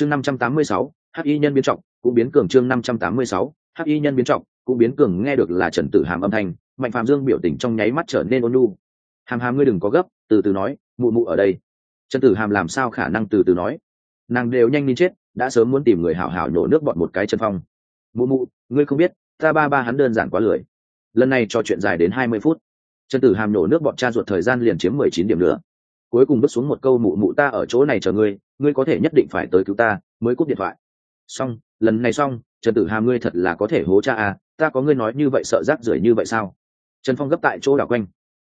chương năm trăm tám mươi sáu, hắc y nhân biến trọng, cũng biến cường chương năm trăm tám mươi sáu, hắc y nhân biến trọng, cũng biến cường, nghe được là trần tử hàm âm thanh, mạnh phạm dương biểu tình trong nháy mắt trở nên ôn lu hàm hàm ngươi đừng có gấp, từ từ nói, mụ mụ ở đây. Trần tử hàm làm sao khả năng từ từ nói? Nàng đều nhanh nín chết, đã sớm muốn tìm người hảo hảo nhổ nước bọn một cái chân phong. Mụ mụ, ngươi không biết, ta ba ba hắn đơn giản quá lười. Lần này trò chuyện dài đến hai mươi phút. Trần tử hàm nổ nước bọn cha ruột thời gian liền chiếm mười chín điểm nữa cuối cùng bước xuống một câu mụ mụ ta ở chỗ này chờ ngươi ngươi có thể nhất định phải tới cứu ta, mới cúp điện thoại. Xong, lần này xong, trần tử hàm ngươi thật là có thể hố cha à ta có ngươi nói như vậy sợ rác rưởi như vậy sao? Trần phong gấp tại chỗ đảo quanh.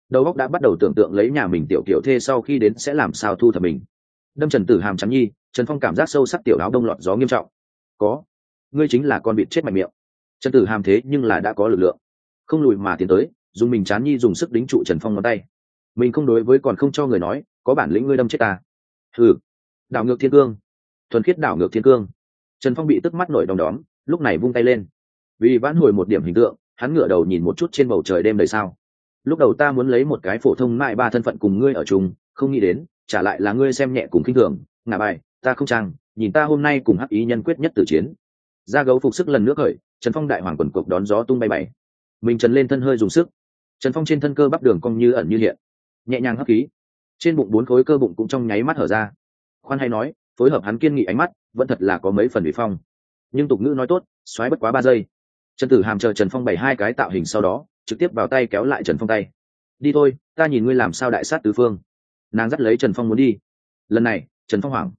Đầu óc đã bắt đầu tưởng tượng lấy nhà mình tiểu kiểu thê sau khi đến sẽ làm sao thu thập mình. Đâm trần tử hàm chắn nhi, trần phong cảm giác sâu sắc tiểu áo đông lọt gió nghiêm trọng. Có. Ngươi chính là con vịt chết mạnh miệng. Trần tử hàm thế nhưng là đã có lực lượng. Không lùi mà tiến tới, dùng mình chán nhi dùng sức đính trụ trần phong ngón tay mình không đối với còn không cho người nói, có bản lĩnh ngươi đâm chết ta. Ừ đảo ngược thiên cương. Thuần khiết đảo ngược thiên cương. Trần phong bị tức mắt nổi đom đóm, lúc này vung tay lên. Vì vãn hồi một điểm hình tượng, hắn ngửa đầu nhìn một chút trên bầu trời đêm đời sao. Lúc đầu ta muốn lấy một cái phổ thông mại ba thân phận cùng ngươi ở chung, không nghĩ đến, trả lại là ngươi xem nhẹ cùng khinh thường. Ngả bài, ta không trang, nhìn ta hôm nay cùng hắc ý nhân quyết nhất tử chiến. Ra gấu phục sức lần nước khởi, trần phong đại hoàng quần cục đón gió tung bay bay mình trần lên thân hơi dùng sức. Trần phong trên thân cơ bắp đường cong như ẩn như hiện nhẹ nhàng hấp khí. Trên bụng bốn khối cơ bụng cũng trong nháy mắt hở ra. Khoan hay nói, phối hợp hắn kiên nghị ánh mắt, vẫn thật là có mấy phần bị phong. Nhưng tục ngữ nói tốt, xoáy bất quá ba giây. Trần tử hàm chờ trần phong bày hai cái tạo hình sau đó, trực tiếp vào tay kéo lại trần phong tay. Đi thôi, ta nhìn ngươi làm sao đại sát tứ phương. Nàng dắt lấy trần phong muốn đi. Lần này, trần phong hoảng.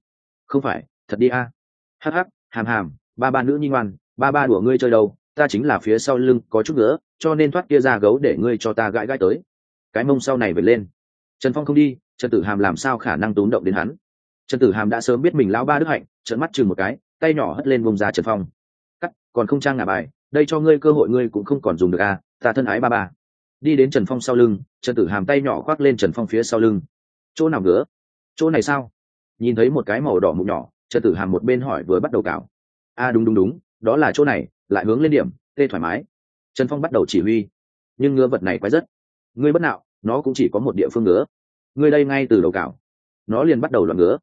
Không phải, thật đi a. À. hắc, hàm hàm, ba ba nữ nhi ngoan, ba ba đùa ngươi chơi đâu, ta chính là phía sau lưng có chút nữa, cho nên thoát kia ra gấu để ngươi cho ta gãi gãi tới. Cái mông sau này vượt lên trần phong không đi trần tử hàm làm sao khả năng tốn động đến hắn? Trần tử hàm đã sớm biết mình lão ba đức hạnh trợn mắt chừng một cái tay nhỏ hất lên vùng ra trần phong. Cắt còn không trang ngả bài đây cho ngươi cơ hội ngươi cũng không còn dùng được à ta thân ái ba ba. Đi đến trần phong sau lưng trần tử hàm tay nhỏ khoác lên trần phong phía sau lưng. Chỗ nào nữa chỗ này sao? Nhìn thấy một cái màu đỏ mụ nhỏ trần tử hàm một bên hỏi vừa bắt đầu cào. A à, đúng đúng đúng đó là chỗ này lại hướng lên điểm tê thoải mái. Trần phong bắt đầu chỉ huy. Nhưng ngứa vật này quái rất. Ngươi bất nạo nó cũng chỉ có một địa phương nữa. ngươi đây ngay từ đầu cào nó liền bắt đầu loạn ngứa.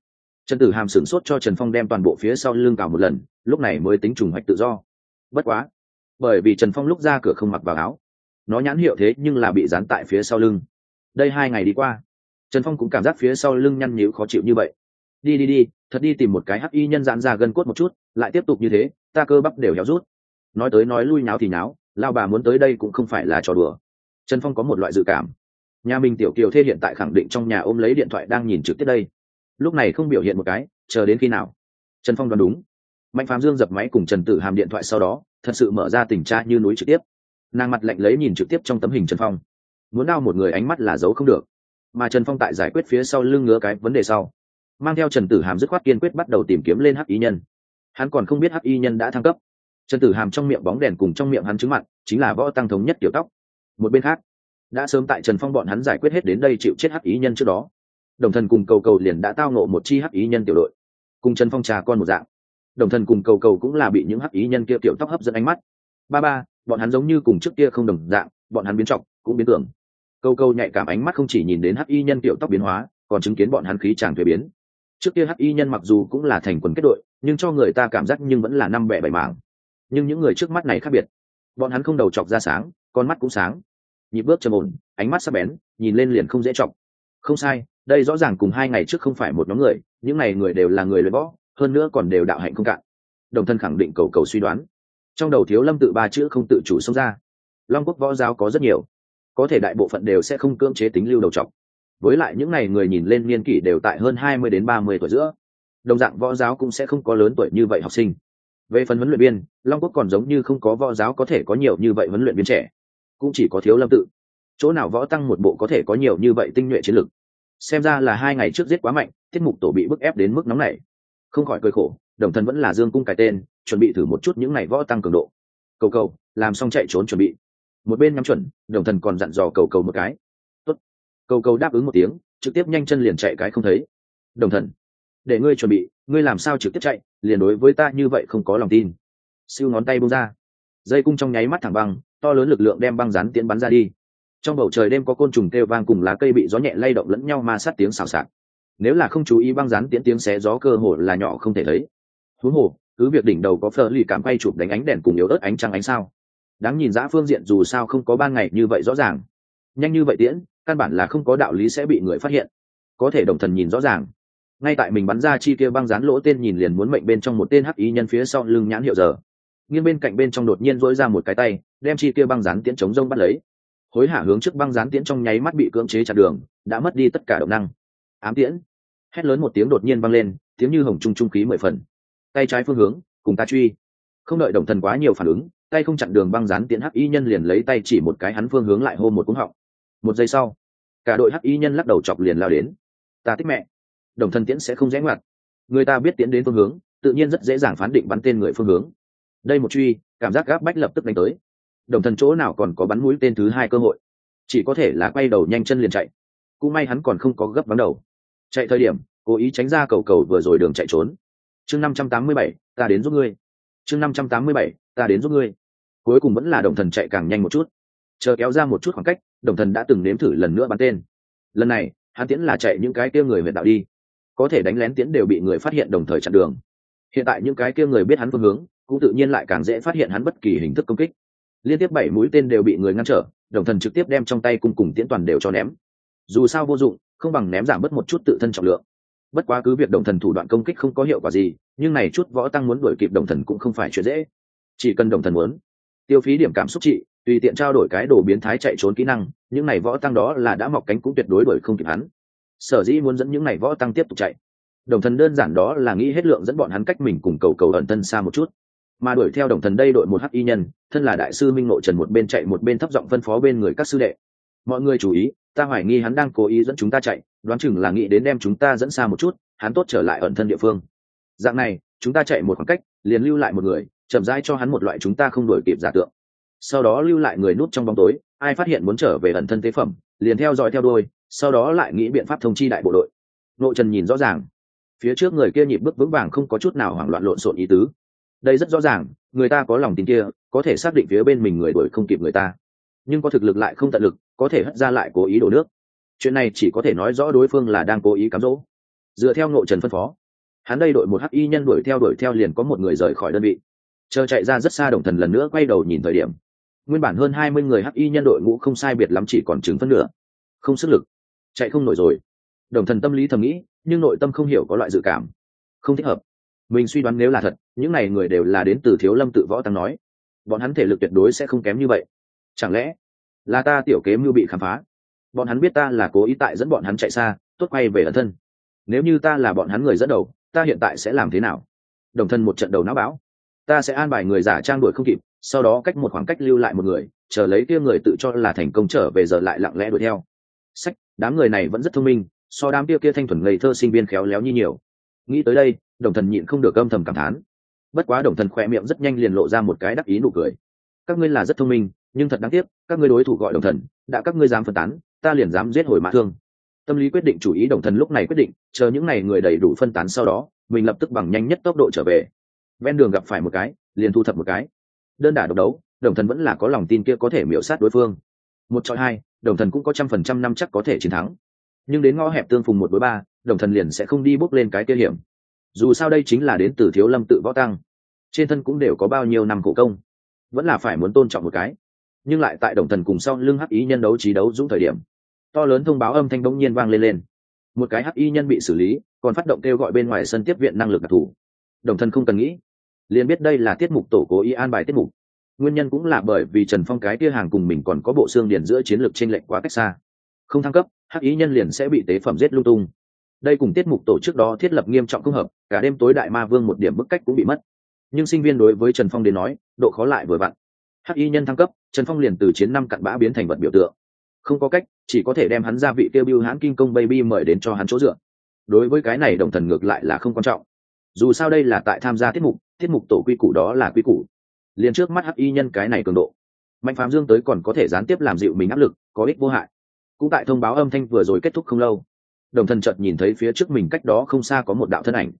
Trần tử hàm sửng sốt cho trần phong đem toàn bộ phía sau lưng cào một lần, lúc này mới tính trùng hoạch tự do. Bất quá, bởi vì trần phong lúc ra cửa không mặc vào áo, nó nhãn hiệu thế nhưng là bị dán tại phía sau lưng. Đây hai ngày đi qua, trần phong cũng cảm giác phía sau lưng nhăn nhíu khó chịu như vậy. Đi đi đi, thật đi tìm một cái hắc y nhân giãn ra gân cốt một chút, lại tiếp tục như thế, ta cơ bắp đều héo rút. Nói tới nói lui nháo thì nháo, lao bà muốn tới đây cũng không phải là trò đùa. Trần phong có một loại dự cảm nhà mình tiểu kiều thê hiện tại khẳng định trong nhà ôm lấy điện thoại đang nhìn trực tiếp đây. Lúc này không biểu hiện một cái, chờ đến khi nào? Trần phong đoán đúng. Mạnh phàm dương dập máy cùng trần tử hàm điện thoại sau đó, thật sự mở ra tình tra như núi trực tiếp. Nàng mặt lạnh lấy nhìn trực tiếp trong tấm hình trần phong. Muốn đau một người ánh mắt là giấu không được. Mà trần phong tại giải quyết phía sau lưng ngứa cái vấn đề sau, mang theo trần tử hàm dứt khoát kiên quyết bắt đầu tìm kiếm lên hắc y nhân. Hắn còn không biết hắc y nhân đã thăng cấp. Trần tử hàm trong miệng bóng đèn cùng trong miệng hắn trứng mặt, chính là võ tăng thống nhất tiểu tóc. Một bên khác đã sớm tại trần phong bọn hắn giải quyết hết đến đây chịu chết hắc ý nhân trước đó. Đồng thần cùng cầu cầu liền đã tao nộ một chi hắc ý nhân tiểu đội. Cùng trần phong trà con một dạng. Đồng thần cùng cầu cầu cũng là bị những hắc ý nhân kia tiểu tóc hấp dẫn ánh mắt. Ba ba, bọn hắn giống như cùng trước kia không đồng dạng, bọn hắn biến trọng, cũng biến tưởng cầu cầu nhạy cảm ánh mắt không chỉ nhìn đến hắc y nhân tiểu tóc biến hóa, còn chứng kiến bọn hắn khí tràng thuế biến. Trước kia hắc y nhân mặc dù cũng là thành quần kết đội, nhưng cho người ta cảm giác nhưng vẫn là năm bẻ bảy mảng. Nhưng những người trước mắt này khác biệt. Bọn hắn không đầu chọc ra sáng, con mắt cũng sáng nhịp bước trầm ổn, ánh mắt sắc bén, nhìn lên liền không dễ chọc. Không sai, đây rõ ràng cùng hai ngày trước không phải một nhóm người, những n à y người đều là người luyện võ, hơn nữa còn đều đạo hạnh không cạn. Đồng thân khẳng định cầu cầu suy đoán. Trong đầu thiếu lâm tự ba chữ không tự chủ xông ra. Long quốc võ giáo có rất nhiều. Có thể đại bộ phận đều sẽ không cưỡng chế tính lưu đầu t với lại những n à y người nhìn lên niên kỷ đều tại hơn hai mươi đến ba mươi tuổi giữa. Đồng dạng võ giáo cũng sẽ không có lớn tuổi như vậy học sinh. Về phần huấn luyện viên, long quốc còn giống như không có võ giáo có thể có nhiều như vậy huấn luyện viên trẻ cũng chỉ có thiếu lâm tự. Chỗ nào võ tăng một bộ có thể có nhiều như vậy tinh nhuệ chiến lực. Xem ra là hai ngày trước giết quá mạnh, tiết mục tổ bị bức ép đến mức nóng này không khỏi cười khổ, đồng thân vẫn là dương cung cái tên, chuẩn bị thử một chút những ngày võ tăng cường độ. Cầu cầu, làm xong chạy trốn chuẩn bị. Một bên nhắm chuẩn, đồng thần còn dặn dò cầu cầu một cái. Tốt. cầu cầu đáp ứng một tiếng, trực tiếp nhanh chân liền chạy cái không thấy. Đồng thần để ngươi chuẩn bị, ngươi làm sao trực tiếp chạy, liền đối với ta như vậy không có lòng tin. Siêu ngón tay bung ra. Dây cung trong nháy mắt thẳng băng to lớn lực lượng đem băng rán tiến bắn ra đi. Trong bầu trời đêm có côn trùng kêu vang cùng lá cây bị gió nhẹ lay động lẫn nhau ma sát tiếng xào xạc. Nếu là không chú ý băng rán tiến tiếng xé gió cơ hồ là nhỏ không thể thấy. Thú hồ, cứ việc đỉnh đầu có phở lì cảm quay chụp đánh ánh đèn cùng yếu ớt ánh trăng ánh sao. Đáng nhìn dã phương diện dù sao không có ban ngày như vậy rõ ràng. Nhanh như vậy tiễn, căn bản là không có đạo lý sẽ bị người phát hiện. Có thể đồng thần nhìn rõ ràng. Ngay tại mình bắn ra chi kia băng dán lỗ tên nhìn liền muốn mệnh bên trong một tên hắc ý nhân phía sau lưng nhãn hiệu giờ nghiêng bên cạnh bên trong đột nhiên dỗi ra một cái tay, đem chi kia băng rán tiễn chống rông bắt lấy. Hối hả hướng trước băng rán tiễn trong nháy mắt bị cưỡng chế chặt đường, đã mất đi tất cả động năng. Ám tiễn. Hét lớn một tiếng đột nhiên vang lên, tiếng như hồng trung trung khí mười phần. Tay trái phương hướng, cùng ta truy. Không đợi đồng thần quá nhiều phản ứng, tay không chặn đường băng rán tiễn hắc y nhân liền lấy tay chỉ một cái hắn phương hướng lại hô một cúng họng. Một giây sau, cả đội hắc y nhân lắc đầu chọc liền lao đến. Ta thích mẹ. Đồng thần tiễn sẽ không rẽ ngoặt. Người ta biết tiễn đến phương hướng, tự nhiên rất dễ dàng phán định bắn tên người phương hướng đây một truy, cảm giác gáp bách lập tức đánh tới. Đồng thần chỗ nào còn có bắn mũi tên thứ hai cơ hội? Chỉ có thể là quay đầu nhanh chân liền chạy. Cũng may hắn còn không có gấp vắng đầu. Chạy thời điểm, cố ý tránh ra cầu cầu vừa rồi đường chạy trốn. Chương năm trăm tám mươi bảy, ta đến giúp ngươi. Chương năm trăm tám mươi bảy, ta đến giúp ngươi. Cuối cùng vẫn là đồng thần chạy càng nhanh một chút. Chờ kéo ra một chút khoảng cách, đồng thần đã từng nếm thử lần nữa bắn tên. Lần này, hắn tiễn là chạy những cái kia người huyện đạo đi. Có thể đánh lén tiễn đều bị người phát hiện đồng thời chặn đường. Hiện tại những cái kia người biết hắn phương hướng cũng tự nhiên lại càng dễ phát hiện hắn bất kỳ hình thức công kích. Liên tiếp bảy mũi tên đều bị người ngăn trở, đồng thần trực tiếp đem trong tay cung cùng tiễn toàn đều cho ném. Dù sao vô dụng, không bằng ném giảm bớt một chút tự thân trọng lượng. Bất quá cứ việc đồng thần thủ đoạn công kích không có hiệu quả gì, nhưng này chút võ tăng muốn đuổi kịp đồng thần cũng không phải chuyện dễ. Chỉ cần đồng thần muốn, tiêu phí điểm cảm xúc trị, tùy tiện trao đổi cái đồ biến thái chạy trốn kỹ năng, những này võ tăng đó là đã mọc cánh cũng tuyệt đối đuổi không kịp hắn. Sở dĩ muốn dẫn những này võ tăng tiếp tục chạy. Đồng thần đơn giản đó là nghĩ hết lượng dẫn bọn hắn cách mình cùng cầu cầu ẩn thân xa một chút mà đuổi theo đồng thần đây đội một hắc y nhân, thân là đại sư minh nội trần một bên chạy một bên thấp giọng phân phó bên người các sư đệ. Mọi người chú ý, ta hoài nghi hắn đang cố ý dẫn chúng ta chạy, đoán chừng là nghĩ đến đem chúng ta dẫn xa một chút, hắn tốt trở lại ẩn thân địa phương. Dạng này, chúng ta chạy một khoảng cách, liền lưu lại một người, chậm rãi cho hắn một loại chúng ta không đổi kịp giả tượng. Sau đó lưu lại người nút trong bóng tối, ai phát hiện muốn trở về ẩn thân tế phẩm, liền theo dõi theo đôi sau đó lại nghĩ biện pháp thông chi đại bộ đội. Nội trần nhìn rõ ràng, phía trước người kia nhịp bước vững vàng không có chút nào hoảng loạn lộn xộn ý tứ đây rất rõ ràng, người ta có lòng tin kia, có thể xác định phía bên mình người đuổi không kịp người ta. Nhưng có thực lực lại không tận lực, có thể hất ra lại cố ý đổ nước. Chuyện này chỉ có thể nói rõ đối phương là đang cố ý cám dỗ. Dựa theo nội trần phân phó, hắn đây đội một hắc y nhân đuổi theo đuổi theo liền có một người rời khỏi đơn vị. Chờ chạy ra rất xa đồng thần lần nữa quay đầu nhìn thời điểm, nguyên bản hơn hai mươi người hắc y nhân đội ngũ không sai biệt lắm chỉ còn chứng phân nửa. Không sức lực. Chạy không nổi rồi. Đồng thần tâm lý thầm nghĩ, nhưng nội tâm không hiểu có loại dự cảm. Không thích hợp mình suy đoán nếu là thật, những n à y người đều là đến từ thiếu lâm tự võ tăng nói. Bọn hắn thể lực tuyệt đối sẽ không kém như vậy. Chẳng lẽ là ta tiểu kế mưu bị khám phá? Bọn hắn biết ta là cố ý tại dẫn bọn hắn chạy xa, tốt quay về ẩn thân. Nếu như ta là bọn hắn người dẫn đầu, ta hiện tại sẽ làm thế nào? Đồng thân một trận đầu não bão. Ta sẽ an bài người giả trang đuổi không kịp, sau đó cách một khoảng cách lưu lại một người, chờ lấy kia người tự cho là thành công trở về giờ lại lặng lẽ đuổi theo. Sách, đám người này vẫn rất thông minh, so đám kia kia thanh thuần ngây thơ sinh viên khéo léo như nhiều. Nghĩ tới đây đồng thần nhịn không được âm thầm cảm thán. Bất quá đồng thần khoe miệng rất nhanh liền lộ ra một cái đắc ý nụ cười. Các ngươi là rất thông minh, nhưng thật đáng tiếc, các ngươi đối thủ gọi đồng thần, đã các ngươi dám phân tán, ta liền dám giết hồi mã thương. Tâm lý quyết định chủ ý đồng thần lúc này quyết định, chờ những n à y người đầy đủ phân tán sau đó, mình lập tức bằng nhanh nhất tốc độ trở về. Ven đường gặp phải một cái, liền thu thập một cái. Đơn đả độc đấu, đồng thần vẫn là có lòng tin kia có thể miễu sát đối phương. Một chọi hai, đồng thần cũng có trăm phần trăm năm chắc có thể chiến thắng. Nhưng đến ngõ hẹp tương phùng một đối ba, đồng thần liền sẽ không đi bước lên cái kia hiểm dù sao đây chính là đến từ thiếu lâm tự võ tăng. Trên thân cũng đều có bao nhiêu năm khổ công. Vẫn là phải muốn tôn trọng một cái. Nhưng lại tại đồng thần cùng sau lưng hắc ý nhân đấu trí đấu dũng thời điểm, to lớn thông báo âm thanh bỗng nhiên vang lên lên. Một cái hắc y nhân bị xử lý, còn phát động kêu gọi bên ngoài sân tiếp viện năng lực đặc thù. Đồng thân không cần nghĩ, liền biết đây là tiết mục tổ cố ý an bài tiết mục. Nguyên nhân cũng là bởi vì trần phong cái kia hàng cùng mình còn có bộ xương điền giữa chiến lược t r ê n lệch quá cách xa. Không thăng cấp, hắc ý nhân liền sẽ bị tế phẩm giết lung tung đây cùng tiết mục tổ trước đó thiết lập nghiêm trọng công hợp, cả đêm tối đại ma vương một điểm bức cách cũng bị mất. Nhưng sinh viên đối với trần phong đến nói, độ khó lại vừa vặn. Hắc y nhân thăng cấp, trần phong liền từ chiến năm cặn bã biến thành vật biểu tượng. Không có cách, chỉ có thể đem hắn ra vị tiêu biêu hãn kinh công baby mời đến cho hắn chỗ dựa. Đối với cái này đồng thần ngược lại là không quan trọng. Dù sao đây là tại tham gia tiết mục tiết mục tổ quy củ đó là quy củ. Liền trước mắt hắc y nhân cái này cường độ, mạnh phàm dương tới còn có thể gián tiếp làm dịu mình áp lực, có ích vô hại. Cũng tại thông báo âm thanh vừa rồi kết thúc không lâu đồng thần chợt nhìn thấy phía trước mình cách đó không xa có một đạo thân ảnh.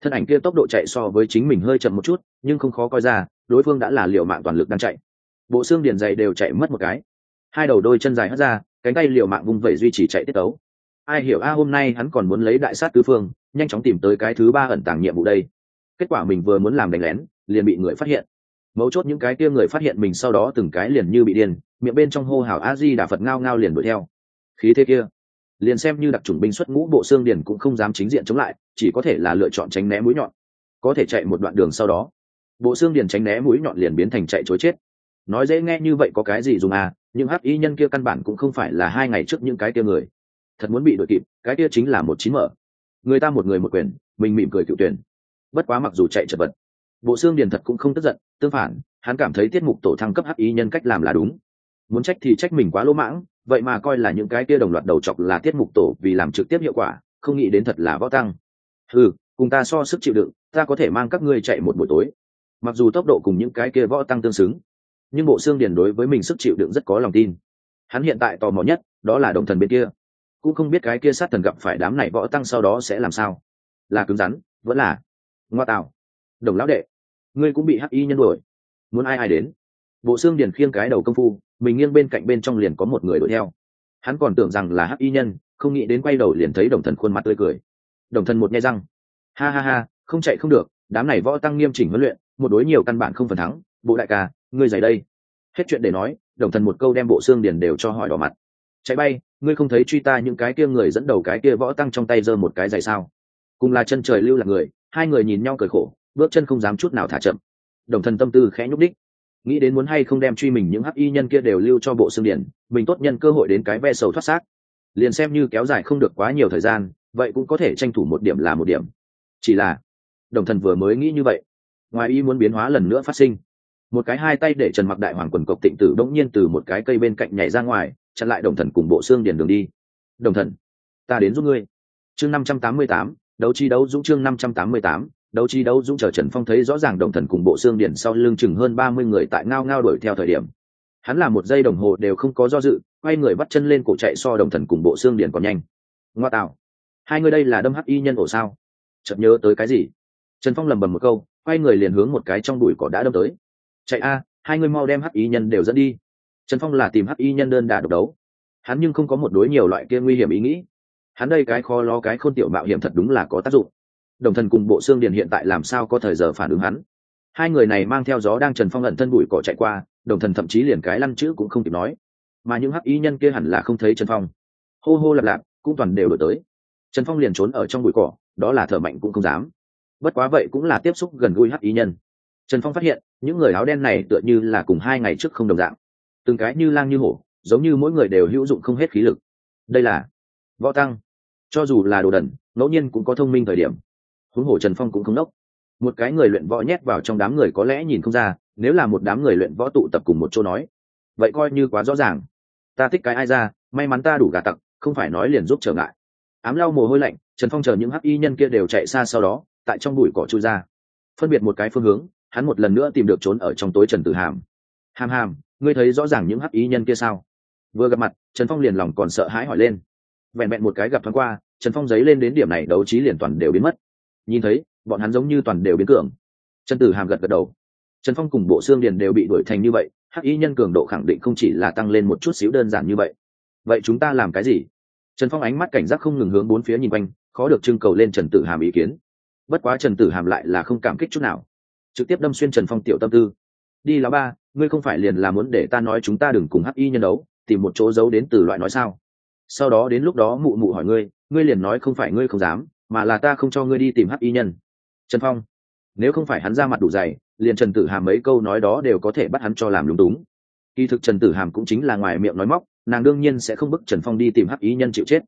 Thân ảnh kia tốc độ chạy so với chính mình hơi chậm một chút, nhưng không khó coi ra, đối phương đã là liệu mạng toàn lực đang chạy. Bộ xương điền dày đều chạy mất một cái. Hai đầu đôi chân dài hất ra, cánh tay liều mạng vung vẩy duy trì chạy tiết tấu. Ai hiểu a, hôm nay hắn còn muốn lấy đại sát tứ phương, nhanh chóng tìm tới cái thứ ba ẩn tàng nhiệm vụ đây. Kết quả mình vừa muốn làm đánh lén, liền bị người phát hiện. Mấu chốt những cái kia người phát hiện mình sau đó từng cái liền như bị điên, miệng bên trong hô hào a di đà phật ngao ngao liền đuổi theo. Khí thế kia liền xem như đặc trùng binh xuất ngũ bộ xương điền cũng không dám chính diện chống lại, chỉ có thể là lựa chọn tránh né mũi nhọn. Có thể chạy một đoạn đường sau đó, bộ xương điền tránh né mũi nhọn liền biến thành chạy chối chết. Nói dễ nghe như vậy có cái gì dùng à nhưng hắc y nhân kia căn bản cũng không phải là hai ngày trước những cái kia người. Thật muốn bị đội kịp, cái kia chính là một chín mở. Người ta một người một quyền, mình mỉm cười cựu tuyển. Bất quá mặc dù chạy chật vật, bộ xương điền thật cũng không tức giận, tương phản, hắn cảm thấy tiết mục tổ thăng cấp hắc y nhân cách làm là đúng. Muốn trách thì trách mình quá lỗ mãng vậy mà coi là những cái kia đồng loạt đầu chọc là tiết mục tổ vì làm trực tiếp hiệu quả, không nghĩ đến thật là võ tăng. Ừ cùng ta so sức chịu đựng, ta có thể mang các ngươi chạy một buổi tối. Mặc dù tốc độ cùng những cái kia võ tăng tương xứng, nhưng bộ xương điền đối với mình sức chịu đựng rất có lòng tin. Hắn hiện tại tò mò nhất, đó là đồng thần bên kia. Cũng không biết cái kia sát thần gặp phải đám này võ tăng sau đó sẽ làm sao. Là cứng rắn, vẫn là ngoa tạo. Đồng lão đệ, ngươi cũng bị hắc y nhân đuổi. Muốn ai ai đến? Bộ xương điền khiêng cái đầu công phu, mình nghiêng bên cạnh bên trong liền có một người đuổi theo. Hắn còn tưởng rằng là hắc y nhân, không nghĩ đến quay đầu liền thấy đồng thần khuôn mặt tươi cười. Đồng thần một nghe răng. Ha ha ha, không chạy không được, đám này võ tăng nghiêm chỉnh huấn luyện, một đối nhiều căn bản không phần thắng. Bộ đại ca, ngươi dày đây. Hết chuyện để nói, đồng thần một câu đem bộ xương điền đều cho hỏi đỏ mặt. Chạy bay, ngươi không thấy truy ta những cái kia người dẫn đầu cái kia võ tăng trong tay giơ một cái giày sao? Cùng là chân trời lưu là người, hai người nhìn nhau cười khổ, bước chân không dám chút nào thả chậm. Đồng thần tâm tư khẽ nhúc đích nghĩ đến muốn hay không đem truy mình những hắc y nhân kia đều lưu cho bộ xương điển, mình tốt nhân cơ hội đến cái ve sầu thoát xác. Liền xem như kéo dài không được quá nhiều thời gian, vậy cũng có thể tranh thủ một điểm là một điểm. Chỉ là, đồng thần vừa mới nghĩ như vậy, ngoài y muốn biến hóa lần nữa phát sinh. Một cái hai tay để trần mặc đại hoàng quần cộc tịnh tử đống nhiên từ một cái cây bên cạnh nhảy ra ngoài, chặn lại đồng thần cùng bộ xương điền đường đi. Đồng thần, ta đến giúp ngươi. Chương năm trăm tám mươi tám, đấu chi đấu dũng chương năm trăm tám mươi tám đấu chi đấu dũng chờ trần phong thấy rõ ràng đồng thần cùng bộ xương điển sau lưng chừng hơn ba mươi người tại ngao ngao đuổi theo thời điểm. Hắn làm một giây đồng hồ đều không có do dự, quay người bắt chân lên cổ chạy so đồng thần cùng bộ xương điển còn nhanh. Ngoa tạo. Hai người đây là đâm hắc y nhân ổ sao? Chợt nhớ tới cái gì? Trần phong lầm bầm một câu, quay người liền hướng một cái trong bụi cỏ đã đâm tới. Chạy a, hai người mau đem hắc y nhân đều dẫn đi. Trần phong là tìm hắc y nhân đơn đà độc đấu. Hắn nhưng không có một đối nhiều loại kia nguy hiểm ý nghĩ. Hắn đây cái khó lo cái khôn tiểu mạo hiểm thật đúng là có tác dụng đồng thần cùng bộ xương điền hiện tại làm sao có thời giờ phản ứng hắn? Hai người này mang theo gió đang trần phong ẩn thân bụi cỏ chạy qua, đồng thần thậm chí liền cái lăn chữ cũng không kịp nói. Mà những hắc y nhân kia hẳn là không thấy trần phong. Hô hô lạp lạp, cũng toàn đều đổi tới. Trần phong liền trốn ở trong bụi cỏ, đó là thở mạnh cũng không dám. Bất quá vậy cũng là tiếp xúc gần gũi hắc y nhân. Trần phong phát hiện, những người áo đen này tựa như là cùng hai ngày trước không đồng dạng. Từng cái như lang như hổ, giống như mỗi người đều hữu dụng không hết khí lực. Đây là võ tăng. Cho dù là đồ đần, ngẫu nhiên cũng có thông minh thời điểm huống hồ trần phong cũng không nốc một cái người luyện võ nhét vào trong đám người có lẽ nhìn không ra, nếu là một đám người luyện võ tụ tập cùng một chỗ nói, vậy coi như quá rõ ràng. Ta thích cái ai ra, may mắn ta đủ gà tặc, không phải nói liền giúp trở ngại. Ám lau mồ hôi lạnh, trần phong chờ những hắc y nhân kia đều chạy xa sau đó, tại trong bụi cỏ trôi ra. Phân biệt một cái phương hướng, hắn một lần nữa tìm được trốn ở trong tối trần tử hàm. Hàm hàm, ngươi thấy rõ ràng những hắc y nhân kia sao? Vừa gặp mặt, trần phong liền lòng còn sợ hãi hỏi lên. Vẹn vẹn một cái gặp thoáng qua, trần phong giấy lên đến điểm này, đấu trí liền toàn đều biến mất nhìn thấy, bọn hắn giống như toàn đều biến cường. Trần tử hàm gật gật đầu. Trần phong cùng bộ xương điền đều bị đuổi thành như vậy, hắc y nhân cường độ khẳng định không chỉ là tăng lên một chút xíu đơn giản như vậy. Vậy chúng ta làm cái gì? Trần phong ánh mắt cảnh giác không ngừng hướng bốn phía nhìn quanh, khó được trưng cầu lên trần tử hàm ý kiến. Bất quá trần tử hàm lại là không cảm kích chút nào. Trực tiếp đâm xuyên trần phong tiểu tâm tư. Đi là ba, ngươi không phải liền là muốn để ta nói chúng ta đừng cùng hắc y nhân đấu, tìm một chỗ giấu đến từ loại nói sao? Sau đó đến lúc đó mụ mụ hỏi ngươi ngươi liền nói không phải ngươi không dám mà là ta không cho ngươi đi tìm hắc y nhân. Trần phong, nếu không phải hắn ra mặt đủ dày, liền trần tử hàm mấy câu nói đó đều có thể bắt hắn cho làm lúng túng. Kỳ thực trần tử hàm cũng chính là ngoài miệng nói móc, nàng đương nhiên sẽ không bức trần phong đi tìm hắc y nhân chịu chết.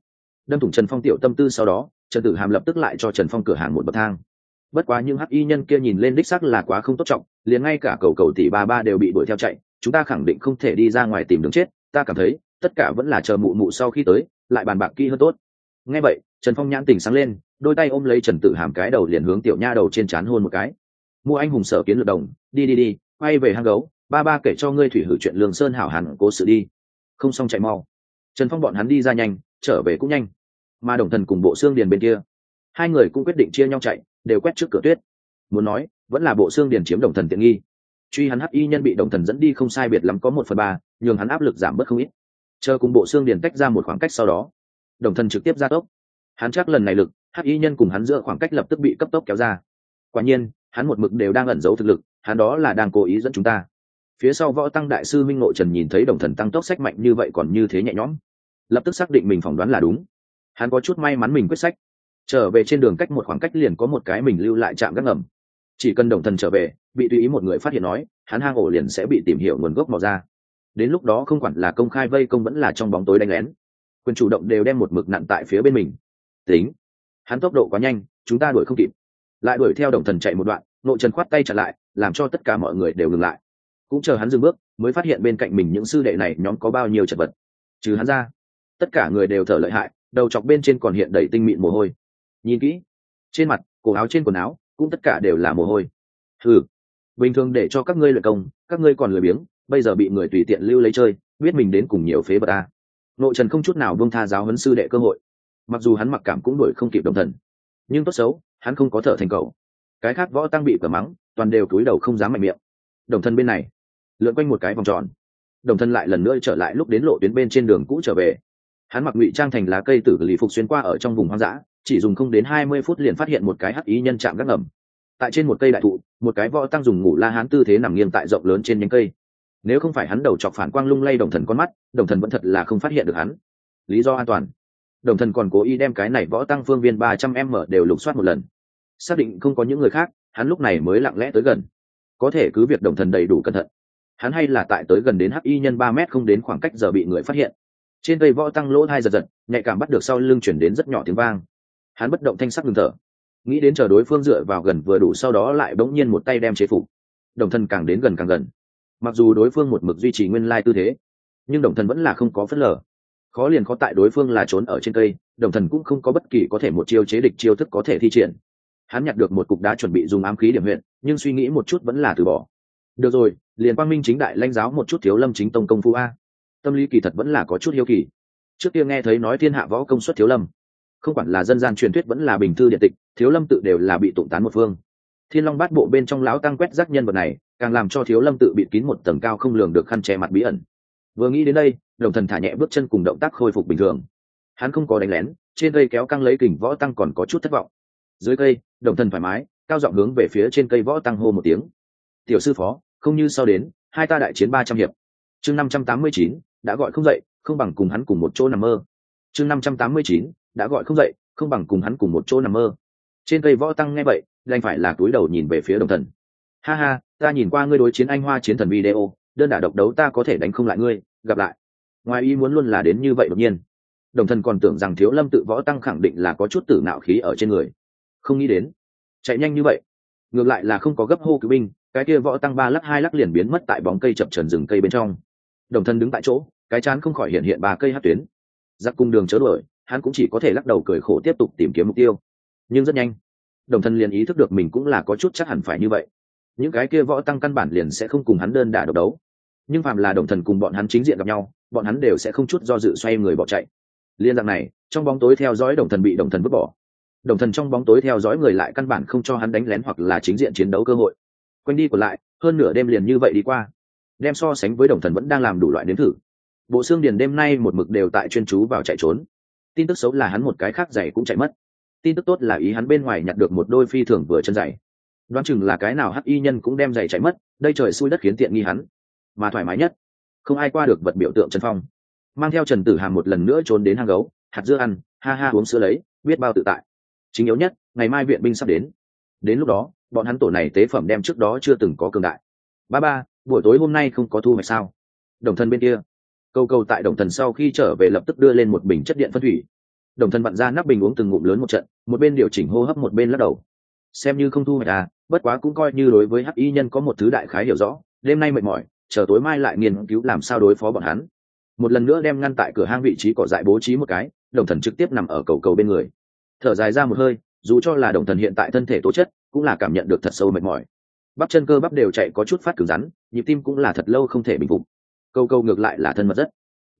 Đâm thủng trần phong tiểu tâm tư sau đó, trần tử hàm lập tức lại cho trần phong cửa hàng một bậc thang. Bất quá những hắc y nhân kia nhìn lên đích sắc là quá không tốt trọng, liền ngay cả cầu cầu tỷ ba ba đều bị đuổi theo chạy, chúng ta khẳng định không thể đi ra ngoài tìm đường chết, ta cảm thấy, tất cả vẫn là chờ mụ mụ sau khi tới, lại bàn bạc kỹ hơn tốt. Nghe vậy, trần phong nhãn tình sáng lên đôi tay ôm lấy trần tử hàm cái đầu liền hướng tiểu nha đầu trên trán hôn một cái. Mua anh hùng sở kiến lược đồng, đi đi đi, quay về hang gấu, ba ba kể cho ngươi thủy hử chuyện lương sơn hảo hẳn, cố sự đi. Không xong chạy mau. Trần phong bọn hắn đi ra nhanh, trở về cũng nhanh. Mà đồng thần cùng bộ xương điền bên kia, hai người cũng quyết định chia nhau chạy, đều quét trước cửa tuyết. Muốn nói, vẫn là bộ xương điền chiếm đồng thần tiện nghi. Truy hắn hắc y nhân bị đồng thần dẫn đi không sai biệt lắm có một phần ba, nhường hắn áp lực giảm bớt không ít. Chờ cùng bộ xương điền tách ra một khoảng cách sau đó, đồng thần trực tiếp ra tốc. Hắn chắc lần này lực hắc y nhân cùng hắn giữa khoảng cách lập tức bị cấp tốc kéo ra. Quả nhiên, hắn một mực đều đang ẩn giấu thực lực, hắn đó là đang cố ý dẫn chúng ta. Phía sau võ tăng đại sư minh nội trần nhìn thấy đồng thần tăng tốc sách mạnh như vậy còn như thế nhẹ nhõm, lập tức xác định mình phỏng đoán là đúng. Hắn có chút may mắn mình quyết sách. Trở về trên đường cách một khoảng cách liền có một cái mình lưu lại trạm gác ngầm. Chỉ cần đồng thần trở về, bị tùy ý một người phát hiện nói, hắn hang ổ liền sẽ bị tìm hiểu nguồn gốc màu ra. Đến lúc đó không quản là công khai vây công vẫn là trong bóng tối đánh lén. Quyền chủ động đều đem một mực nặng tại phía bên mình. Tính hắn tốc độ quá nhanh, chúng ta đuổi không kịp. Lại đuổi theo đồng thần chạy một đoạn nội trần khoát tay trả lại, làm cho tất cả mọi người đều ngừng lại. Cũng chờ hắn dừng bước, mới phát hiện bên cạnh mình những sư đệ này nhóm có bao nhiêu chật vật. Trừ hắn ra, tất cả người đều thở lợi hại, đầu chọc bên trên còn hiện đầy tinh mịn mồ hôi. Nhìn kỹ, trên mặt, cổ áo trên quần áo, cũng tất cả đều là mồ hôi. Ừ bình thường để cho các ngươi luyện công, các ngươi còn lười biếng, bây giờ bị người tùy tiện lưu lấy chơi, biết mình đến cùng nhiều phế vật à. ta nội trần không chút nào buông tha giáo huấn sư đệ cơ hội mặc dù hắn mặc cảm cũng đuổi không kịp đồng thần, nhưng tốt xấu, hắn không có thở thành cầu. Cái khác võ tăng bị cờ mắng, toàn đều cúi đầu không dám mạnh miệng. Đồng thân bên này, lượn quanh một cái vòng tròn. Đồng thân lại lần nữa trở lại lúc đến lộ tuyến bên trên đường cũ trở về. Hắn mặc ngụy trang thành lá cây tử lì phục xuyên qua ở trong vùng hoang dã, chỉ dùng không đến hai mươi phút liền phát hiện một cái hắc ý nhân chạm gác ngầm. Tại trên một cây đại thụ, một cái võ tăng dùng ngủ la hán tư thế nằm nghiêng tại rộng lớn trên nhánh cây. Nếu không phải hắn đầu chọc phản quang lung lay đồng thần con mắt, đồng thần vẫn thật là không phát hiện được hắn. Lý do an toàn đồng thần còn cố ý đem cái này võ tăng phương viên ba trăm m đều lục soát một lần. Xác định không có những người khác, hắn lúc này mới lặng lẽ tới gần. Có thể cứ việc đồng thần đầy đủ cẩn thận. Hắn hay là tại tới gần đến hắc y nhân ba mét không đến khoảng cách giờ bị người phát hiện. Trên cây võ tăng lỗ hai giật giật, nhạy cảm bắt được sau lưng chuyển đến rất nhỏ tiếng vang. Hắn bất động thanh sắc ngừng thở. Nghĩ đến chờ đối phương dựa vào gần vừa đủ sau đó lại bỗng nhiên một tay đem chế phục. Đồng thân càng đến gần càng gần. Mặc dù đối phương một mực duy trì nguyên lai tư thế, nhưng đồng thần vẫn là không có phớt lờ khó liền khó tại đối phương là trốn ở trên cây, đồng thần cũng không có bất kỳ có thể một chiêu chế địch chiêu thức có thể thi triển. Hắn nhặt được một cục đá chuẩn bị dùng ám khí điểm huyện, nhưng suy nghĩ một chút vẫn là từ bỏ. Được rồi, liền quang minh chính đại lãnh giáo một chút thiếu lâm chính tông công phu a. Tâm lý kỳ thật vẫn là có chút hiếu kỳ. Trước kia nghe thấy nói thiên hạ võ công suất thiếu lâm. Không quản là dân gian truyền thuyết vẫn là bình thư điện tịch, thiếu lâm tự đều là bị tụng tán một phương. Thiên long bát bộ bên trong lão tăng quét rác nhân vật này, càng làm cho thiếu lâm tự bị kín một tầng cao không lường được khăn che mặt bí ẩn. Vừa nghĩ đến đây đồng thần thả nhẹ bước chân cùng động tác khôi phục bình thường. Hắn không có đánh lén, trên cây kéo căng lấy kình võ tăng còn có chút thất vọng. Dưới cây, đồng thần thoải mái, cao giọng hướng về phía trên cây võ tăng hô một tiếng. Tiểu sư phó, không như sau đến, hai ta đại chiến ba trăm hiệp. Chương năm trăm tám mươi chín, đã gọi không dậy, không bằng cùng hắn cùng một chỗ nằm mơ. Chương năm trăm tám mươi chín, đã gọi không dậy, không bằng cùng hắn cùng một chỗ nằm mơ. Trên cây võ tăng nghe vậy, đành phải là túi đầu nhìn về phía đồng thần. Ha ha, ta nhìn qua ngươi đối chiến anh hoa chiến thần video, đơn đả độc đấu ta có thể đánh không lại ngươi, gặp lại ngoài ý muốn luôn là đến như vậy đột nhiên. Đồng thần còn tưởng rằng thiếu lâm tự võ tăng khẳng định là có chút tử nạo khí ở trên người. Không nghĩ đến, chạy nhanh như vậy. Ngược lại là không có gấp hô cứu binh, cái kia võ tăng ba lắc hai lắc liền biến mất tại bóng cây chập trần rừng cây bên trong. Đồng thân đứng tại chỗ, cái chán không khỏi hiện hiện ba cây hát tuyến. Giặc cung đường chớ đuổi, hắn cũng chỉ có thể lắc đầu cười khổ tiếp tục tìm kiếm mục tiêu. Nhưng rất nhanh, đồng thân liền ý thức được mình cũng là có chút chắc hẳn phải như vậy. Những cái kia võ tăng căn bản liền sẽ không cùng hắn đơn đả độc đấu nhưng phàm là đồng thần cùng bọn hắn chính diện gặp nhau, bọn hắn đều sẽ không chút do dự xoay người bỏ chạy. Liên dạng này, trong bóng tối theo dõi đồng thần bị đồng thần vứt bỏ. Đồng thần trong bóng tối theo dõi người lại căn bản không cho hắn đánh lén hoặc là chính diện chiến đấu cơ hội. Quanh đi còn lại, hơn nửa đêm liền như vậy đi qua. Đem so sánh với đồng thần vẫn đang làm đủ loại nếm thử. Bộ xương điền đêm nay một mực đều tại chuyên chú vào chạy trốn. Tin tức xấu là hắn một cái khác giày cũng chạy mất. Tin tức tốt là ý hắn bên ngoài nhặt được một đôi phi thường vừa chân giày. Đoán chừng là cái nào hắc y nhân cũng đem giày chạy mất, đây trời xui đất khiến tiện nghi hắn mà thoải mái nhất. Không ai qua được vật biểu tượng trần phong. Mang theo trần tử hàm một lần nữa trốn đến hang gấu, hạt dưa ăn, ha ha uống sữa lấy, biết bao tự tại. Chính yếu nhất, ngày mai viện binh sắp đến. Đến lúc đó, bọn hắn tổ này tế phẩm đem trước đó chưa từng có cường đại. Ba ba, buổi tối hôm nay không có thu hoạch sao? Đồng thân bên kia. Câu câu tại đồng thần sau khi trở về lập tức đưa lên một bình chất điện phân thủy. Đồng thần vặn ra nắp bình uống từng ngụm lớn một trận, một bên điều chỉnh hô hấp một bên lắc đầu. Xem như không thu hoạch à bất quá cũng coi như đối với hắc y nhân có một thứ đại khái hiểu rõ, đêm nay mệt mỏi chờ tối mai lại nghiên cứu làm sao đối phó bọn hắn. Một lần nữa đem ngăn tại cửa hang vị trí cỏ dại bố trí một cái, đồng thần trực tiếp nằm ở cầu cầu bên người. Thở dài ra một hơi, dù cho là đồng thần hiện tại thân thể tố chất, cũng là cảm nhận được thật sâu mệt mỏi. Bắp chân cơ bắp đều chạy có chút phát cứng rắn, nhịp tim cũng là thật lâu không thể bình phục. Câu câu ngược lại là thân mật rất.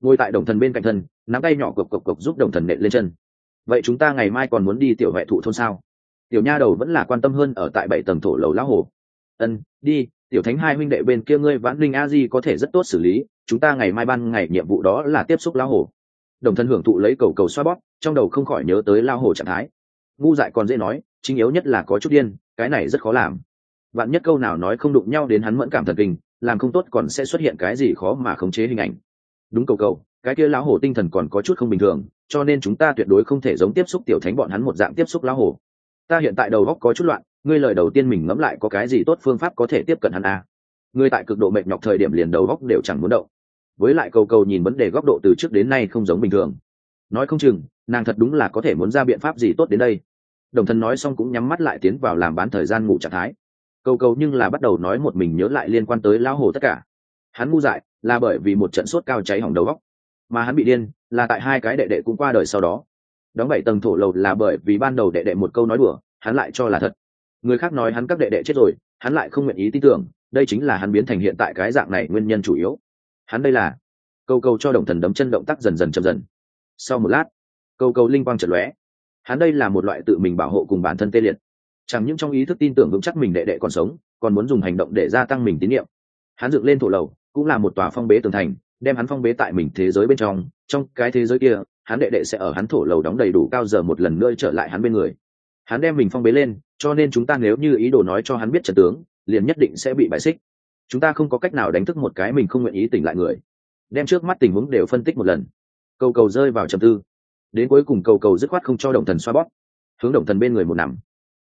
Ngồi tại đồng thần bên cạnh thân, nắm tay nhỏ cộc cộc cộc giúp đồng thần nện lên chân. Vậy chúng ta ngày mai còn muốn đi tiểu vệ thụ thôn sao? Tiểu nha đầu vẫn là quan tâm hơn ở tại bảy tầng thổ lầu lão hồ. Ân, đi tiểu thánh hai huynh đệ bên kia ngươi vãn linh a di có thể rất tốt xử lý, chúng ta ngày mai ban ngày nhiệm vụ đó là tiếp xúc lão hổ. đồng thân hưởng thụ lấy cầu cầu xoa bóp, trong đầu không khỏi nhớ tới lao hổ trạng thái. Ngu dại còn dễ nói, chính yếu nhất là có chút điên, cái này rất khó làm. Vạn nhất câu nào nói không đụng nhau đến hắn mẫn cảm thần kinh, làm không tốt còn sẽ xuất hiện cái gì khó mà khống chế hình ảnh. Đúng cầu cầu, cái kia lão hổ tinh thần còn có chút không bình thường, cho nên chúng ta tuyệt đối không thể giống tiếp xúc tiểu thánh bọn hắn một dạng tiếp xúc lão hổ. Ta hiện tại đầu góc có chút loạn ngươi lời đầu tiên mình ngẫm lại có cái gì tốt phương pháp có thể tiếp cận hắn à. ngươi tại cực độ mệt nhọc thời điểm liền đầu góc đều chẳng muốn động. Với lại cầu cầu nhìn vấn đề góc độ từ trước đến nay không giống bình thường. Nói không chừng, nàng thật đúng là có thể muốn ra biện pháp gì tốt đến đây. Đồng thân nói xong cũng nhắm mắt lại tiến vào làm bán thời gian ngủ trạng thái. Cầu cầu nhưng là bắt đầu nói một mình nhớ lại liên quan tới lão hồ tất cả. Hắn ngu dại, là bởi vì một trận sốt cao cháy hỏng đầu góc. Mà hắn bị điên, là tại hai cái đệ đệ cũng qua đời sau đó. Đóng bảy tầng thổ lầu là bởi vì ban đầu đệ đệ một câu nói đùa, hắn lại cho là thật người khác nói hắn các đệ đệ chết rồi, hắn lại không nguyện ý tin tưởng, đây chính là hắn biến thành hiện tại cái dạng này nguyên nhân chủ yếu. Hắn đây là câu câu cho đồng thần đấm chân động tác dần dần chậm dần. Sau một lát câu câu linh quang chật lóe. Hắn đây là một loại tự mình bảo hộ cùng bản thân tê liệt. Chẳng những trong ý thức tin tưởng vững chắc mình đệ đệ còn sống, còn muốn dùng hành động để gia tăng mình tín nhiệm. Hắn dựng lên thổ lầu, cũng là một tòa phong bế tường thành, đem hắn phong bế tại mình thế giới bên trong. Trong cái thế giới kia, hắn đệ đệ sẽ ở hắn thổ lầu đóng đầy đủ cao giờ một lần nữa trở lại hắn bên người. Hắn đem mình phong bế lên cho nên chúng ta nếu như ý đồ nói cho hắn biết trận tướng, liền nhất định sẽ bị bại xích. Chúng ta không có cách nào đánh thức một cái mình không nguyện ý tỉnh lại người. Đem trước mắt tình huống đều phân tích một lần. Cầu cầu rơi vào trầm tư. Đến cuối cùng cầu cầu dứt khoát không cho động thần xoa bóp. Hướng động thần bên người một nằm.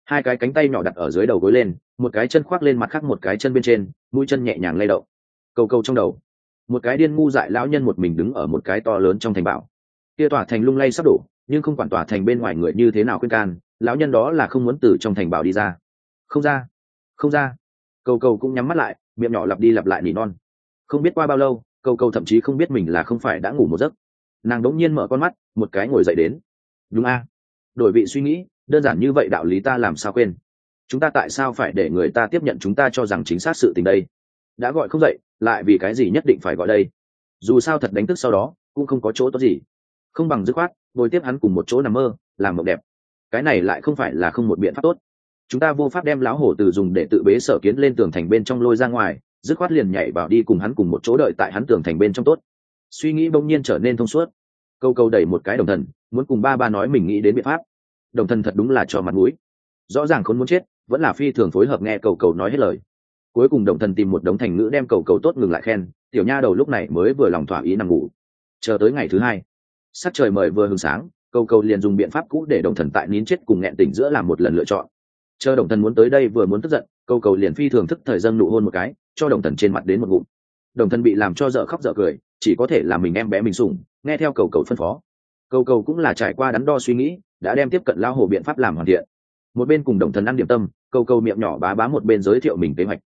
Hai cái cánh tay nhỏ đặt ở dưới đầu gối lên, một cái chân khoác lên mặt khác một cái chân bên trên, mũi chân nhẹ nhàng lay động. Cầu cầu trong đầu. Một cái điên ngu dại lão nhân một mình đứng ở một cái to lớn trong thành bảo kia tòa thành lung lay sắp đổ, nhưng không quản tòa thành bên ngoài người như thế nào khuyên can lão nhân đó là không muốn từ trong thành bảo đi ra. Không ra không ra. Cầu cầu cũng nhắm mắt lại, miệng nhỏ lặp đi lặp lại nỉ non. Không biết qua bao lâu, cầu cầu thậm chí không biết mình là không phải đã ngủ một giấc. Nàng đống nhiên mở con mắt, một cái ngồi dậy đến. Đúng a. Đổi vị suy nghĩ, đơn giản như vậy đạo lý ta làm sao quên? Chúng ta tại sao phải để người ta tiếp nhận chúng ta cho rằng chính xác sự tình đây? Đã gọi không dậy, lại vì cái gì nhất định phải gọi đây? Dù sao thật đánh thức sau đó, cũng không có chỗ tốt gì. Không bằng dứt khoát, bồi tiếp hắn cùng một chỗ nằm mơ, làm mộng đẹp cái này lại không phải là không một biện pháp tốt. Chúng ta vô pháp đem lão hổ từ dùng để tự bế sở kiến lên tường thành bên trong lôi ra ngoài, dứt khoát liền nhảy vào đi cùng hắn cùng một chỗ đợi tại hắn tường thành bên trong tốt. Suy nghĩ bỗng nhiên trở nên thông suốt. Câu câu đẩy một cái đồng thần, muốn cùng ba ba nói mình nghĩ đến biện pháp. Đồng thần thật đúng là cho mặt mũi. Rõ ràng khốn muốn chết, vẫn là phi thường phối hợp nghe cầu cầu nói hết lời. Cuối cùng đồng thần tìm một đống thành ngữ đem cầu cầu tốt ngừng lại khen, tiểu nha đầu lúc này mới vừa lòng thỏa ý nằm ngủ. Chờ tới ngày thứ hai, sắc trời mời vừa hừng sáng cầu cầu liền dùng biện pháp cũ để đồng thần tại nín chết cùng nghẹn tỉnh giữa làm một lần lựa chọn. Chờ đồng thần muốn tới đây vừa muốn tức giận cầu cầu liền phi thường thức thời dân nụ hôn một cái, cho đồng thần trên mặt đến một ngụm. Đồng thần bị làm cho dở khóc dở cười, chỉ có thể làm mình em bé mình sủng, nghe theo cầu cầu phân phó. Cầu cầu cũng là trải qua đắn đo suy nghĩ, đã đem tiếp cận lao hồ biện pháp làm hoàn thiện. Một bên cùng đồng thần ăn điểm tâm cầu cầu miệng nhỏ bá bá một bên giới thiệu mình kế hoạch.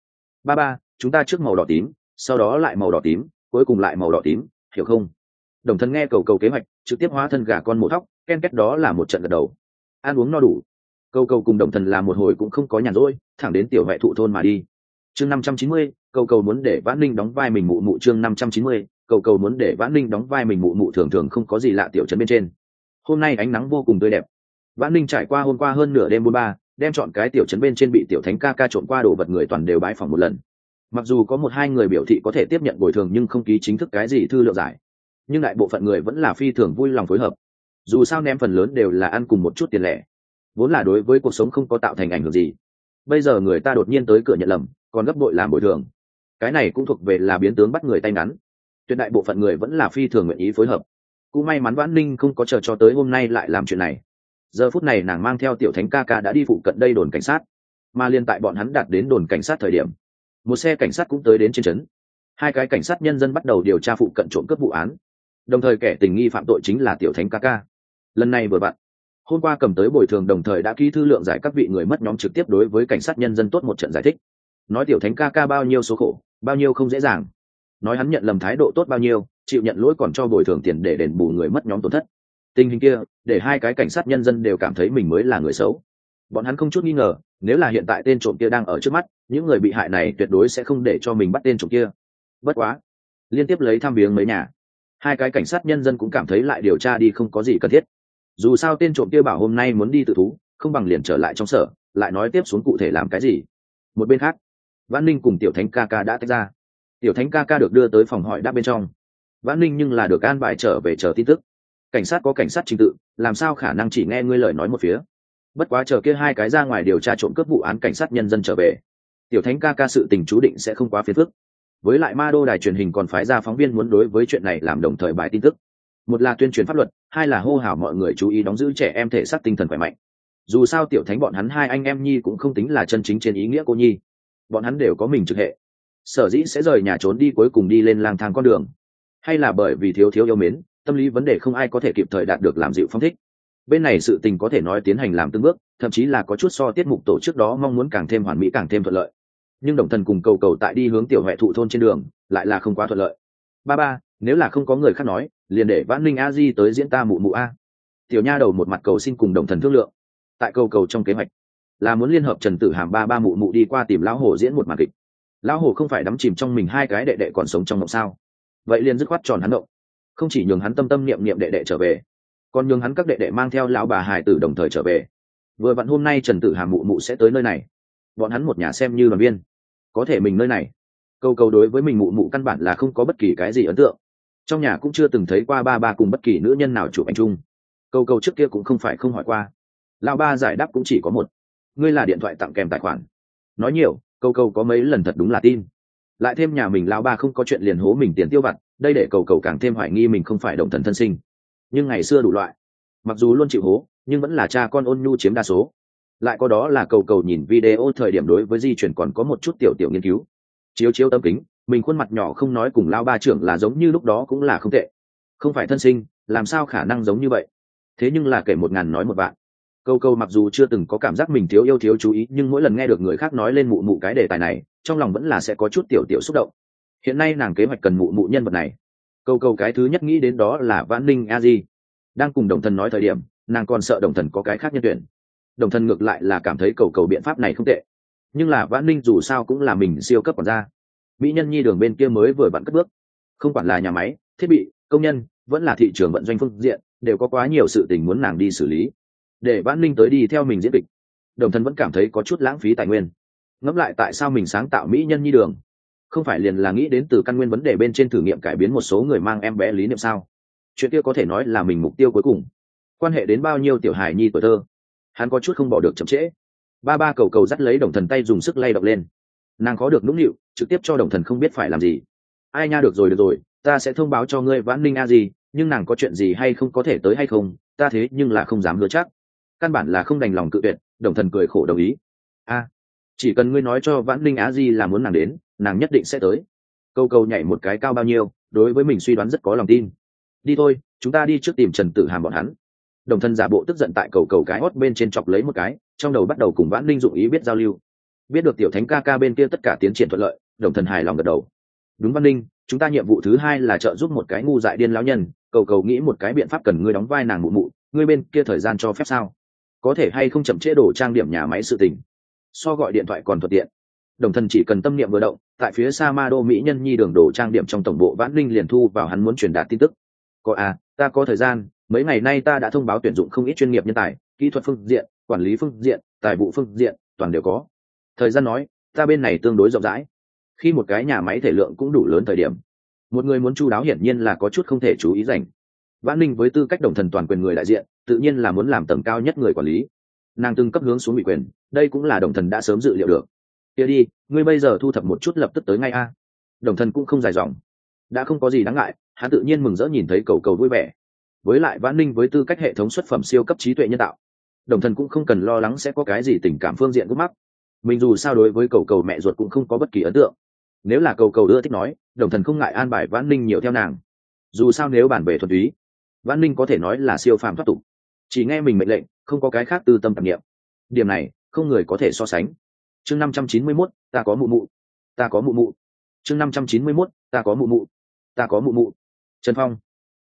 Ba ba, chúng ta trước màu đỏ tím, sau đó lại màu đỏ tím, cuối cùng lại màu đỏ tím, hiểu không? Đồng thần nghe cầu cầu kế hoạch, trực tiếp hóa thân gà con mổ thóc ken kết đó là một trận gật đầu. Ăn uống no đủ. Cầu cầu cùng đồng thần làm một hồi cũng không có nhàn rỗi, thẳng đến tiểu huệ thụ thôn mà đi. Chương năm trăm chín mươi cầu cầu muốn để vãn ninh đóng vai mình mụ mụ chương năm trăm chín mươi cầu cầu muốn để vãn ninh đóng vai mình mụ mụ thường thường không có gì lạ tiểu trấn bên trên. Hôm nay ánh nắng vô cùng tươi đẹp. Vãn ninh trải qua hôm qua hơn nửa đêm bốn ba, đem chọn cái tiểu trấn bên trên bị tiểu thánh ca ca trộn qua đồ vật người toàn đều bãi phòng một lần. Mặc dù có một hai người biểu thị có thể tiếp nhận bồi thường nhưng không ký chính thức cái gì thư lượng giải. Nhưng đại bộ phận người vẫn là phi thường vui lòng phối hợp dù sao ném phần lớn đều là ăn cùng một chút tiền lẻ, vốn là đối với cuộc sống không có tạo thành ảnh hưởng gì. Bây giờ người ta đột nhiên tới cửa nhận lầm, còn gấp bội làm bồi thường. Cái này cũng thuộc về là biến tướng bắt người tay ngắn. Tuyệt đại bộ phận người vẫn là phi thường nguyện ý phối hợp. Cũng may mắn vãn ninh không có chờ cho tới hôm nay lại làm chuyện này. Giờ phút này nàng mang theo tiểu thánh ca ca đã đi phụ cận đây đồn cảnh sát. Mà liên tại bọn hắn đạt đến đồn cảnh sát thời điểm, một xe cảnh sát cũng tới đến trên trấn. Hai cái cảnh sát nhân dân bắt đầu điều tra phụ cận trộm cướp vụ án. Đồng thời kẻ tình nghi phạm tội chính là tiểu thánh ca ca lần này vừa vặn hôm qua cầm tới bồi thường đồng thời đã ký thư lượng giải các vị người mất nhóm trực tiếp đối với cảnh sát nhân dân tốt một trận giải thích. Nói tiểu thánh ca ca bao nhiêu số khổ, bao nhiêu không dễ dàng. Nói hắn nhận lầm thái độ tốt bao nhiêu, chịu nhận lỗi còn cho bồi thường tiền để đền bù người mất nhóm tổn thất. Tình hình kia, để hai cái cảnh sát nhân dân đều cảm thấy mình mới là người xấu. Bọn hắn không chút nghi ngờ, nếu là hiện tại tên trộm kia đang ở trước mắt, những người bị hại này tuyệt đối sẽ không để cho mình bắt tên trộm kia. Bất quá, liên tiếp lấy tham viếng mấy nhà. Hai cái cảnh sát nhân dân cũng cảm thấy lại điều tra đi không có gì cần thiết dù sao tên trộm kia bảo hôm nay muốn đi tự thú, không bằng liền trở lại trong sở, lại nói tiếp xuống cụ thể làm cái gì. Một bên khác văn ninh cùng tiểu thánh ca ca đã tách ra. Tiểu thánh ca ca được đưa tới phòng hỏi đáp bên trong. Văn ninh nhưng là được an bài trở về chờ tin tức. Cảnh sát có cảnh sát trình tự, làm sao khả năng chỉ nghe ngươi lời nói một phía? Bất quá chờ kia hai cái ra ngoài điều tra trộm cướp vụ án cảnh sát nhân dân trở về, tiểu thánh ca ca sự tình chú định sẽ không quá phiền phức. Với lại ma đô đài truyền hình còn phái ra phóng viên muốn đối với chuyện này làm đồng thời bài tin tức một là tuyên truyền pháp luật, hai là hô hào mọi người chú ý đóng giữ trẻ em thể xác tinh thần khỏe mạnh. Dù sao tiểu thánh bọn hắn hai anh em nhi cũng không tính là chân chính trên ý nghĩa cô nhi. Bọn hắn đều có mình trực hệ. Sở dĩ sẽ rời nhà trốn đi cuối cùng đi lên lang thang con đường. Hay là bởi vì thiếu thiếu yêu mến, tâm lý vấn đề không ai có thể kịp thời đạt được làm dịu phong thích. Bên này sự tình có thể nói tiến hành làm từng bước, thậm chí là có chút so tiết mục tổ chức đó mong muốn càng thêm hoàn mỹ càng thêm thuận lợi. Nhưng đồng thần cùng cầu cầu tại đi hướng tiểu huệ thụ thôn trên đường, lại là không quá thuận lợi. Ba ba, nếu là không có người khác nói liền để vãn linh a di tới diễn ta mụ mụ a. Tiểu nha đầu một mặt cầu xin cùng đồng thần thương lượng. Tại cầu cầu trong kế hoạch, là muốn liên hợp trần tử hàm ba ba mụ mụ đi qua tìm lão hồ diễn một màn kịch. Lão hồ không phải đắm chìm trong mình hai cái đệ đệ còn sống trong mộng sao? Vậy liền dứt khoát tròn hắn động. Không chỉ nhường hắn tâm tâm niệm niệm đệ đệ trở về, còn nhường hắn các đệ đệ mang theo lão bà hải tử đồng thời trở về. Vừa vặn hôm nay trần tử hàm mụ mụ sẽ tới nơi này. Bọn hắn một nhà xem như đoàn viên. Có thể mình nơi này. Câu câu đối với mình mụ mụ căn bản là không có bất kỳ cái gì ấn tượng trong nhà cũng chưa từng thấy qua ba ba cùng bất kỳ nữ nhân nào chụp ảnh chung. Câu câu trước kia cũng không phải không hỏi qua. Lão ba giải đáp cũng chỉ có một. Ngươi là điện thoại tặng kèm tài khoản. Nói nhiều, câu câu có mấy lần thật đúng là tin. Lại thêm nhà mình lão ba không có chuyện liền hố mình tiền tiêu vặt, đây để cầu cầu càng thêm hoài nghi mình không phải động thần thân sinh. Nhưng ngày xưa đủ loại. Mặc dù luôn chịu hố, nhưng vẫn là cha con ôn nhu chiếm đa số. Lại có đó là cầu cầu nhìn video thời điểm đối với di chuyển còn có một chút tiểu tiểu nghiên cứu. Chiếu chiếu tâm kính mình khuôn mặt nhỏ không nói cùng lao ba trưởng là giống như lúc đó cũng là không tệ. Không phải thân sinh, làm sao khả năng giống như vậy? Thế nhưng là kể một ngàn nói một bạn câu câu mặc dù chưa từng có cảm giác mình thiếu yêu thiếu chú ý, nhưng mỗi lần nghe được người khác nói lên mụ mụ cái đề tài này, trong lòng vẫn là sẽ có chút tiểu tiểu xúc động. Hiện nay nàng kế hoạch cần mụ mụ nhân vật này. Câu câu cái thứ nhất nghĩ đến đó là vãn ninh a di. Đang cùng đồng thần nói thời điểm, nàng còn sợ đồng thần có cái khác nhân tuyển. Đồng thần ngược lại là cảm thấy cầu cầu biện pháp này không tệ. Nhưng là vãn ninh dù sao cũng là mình siêu cấp còn ra mỹ nhân nhi đường bên kia mới vừa vặn cất bước. Không quản là nhà máy, thiết bị, công nhân, vẫn là thị trường vận doanh phương diện, đều có quá nhiều sự tình muốn nàng đi xử lý. Để vãn ninh tới đi theo mình diễn kịch, đồng thần vẫn cảm thấy có chút lãng phí tài nguyên. Ngẫm lại tại sao mình sáng tạo mỹ nhân nhi đường? Không phải liền là nghĩ đến từ căn nguyên vấn đề bên trên thử nghiệm cải biến một số người mang em bé lý niệm sao? Chuyện kia có thể nói là mình mục tiêu cuối cùng. Quan hệ đến bao nhiêu tiểu hài nhi tuổi thơ? Hắn có chút không bỏ được chậm trễ. Ba ba cầu cầu dắt lấy đồng thần tay dùng sức lay động lên nàng có được nũng nịu, trực tiếp cho đồng thần không biết phải làm gì. Ai nha được rồi được rồi, ta sẽ thông báo cho ngươi vãn ninh a gì nhưng nàng có chuyện gì hay không có thể tới hay không, ta thế nhưng là không dám hứa chắc. Căn bản là không đành lòng cự tuyệt, đồng thần cười khổ đồng ý. A, chỉ cần ngươi nói cho vãn ninh á di là muốn nàng đến, nàng nhất định sẽ tới. Câu câu nhảy một cái cao bao nhiêu, đối với mình suy đoán rất có lòng tin. Đi thôi, chúng ta đi trước tìm trần tử hàm bọn hắn. Đồng thân giả bộ tức giận tại cầu cầu cái hót bên trên chọc lấy một cái, trong đầu bắt đầu cùng vãn linh dụng ý biết giao lưu biết được tiểu thánh ca ca bên kia tất cả tiến triển thuận lợi, đồng thần hài lòng gật đầu. Đúng văn linh chúng ta nhiệm vụ thứ hai là trợ giúp một cái ngu dại điên lão nhân, cầu cầu nghĩ một cái biện pháp cần ngươi đóng vai nàng mụ mụ, ngươi bên kia thời gian cho phép sao? Có thể hay không chậm trễ đồ trang điểm nhà máy sự tình. So gọi điện thoại còn thuận tiện. Đồng thần chỉ cần tâm niệm vừa động, tại phía xa ma đô mỹ nhân nhi đường đồ trang điểm trong tổng bộ vãn linh liền thu vào hắn muốn truyền đạt tin tức. Có à ta có thời gian, mấy ngày nay ta đã thông báo tuyển dụng không ít chuyên nghiệp nhân tài, kỹ thuật phương diện, quản lý phương diện, tài vụ phương diện, toàn đều có thời gian nói, ta bên này tương đối rộng rãi. Khi một cái nhà máy thể lượng cũng đủ lớn thời điểm, một người muốn chu đáo hiển nhiên là có chút không thể chú ý dành vãn ninh với tư cách đồng thần toàn quyền người đại diện, tự nhiên là muốn làm tầng cao nhất người quản lý. Nàng từng cấp hướng xuống ủy quyền, đây cũng là đồng thần đã sớm dự liệu được. Kia đi, ngươi bây giờ thu thập một chút lập tức tới ngay a. Đồng thần cũng không dài dòng. Đã không có gì đáng ngại, hắn tự nhiên mừng rỡ nhìn thấy cầu cầu vui vẻ. Với lại vãn ninh với tư cách hệ thống xuất phẩm siêu cấp trí tuệ nhân tạo, đồng thần cũng không cần lo lắng sẽ có cái gì tình cảm phương diện gốc mắc mình dù sao đối với cầu cầu mẹ ruột cũng không có bất kỳ ấn tượng. Nếu là cầu cầu ưa thích nói, đồng thần không ngại an bài vãn ninh nhiều theo nàng. Dù sao nếu bản về thuần túy, vãn ninh có thể nói là siêu phàm thoát tục. Chỉ nghe mình mệnh lệnh, không có cái khác tư tâm tạp nghiệm điểm này, không người có thể so sánh. Chương năm trăm chín mươi mốt, ta có mụ mụ. Ta có mụ mụ. Chương năm trăm chín mươi mốt, ta có mụ mụ. Ta có mụ mụ. Trần phong,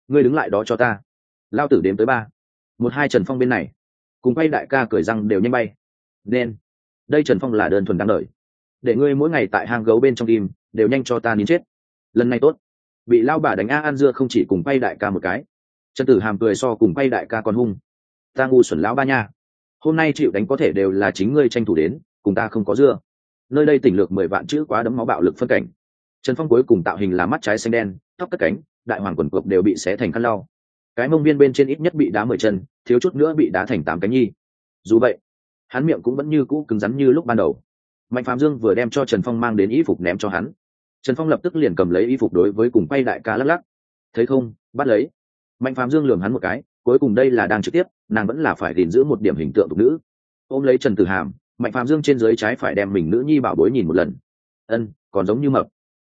ngươi đứng lại đó cho ta. Lao tử đếm tới ba. Một hai trần phong bên này. Cùng quay đại ca cười răng đều nhanh bay. Nên đây trần phong là đơn thuần đáng đ để ngươi mỗi ngày tại hang gấu bên trong im, đều nhanh cho ta nín chết. lần này tốt. bị lao bà đánh a an dưa không chỉ cùng quay đại ca một cái, trần tử hàm cười so cùng quay đại ca còn hung. Ta ngu xuẩn lão ba nha. hôm nay chịu đánh có thể đều là chính ngươi tranh thủ đến, cùng ta không có dưa. nơi đây tỉnh lược mười vạn chữ quá đấm máu bạo lực phân cảnh. Trần phong cuối cùng tạo hình là mắt trái xanh đen, tóc cất cánh, đại hoàng quần cộp đều bị xé thành khăn lau. cái mông viên bên trên ít nhất bị đá mười chân, thiếu chút nữa bị đá thành tám cánh nhi. dù vậy hắn miệng cũng vẫn như cũ cứng rắn như lúc ban đầu. Mạnh phạm dương vừa đem cho trần phong mang đến y phục ném cho hắn. Trần phong lập tức liền cầm lấy y phục đối với cùng quay đại ca lắc lắc. Thấy không, bắt lấy. Mạnh phạm dương lường hắn một cái, cuối cùng đây là đang trực tiếp, nàng vẫn là phải gìn giữ một điểm hình tượng tục nữ. Ôm lấy trần tử hàm, mạnh phạm dương trên dưới trái phải đem mình nữ nhi bảo bối nhìn một lần. Ân, còn giống như mập.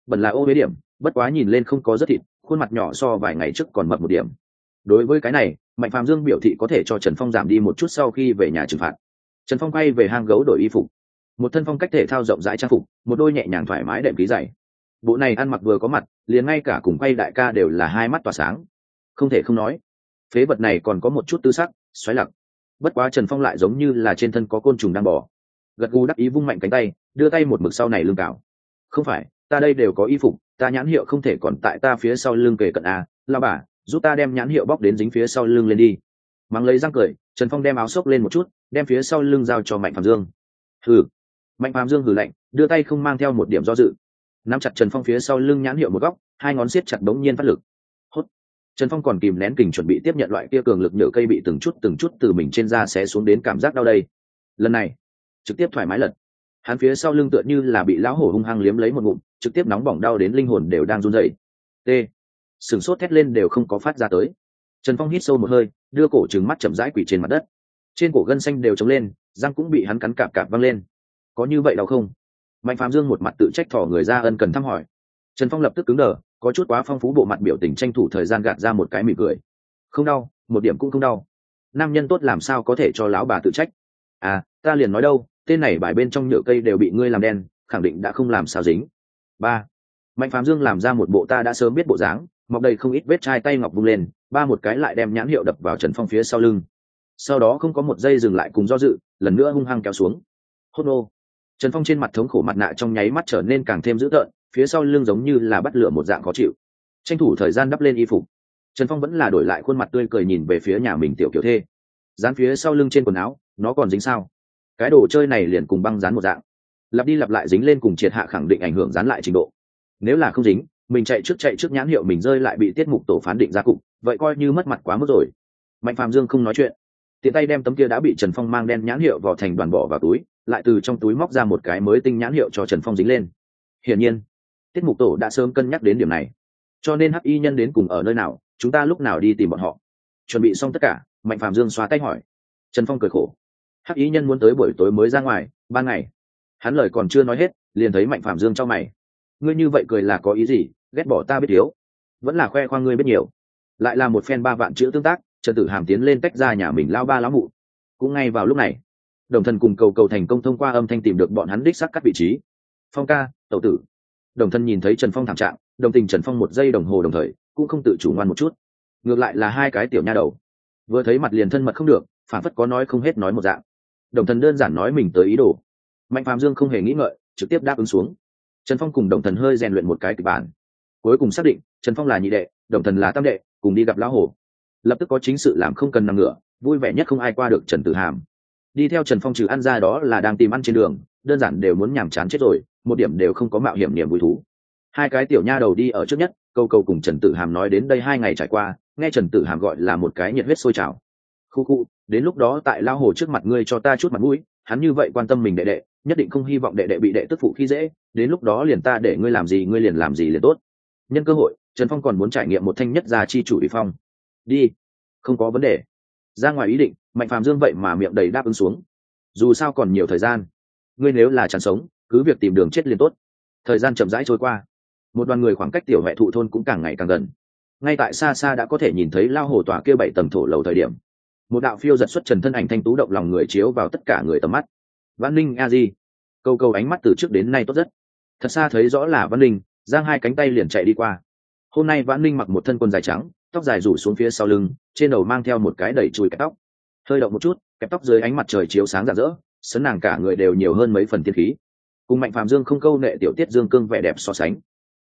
Bẩn là ô huế điểm, bất quá nhìn lên không có rất thịt, khuôn mặt nhỏ so vài ngày trước còn mập một điểm. Đối với cái này, mạnh phạm dương biểu thị có thể cho trần phong giảm đi một chút sau khi về nhà trừng phạt trần phong quay về hang gấu đổi y phục. Một thân phong cách thể thao rộng rãi trang phục, một đôi nhẹ nhàng thoải mái đệm ký dày bộ này ăn mặc vừa có mặt, liền ngay cả cùng quay đại ca đều là hai mắt tỏa sáng. Không thể không nói, phế vật này còn có một chút tư sắc, xoáy lặc. Bất quá trần phong lại giống như là trên thân có côn trùng đang bỏ gật gù đắc ý vung mạnh cánh tay, đưa tay một mực sau này lưng cào. Không phải, ta đây đều có y phục, ta nhãn hiệu không thể còn tại ta phía sau lưng kề cận à, a lao bà, giúp ta đem nhãn hiệu bóc đến dính phía sau lưng lên đi mắng lấy răng cười, trần phong đem áo xốc lên một chút, đem phía sau lưng giao cho mạnh phạm dương. Hừ. Mạnh phạm dương hừ lạnh, đưa tay không mang theo một điểm do dự. Nắm chặt trần phong phía sau lưng nhãn hiệu một góc, hai ngón siết chặt đống nhiên phát lực. Hốt. Trần phong còn kìm nén kình chuẩn bị tiếp nhận loại kia cường lực nhựa cây bị từng chút từng chút từ mình trên da xé xuống đến cảm giác đau đây. Lần này, trực tiếp thoải mái lật. Hắn phía sau lưng tựa như là bị lão hổ hung hăng liếm lấy một ngụm, trực tiếp nóng bỏng đau đến linh hồn đều đang run dậy t. Sửng sốt thét lên đều không có phát ra tới trần phong hít sâu một hơi, đưa cổ trừng mắt chậm rãi quỷ trên mặt đất. Trên cổ gân xanh đều trống lên, răng cũng bị hắn cắn cạp cạp văng lên. Có như vậy đau không? Mạnh phạm dương một mặt tự trách thỏ người ra ân cần thăm hỏi. Trần phong lập tức cứng đờ, có chút quá phong phú bộ mặt biểu tình tranh thủ thời gian gạt ra một cái mỉm cười. Không đau, một điểm cũng không đau. Nam nhân tốt làm sao có thể cho lão bà tự trách? À ta liền nói đâu, tên này bài bên trong nhựa cây đều bị ngươi làm đen, khẳng định đã không làm sao dính. Ba, mạnh phạm dương làm ra một bộ ta đã sớm biết bộ dáng, mọc đầy không ít vết chai tay ngọc vung lên ba một cái lại đem nhãn hiệu đập vào trần phong phía sau lưng. Sau đó không có một giây dừng lại cùng do dự, lần nữa hung hăng kéo xuống. Hốt nô. Trần phong trên mặt thống khổ mặt nạ trong nháy mắt trở nên càng thêm dữ tợn, phía sau lưng giống như là bắt lửa một dạng khó chịu. Tranh thủ thời gian đắp lên y phục. Trần phong vẫn là đổi lại khuôn mặt tươi cười nhìn về phía nhà mình tiểu kiểu thê. Dán phía sau lưng trên quần áo, nó còn dính sao? Cái đồ chơi này liền cùng băng dán một dạng. Lặp đi lặp lại dính lên cùng triệt hạ khẳng định ảnh hưởng dán lại trình độ. Nếu là không dính, mình chạy trước chạy trước nhãn hiệu mình rơi lại bị tiết mục tổ phán định ra cục vậy coi như mất mặt quá mức rồi. Mạnh phạm dương không nói chuyện. Tiện tay đem tấm kia đã bị trần phong mang đen nhãn hiệu vào thành đoàn bỏ vào túi, lại từ trong túi móc ra một cái mới tinh nhãn hiệu cho trần phong dính lên. Hiển nhiên, tiết mục tổ đã sớm cân nhắc đến điểm này. Cho nên hắc y nhân đến cùng ở nơi nào, chúng ta lúc nào đi tìm bọn họ? Chuẩn bị xong tất cả, mạnh phạm dương xóa tay hỏi. Trần phong cười khổ. Hắc y nhân muốn tới buổi tối mới ra ngoài, ban ngày. Hắn lời còn chưa nói hết, liền thấy mạnh phạm dương cho mày. Ngươi như vậy cười là có ý gì? Ghét bỏ ta biết thiếu. Vẫn là khoe khoang ngươi biết nhiều lại là một phen ba vạn chữ tương tác, trần tử hàm tiến lên tách ra nhà mình lao ba lão mụ. Cũng ngay vào lúc này, đồng thần cùng cầu cầu thành công thông qua âm thanh tìm được bọn hắn đích sắc các vị trí. Phong ca tậu tử. Đồng thân nhìn thấy trần phong thảm trạng, đồng tình trần phong một giây đồng hồ đồng thời, cũng không tự chủ ngoan một chút. Ngược lại là hai cái tiểu nha đầu. Vừa thấy mặt liền thân mật không được, phản phất có nói không hết nói một dạng. Đồng thần đơn giản nói mình tới ý đồ. Mạnh phạm dương không hề nghĩ ngợi, trực tiếp đáp ứng xuống. Trần phong cùng đồng thần hơi rèn luyện một cái kịch bản. Cuối cùng xác định, trần phong là nhị đệ, đồng thần là tam đệ cùng đi gặp lão hồ lập tức có chính sự làm không cần nằm ngửa, vui vẻ nhất không ai qua được trần tử hàm. Đi theo trần phong trừ ăn ra đó là đang tìm ăn trên đường, đơn giản đều muốn nhàm chán chết rồi, một điểm đều không có mạo hiểm niềm vui thú. Hai cái tiểu nha đầu đi ở trước nhất, câu câu cùng trần tử hàm nói đến đây hai ngày trải qua, nghe trần tử hàm gọi là một cái nhiệt huyết sôi trào. Khu khu, đến lúc đó tại lao hồ trước mặt ngươi cho ta chút mặt mũi, hắn như vậy quan tâm mình đệ đệ, nhất định không hy vọng đệ đệ bị đệ tức phụ khi dễ, đến lúc đó liền ta để ngươi làm gì ngươi liền làm gì liền tốt. Nhân cơ hội trần phong còn muốn trải nghiệm một thanh nhất gia chi chủ ủy phong. Đi. Không có vấn đề. Ra ngoài ý định, mạnh phàm dương vậy mà miệng đầy đáp ứng xuống. Dù sao còn nhiều thời gian. Ngươi nếu là chẳng sống, cứ việc tìm đường chết liền tốt. Thời gian chậm rãi trôi qua. Một đoàn người khoảng cách tiểu vệ thụ thôn cũng càng ngày càng gần. Ngay tại xa xa đã có thể nhìn thấy lao hồ tòa kia bảy tầng thổ lầu thời điểm, một đạo phiêu giật xuất trần thân ảnh thanh tú động lòng người chiếu vào tất cả người tầm mắt. Văn ninh, a di. Câu câu ánh mắt từ trước đến nay tốt rất thật xa thấy rõ là văn ninh, giang hai cánh tay liền chạy đi qua hôm nay Vãn ninh mặc một thân quần dài trắng, tóc dài rủ xuống phía sau lưng, trên đầu mang theo một cái đẩy chùi kẹp tóc. Hơi động một chút, kẹp tóc dưới ánh mặt trời chiếu sáng rạng rỡ, sấn nàng cả người đều nhiều hơn mấy phần tiên khí. Cùng mạnh phạm dương không câu nệ tiểu tiết dương cương vẻ đẹp so sánh.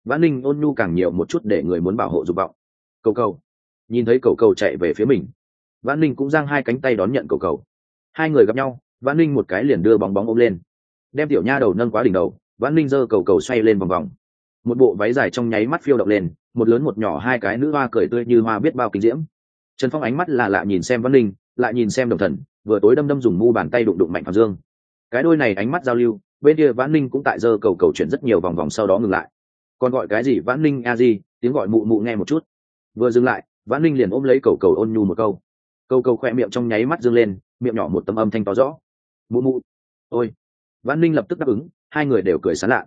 Vãn ninh ôn nhu càng nhiều một chút để người muốn bảo hộ dục vọng. Cầu cầu. Nhìn thấy cầu cầu chạy về phía mình, Vãn ninh cũng giang hai cánh tay đón nhận cầu cầu. Hai người gặp nhau, Vãn ninh một cái liền đưa bóng bóng ôm lên. Đem tiểu nha đầu nâng quá đỉnh đầu, Vãn ninh giơ cầu cầu xoay lên vòng vòng. Một bộ váy dài trong nháy mắt phiêu động lên một lớn một nhỏ hai cái nữ hoa cười tươi như hoa biết bao kinh diễm. Trần phong ánh mắt là lạ nhìn xem văn ninh, lại nhìn xem đồng thần, vừa tối đâm đâm dùng mu bàn tay đụng đụng mạnh phạm dương. Cái đôi này ánh mắt giao lưu, bên kia vãn ninh cũng tại giờ cầu cầu chuyển rất nhiều vòng vòng sau đó ngừng lại. Còn gọi cái gì? Vãn ninh a di, tiếng gọi mụ mụ nghe một chút. Vừa dừng lại, vãn ninh liền ôm lấy cầu cầu ôn nhu một câu. Cầu cầu khoe miệng trong nháy mắt dương lên, miệng nhỏ một tấm âm thanh to rõ. Mụ mụ, ôi. Vãn ninh lập tức đáp ứng, hai người đều cười sán lạ.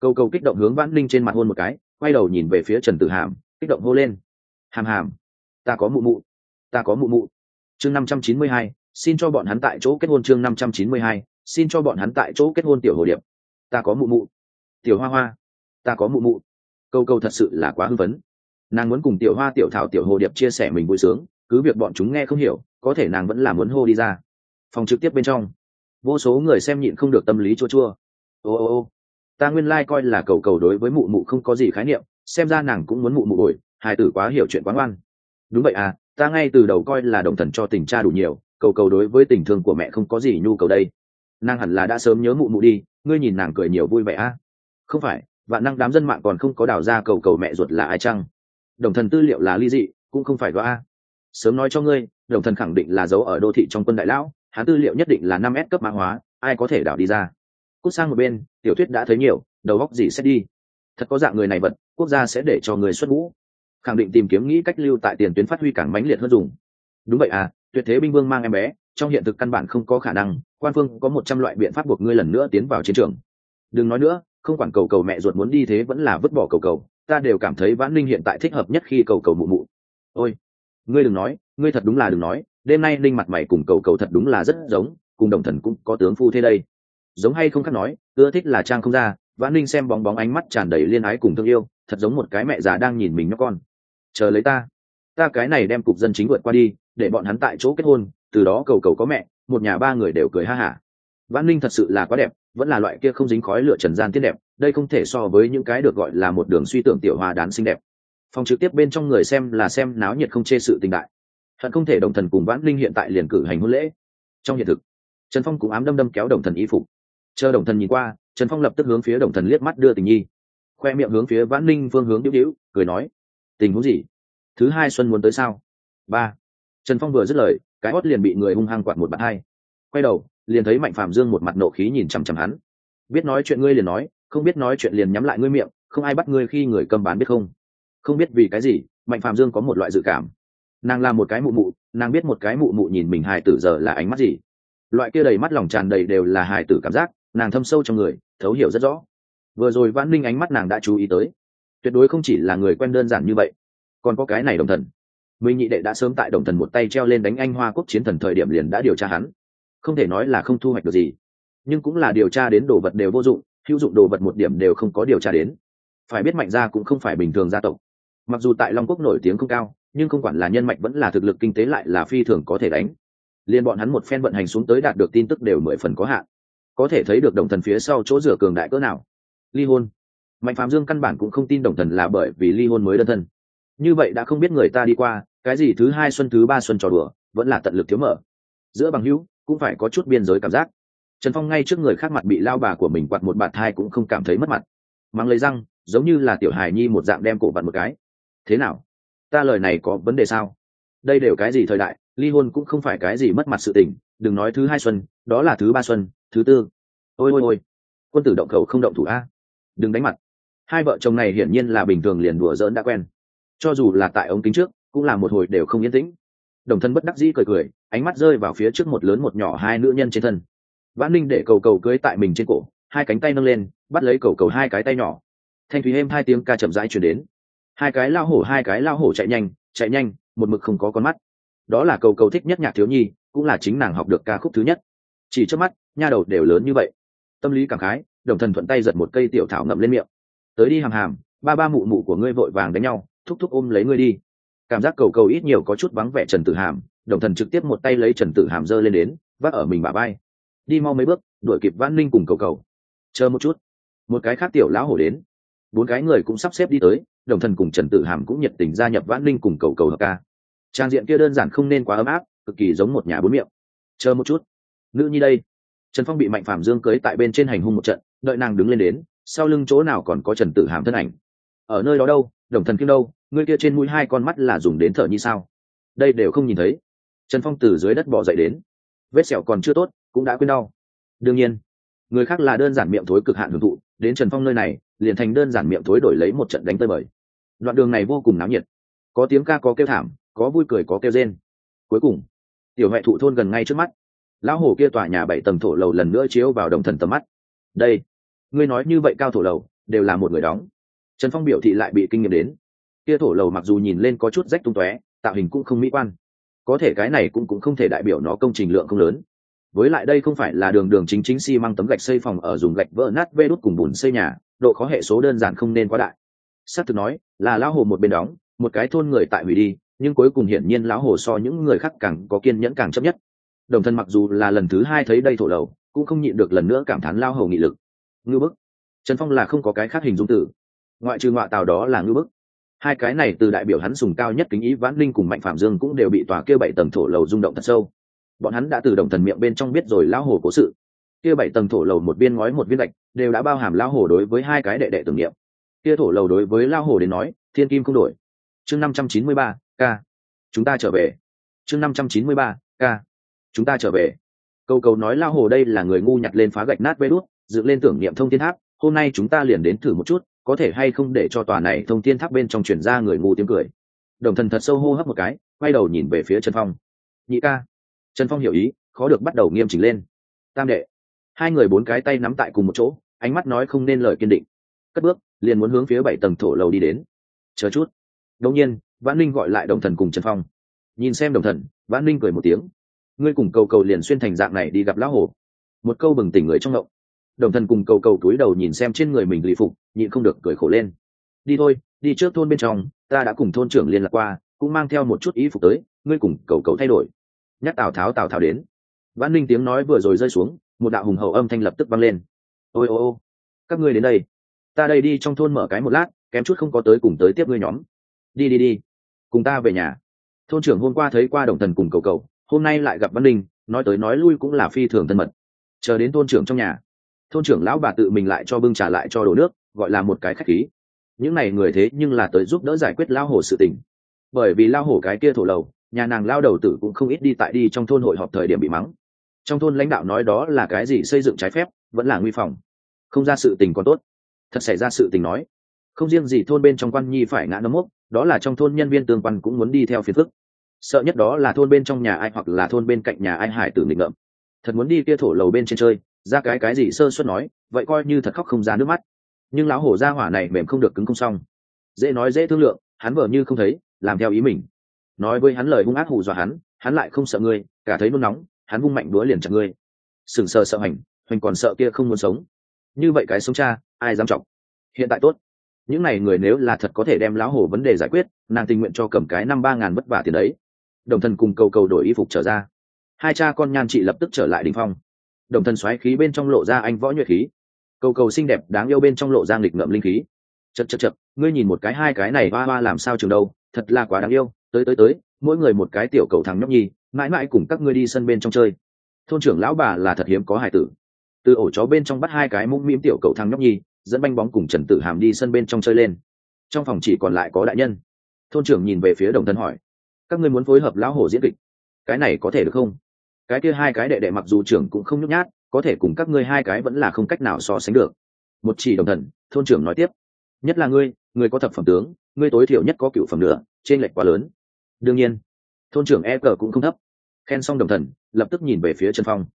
Cầu cầu kích động hướng vãn ninh trên mặt hôn một cái quay đầu nhìn về phía trần tử hàm, kích động hô lên. Hàm hàm, ta có mụ mụ, ta có mụ mụ. Chương năm trăm chín mươi hai, xin cho bọn hắn tại chỗ kết hôn chương năm trăm chín mươi hai, xin cho bọn hắn tại chỗ kết hôn tiểu hồ điệp. Ta có mụ mụ. Tiểu hoa hoa, ta có mụ mụ. Câu câu thật sự là quá hưng phấn. Nàng muốn cùng tiểu hoa, tiểu thảo, tiểu hồ điệp chia sẻ mình vui sướng, cứ việc bọn chúng nghe không hiểu, có thể nàng vẫn là muốn hô đi ra. Phòng trực tiếp bên trong, vô số người xem nhịn không được tâm lý chua chua. Ô ô ô ta nguyên lai coi là cầu cầu đối với mụ mụ không có gì khái niệm, xem ra nàng cũng muốn mụ mụ bồi, hai tử quá hiểu chuyện quá ngoan. Đúng vậy à ta ngay từ đầu coi là đồng thần cho tình cha đủ nhiều, cầu cầu đối với tình thương của mẹ không có gì nhu cầu đây. Nàng hẳn là đã sớm nhớ mụ mụ đi, ngươi nhìn nàng cười nhiều vui vẻ à không phải, vạn năng đám dân mạng còn không có đào ra cầu cầu mẹ ruột là ai chăng? Đồng thần tư liệu là ly dị, cũng không phải đoa sớm nói cho ngươi đồng thần khẳng định là giấu ở đô thị trong quân đại lão, hắn tư liệu nhất định là năm s cấp mã hóa, ai có thể đảo đi ra? Cút sang một bên, tiểu thuyết đã thấy nhiều, đầu góc gì sẽ đi. Thật có dạng người này vật, quốc gia sẽ để cho người xuất ngũ. Khẳng định tìm kiếm nghĩ cách lưu tại tiền tuyến phát huy càng mãnh liệt hơn dùng. Đúng vậy à tuyệt thế binh vương mang em bé, trong hiện thực căn bản không có khả năng, quan phương có một trăm loại biện pháp buộc ngươi lần nữa tiến vào chiến trường. Đừng nói nữa, không quản cầu cầu mẹ ruột muốn đi thế vẫn là vứt bỏ cầu cầu, ta đều cảm thấy vãn linh hiện tại thích hợp nhất khi cầu cầu mụ mụ. Ôi, ngươi đừng nói, ngươi thật đúng là đừng nói, đêm nay linh mặt mày cùng cầu cầu thật đúng là rất giống, cùng đồng thần cũng có tướng phu thế đây giống hay không khác nói, ưa thích là trang không ra, vãn linh xem bóng bóng ánh mắt tràn đầy liên ái cùng thương yêu, thật giống một cái mẹ già đang nhìn mình nhóc con. Chờ lấy ta. Ta cái này đem cục dân chính vượt qua đi, để bọn hắn tại chỗ kết hôn, từ đó cầu cầu có mẹ, một nhà ba người đều cười ha hả. Vãn linh thật sự là quá đẹp, vẫn là loại kia không dính khói lửa trần gian tiết đẹp, đây không thể so với những cái được gọi là một đường suy tưởng tiểu hòa đán xinh đẹp. Phòng trực tiếp bên trong người xem là xem náo nhiệt không chê sự tình đại. Hận không thể đồng thần cùng vãn linh hiện tại liền cử hành hôn lễ. Trong hiện thực, trần phong cũng ám đâm đâm kéo đồng thần y phục chờ đồng thần nhìn qua, trần phong lập tức hướng phía đồng thần liếc mắt đưa tình nhi. Khoe miệng hướng phía vãn ninh phương hướng điếu điếu, cười nói, tình huống gì? Thứ hai xuân muốn tới sao? Ba. Trần phong vừa dứt lời, cái hót liền bị người hung hăng quạt một bàn hai. Quay đầu, liền thấy mạnh phạm dương một mặt nộ khí nhìn chằm chằm hắn. Biết nói chuyện ngươi liền nói, không biết nói chuyện liền nhắm lại ngươi miệng, không ai bắt ngươi khi người cầm bán biết không? Không biết vì cái gì? Mạnh phạm dương có một loại dự cảm. Nàng là một cái mụ mụ, nàng biết một cái mụ mụ nhìn mình hài tử giờ là ánh mắt gì. Loại kia đầy mắt lòng tràn đầy đều là hài tử cảm giác nàng thâm sâu trong người, thấu hiểu rất rõ. Vừa rồi vãn linh ánh mắt nàng đã chú ý tới. Tuyệt đối không chỉ là người quen đơn giản như vậy, còn có cái này đồng thần. Mình nhị đệ đã sớm tại đồng thần một tay treo lên đánh anh hoa quốc chiến thần thời điểm liền đã điều tra hắn. Không thể nói là không thu hoạch được gì, nhưng cũng là điều tra đến đồ vật đều vô dụng, hữu dụng đồ vật một điểm đều không có điều tra đến. Phải biết mạnh gia cũng không phải bình thường gia tộc. Mặc dù tại long quốc nổi tiếng không cao, nhưng không quản là nhân mạnh vẫn là thực lực kinh tế lại là phi thường có thể đánh. Liên bọn hắn một phen vận hành xuống tới đạt được tin tức đều mười phần có hạn có thể thấy được đồng thần phía sau chỗ rửa cường đại cỡ nào. Ly hôn. Mạnh phạm dương căn bản cũng không tin đồng thần là bởi vì ly hôn mới đơn thân. Như vậy đã không biết người ta đi qua, cái gì thứ hai xuân thứ ba xuân trò đùa, vẫn là tận lực thiếu mở. Giữa bằng hữu, cũng phải có chút biên giới cảm giác. Trần phong ngay trước người khác mặt bị lao bà của mình quạt một bạt thai cũng không cảm thấy mất mặt. Mang lấy răng, giống như là tiểu hài nhi một dạng đem cổ vặn một cái. Thế nào? Ta lời này có vấn đề sao? Đây đều cái gì thời đại? Ly hôn cũng không phải cái gì mất mặt sự tình, đừng nói thứ hai xuân, đó là thứ ba xuân thứ tư. Ôi ôi ôi. Quân tử động khẩu không động thủ a. Đừng đánh mặt. Hai vợ chồng này hiển nhiên là bình thường liền đùa giỡn đã quen. Cho dù là tại ống kính trước, cũng là một hồi đều không yên tĩnh. Đồng thân bất đắc dĩ cười cười, ánh mắt rơi vào phía trước một lớn một nhỏ hai nữ nhân trên thân. Vãn ninh để cầu cầu cưới tại mình trên cổ, hai cánh tay nâng lên, bắt lấy cầu cầu hai cái tay nhỏ. Thanh thúy êm hai tiếng ca chậm rãi chuyển đến. Hai cái lao hổ, hai cái lao hổ chạy nhanh chạy nhanh, một mực không có con mắt. Đó là cầu cầu thích nhất nhạc thiếu nhi, cũng là chính nàng học được ca khúc thứ nhất chỉ trước mắt, nha đầu đều lớn như vậy. Tâm lý cảm khái, đồng thần thuận tay giật một cây tiểu thảo ngậm lên miệng. Tới đi hàm hàm, ba ba mụ mụ của ngươi vội vàng đánh nhau, thúc thúc ôm lấy ngươi đi. Cảm giác cầu cầu ít nhiều có chút vắng vẻ trần tử hàm, đồng thần trực tiếp một tay lấy trần tử hàm giơ lên đến, vác ở mình bà bay đi mau mấy bước, đuổi kịp văn ninh cùng cầu cầu. Chờ một chút. Một cái khác tiểu lão hổ đến. Bốn cái người cũng sắp xếp đi tới, đồng thần cùng trần tử hàm cũng nhiệt tình gia nhập vãn ninh cùng cầu cầu hợp ca. Trang diện kia đơn giản không nên quá ấm áp, cực kỳ giống một nhà bốn miệng. Chờ một chút nữ nhi đây. Trần phong bị mạnh phạm dương cưới tại bên trên hành hung một trận, đợi nàng đứng lên đến, sau lưng chỗ nào còn có trần tử hàm thân ảnh? Ở nơi đó đâu? Đồng thần kim đâu? Ngươi kia trên mũi hai con mắt là dùng đến thở như sao? Đây đều không nhìn thấy. Trần phong từ dưới đất bỏ dậy đến. Vết sẹo còn chưa tốt, cũng đã quên đau. Đương nhiên, người khác là đơn giản miệng thối cực hạn hưởng thụ, đến trần phong nơi này, liền thành đơn giản miệng thối đổi lấy một trận đánh tơi bời. Đoạn đường này vô cùng náo nhiệt. Có tiếng ca có kêu thảm, có vui cười có kêu rên. Cuối cùng, tiểu huệ thụ thôn gần ngay trước mắt lão hồ kia tòa nhà bảy tầng thổ lầu lần nữa chiếu vào đồng thần tầm mắt. Đây, ngươi nói như vậy cao thổ lầu, đều là một người đóng. Trần phong biểu thị lại bị kinh nghiệm đến. Kia thổ lầu mặc dù nhìn lên có chút rách tung tóe, tạo hình cũng không mỹ quan. Có thể cái này cũng cũng không thể đại biểu nó công trình lượng không lớn. Với lại đây không phải là đường đường chính chính xi、si、măng tấm gạch xây phòng ở dùng gạch vỡ nát vê đốt cùng bùn xây nhà, độ khó hệ số đơn giản không nên quá đại. S á c thực nói, là lão hồ một bên đóng, một cái thôn người tại hủy đi, nhưng cuối cùng hiển nhiên lão hồ so những người khác càng có kiên nhẫn càng chấp nhất đồng thân mặc dù là lần thứ hai thấy đây thổ lầu, cũng không nhịn được lần nữa cảm thán lao hầu nghị lực. Ngư bức. Trần phong là không có cái khác hình dung tử ngoại trừ ngoại tàu đó là ngư bức. Hai cái này từ đại biểu hắn sùng cao nhất kính ý vãn linh cùng mạnh phạm dương cũng đều bị tòa kia bảy tầng thổ lầu rung động thật sâu. Bọn hắn đã từ đồng thần miệng bên trong biết rồi lão hồ cố sự. Kia bảy tầng thổ lầu một viên ngói một viên gạch đều đã bao hàm lão hồ đối với hai cái đệ đệ tưởng niệm. Kia thổ lầu đối với lão hồ đến nói, thiên kim không đổi. Chương năm trăm chín mươi ba k chúng ta trở về. Chương năm trăm chín mươi ba k chúng ta trở về. Câu cầu nói lao hồ đây là người ngu nhặt lên phá gạch nát vê đốt dựng lên tưởng niệm thông thiên tháp, hôm nay chúng ta liền đến thử một chút, có thể hay không để cho tòa này thông thiên tháp bên trong chuyển ra người ngu tiếng cười. Đồng thần thật sâu hô hấp một cái, quay đầu nhìn về phía trần phong. Nhị ca. Trần phong hiểu ý, khó được bắt đầu nghiêm chỉnh lên. Tam đệ. Hai người bốn cái tay nắm tại cùng một chỗ, ánh mắt nói không nên lời kiên định. Cất bước, liền muốn hướng phía bảy tầng thổ lầu đi đến. Chờ chút. Đông nhiên, vãn linh gọi lại đồng thần cùng trần phong. Nhìn xem đồng thần, vãn linh cười một tiếng ngươi cùng cầu cầu liền xuyên thành dạng này đi gặp lão hồ một câu bừng tỉnh người trong ngộng. Đồng thần cùng cầu cầu túi đầu nhìn xem trên người mình lì phục, nhịn không được cười khổ lên. Đi thôi, đi trước thôn bên trong, ta đã cùng thôn trưởng liên lạc qua, cũng mang theo một chút ý phục tới, ngươi cùng cầu cầu thay đổi. Nhắc tào tháo tào tháo đến. Văn linh tiếng nói vừa rồi rơi xuống, một đạo hùng hậu âm thanh lập tức vang lên. Ôi ô ô các ngươi đến đây. Ta đây đi trong thôn mở cái một lát, kém chút không có tới cùng tới tiếp ngươi nhóm. Đi đi đi. Cùng ta về nhà. Thôn trưởng hôm qua thấy qua đồng thần cùng cầu cầu hôm nay lại gặp văn linh nói tới nói lui cũng là phi thường thân mật. Chờ đến thôn trưởng trong nhà, thôn trưởng lão bà tự mình lại cho bưng trả lại cho đổ nước, gọi là một cái khách khí. Những này người thế nhưng là tới giúp đỡ giải quyết lao hổ sự tình. Bởi vì lao hổ cái kia thổ lầu, nhà nàng lao đầu tử cũng không ít đi tại đi trong thôn hội họp thời điểm bị mắng. Trong thôn lãnh đạo nói đó là cái gì xây dựng trái phép, vẫn là nguy phòng. Không ra sự tình còn tốt. Thật xảy ra sự tình nói. Không riêng gì thôn bên trong quan nhi phải ngã nấm mốc, đó là trong thôn nhân viên tương quan cũng muốn đi theo phiền phức sợ nhất đó là thôn bên trong nhà ai hoặc là thôn bên cạnh nhà ai hải tử nghịch ngợm. Thật muốn đi kia thổ lầu bên trên chơi, ra cái cái gì sơ suất nói, vậy coi như thật khóc không ra nước mắt. Nhưng lão hổ ra hỏa này mềm không được cứng không xong. Dễ nói dễ thương lượng, hắn vờ như không thấy, làm theo ý mình. Nói với hắn lời hung ác hù dọa hắn hắn lại không sợ ngươi, cả thấy nôn nóng, hắn vung mạnh đũa liền chặt ngươi. Sừng sờ sợ hành hoành còn sợ kia không muốn sống. Như vậy cái sống cha, ai dám trọng hiện tại tốt. Những n à y người nếu là thật có thể đem lão hổ vấn đề giải quyết, nàng tình nguyện cho cầm cái năm ba ngàn vất vả tiền đấy đồng thần cùng cầu cầu đổi y phục trở ra. Hai cha con nhan chị lập tức trở lại đình phong. Đồng thần xoáy khí bên trong lộ ra anh võ nhuệ khí. Cầu cầu xinh đẹp đáng yêu bên trong lộ ra nghịch ngợm linh khí. Chật chật chật, ngươi nhìn một cái hai cái này ba ba làm sao trường đâu, thật là quá đáng yêu. Tới tới tới, mỗi người một cái tiểu cầu thằng nhóc nhi, mãi mãi cùng các ngươi đi sân bên trong chơi. Thôn trưởng lão bà là thật hiếm có hài tử. Từ ổ chó bên trong bắt hai cái mũm mĩm tiểu cầu thằng nhóc nhi, dẫn banh bóng cùng trần tử hàm đi sân bên trong chơi lên. Trong phòng chỉ còn lại có đại nhân. Thôn trưởng nhìn về phía đồng thân hỏi các ngươi muốn phối hợp lão hổ diễn kịch, cái này có thể được không? Cái kia hai cái đệ đệ mặc dù trưởng cũng không nhút nhát, có thể cùng các ngươi hai cái vẫn là không cách nào so sánh được. Một chỉ đồng thần, thôn trưởng nói tiếp. Nhất là ngươi ngươi có thập phẩm tướng, ngươi tối thiểu nhất có cựu phẩm nữa trên lệch quá lớn. Đương nhiên, thôn trưởng e cờ cũng không thấp. Khen xong đồng thần, lập tức nhìn về phía trần phong.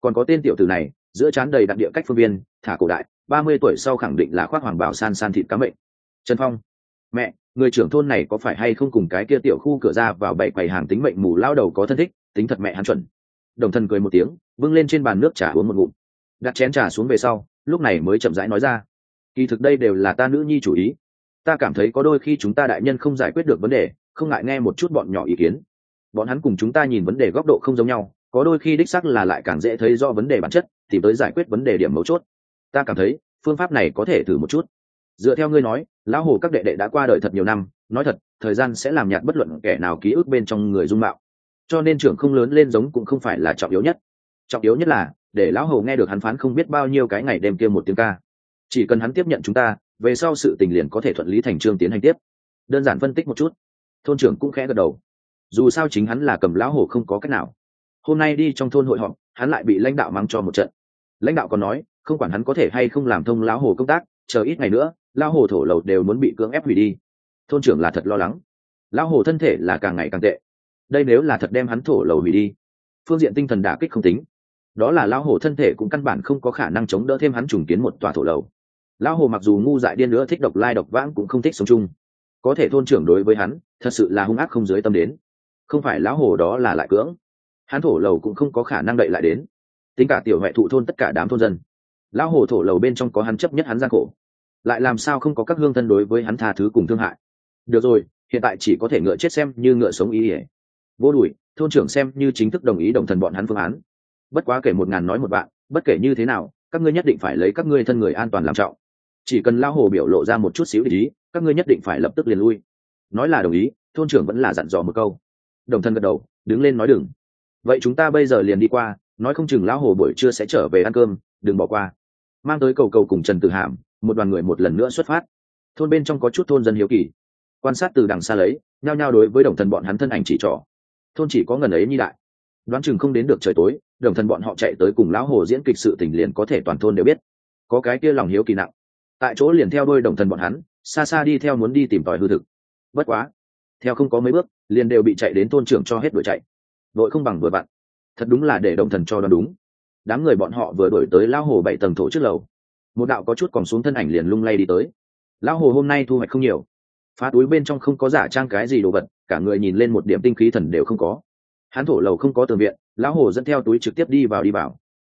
Còn có tên tiểu tử này, giữa trán đầy đặc địa cách phương viên thả cổ đại, ba mươi tuổi sau khẳng định là khoác hoàng bảo san san thịt cá mệnh. Trần phong mẹ, người trưởng thôn này có phải hay không cùng cái kia tiểu khu cửa ra vào bảy quầy hàng tính mệnh mù lao đầu có thân thích? Tính thật mẹ hắn chuẩn. Đồng thần cười một tiếng vâng lên trên bàn nước trà uống một ngụm. Đặt chén trà xuống về sau, lúc này mới chậm rãi nói ra. Kỳ thực đây đều là ta nữ nhi chủ ý. Ta cảm thấy có đôi khi chúng ta đại nhân không giải quyết được vấn đề, không ngại nghe một chút bọn nhỏ ý kiến. Bọn hắn cùng chúng ta nhìn vấn đề góc độ không giống nhau, có đôi khi đích sắc là lại càng dễ thấy do vấn đề bản chất tìm tới giải quyết vấn đề điểm mấu chốt. Ta cảm thấy, phương pháp này có thể thử một chút dựa theo ngươi nói, lão hồ các đệ đệ đã qua đời thật nhiều năm, nói thật, thời gian sẽ làm nhạt bất luận kẻ nào ký ức bên trong người dung mạo. Cho nên trưởng không lớn lên giống cũng không phải là trọng yếu nhất. Trọng yếu nhất là, để lão hồ nghe được hắn phán không biết bao nhiêu cái ngày đêm kia một tiếng ca. Chỉ cần hắn tiếp nhận chúng ta, về sau sự tình liền có thể thuận lý thành trương tiến hành tiếp. Đơn giản phân tích một chút. Thôn trưởng cũng khẽ gật đầu. Dù sao chính hắn là cầm lão hổ không có cách nào. Hôm nay đi trong thôn hội họp, hắn lại bị lãnh đạo mang cho một trận. Lãnh đạo còn nói, không quản hắn có thể hay không làm thông lão hồ công tác, chờ ít ngày nữa lão hồ thổ lầu đều muốn bị cưỡng ép hủy đi. Thôn trưởng là thật lo lắng. Lão hồ thân thể là càng ngày càng tệ. Đây nếu là thật đem hắn thổ lầu hủy đi, phương diện tinh thần đả kích không tính. Đó là lão hồ thân thể cũng căn bản không có khả năng chống đỡ thêm hắn trùng kiến một tòa thổ lầu. Lão hồ mặc dù ngu dại điên nữa thích độc lai độc vãng cũng không thích sống chung. Có thể thôn trưởng đối với hắn, thật sự là hung ác không dưới tâm đến. Không phải lão hồ đó là lại cưỡng. Hắn thổ lầu cũng không có khả năng đậy lại đến. Tính cả tiểu huệ thụ thôn tất cả đám thôn dân. Lão hồ thổ lầu bên trong có hắn chấp nhất hắn gian khổ lại làm sao không có các hương thân đối với hắn tha thứ cùng thương hại. Được rồi, hiện tại chỉ có thể ngựa chết xem như ngựa sống ý ỉa. Vô đùi, thôn trưởng xem như chính thức đồng ý đồng thần bọn hắn phương án. Bất quá kể một ngàn nói một bạn bất kể như thế nào, các ngươi nhất định phải lấy các ngươi thân người an toàn làm trọng. Chỉ cần lao hồ biểu lộ ra một chút xíu ý, các ngươi nhất định phải lập tức liền lui. Nói là đồng ý, thôn trưởng vẫn là dặn dò một câu. Đồng thân gật đầu, đứng lên nói đừng. Vậy chúng ta bây giờ liền đi qua, nói không chừng lão hồ buổi trưa sẽ trở về ăn cơm, đừng bỏ qua. Mang tới cầu cầu cùng trần tử hàm một đoàn người một lần nữa xuất phát. Thôn bên trong có chút thôn dân hiếu kỳ. Quan sát từ đằng xa lấy, nhao nhao đối với đồng thần bọn hắn thân ảnh chỉ trỏ. Thôn chỉ có ngần ấy như đại. Đoán chừng không đến được trời tối, đồng thần bọn họ chạy tới cùng lão hồ diễn kịch sự tình liền có thể toàn thôn đều biết. Có cái kia lòng hiếu kỳ nặng. Tại chỗ liền theo đôi đồng thần bọn hắn, xa xa đi theo muốn đi tìm tòi hư thực. Bất quá, theo không có mấy bước, liền đều bị chạy đến thôn trưởng cho hết đuổi chạy. Đội không bằng vừa vặn. Thật đúng là để đồng thần cho đoán đúng. Đám người bọn họ vừa đổi tới lao hồ bảy tầng thổ trước lầu một đạo có chút còn xuống thân ảnh liền lung lay đi tới. Lão hồ hôm nay thu hoạch không nhiều. Phá túi bên trong không có giả trang cái gì đồ vật, cả người nhìn lên một điểm tinh khí thần đều không có. Hắn thổ lầu không có tường viện, lão hồ dẫn theo túi trực tiếp đi vào đi vào.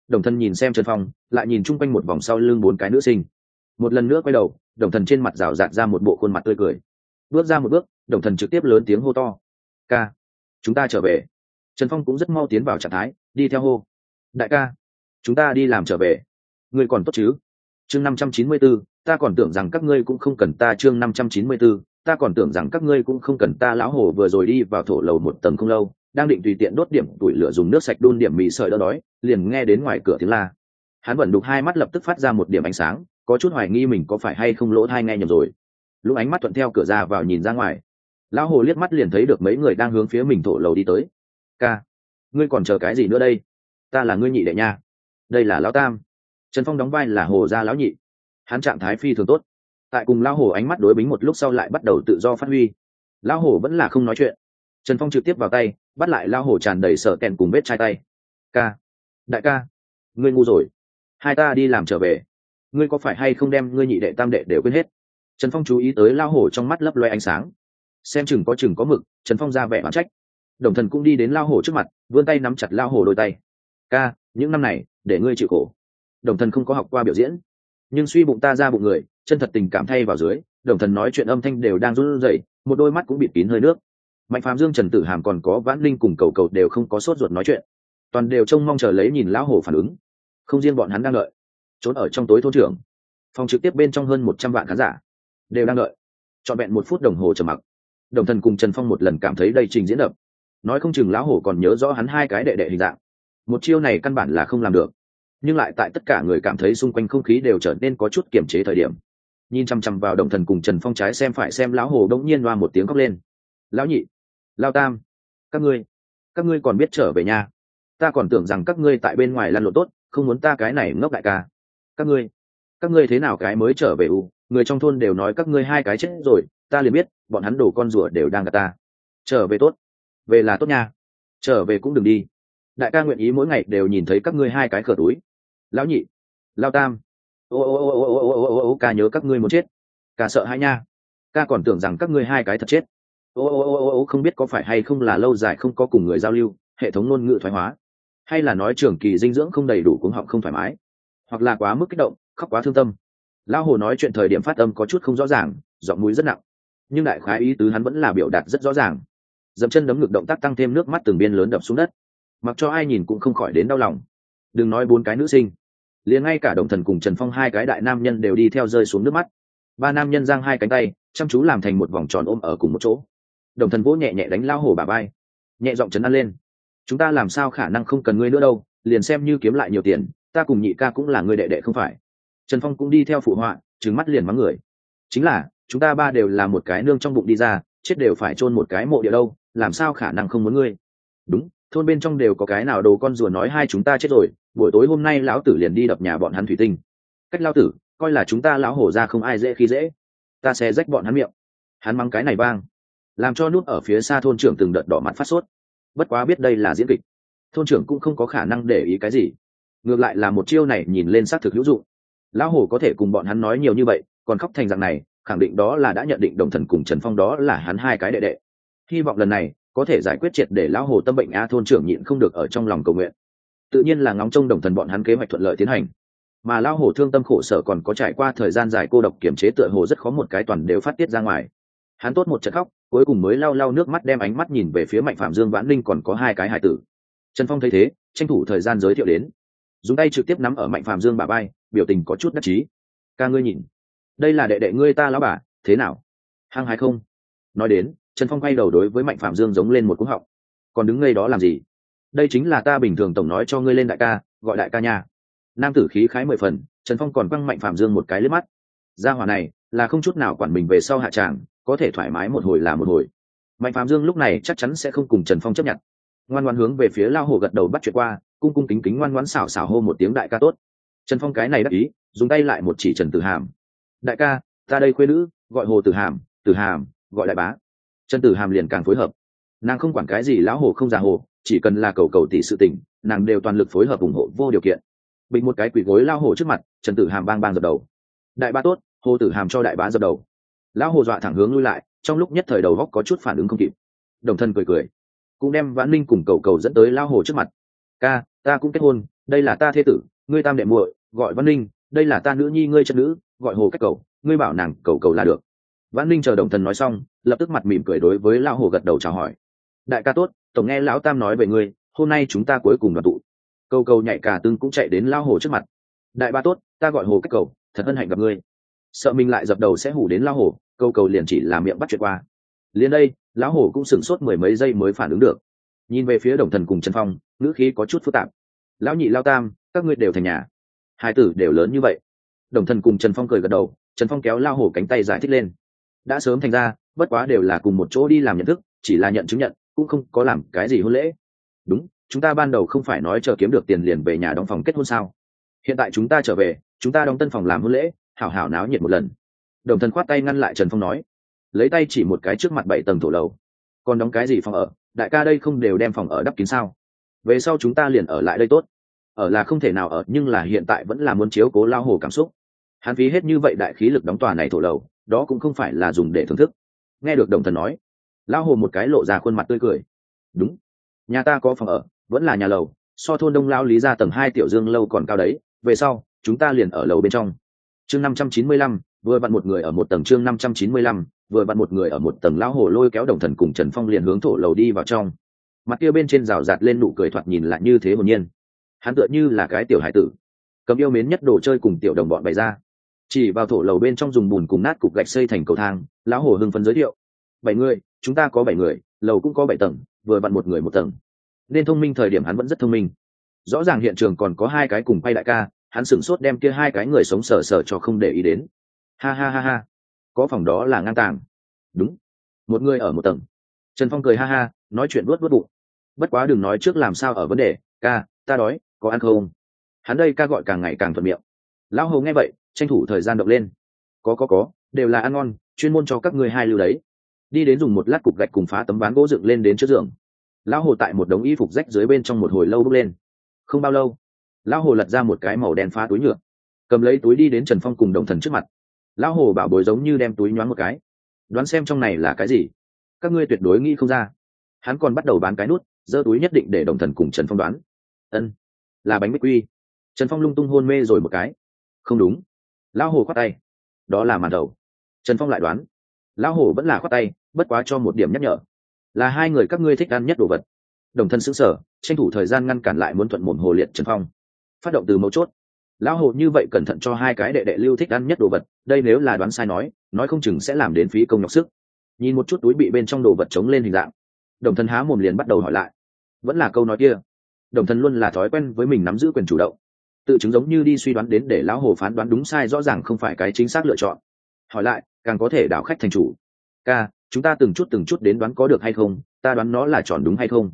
Đồng thân nhìn xem trần phong, lại nhìn chung quanh một vòng sau lưng bốn cái nữ sinh. Một lần nữa quay đầu, đồng thần trên mặt rào rạt ra một bộ khuôn mặt tươi cười. Bước ra một bước, đồng thần trực tiếp lớn tiếng hô to. Ca, chúng ta trở về. Trần phong cũng rất mau tiến vào trạng thái, đi theo hô. Đại ca, chúng ta đi làm trở về. Người còn tốt chứ? Chương năm trăm chín mươi b ố ta còn tưởng rằng các ngươi cũng không cần ta chương năm trăm chín mươi b ố ta còn tưởng rằng các ngươi cũng không cần ta lão hồ vừa rồi đi vào thổ lầu một tầng không lâu, đang định tùy tiện đốt điểm tủi lửa dùng nước sạch đun điểm mì sợi đỡ đói, liền nghe đến ngoài cửa tiếng la. Hắn vẫn đục hai mắt lập tức phát ra một điểm ánh sáng, có chút hoài nghi mình có phải hay không lỗ thai nghe nhầm rồi. Lúc ánh mắt thuận theo cửa ra vào nhìn ra ngoài, lão hồ liếc mắt liền thấy được mấy người đang hướng phía mình thổ lầu đi tới. Ca, ngươi còn chờ cái gì nữa đây? Ta là ngươi nhị đệ nha. Đây là lão tam trần phong đóng vai là hồ gia lão nhị. Hắn trạng thái phi thường tốt. Tại cùng lão hồ ánh mắt đối bính một lúc sau lại bắt đầu tự do phát huy. Lão hồ vẫn là không nói chuyện. Trần phong trực tiếp vào tay, bắt lại lão hồ tràn đầy sợ kèn cùng vết chai tay. Ca, đại ca, ngươi ngu rồi. Hai ta đi làm trở về. Ngươi có phải hay không đem ngươi nhị đệ tam đệ đều quên hết? Trần phong chú ý tới lao hổ trong mắt lấp loe ánh sáng. Xem chừng có chừng có mực, trần phong ra vẻ bán trách. Đồng thần cũng đi đến lao hổ trước mặt, vươn tay nắm chặt lao hổ đôi tay. Ca, những năm này, để ngươi chịu khổ đồng thần không có học qua biểu diễn. Nhưng suy bụng ta ra bụng người, chân thật tình cảm thay vào dưới, đồng thần nói chuyện âm thanh đều đang run rẩy, một đôi mắt cũng bịt kín hơi nước. Mạnh phàm dương, trần tử hàm còn có vãn linh cùng cầu cầu đều không có sốt ruột nói chuyện. Toàn đều trông mong chờ lấy nhìn lão hổ phản ứng. Không riêng bọn hắn đang đợi, trốn ở trong tối thôn trưởng, phòng trực tiếp bên trong hơn một trăm vạn khán giả, đều đang đợi. Trọn vẹn một phút đồng hồ trầm mặc. Đồng thần cùng trần phong một lần cảm thấy đầy trình diễn đập nói không chừng lão hổ còn nhớ rõ hắn hai cái đệ đệ hình dạng. Một chiêu này căn bản là không làm được nhưng lại tại tất cả người cảm thấy xung quanh không khí đều trở nên có chút kiềm chế thời điểm. Nhìn chằm chằm vào đồng thần cùng trần phong trái xem phải xem, lão hồ đông nhiên loa một tiếng khóc lên. Lão nhị, lao tam, các ngươi các ngươi còn biết trở về nhà. Ta còn tưởng rằng các ngươi tại bên ngoài lăn lộn tốt, không muốn ta cái này ngốc đại ca. Các ngươi các ngươi thế nào cái mới trở về u? Người trong thôn đều nói các ngươi hai cái chết rồi, ta liền biết, bọn hắn đổ con rùa đều đang gặp ta. Trở về tốt, về là tốt nha. Trở về cũng đừng đi. Đại ca nguyện ý mỗi ngày đều nhìn thấy các ngươi hai cái cửa túi lão nhị lao tam ô ô ô ô ô ô ô ô ô ca nhớ các ngươi muốn chết ca sợ hai nha ca còn tưởng rằng các ngươi hai cái thật chết ô ô ô ô ô không biết có phải hay không là lâu dài không có cùng người giao lưu hệ thống ngôn ngữ thoái hóa hay là nói trường kỳ dinh dưỡng không đầy đủ cuống họng không thoải mái hoặc là quá mức kích động khóc quá thương tâm lão hồ nói chuyện thời điểm phát âm có chút không rõ ràng giọng mũi rất nặng nhưng đại khái ý tứ hắn vẫn là biểu đạt rất rõ ràng dậm chân đấm ngực động tác tăng thêm nước mắt từng biên lớn đập xuống đất mặc cho ai nhìn cũng không khỏi đến đau lòng đừng nói bốn cái nữ sinh liền ngay cả đồng thần cùng trần phong hai cái đại nam nhân đều đi theo rơi xuống nước mắt ba nam nhân giang hai cánh tay chăm chú làm thành một vòng tròn ôm ở cùng một chỗ đồng thần vỗ nhẹ nhẹ đánh lao hổ bà bay nhẹ giọng chấn an lên chúng ta làm sao khả năng không cần ngươi nữa đâu liền xem như kiếm lại nhiều tiền ta cùng nhị ca cũng là người đệ đệ không phải trần phong cũng đi theo phụ họa trứng mắt liền mắng người chính là chúng ta ba đều là một cái nương trong bụng đi ra chết đều phải chôn một cái mộ địa đâu làm sao khả năng không muốn ngươi đúng thôn bên trong đều có cái nào đồ con rùa nói hai chúng ta chết rồi, buổi tối hôm nay lão tử liền đi đập nhà bọn hắn thủy tinh. Cách lao tử, coi là chúng ta lão hổ ra không ai dễ khi dễ. Ta sẽ rách bọn hắn miệng. Hắn mắng cái này bang làm cho nút ở phía xa thôn trưởng từng đợt đỏ mặt phát sốt. Bất quá biết đây là diễn kịch, thôn trưởng cũng không có khả năng để ý cái gì. Ngược lại là một chiêu này nhìn lên xác thực hữu dụng. Lão hổ có thể cùng bọn hắn nói nhiều như vậy, còn khóc thành dạng này, khẳng định đó là đã nhận định đồng thần cùng trần phong đó là hắn hai cái đệ đệ. Hy vọng lần này có thể giải quyết triệt để lão hồ tâm bệnh a thôn trưởng nhịn không được ở trong lòng cầu nguyện. Tự nhiên là ngóng trông đồng thần bọn hắn kế hoạch thuận lợi tiến hành. Mà lão hồ thương tâm khổ sở còn có trải qua thời gian dài cô độc kiểm chế tựa hồ rất khó một cái toàn đều phát tiết ra ngoài. Hắn tốt một trận khóc, cuối cùng mới lau lau nước mắt đem ánh mắt nhìn về phía mạnh phạm dương vãn linh còn có hai cái hải tử. Trần phong thấy thế, tranh thủ thời gian giới thiệu đến. Dùng tay trực tiếp nắm ở mạnh phạm dương bà bay biểu tình có chút đắc chí. Ca ngươi nhìn, đây là đệ đệ ngươi ta lão bà, thế nào? Hăng hay không? Nói đến trần phong quay đầu đối với mạnh phạm dương giống lên một cúng họng. Còn đứng ngay đó làm gì? Đây chính là ta bình thường tổng nói cho ngươi lên đại ca, gọi đại ca nha. Nam tử khí khái mười phần, trần phong còn quăng mạnh phạm dương một cái lướt mắt. Gia hỏa này, là không chút nào quản mình về sau hạ tràng, có thể thoải mái một hồi là một hồi. Mạnh phạm dương lúc này chắc chắn sẽ không cùng trần phong chấp nhận. Ngoan ngoan hướng về phía lao hồ gật đầu bắt chuyện qua, cung cung kính kính ngoan ngoãn xảo xảo hô một tiếng đại ca tốt. Trần phong cái này đắc ý, dùng tay lại một chỉ trần tử hàm. Đại ca, ta đây khuê nữ, gọi hồ tử hàm tử hàm, gọi đại bá trần tử hàm liền càng phối hợp. Nàng không quản cái gì, lão hồ không già hồ, chỉ cần là cầu cầu tỷ sự tình, nàng đều toàn lực phối hợp ủng hộ vô điều kiện. Bình một cái quỷ gối lao hồ trước mặt, trần tử hàm bang bang dập đầu. Đại ba tốt, hồ tử hàm cho đại bá dập đầu. Lão hồ dọa thẳng hướng lui lại, trong lúc nhất thời đầu góc có chút phản ứng không kịp. Đồng thân cười cười, cũng đem vãn linh cùng cầu cầu dẫn tới lao hồ trước mặt. Ca, ta cũng kết hôn, đây là ta thế tử, ngươi tam đệ muội, gọi văn linh đây là ta nữ nhi, ngươi chân nữ, gọi hồ cách cầu, ngươi bảo nàng cầu cầu là được. Văn linh chờ đồng thần nói xong lập tức mặt mỉm cười đối với lão hồ gật đầu chào hỏi. Đại ca tốt, tổng nghe lão tam nói về ngươi, hôm nay chúng ta cuối cùng đoàn tụ. Cầu cầu nhảy cả tương cũng chạy đến lão hồ trước mặt. Đại ba tốt, ta gọi hồ cách cầu, thật hân hạnh gặp ngươi. Sợ mình lại dập đầu sẽ hủ đến lão hồ câu cầu liền chỉ làm miệng bắt chuyện qua. Liền đây, lão hồ cũng sửng sốt mười mấy giây mới phản ứng được. Nhìn về phía đồng thần cùng trần phong, ngữ khí có chút phức tạp. Lão nhị lao tam, các ngươi đều thành nhà. Hai tử đều lớn như vậy. Đồng thần cùng trần phong cười gật đầu, trần phong kéo lao hổ cánh tay giải thích lên đã sớm thành ra, bất quá đều là cùng một chỗ đi làm nhận thức, chỉ là nhận chứng nhận, cũng không có làm cái gì hôn lễ. Đúng, chúng ta ban đầu không phải nói chờ kiếm được tiền liền về nhà đóng phòng kết hôn sao? Hiện tại chúng ta trở về, chúng ta đóng tân phòng làm hôn lễ, hảo hảo náo nhiệt một lần. Đồng thần khoát tay ngăn lại trần phong nói, lấy tay chỉ một cái trước mặt bảy tầng thổ lầu. Còn đóng cái gì phòng ở? Đại ca đây không đều đem phòng ở đắp kín sao? Về sau chúng ta liền ở lại đây tốt. Ở là không thể nào ở, nhưng là hiện tại vẫn là muốn chiếu cố lao hồ cảm xúc. Hắn phí hết như vậy đại khí lực đóng tòa này thổ lầu đó cũng không phải là dùng để thưởng thức. Nghe được đồng thần nói, lão hồ một cái lộ ra khuôn mặt tươi cười. Đúng, nhà ta có phòng ở, vẫn là nhà lầu, so thôn đông lao lý ra tầng hai tiểu dương lâu còn cao đấy, về sau, chúng ta liền ở lầu bên trong. Chương năm trăm chín mươi lăm, vừa vặn một người ở một tầng chương năm trăm chín mươi lăm, vừa vặn một người ở một tầng lão hồ lôi kéo đồng thần cùng trần phong liền hướng thổ lầu đi vào trong. Mặt kia bên trên rào rạt lên nụ cười thoạt nhìn lại như thế hồn nhiên. Hắn tựa như là cái tiểu hải tử, cầm yêu mến nhất đồ chơi cùng tiểu đồng bọn bày ra chỉ vào thổ lầu bên trong dùng bùn cùng nát cục gạch xây thành cầu thang, lão hồ hưng phấn giới thiệu, bảy người, chúng ta có bảy người, lầu cũng có bảy tầng, vừa vặn một người một tầng. Nên thông minh thời điểm hắn vẫn rất thông minh. Rõ ràng hiện trường còn có hai cái cùng quay đại ca, hắn sửng sốt đem kia hai cái người sống sờ sờ cho không để ý đến. Ha ha ha ha, có phòng đó là ngang tàng. Đúng, một người ở một tầng. Trần phong cười ha ha, nói chuyện luốt luốt bụng. Bất quá đừng nói trước làm sao ở vấn đề, ca, ta đói, có ăn không? Hắn đây ca gọi càng ngày càng thuận miệng. Lão hầu nghe vậy tranh thủ thời gian động lên. Có có có, đều là ăn ngon, chuyên môn cho các ngươi hai lưu đấy. Đi đến dùng một lát cục gạch cùng phá tấm ván gỗ dựng lên đến trước giường. Lão hồ tại một đống y phục rách dưới bên trong một hồi lâu bước lên. Không bao lâu, lão hồ lật ra một cái màu đen phá túi nhựa, cầm lấy túi đi đến trần phong cùng đồng thần trước mặt. Lão hồ bảo bối giống như đem túi nhoáng một cái. Đoán xem trong này là cái gì? Các ngươi tuyệt đối nghĩ không ra. Hắn còn bắt đầu bán cái nút, giơ túi nhất định để đồng thần cùng trần phong đoán. Ân, là bánh bích quy. Trần phong lung tung hôn mê rồi một cái. Không đúng lão hồ khoát tay. Đó là màn đầu. Trần phong lại đoán. Lão hồ vẫn là khoát tay, bất quá cho một điểm nhắc nhở. Là hai người các ngươi thích ăn nhất đồ vật. Đồng thân xứng sở, tranh thủ thời gian ngăn cản lại muốn thuận mồm hồ liệt trần phong. Phát động từ mấu chốt. Lão hồ như vậy cẩn thận cho hai cái đệ đệ lưu thích ăn nhất đồ vật, đây nếu là đoán sai nói nói không chừng sẽ làm đến phí công nhọc sức. Nhìn một chút túi bị bên trong đồ vật trống lên hình dạng. Đồng thân há mồm liền bắt đầu hỏi lại. Vẫn là câu nói kia. Đồng thân luôn là thói quen với mình nắm giữ quyền chủ động tự chứng giống như đi suy đoán đến để lão hồ phán đoán đúng sai rõ ràng không phải cái chính xác lựa chọn. Hỏi lại, càng có thể đảo khách thành chủ. K chúng ta từng chút từng chút đến đoán có được hay không, ta đoán nó là chọn đúng hay không?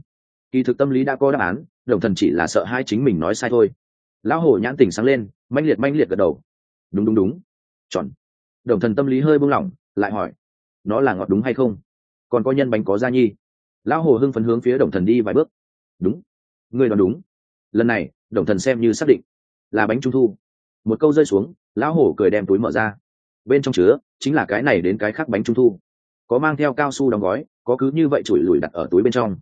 Kỳ thực tâm lý đã có đáp án, đồng thần chỉ là sợ hai chính mình nói sai thôi. Lão hồ nhãn tình sáng lên manh liệt manh liệt gật đầu. Đúng đúng đúng. Chọn. Đồng thần tâm lý hơi buông lỏng, lại hỏi, nó là ngọt đúng hay không? Còn có nhân bánh có gia nhi. Lão hồ hưng phấn hướng phía đồng thần đi vài bước. Đúng. Người đoán đúng. Lần này, đồng thần xem như xác định là bánh trung thu. Một câu rơi xuống, lão hổ cười đem túi mở ra. Bên trong chứa, chính là cái này đến cái khác bánh trung thu. Có mang theo cao su đóng gói, có cứ như vậy chùi lùi đặt ở túi bên trong.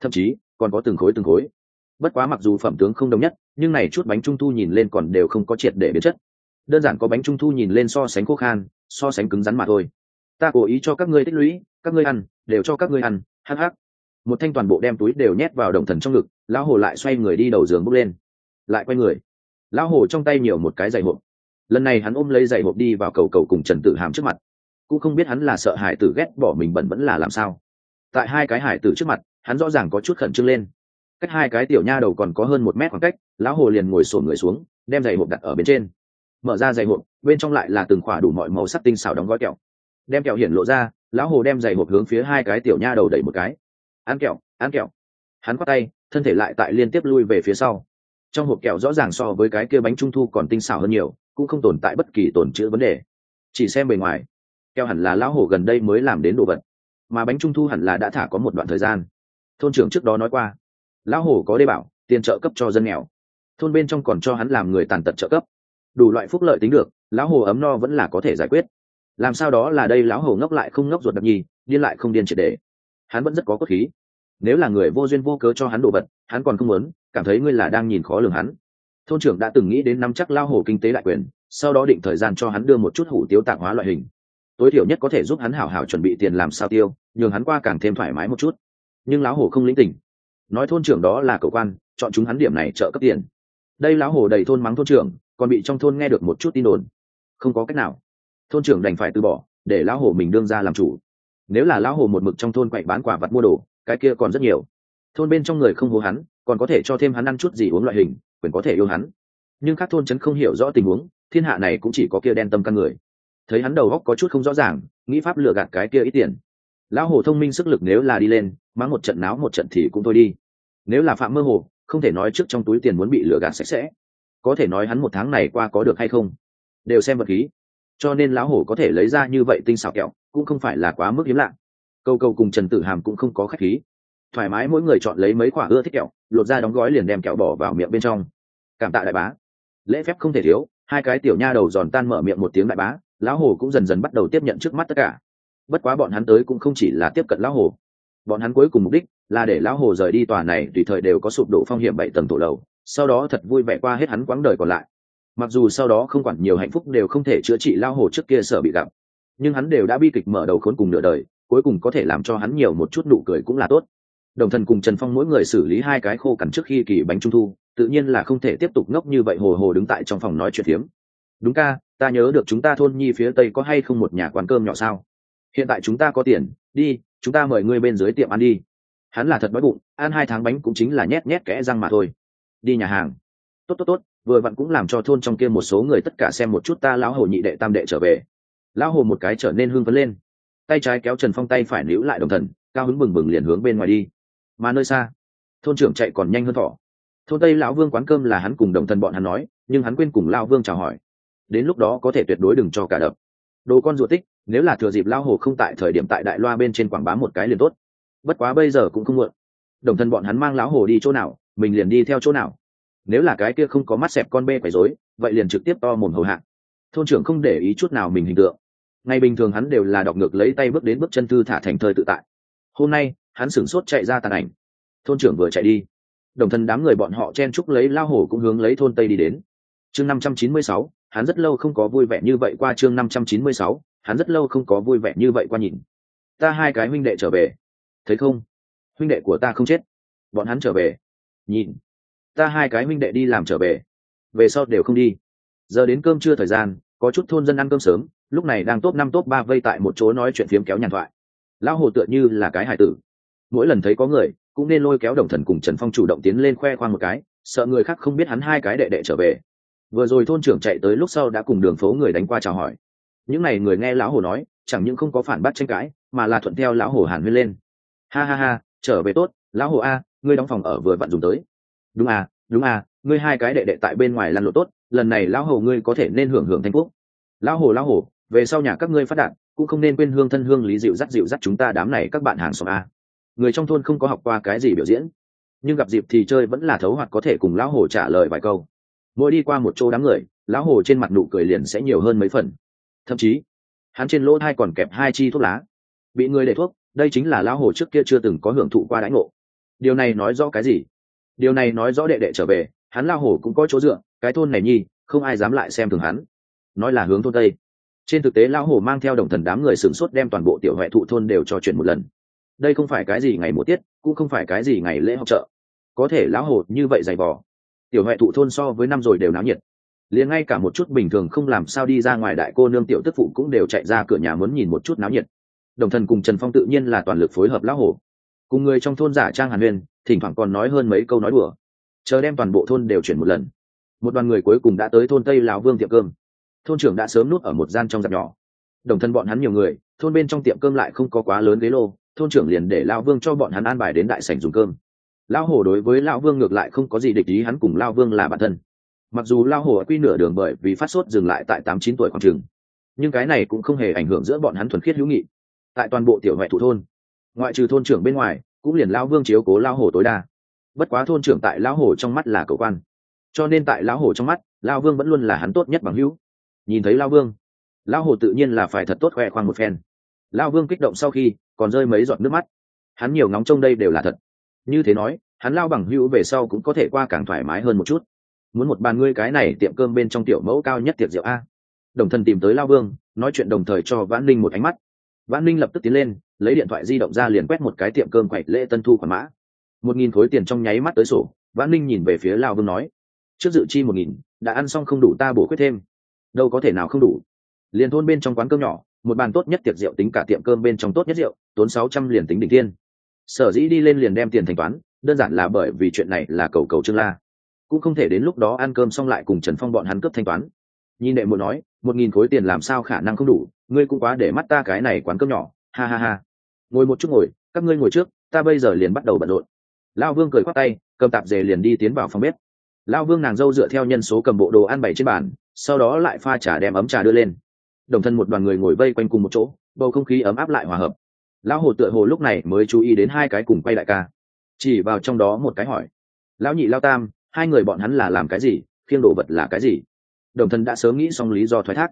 Thậm chí, còn có từng khối từng khối. Bất quá mặc dù phẩm tướng không đồng nhất, nhưng này chút bánh trung thu nhìn lên còn đều không có triệt để biến chất. Đơn giản có bánh trung thu nhìn lên so sánh khô khan, so sánh cứng rắn mà thôi. Ta cố ý cho các ngươi tích lũy, các ngươi ăn, đều cho các ngươi ăn, hắc hắc. Một thanh toàn bộ đem túi đều nhét vào đồng thần trong ngực, lão hồ lại xoay người đi đầu giường bước lên. Lại quay người lão hồ trong tay nhiều một cái giày hộp. Lần này hắn ôm lấy giày hộp đi vào cầu cầu cùng trần tử hàm trước mặt. Cũng không biết hắn là sợ hải tử ghét bỏ mình bẩn vẫn là làm sao. Tại hai cái hải tử trước mặt, hắn rõ ràng có chút khẩn trương lên. Cách hai cái tiểu nha đầu còn có hơn một mét khoảng cách, lão hồ liền ngồi sổn người xuống, đem giày hộp đặt ở bên trên. Mở ra giày hộp, bên trong lại là từng khỏa đủ mọi màu sắc tinh xảo đóng gói kẹo. Đem kẹo hiển lộ ra, lão hồ đem giày hộp hướng phía hai cái tiểu nha đầu đẩy một cái. Ăn kẹo ăn kẹo. Hắn khoác tay, thân thể lại tại liên tiếp lui về phía sau trong hộp kẹo rõ ràng so với cái kia bánh trung thu còn tinh xảo hơn nhiều, cũng không tồn tại bất kỳ tổn chữ vấn đề. Chỉ xem bề ngoài, kẹo hẳn là lão hồ gần đây mới làm đến đồ vật, mà bánh trung thu hẳn là đã thả có một đoạn thời gian. Thôn trưởng trước đó nói qua, lão hồ có đê bảo, tiền trợ cấp cho dân nghèo. Thôn bên trong còn cho hắn làm người tàn tật trợ cấp. Đủ loại phúc lợi tính được, lão hồ ấm no vẫn là có thể giải quyết. Làm sao đó là đây lão hồ ngốc lại không ngốc ruột đặc nhi điên lại không điên triệt để. Hắn vẫn rất có cốt khí nếu là người vô duyên vô cớ cho hắn đồ vật, hắn còn không muốn, cảm thấy ngươi là đang nhìn khó lường hắn. Thôn trưởng đã từng nghĩ đến nắm chắc lao hồ kinh tế đại quyền, sau đó định thời gian cho hắn đưa một chút hủ tiếu tạng hóa loại hình. Tối thiểu nhất có thể giúp hắn hảo hảo chuẩn bị tiền làm sao tiêu, nhường hắn qua càng thêm thoải mái một chút. Nhưng lão hồ không lĩnh tình. Nói thôn trưởng đó là cầu quan, chọn chúng hắn điểm này trợ cấp tiền. Đây lão hồ đầy thôn mắng thôn trưởng, còn bị trong thôn nghe được một chút tin đồn. Không có cách nào. Thôn trưởng đành phải từ bỏ, để lão hồ mình đương ra làm chủ. Nếu là lão hồ một mực trong thôn quậy bán quả vật mua đồ cái kia còn rất nhiều. Thôn bên trong người không hố hắn, còn có thể cho thêm hắn ăn chút gì uống loại hình, quyền có thể yêu hắn. Nhưng các thôn trấn không hiểu rõ tình huống, thiên hạ này cũng chỉ có kia đen tâm căn người. Thấy hắn đầu góc có chút không rõ ràng, nghĩ pháp lừa gạt cái kia ít tiền. Lão hồ thông minh sức lực nếu là đi lên, mắng một trận náo một trận thì cũng thôi đi. Nếu là phạm mơ hồ, không thể nói trước trong túi tiền muốn bị lừa gạt sạch sẽ. Có thể nói hắn một tháng này qua có được hay không? Đều xem vật khí. Cho nên lão hổ có thể lấy ra như vậy tinh xảo kẹo, cũng không phải là quá mức hiếm lạ câu câu cùng trần tử hàm cũng không có khách khí. Thoải mái mỗi người chọn lấy mấy quả ưa thích kẹo, lột ra đóng gói liền đem kẹo bỏ vào miệng bên trong. Cảm tạ đại bá. Lễ phép không thể thiếu, hai cái tiểu nha đầu giòn tan mở miệng một tiếng đại bá, lão hồ cũng dần dần bắt đầu tiếp nhận trước mắt tất cả. Bất quá bọn hắn tới cũng không chỉ là tiếp cận lão hồ. Bọn hắn cuối cùng mục đích là để lão hồ rời đi tòa này, tùy thời đều có sụp đổ phong hiểm bảy tầng tổ lầu, sau đó thật vui vẻ qua hết hắn quãng đời còn lại. Mặc dù sau đó không quản nhiều hạnh phúc đều không thể chữa trị lão hồ trước kia sợ bị gặp, nhưng hắn đều đã bi kịch mở đầu khốn cùng nửa đời cuối cùng có thể làm cho hắn nhiều một chút nụ cười cũng là tốt. Đồng thần cùng trần phong mỗi người xử lý hai cái khô cằn trước khi kỳ bánh trung thu, tự nhiên là không thể tiếp tục ngốc như vậy hồ hồ đứng tại trong phòng nói chuyện phiếm. Đúng ca, ta nhớ được chúng ta thôn nhi phía tây có hay không một nhà quán cơm nhỏ sao? Hiện tại chúng ta có tiền, đi, chúng ta mời ngươi bên dưới tiệm ăn đi. Hắn là thật đói bụng, ăn hai tháng bánh cũng chính là nhét nhét kẽ răng mà thôi. Đi nhà hàng. Tốt tốt tốt, vừa vặn cũng làm cho thôn trong kia một số người tất cả xem một chút ta lão hồ nhị đệ tam đệ trở về. Lão hồ một cái trở nên hưng phấn lên tay trái kéo trần phong tay phải níu lại đồng thần, cao hứng bừng bừng liền hướng bên ngoài đi. Mà nơi xa, thôn trưởng chạy còn nhanh hơn thỏ thôn tây lão vương quán cơm là hắn cùng đồng thần bọn hắn nói, nhưng hắn quên cùng lao vương chào hỏi. Đến lúc đó có thể tuyệt đối đừng cho cả đập. Đồ con ruột tích, nếu là thừa dịp lao hồ không tại thời điểm tại đại loa bên trên quảng bá một cái liền tốt. Bất quá bây giờ cũng không muộn. Đồng thân bọn hắn mang lão hồ đi chỗ nào, mình liền đi theo chỗ nào. Nếu là cái kia không có mắt xẹp con bê quấy rối, vậy liền trực tiếp to mồm hầu hạ. Thôn trưởng không để ý chút nào mình hình tượng ngày bình thường hắn đều là đọc ngược lấy tay bước đến bước chân thư thả thành thơi tự tại. Hôm nay, hắn sửng sốt chạy ra tàn ảnh. Thôn trưởng vừa chạy đi. Đồng thân đám người bọn họ chen chúc lấy lao hổ cũng hướng lấy thôn tây đi đến. Chương năm trăm chín mươi sáu, hắn rất lâu không có vui vẻ như vậy qua chương năm trăm chín mươi sáu, hắn rất lâu không có vui vẻ như vậy qua nhìn. Ta hai cái huynh đệ trở về. Thấy không? Huynh đệ của ta không chết. Bọn hắn trở về. Nhìn. Ta hai cái huynh đệ đi làm trở về. Về sau đều không đi. Giờ đến cơm trưa thời gian, có chút thôn dân ăn cơm sớm lúc này đang top năm, top ba vây tại một chỗ nói chuyện phiếm kéo nhàn thoại. Lão hồ tựa như là cái hải tử. Mỗi lần thấy có người, cũng nên lôi kéo đồng thần cùng trần phong chủ động tiến lên khoe khoang một cái, sợ người khác không biết hắn hai cái đệ đệ trở về. Vừa rồi thôn trưởng chạy tới lúc sau đã cùng đường phố người đánh qua chào hỏi. Những n à y người nghe lão hồ nói, chẳng những không có phản bác tranh cãi, mà là thuận theo lão hồ hàn huyên lên. Ha ha ha, trở về tốt, lão hồ a, ngươi đóng phòng ở vừa vặn dùng tới. Đúng à đúng à ngươi hai cái đệ đệ tại bên ngoài lăn lộ tốt, lần này lão hồ ngươi có thể nên hưởng hưởng thanh quốc lão hồ lão hồ về sau nhà các ngươi phát đạt, cũng không nên quên hương thân hương lý dịu dắt dịu dắt chúng ta đám này các bạn hàng xóm a. Người trong thôn không có học qua cái gì biểu diễn, nhưng gặp dịp thì chơi vẫn là thấu hoặc có thể cùng lão hồ trả lời vài câu. Mỗi đi qua một chỗ đám người, lão hồ trên mặt nụ cười liền sẽ nhiều hơn mấy phần. Thậm chí, hắn trên lỗ thai còn kẹp hai chi thuốc lá. Bị người để thuốc, đây chính là lão hồ trước kia chưa từng có hưởng thụ qua đãi ngộ. Điều này nói rõ cái gì? Điều này nói rõ đệ đệ trở về, hắn lao hồ cũng có chỗ dựa, cái thôn này nhi, không ai dám lại xem thường hắn. Nói là hướng thôn tây trên thực tế, lão hồ mang theo đồng thần đám người sửng sốt đem toàn bộ tiểu huệ thụ thôn đều cho chuyện một lần. Đây không phải cái gì ngày một tiết, cũng không phải cái gì ngày lễ học trợ. Có thể lão hồ như vậy dày vò, tiểu huệ thụ thôn so với năm rồi đều náo nhiệt. Liền ngay cả một chút bình thường không làm sao đi ra ngoài đại cô nương tiểu tức phụ cũng đều chạy ra cửa nhà muốn nhìn một chút náo nhiệt. Đồng thần cùng trần phong tự nhiên là toàn lực phối hợp lão hồ cùng người trong thôn giả trang hàn huyên thỉnh thoảng còn nói hơn mấy câu nói đùa. Chờ đem toàn bộ thôn đều chuyển một lần. Một đoàn người cuối cùng đã tới thôn tây lão vương tiệm cơm thôn trưởng đã sớm nuốt ở một gian trong dạp nhỏ. Đồng thân bọn hắn nhiều người, thôn bên trong tiệm cơm lại không có quá lớn ghế lô, thôn trưởng liền để lao vương cho bọn hắn an bài đến đại sảnh dùng cơm. Lao hồ đối với lao vương ngược lại không có gì địch ý, hắn cùng lao vương là bản thân. Mặc dù lao hồ quy nửa đường bởi vì phát sốt dừng lại tại tám chín tuổi khoảng trường, nhưng cái này cũng không hề ảnh hưởng giữa bọn hắn thuần khiết hữu nghị. Tại toàn bộ tiểu ngoại thủ thôn, ngoại trừ thôn trưởng bên ngoài, cũng liền lao vương chiếu cố lao hồ tối đa. Bất quá thôn trưởng tại lao hồ trong mắt là cầu quan. Cho nên tại lao hồ trong mắt lao vương vẫn luôn là hắn tốt nhất bằng hữu nhìn thấy lao vương. Lao hồ tự nhiên là phải thật tốt khoe khoang một phen. Lao vương kích động sau khi còn rơi mấy giọt nước mắt. Hắn nhiều ngóng trông đây đều là thật. Như thế nói, hắn lao bằng hữu về sau cũng có thể qua càng thoải mái hơn một chút. Muốn một bàn ngươi cái này tiệm cơm bên trong tiểu mẫu cao nhất tiệc rượu a. Đồng thần tìm tới lao vương, nói chuyện đồng thời cho vãn ninh một ánh mắt. Vãn ninh lập tức tiến lên, lấy điện thoại di động ra liền quét một cái tiệm cơm quậy lễ tân thu khoản mã. Một nghìn khối tiền trong nháy mắt tới sổ, vãn ninh nhìn về phía lao vương nói, trước dự chi một nghìn, đã ăn xong không đủ ta bổ khuyết thêm đâu có thể nào không đủ. Liền thôn bên trong quán cơm nhỏ, một bàn tốt nhất tiệc rượu tính cả tiệm cơm bên trong tốt nhất rượu, tốn sáu trăm liền tính đỉnh thiên. Sở dĩ đi lên liền đem tiền thanh toán, đơn giản là bởi vì chuyện này là cầu cầu trương la. Cũng không thể đến lúc đó ăn cơm xong lại cùng trần phong bọn hắn cướp thanh toán. Nhìn đệ một nói, một nghìn khối tiền làm sao khả năng không đủ, ngươi cũng quá để mắt ta cái này quán cơm nhỏ. Ha ha ha. Ngồi một chút ngồi, các ngươi ngồi trước, ta bây giờ liền bắt đầu bận rộn. Lao vương cười khoác tay, cầm tạp dề liền đi tiến vào phòng bếp lao vương nàng dâu dựa theo nhân số cầm bộ đồ ăn bày trên bàn, sau đó lại pha trà đem ấm trà đưa lên. Đồng thân một đoàn người ngồi vây quanh cùng một chỗ, bầu không khí ấm áp lại hòa hợp. Lão hồ tựa hồ lúc này mới chú ý đến hai cái cùng quay đại ca. Chỉ vào trong đó một cái hỏi. Lão nhị lao tam, hai người bọn hắn là làm cái gì? Khiêng đồ vật là cái gì? Đồng thân đã sớm nghĩ xong lý do thoái thác.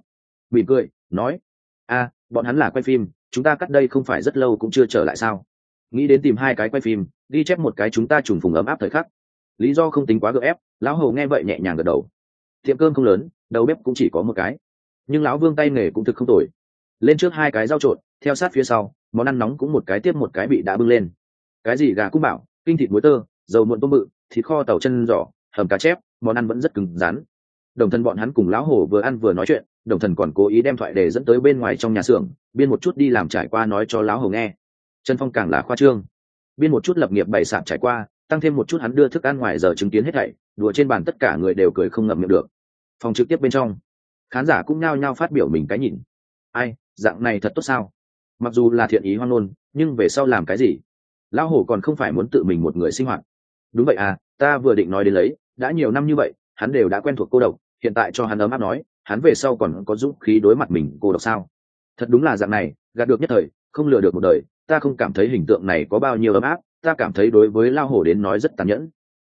Mỉm cười, nói. A, bọn hắn là quay phim, chúng ta cắt đây không phải rất lâu cũng chưa trở lại sao? Nghĩ đến tìm hai cái quay phim, ghi chép một cái chúng ta trùng phùng ấm áp thời khắc. Lý do không tính quá gợ ép lão hầu nghe vậy nhẹ nhàng gật đầu. Tiệm cơm không lớn, đầu bếp cũng chỉ có một cái. Nhưng lão vương tay nghề cũng thực không tồi. Lên trước hai cái dao trộn, theo sát phía sau, món ăn nóng cũng một cái tiếp một cái bị đã bưng lên. Cái gì gà cũng bảo, kinh thịt muối tơ, dầu muộn tôm bự, thịt kho tàu chân giỏ hầm cá chép, món ăn vẫn rất cứng rắn. Đồng thân bọn hắn cùng lão hồ vừa ăn vừa nói chuyện, đồng thần còn cố ý đem thoại đề dẫn tới bên ngoài trong nhà xưởng, biên một chút đi làm trải qua nói cho lão hồ nghe. Trần phong càng là khoa trương. Biên một chút lập nghiệp bày sạp trải qua tăng thêm một chút hắn đưa thức ăn ngoài giờ chứng kiến hết thảy, đùa trên bàn tất cả người đều cười không ngậm miệng được. Phòng trực tiếp bên trong, khán giả cũng nhao nhao phát biểu mình cái nhìn. Ai, dạng này thật tốt sao? Mặc dù là thiện ý hoang ngôn, nhưng về sau làm cái gì? Lão hổ còn không phải muốn tự mình một người sinh hoạt. Đúng vậy à ta vừa định nói đến lấy, đã nhiều năm như vậy, hắn đều đã quen thuộc cô độc, hiện tại cho hắn ấm áp nói, hắn về sau còn có dũng khí đối mặt mình cô độc sao? Thật đúng là dạng này, gạt được nhất thời, không lừa được một đời, ta không cảm thấy hình tượng này có bao nhiêu ấm áp ta cảm thấy đối với lao hổ đến nói rất tàn nhẫn.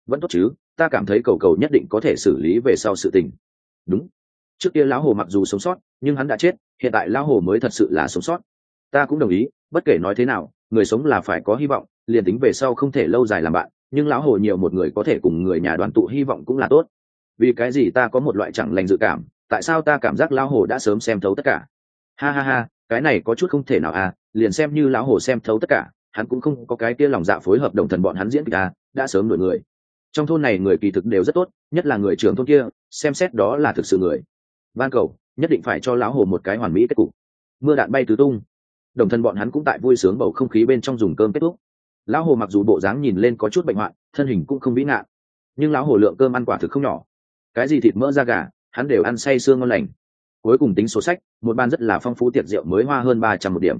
Vẫn tốt chứ, ta cảm thấy cầu cầu nhất định có thể xử lý về sau sự tình. Đúng. Trước kia lão hồ mặc dù sống sót, nhưng hắn đã chết, hiện tại lão hồ mới thật sự là sống sót. Ta cũng đồng ý, bất kể nói thế nào, người sống là phải có hy vọng, liền tính về sau không thể lâu dài làm bạn, nhưng lão hồ nhiều một người có thể cùng người nhà đoàn tụ hy vọng cũng là tốt. Vì cái gì ta có một loại chẳng lành dự cảm, tại sao ta cảm giác lão hồ đã sớm xem thấu tất cả? Ha ha ha, cái này có chút không thể nào à liền xem như lão hồ xem thấu tất cả hắn cũng không có cái kia lòng dạ phối hợp đồng thần bọn hắn diễn kịch à đã sớm đổi người. Trong thôn này người kỳ thực đều rất tốt, nhất là người trưởng thôn kia, xem xét đó là thực sự người. Van cầu, nhất định phải cho lão hồ một cái hoàn mỹ kết cục. Mưa đạn bay tứ tung. Đồng thân bọn hắn cũng tại vui sướng bầu không khí bên trong dùng cơm kết thúc. Lão hồ mặc dù bộ dáng nhìn lên có chút bệnh hoạn, thân hình cũng không vĩ ngạn nhưng lão hồ lượng cơm ăn quả thực không nhỏ. Cái gì thịt mỡ da gà, hắn đều ăn say sương ngon lành. Cuối cùng tính số sách, một ban rất là phong phú tiệc rượu mới hoa hơn ba trăm một điểm.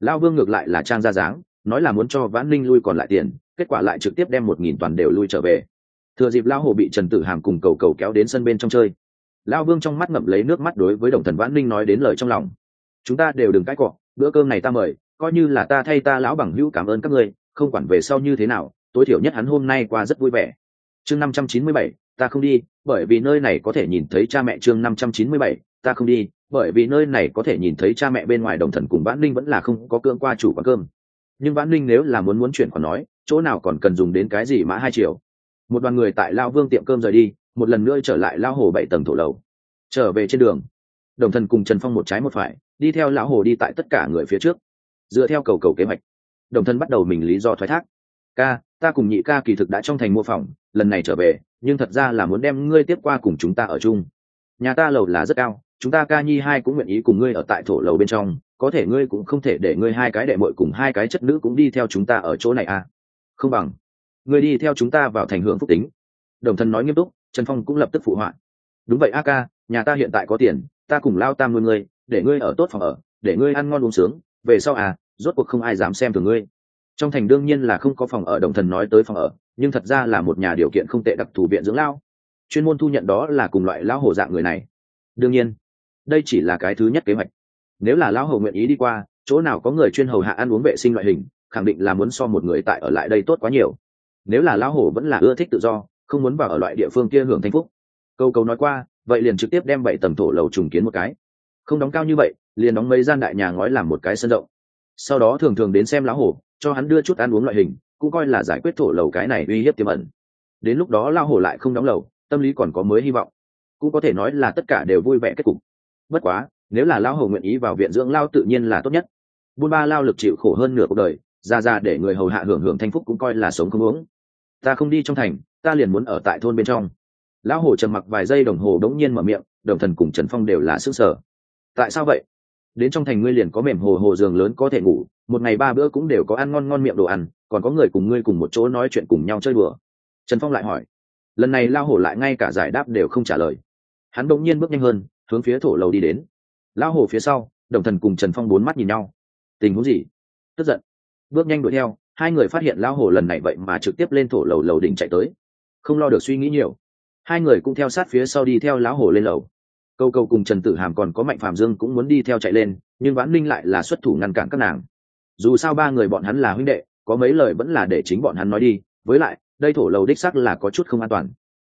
Lão vương ngược lại là trang ra dáng nói là muốn cho vãn linh lui còn lại tiền, kết quả lại trực tiếp đem một nghìn toàn đều lui trở về. Thừa dịp lao hồ bị trần tử hàm cùng cầu cầu kéo đến sân bên trong chơi lao vương trong mắt ngậm lấy nước mắt đối với đồng thần vãn linh nói đến lời trong lòng. Chúng ta đều đừng cãi cọ, bữa cơm này ta mời, coi như là ta thay ta lão bằng hữu cảm ơn các ngươi, không quản về sau như thế nào, tối thiểu nhất hắn hôm nay qua rất vui vẻ. Chương năm trăm chín mươi bảy, ta không đi, bởi vì nơi này có thể nhìn thấy cha mẹ chương năm trăm chín mươi bảy, ta không đi, bởi vì nơi này có thể nhìn thấy cha mẹ bên ngoài đồng thần cùng vãn linh vẫn là không có cương qua chủ quán cơm nhưng vãn linh nếu là muốn muốn chuyển còn nói, chỗ nào còn cần dùng đến cái gì mã hai triệu? Một đoàn người tại lao vương tiệm cơm rời đi, một lần nữa trở lại lao hồ bảy tầng thổ lầu. Trở về trên đường, đồng thần cùng trần phong một trái một phải, đi theo lão hồ đi tại tất cả người phía trước, dựa theo cầu cầu kế hoạch. Đồng thân bắt đầu mình lý do thoái thác. Ca, ta cùng nhị ca kỳ thực đã trong thành mua phòng, lần này trở về, nhưng thật ra là muốn đem ngươi tiếp qua cùng chúng ta ở chung. Nhà ta lầu là rất cao, chúng ta ca nhi hai cũng nguyện ý cùng ngươi ở tại thổ lầu bên trong có thể ngươi cũng không thể để ngươi hai cái đệ mội cùng hai cái chất nữ cũng đi theo chúng ta ở chỗ này à? Không bằng, ngươi đi theo chúng ta vào thành hưởng phúc tính. Đồng thân nói nghiêm túc, trần phong cũng lập tức phụ họa. Đúng vậy, a ca, nhà ta hiện tại có tiền, ta cùng lao tam nuôi ngươi, để ngươi ở tốt phòng ở, để ngươi ăn ngon uống sướng. Về sau à rốt cuộc không ai dám xem thường ngươi. Trong thành đương nhiên là không có phòng ở, đồng thần nói tới phòng ở, nhưng thật ra là một nhà điều kiện không tệ đặc thù viện dưỡng lao. Chuyên môn thu nhận đó là cùng loại lao hổ dạng người này. Đương nhiên, đây chỉ là cái thứ nhất kế hoạch nếu là lão hầu nguyện ý đi qua, chỗ nào có người chuyên hầu hạ ăn uống vệ sinh loại hình, khẳng định là muốn so một người tại ở lại đây tốt quá nhiều. Nếu là lão hổ vẫn là ưa thích tự do, không muốn vào ở loại địa phương kia hưởng thanh phúc. Câu câu nói qua, vậy liền trực tiếp đem bảy tầm thổ lầu trùng kiến một cái. Không đóng cao như vậy, liền đóng mấy gian đại nhà ngói làm một cái sân rộng. Sau đó thường thường đến xem lão hổ, cho hắn đưa chút ăn uống loại hình, cũng coi là giải quyết thổ lầu cái này uy hiếp tiềm ẩn. Đến lúc đó lão hổ lại không đóng lầu, tâm lý còn có mới hy vọng. Cũng có thể nói là tất cả đều vui vẻ kết cục. Bất quá nếu là lao hầu nguyện ý vào viện dưỡng lao tự nhiên là tốt nhất. Buôn ba lao lực chịu khổ hơn nửa cuộc đời, ra ra để người hầu hạ hưởng hưởng thanh phúc cũng coi là sống không uống ta không đi trong thành, ta liền muốn ở tại thôn bên trong. Lão hồ trầm mặc vài giây đồng hồ đống nhiên mở miệng, đồng thần cùng trần phong đều là sức sở tại sao vậy? Đến trong thành ngươi liền có mềm hồ hồ giường lớn có thể ngủ, một ngày ba bữa cũng đều có ăn ngon ngon miệng đồ ăn, còn có người cùng ngươi cùng một chỗ nói chuyện cùng nhau chơi bừa trần phong lại hỏi. Lần này lao hổ lại ngay cả giải đáp đều không trả lời. Hắn đống nhiên bước nhanh hơn, hướng phía thổ lầu đi đến. Lão hổ phía sau, đồng thần cùng trần phong bốn mắt nhìn nhau. Tình huống gì? Tức giận. Bước nhanh đuổi theo, hai người phát hiện lão hổ lần này vậy mà trực tiếp lên thổ lầu lầu đỉnh chạy tới. Không lo được suy nghĩ nhiều, hai người cũng theo sát phía sau đi theo lão hổ lên lầu. Câu câu cùng trần tử hàm còn có mạnh phạm dương cũng muốn đi theo chạy lên, nhưng vãn linh lại là xuất thủ ngăn cản các nàng. Dù sao ba người bọn hắn là huynh đệ, có mấy lời vẫn là để chính bọn hắn nói đi. Với lại, đây thổ lầu đích sắc là có chút không an toàn.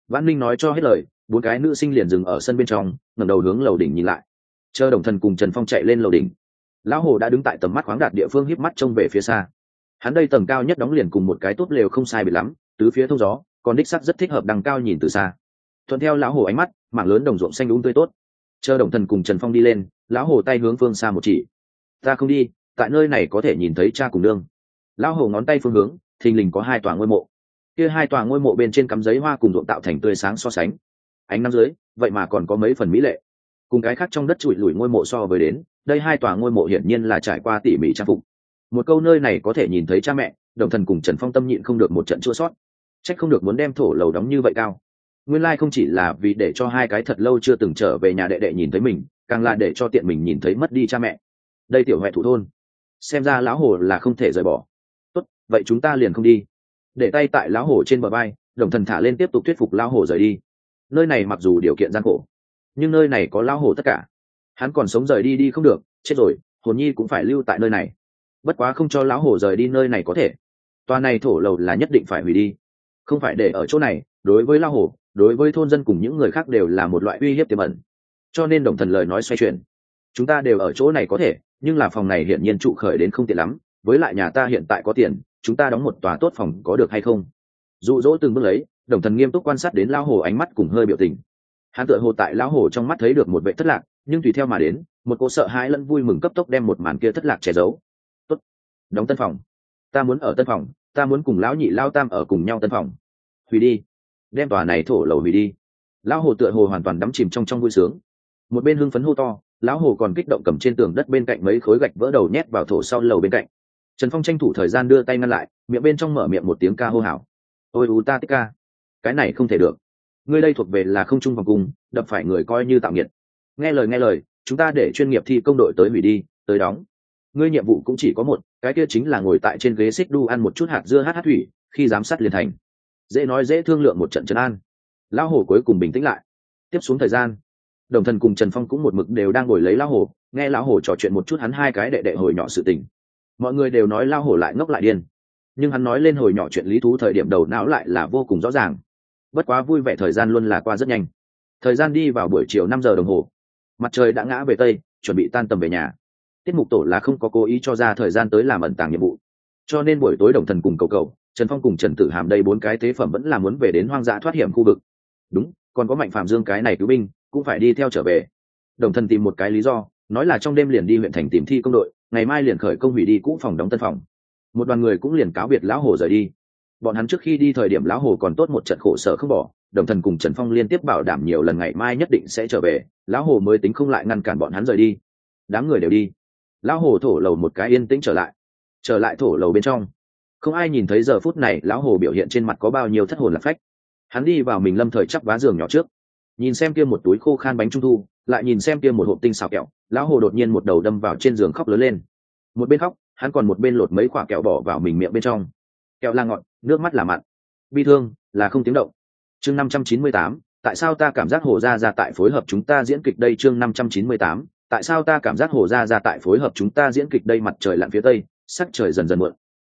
Vãn linh nói cho hết lời, bốn cái nữ sinh liền dừng ở sân bên trong, ngẩng đầu hướng lầu đỉnh nhìn lại chờ đồng thần cùng trần phong chạy lên lầu đỉnh, lão hồ đã đứng tại tầm mắt khoáng đạt địa phương híp mắt trông về phía xa. Hắn đây tầng cao nhất đóng liền cùng một cái tốt lều không sai biệt lắm, tứ phía thông gió, còn đích sắc rất thích hợp đằng cao nhìn từ xa. Thuận theo lão hồ ánh mắt, mảng lớn đồng ruộng xanh đúng tươi tốt. Chờ đồng thần cùng trần phong đi lên, lão hồ tay hướng phương xa một chỉ. Ta không đi, tại nơi này có thể nhìn thấy cha cùng nương. Lão hồ ngón tay phương hướng, thình lình có hai tòa ngôi mộ. Kia hai tòa ngôi mộ bên trên cắm giấy hoa cùng ruộng tạo thành tươi sáng so sánh. Ánh năm dưới, vậy mà còn có mấy phần mỹ lệ cùng cái khác trong đất trụi lùi ngôi mộ so với đến, đây hai tòa ngôi mộ hiển nhiên là trải qua tỉ mỉ trang phục. Một câu nơi này có thể nhìn thấy cha mẹ, đồng thần cùng trần phong tâm nhịn không được một trận chua sót. Trách không được muốn đem thổ lầu đóng như vậy cao. Nguyên lai không chỉ là vì để cho hai cái thật lâu chưa từng trở về nhà đệ đệ nhìn thấy mình, càng là để cho tiện mình nhìn thấy mất đi cha mẹ. Đây tiểu huệ thủ thôn. Xem ra lão hồ là không thể rời bỏ. Tốt, vậy chúng ta liền không đi. Để tay tại lão hồ trên bờ vai, đồng thần thả lên tiếp tục thuyết phục lão hồ rời đi. Nơi này mặc dù điều kiện gian khổ nhưng nơi này có lao hổ tất cả. Hắn còn sống rời đi đi không được chết rồi hồn nhi cũng phải lưu tại nơi này. Bất quá không cho lão hổ rời đi nơi này có thể. Toa này thổ lầu là nhất định phải hủy đi. Không phải để ở chỗ này đối với lao hổ, đối với thôn dân cùng những người khác đều là một loại uy hiếp tiềm ẩn. Cho nên đồng thần lời nói xoay chuyển. Chúng ta đều ở chỗ này có thể nhưng là phòng này hiển nhiên trụ khởi đến không tiện lắm với lại nhà ta hiện tại có tiền chúng ta đóng một tòa tốt phòng có được hay không? Dụ dỗ từng bước lấy đồng thần nghiêm túc quan sát đến lao hồ ánh mắt cùng hơi biểu tình hắn tựa hồ tại lão hồ trong mắt thấy được một vệ thất lạc, nhưng tùy theo mà đến, một cô sợ hãi lẫn vui mừng cấp tốc đem một màn kia thất lạc che giấu. Tốt, đóng tân phòng. Ta muốn ở tân phòng, ta muốn cùng lão nhị lao tam ở cùng nhau tân phòng. Hủy đi. Đem tòa này thổ lầu hủy đi. Lão hồ tựa hồ hoàn toàn đắm chìm trong trong vui sướng. Một bên hưng phấn hô to, lão hồ còn kích động cầm trên tường đất bên cạnh mấy khối gạch vỡ đầu nhét vào thổ sau lầu bên cạnh. Trần phong tranh thủ thời gian đưa tay ngăn lại, miệng bên trong mở miệng một tiếng ca hô hào. Ôi u ta tích ca. Cái này không thể được ngươi đây thuộc về là không trung vòng cung, đập phải người coi như tạo nghiệt. Nghe lời nghe lời, chúng ta để chuyên nghiệp thi công đội tới hủy đi, tới đóng. Ngươi nhiệm vụ cũng chỉ có một, cái kia chính là ngồi tại trên ghế xích đu ăn một chút hạt dưa hát hát thủy, khi giám sát liền thành. Dễ nói dễ thương lượng một trận trấn an. Lão hồ cuối cùng bình tĩnh lại. Tiếp xuống thời gian, đồng thần cùng trần phong cũng một mực đều đang ngồi lấy lão hồ nghe lão hồ trò chuyện một chút hắn hai cái đệ đệ hồi nhỏ sự tình. Mọi người đều nói lão hồ lại ngốc lại điên. Nhưng hắn nói lên hồi nhỏ chuyện lý thú thời điểm đầu não lại là vô cùng rõ ràng bất quá vui vẻ thời gian luôn là qua rất nhanh. Thời gian đi vào buổi chiều năm giờ đồng hồ. Mặt trời đã ngã về tây, chuẩn bị tan tầm về nhà. Tiết mục tổ là không có cố ý cho ra thời gian tới làm ẩn tàng nhiệm vụ. Cho nên buổi tối đồng thần cùng cầu cầu, trần phong cùng trần tử hàm đây bốn cái tế phẩm vẫn là muốn về đến hoang dã thoát hiểm khu vực. Đúng, còn có mạnh phạm dương cái này cứu binh, cũng phải đi theo trở về. Đồng thần tìm một cái lý do, nói là trong đêm liền đi huyện thành tìm thi công đội, ngày mai liền khởi công hủy đi cũ phòng đóng tân phòng. Một đoàn người cũng liền cáo biệt lão hồ rời đi bọn hắn trước khi đi thời điểm lão hồ còn tốt một trận khổ sở không bỏ, đồng thần cùng trần phong liên tiếp bảo đảm nhiều lần ngày mai nhất định sẽ trở về, lão hồ mới tính không lại ngăn cản bọn hắn rời đi. Đám người đều đi. Lão hồ thổ lầu một cái yên tĩnh trở lại. Trở lại thổ lầu bên trong. Không ai nhìn thấy giờ phút này lão hồ biểu hiện trên mặt có bao nhiêu thất hồn lạc phách. Hắn đi vào mình lâm thời chắp vá giường nhỏ trước. Nhìn xem kia một túi khô khan bánh trung thu, lại nhìn xem kia một hộp tinh xào kẹo, lão hồ đột nhiên một đầu đâm vào trên giường khóc lớn lên. Một bên khóc, hắn còn một bên lột mấy quả kẹo bỏ vào mình miệng bên trong. Kẹo la ngọt nước mắt là mặn. Bi thương là không tiếng động. Chương năm trăm chín mươi tám, tại sao ta cảm giác hồ gia gia tại phối hợp chúng ta diễn kịch đây? Chương năm trăm chín mươi tám, tại sao ta cảm giác hồ gia gia tại phối hợp chúng ta diễn kịch đây? Mặt trời lặn phía tây, sắc trời dần dần muộn.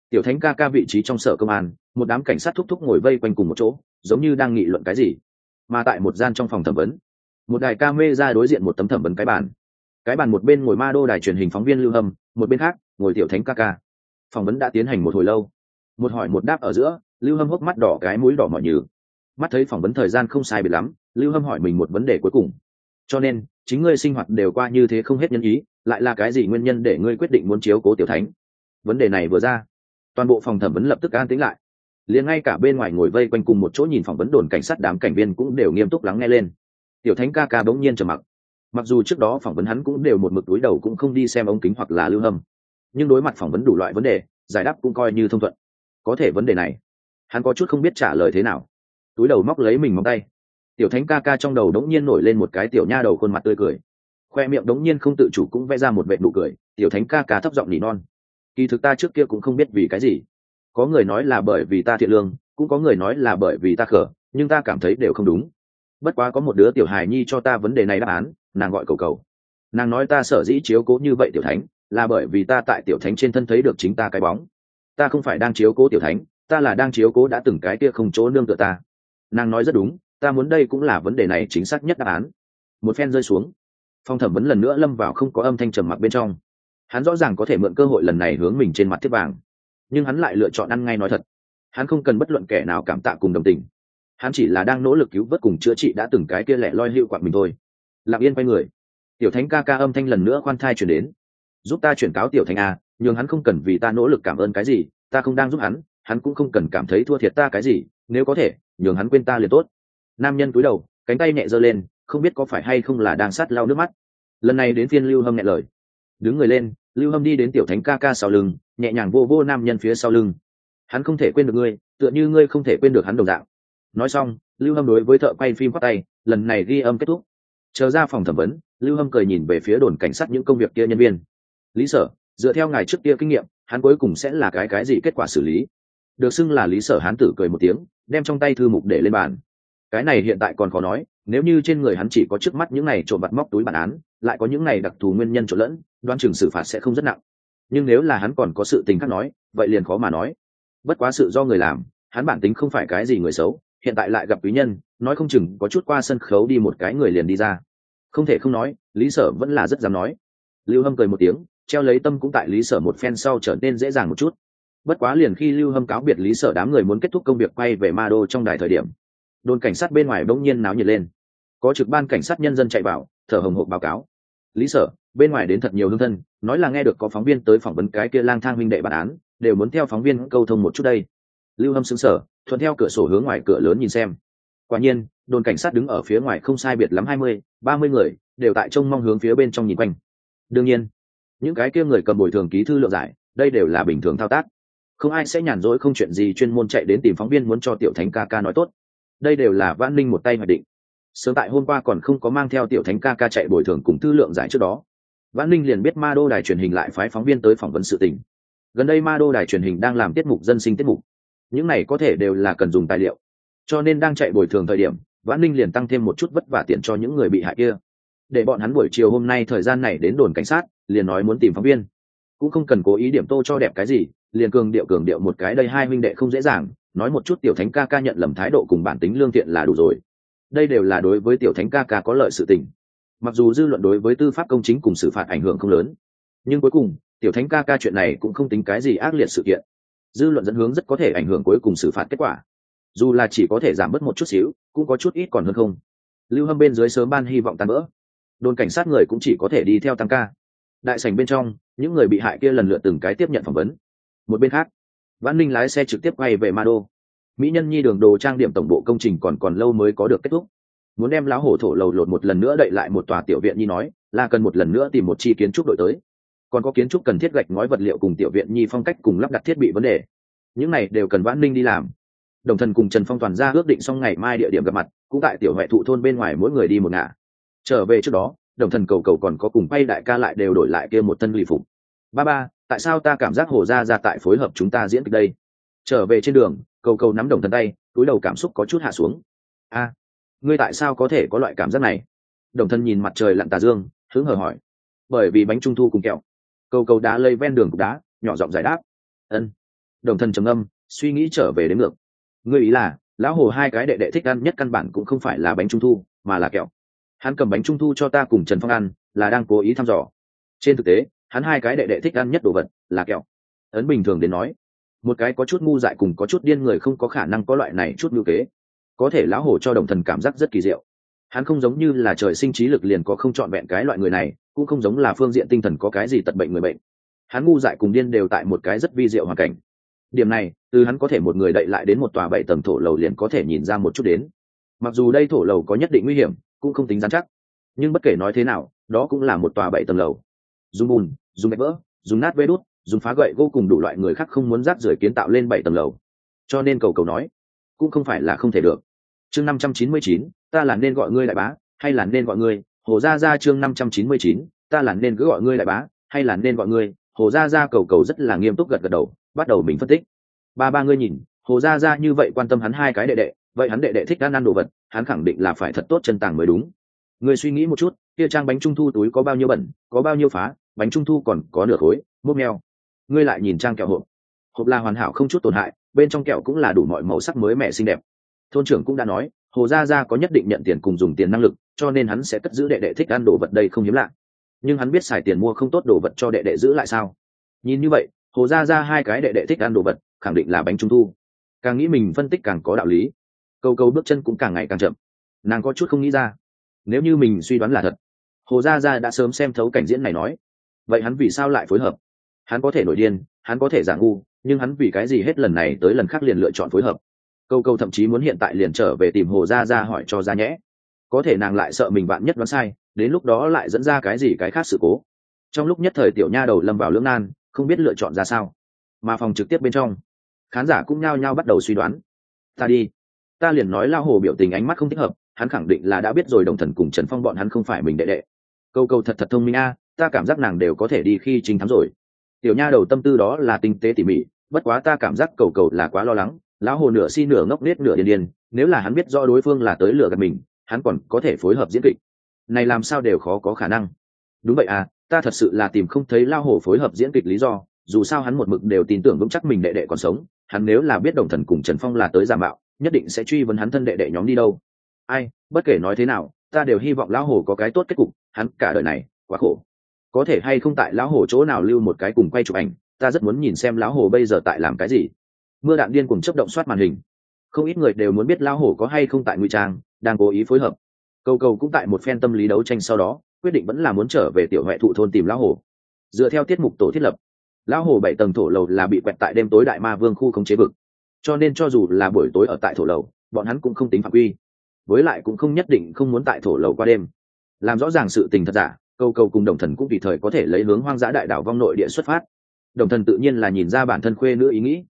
Tiểu thánh ca ca vị trí trong sở công an, một đám cảnh sát thúc thúc ngồi vây quanh cùng một chỗ, giống như đang nghị luận cái gì. Mà tại một gian trong phòng thẩm vấn, một đài ca mê ra đối diện một tấm thẩm vấn cái bàn. Cái bàn một bên ngồi ma đô đài truyền hình phóng viên lưu hâm, một bên khác, ngồi tiểu thánh ca ca. Phỏng vấn đã tiến hành một hồi lâu một hỏi một đáp ở giữa, lưu hâm hốc mắt đỏ cái mũi đỏ mọi nhừ. Mắt thấy phỏng vấn thời gian không sai biệt lắm, lưu hâm hỏi mình một vấn đề cuối cùng. Cho nên, chính ngươi sinh hoạt đều qua như thế không hết nhân ý, lại là cái gì nguyên nhân để ngươi quyết định muốn chiếu cố tiểu thánh? Vấn đề này vừa ra, toàn bộ phòng thẩm vấn lập tức an tĩnh lại. Liền ngay cả bên ngoài ngồi vây quanh cùng một chỗ nhìn phỏng vấn đồn cảnh sát đám cảnh viên cũng đều nghiêm túc lắng nghe lên. Tiểu thánh ca ca bỗng nhiên trầm mặc. Mặc dù trước đó phỏng vấn hắn cũng đều một mực túi đầu cũng không đi xem ống kính hoặc là lưu hâm. Nhưng đối mặt phỏng vấn đủ loại vấn đề, giải đáp cũng coi như thông thuận có thể vấn đề này. Hắn có chút không biết trả lời thế nào. Túi đầu móc lấy mình móng tay. Tiểu thánh ca ca trong đầu đống nhiên nổi lên một cái tiểu nha đầu khuôn mặt tươi cười. Khoe miệng đống nhiên không tự chủ cũng vẽ ra một vệ nụ cười. Tiểu thánh ca ca thấp giọng nỉ non. Kỳ thực ta trước kia cũng không biết vì cái gì. Có người nói là bởi vì ta thiện lương, cũng có người nói là bởi vì ta khở nhưng ta cảm thấy đều không đúng. Bất quá có một đứa tiểu hài nhi cho ta vấn đề này đáp án, nàng gọi cầu cầu. Nàng nói ta sở dĩ chiếu cố như vậy tiểu thánh, là bởi vì ta tại tiểu thánh trên thân thấy được chính ta cái bóng ta không phải đang chiếu cố tiểu thánh, ta là đang chiếu cố đã từng cái kia không chỗ nương tựa ta. Nàng nói rất đúng, ta muốn đây cũng là vấn đề này chính xác nhất đáp án. Một phen rơi xuống, phong thẩm vấn lần nữa lâm vào không có âm thanh trầm mặc bên trong. Hắn rõ ràng có thể mượn cơ hội lần này hướng mình trên mặt thiết vàng, nhưng hắn lại lựa chọn ăn ngay nói thật. Hắn không cần bất luận kẻ nào cảm tạ cùng đồng tình. Hắn chỉ là đang nỗ lực cứu vớt cùng chữa trị đã từng cái kia lẻ loi hiệu quả mình thôi. Lặng yên quay người. Tiểu thánh ca ca âm thanh lần nữa khoan thai chuyển đến. Giúp ta chuyển cáo tiểu thánh a nhưng hắn không cần vì ta nỗ lực cảm ơn cái gì, ta không đang giúp hắn hắn cũng không cần cảm thấy thua thiệt ta cái gì, nếu có thể, nhường hắn quên ta liền tốt. Nam nhân cúi đầu, cánh tay nhẹ giơ lên, không biết có phải hay không là đang sát lau nước mắt. Lần này đến phiên lưu hâm nhẹ lời. Đứng người lên, lưu hâm đi đến tiểu thánh ca ca sau lưng, nhẹ nhàng vô vô nam nhân phía sau lưng. Hắn không thể quên được ngươi, tựa như ngươi không thể quên được hắn đồng dạng. Nói xong, lưu hâm đối với thợ quay phim khoác tay, lần này ghi âm kết thúc. Chờ ra phòng thẩm vấn, lưu hâm cười nhìn về phía đồn cảnh sát những công việc kia nhân viên. Lý sở dựa theo ngài trước kia kinh nghiệm, hắn cuối cùng sẽ là cái cái gì kết quả xử lý? Được xưng là lý sở hán tử cười một tiếng, đem trong tay thư mục để lên bàn. Cái này hiện tại còn khó nói, nếu như trên người hắn chỉ có trước mắt những này trộm vặt móc túi bản án, lại có những này đặc thù nguyên nhân trộn lẫn đoan chừng xử phạt sẽ không rất nặng. Nhưng nếu là hắn còn có sự tình khác nói, vậy liền khó mà nói. Bất quá sự do người làm, hắn bản tính không phải cái gì người xấu, hiện tại lại gặp quý nhân, nói không chừng có chút qua sân khấu đi một cái người liền đi ra. Không thể không nói, lý sở vẫn là rất dám nói. Lưu hâm cười một tiếng treo lấy tâm cũng tại lý sở một phen sau trở nên dễ dàng một chút. Bất quá liền khi lưu hâm cáo biệt lý sở đám người muốn kết thúc công việc quay về ma đô trong đài thời điểm, đồn cảnh sát bên ngoài bỗng nhiên náo nhiệt lên. Có trực ban cảnh sát nhân dân chạy vào, thở hồng hộp báo cáo. Lý sở, bên ngoài đến thật nhiều hương thân, nói là nghe được có phóng viên tới phỏng vấn cái kia lang thang minh đệ bản án, đều muốn theo phóng viên câu thông một chút đây. Lưu hâm xứng sở thuận theo cửa sổ hướng ngoài cửa lớn nhìn xem. Quả nhiên, đồn cảnh sát đứng ở phía ngoài không sai biệt lắm hai mươi, ba mươi người, đều tại trông mong hướng phía bên trong nhìn quanh. Đương nhiên những cái kia người cầm bồi thường ký thư lượng giải, đây đều là bình thường thao tác. Không ai sẽ nhàn rỗi không chuyện gì chuyên môn chạy đến tìm phóng viên muốn cho tiểu thánh ca ca nói tốt. Đây đều là vãn ninh một tay hoạch định. Sớm tại hôm qua còn không có mang theo tiểu thánh ca ca chạy bồi thường cùng thư lượng giải trước đó. Vãn ninh liền biết ma đô đài truyền hình lại phái phóng viên tới phỏng vấn sự tình. Gần đây ma đô đài truyền hình đang làm tiết mục dân sinh tiết mục. Những này có thể đều là cần dùng tài liệu. Cho nên đang chạy bồi thường thời điểm, vãn ninh liền tăng thêm một chút vất vả tiền cho những người bị hại kia. Để bọn hắn buổi chiều hôm nay thời gian này đến đồn cảnh sát liền nói muốn tìm phóng viên. Cũng không cần cố ý điểm tô cho đẹp cái gì, liền cường điệu cường điệu một cái đây hai minh đệ không dễ dàng, nói một chút tiểu thánh ca ca nhận lầm thái độ cùng bản tính lương thiện là đủ rồi. Đây đều là đối với tiểu thánh ca ca có lợi sự tình. Mặc dù dư luận đối với tư pháp công chính cùng xử phạt ảnh hưởng không lớn, nhưng cuối cùng, tiểu thánh ca ca chuyện này cũng không tính cái gì ác liệt sự kiện. Dư luận dẫn hướng rất có thể ảnh hưởng cuối cùng xử phạt kết quả. Dù là chỉ có thể giảm bớt một chút xíu, cũng có chút ít còn hơn không. Lưu hâm bên dưới sớm ban hy vọng tan vỡ đồn cảnh sát người cũng chỉ có thể đi theo tăng ca đại sảnh bên trong, những người bị hại kia lần lượt từng cái tiếp nhận phỏng vấn. Một bên khác văn ninh lái xe trực tiếp quay về ma đô mỹ nhân nhi đường đồ trang điểm tổng bộ công trình còn còn lâu mới có được kết thúc. Muốn đem lão hổ thổ lầu lột một lần nữa đậy lại một tòa tiểu viện nhi nói, là cần một lần nữa tìm một chi kiến trúc đội tới. Còn có kiến trúc cần thiết gạch ngói vật liệu cùng tiểu viện nhi phong cách cùng lắp đặt thiết bị vấn đề. Những này đều cần vãn ninh đi làm. Đồng thần cùng trần phong toàn ra ước định xong ngày mai địa điểm gặp mặt, cũng tại tiểu huệ thụ thôn bên ngoài mỗi người đi một ngả. Trở về trước đó đồng thần cầu cầu còn có cùng bay đại ca lại đều đổi lại kia một thân lì phục. Ba ba, tại sao ta cảm giác hồ gia ra tại phối hợp chúng ta diễn kịch đây? Trở về trên đường, cầu cầu nắm đồng thần tay, túi đầu cảm xúc có chút hạ xuống. A, ngươi tại sao có thể có loại cảm giác này? Đồng thần nhìn mặt trời lặn tà dương, hứng hờ hỏi. Bởi vì bánh trung thu cùng kẹo. Cầu cầu đá lây ven đường cục đá, nhỏ giọng giải đáp. Ân. Đồng thần trầm âm suy nghĩ trở về đến ngược. Ngươi ý là, lão hồ hai cái đệ đệ thích ăn nhất căn bản cũng không phải là bánh trung thu, mà là kẹo hắn cầm bánh trung thu cho ta cùng trần phong ăn, là đang cố ý thăm dò. Trên thực tế, hắn hai cái đệ đệ thích ăn nhất đồ vật là kẹo. Ấn bình thường đến nói, một cái có chút ngu dại cùng có chút điên người không có khả năng có loại này chút ngữ kế. Có thể lão hổ cho đồng thần cảm giác rất kỳ diệu. Hắn không giống như là trời sinh trí lực liền có không trọn vẹn cái loại người này, cũng không giống là phương diện tinh thần có cái gì tật bệnh người bệnh. Hắn ngu dại cùng điên đều tại một cái rất vi diệu hoàn cảnh. Điểm này, từ hắn có thể một người đậy lại đến một tòa bảy tầng thổ lầu liền có thể nhìn ra một chút đến. Mặc dù đây thổ lầu có nhất định nguy hiểm cũng không tính rắn chắc. Nhưng bất kể nói thế nào, đó cũng là một tòa bảy tầng lầu. Dùng bùn, dùng gạch vỡ, dùng nát vê đốt dùng phá gậy vô cùng đủ loại người khác không muốn rác rưởi kiến tạo lên bảy tầng lầu. Cho nên cầu cầu nói, cũng không phải là không thể được. Chương năm trăm chín mươi chín, ta là nên gọi ngươi đại bá, hay là nên gọi ngươi, hồ gia gia chương năm trăm chín mươi chín, ta là nên cứ gọi ngươi đại bá, hay là nên gọi ngươi, hồ gia gia cầu cầu rất là nghiêm túc gật gật đầu, bắt đầu mình phân tích. Ba ba ngươi nhìn, hồ gia gia như vậy quan tâm hắn hai cái đệ đệ, vậy hắn đệ đệ thích ăn ăn đồ vật hắn khẳng định là phải thật tốt chân tàng mới đúng. Ngươi suy nghĩ một chút, kia trang bánh trung thu túi có bao nhiêu bẩn, có bao nhiêu phá, bánh trung thu còn có nửa khối mốc meo. Ngươi lại nhìn trang kẹo hộp. Hộp là hoàn hảo không chút tổn hại, bên trong kẹo cũng là đủ mọi màu sắc mới mẻ xinh đẹp. Thôn trưởng cũng đã nói, hồ gia gia có nhất định nhận tiền cùng dùng tiền năng lực, cho nên hắn sẽ cất giữ đệ đệ thích ăn đồ vật đây không hiếm lạ. Nhưng hắn biết xài tiền mua không tốt đồ vật cho đệ đệ giữ lại sao? Nhìn như vậy, hồ gia gia hai cái đệ đệ thích ăn đồ vật, khẳng định là bánh trung thu. Càng nghĩ mình phân tích càng có đạo lý câu câu bước chân cũng càng ngày càng chậm. Nàng có chút không nghĩ ra, nếu như mình suy đoán là thật, hồ gia gia đã sớm xem thấu cảnh diễn này nói, vậy hắn vì sao lại phối hợp? Hắn có thể nổi điên, hắn có thể giả ngu, nhưng hắn vì cái gì hết lần này tới lần khác liền lựa chọn phối hợp? Câu câu thậm chí muốn hiện tại liền trở về tìm hồ gia Gia hỏi cho ra nhẽ. Có thể nàng lại sợ mình bạn nhất đoán sai, đến lúc đó lại dẫn ra cái gì cái khác sự cố. Trong lúc nhất thời tiểu nha đầu lâm vào lưỡng nan, không biết lựa chọn ra sao. Mà phòng trực tiếp bên trong, khán giả cũng nhao nhao bắt đầu suy đoán. Ta đi ta liền nói lao hồ biểu tình ánh mắt không thích hợp, hắn khẳng định là đã biết rồi, đồng thần cùng trần phong bọn hắn không phải mình đệ đệ. Câu câu thật thật thông minh a, ta cảm giác nàng đều có thể đi khi chính thắng rồi. Tiểu nha đầu tâm tư đó là tinh tế tỉ mỉ, bất quá ta cảm giác cầu cầu là quá lo lắng, lão hồ nửa si nửa ngốc nết nửa điên điên, nếu là hắn biết rõ đối phương là tới lửa gạt mình, hắn còn có thể phối hợp diễn kịch. Này làm sao đều khó có khả năng. Đúng vậy à ta thật sự là tìm không thấy lao hồ phối hợp diễn kịch lý do, dù sao hắn một mực đều tin tưởng vững chắc mình đệ đệ còn sống, hắn nếu là biết đồng thần cùng trần phong là tới giả mạo nhất định sẽ truy vấn hắn thân đệ đệ nhóm đi đâu. Ai, bất kể nói thế nào, ta đều hy vọng lão hồ có cái tốt kết cục, hắn cả đời này, quá khổ. Có thể hay không tại lão hồ chỗ nào lưu một cái cùng quay chụp ảnh, ta rất muốn nhìn xem lão hồ bây giờ tại làm cái gì. Mưa đạn điên cùng chấp động soát màn hình. Không ít người đều muốn biết lão hồ có hay không tại ngụy trang, đang cố ý phối hợp. Cầu cầu cũng tại một phen tâm lý đấu tranh sau đó, quyết định vẫn là muốn trở về tiểu huệ thụ thôn tìm lão hồ dựa theo tiết mục tổ thiết lập, lão hồ bảy tầng thổ lầu là bị quẹt tại đêm tối đại ma vương khu khống chế vực cho nên cho dù là buổi tối ở tại thổ lầu, bọn hắn cũng không tính phạm quy. Với lại cũng không nhất định không muốn tại thổ lầu qua đêm. Làm rõ ràng sự tình thật giả, câu câu cùng đồng thần cũng tùy thời có thể lấy hướng hoang dã đại đảo vong nội địa xuất phát. Đồng thần tự nhiên là nhìn ra bản thân khuê nữ ý nghĩ.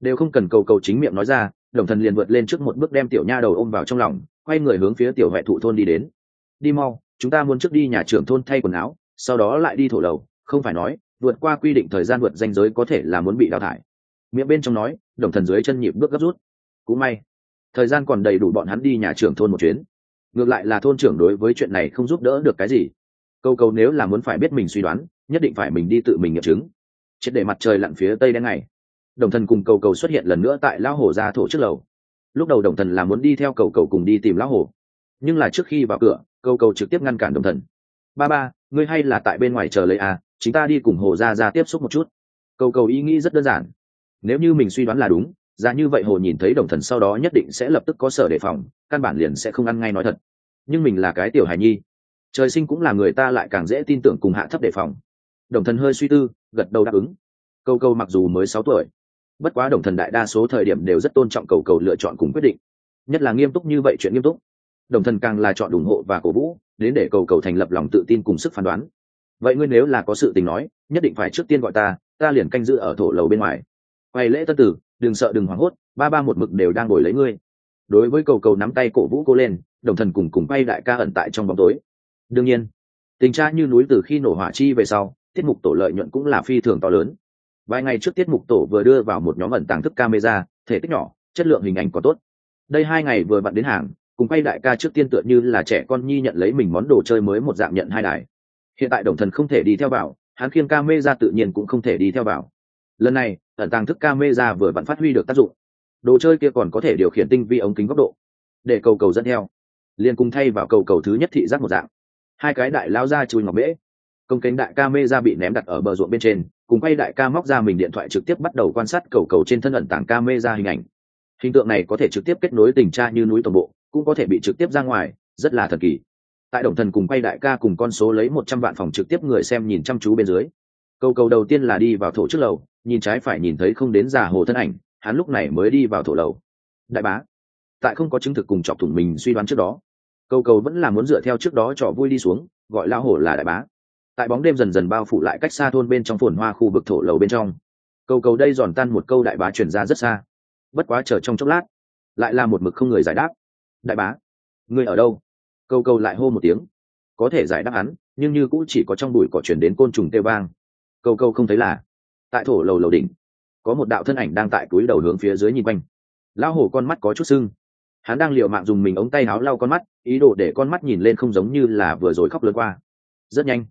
Đều không cần cầu cầu chính miệng nói ra, đồng thần liền vượt lên trước một bước đem tiểu nha đầu ôm vào trong lòng, quay người hướng phía tiểu huệ thụ thôn đi đến. Đi mau, chúng ta muốn trước đi nhà trưởng thôn thay quần áo, sau đó lại đi thổ lầu, không phải nói, vượt qua quy định thời gian vượt danh giới có thể là muốn bị đào thải miệng bên trong nói, đồng thần dưới chân nhịp bước gấp rút. Cũng may, thời gian còn đầy đủ bọn hắn đi nhà trưởng thôn một chuyến. Ngược lại là thôn trưởng đối với chuyện này không giúp đỡ được cái gì. Câu câu nếu là muốn phải biết mình suy đoán, nhất định phải mình đi tự mình nghiệm chứng. Triệt để mặt trời lặn phía tây đen ngày. Đồng thần cùng cầu cầu xuất hiện lần nữa tại lão hồ ra thổ trước lầu. Lúc đầu đồng thần là muốn đi theo cầu cầu cùng đi tìm lão hồ. Nhưng là trước khi vào cửa, cầu cầu trực tiếp ngăn cản đồng thần. Ba ba, ngươi hay là tại bên ngoài chờ lấy à chúng ta đi cùng hồ ra ra tiếp xúc một chút. Cầu cầu ý nghĩ rất đơn giản nếu như mình suy đoán là đúng, ra như vậy hồ nhìn thấy đồng thần sau đó nhất định sẽ lập tức có sở đề phòng, căn bản liền sẽ không ăn ngay nói thật. Nhưng mình là cái tiểu hài nhi. Trời sinh cũng là người ta lại càng dễ tin tưởng cùng hạ thấp đề phòng. Đồng thần hơi suy tư, gật đầu đáp ứng. Câu câu mặc dù mới sáu tuổi, bất quá đồng thần đại đa số thời điểm đều rất tôn trọng cầu cầu lựa chọn cùng quyết định. Nhất là nghiêm túc như vậy chuyện nghiêm túc. Đồng thần càng là chọn ủng hộ và cổ vũ, đến để cầu cầu thành lập lòng tự tin cùng sức phán đoán. Vậy ngươi nếu là có sự tình nói, nhất định phải trước tiên gọi ta ta liền canh giữ ở thổ lầu bên ngoài quay lễ tân tử, đừng sợ đừng hoảng hốt, ba ba một mực đều đang ngồi lấy ngươi. Đối với cầu cầu nắm tay cổ vũ cô lên, đồng thần cùng cùng bay đại ca ẩn tại trong bóng tối. Đương nhiên, tình tra như núi từ khi nổ hỏa chi về sau, tiết mục tổ lợi nhuận cũng là phi thường to lớn. Vài ngày trước tiết mục tổ vừa đưa vào một nhóm ẩn tàng thức camera, thể tích nhỏ, chất lượng hình ảnh có tốt. Đây hai ngày vừa vặn đến hàng, cùng quay đại ca trước tiên tựa như là trẻ con nhi nhận lấy mình món đồ chơi mới một dạng nhận hai đài. Hiện tại đồng thần không thể đi theo vào, hắn khiêng ca mê ra tự nhiên cũng không thể đi theo vào lần này, ẩn tàng thức ca mê ra vừa vặn phát huy được tác dụng. Đồ chơi kia còn có thể điều khiển tinh vi ống kính góc độ, để cầu cầu dẫn theo. Liền cùng thay vào cầu cầu thứ nhất thị giác một dạng. Hai cái đại lao ra chui ngọc bễ công kính đại ca mê ra bị ném đặt ở bờ ruộng bên trên, cùng quay đại ca móc ra mình điện thoại trực tiếp bắt đầu quan sát cầu cầu trên thân ẩn tàng ca mê ra hình ảnh. Hình tượng này có thể trực tiếp kết nối tình tra như núi tổng bộ, cũng có thể bị trực tiếp ra ngoài, rất là thần kỳ. Tại đồng thần cùng quay đại ca cùng con số lấy một trăm vạn phòng trực tiếp người xem nhìn chăm chú bên dưới cầu cầu đầu tiên là đi vào thổ trước lầu, nhìn trái phải nhìn thấy không đến già hồ thân ảnh, hắn lúc này mới đi vào thổ lầu. Đại bá, tại không có chứng thực cùng chọc thủng mình suy đoán trước đó cầu cầu vẫn là muốn dựa theo trước đó trò vui đi xuống, gọi lao hổ là đại bá. Tại bóng đêm dần dần bao phủ lại cách xa thôn bên trong phồn hoa khu vực thổ lầu bên trong. Cầu cầu đây giòn tan một câu đại bá chuyển ra rất xa. Bất quá chờ trong chốc lát, lại là một mực không người giải đáp. Đại bá người ở đâu? Cầu cầu lại hô một tiếng. Có thể giải đáp hắn, nhưng như cũng chỉ có trong bụi cỏ chuyển đến côn trùng tê vang cầu cầu không thấy là. Tại thổ lầu lầu đỉnh, có một đạo thân ảnh đang tại túi đầu hướng phía dưới nhìn quanh. Lão hổ con mắt có chút sưng. Hắn đang liều mạng dùng mình ống tay áo lau con mắt, ý đồ để con mắt nhìn lên không giống như là vừa rồi khóc lớn qua. Rất nhanh,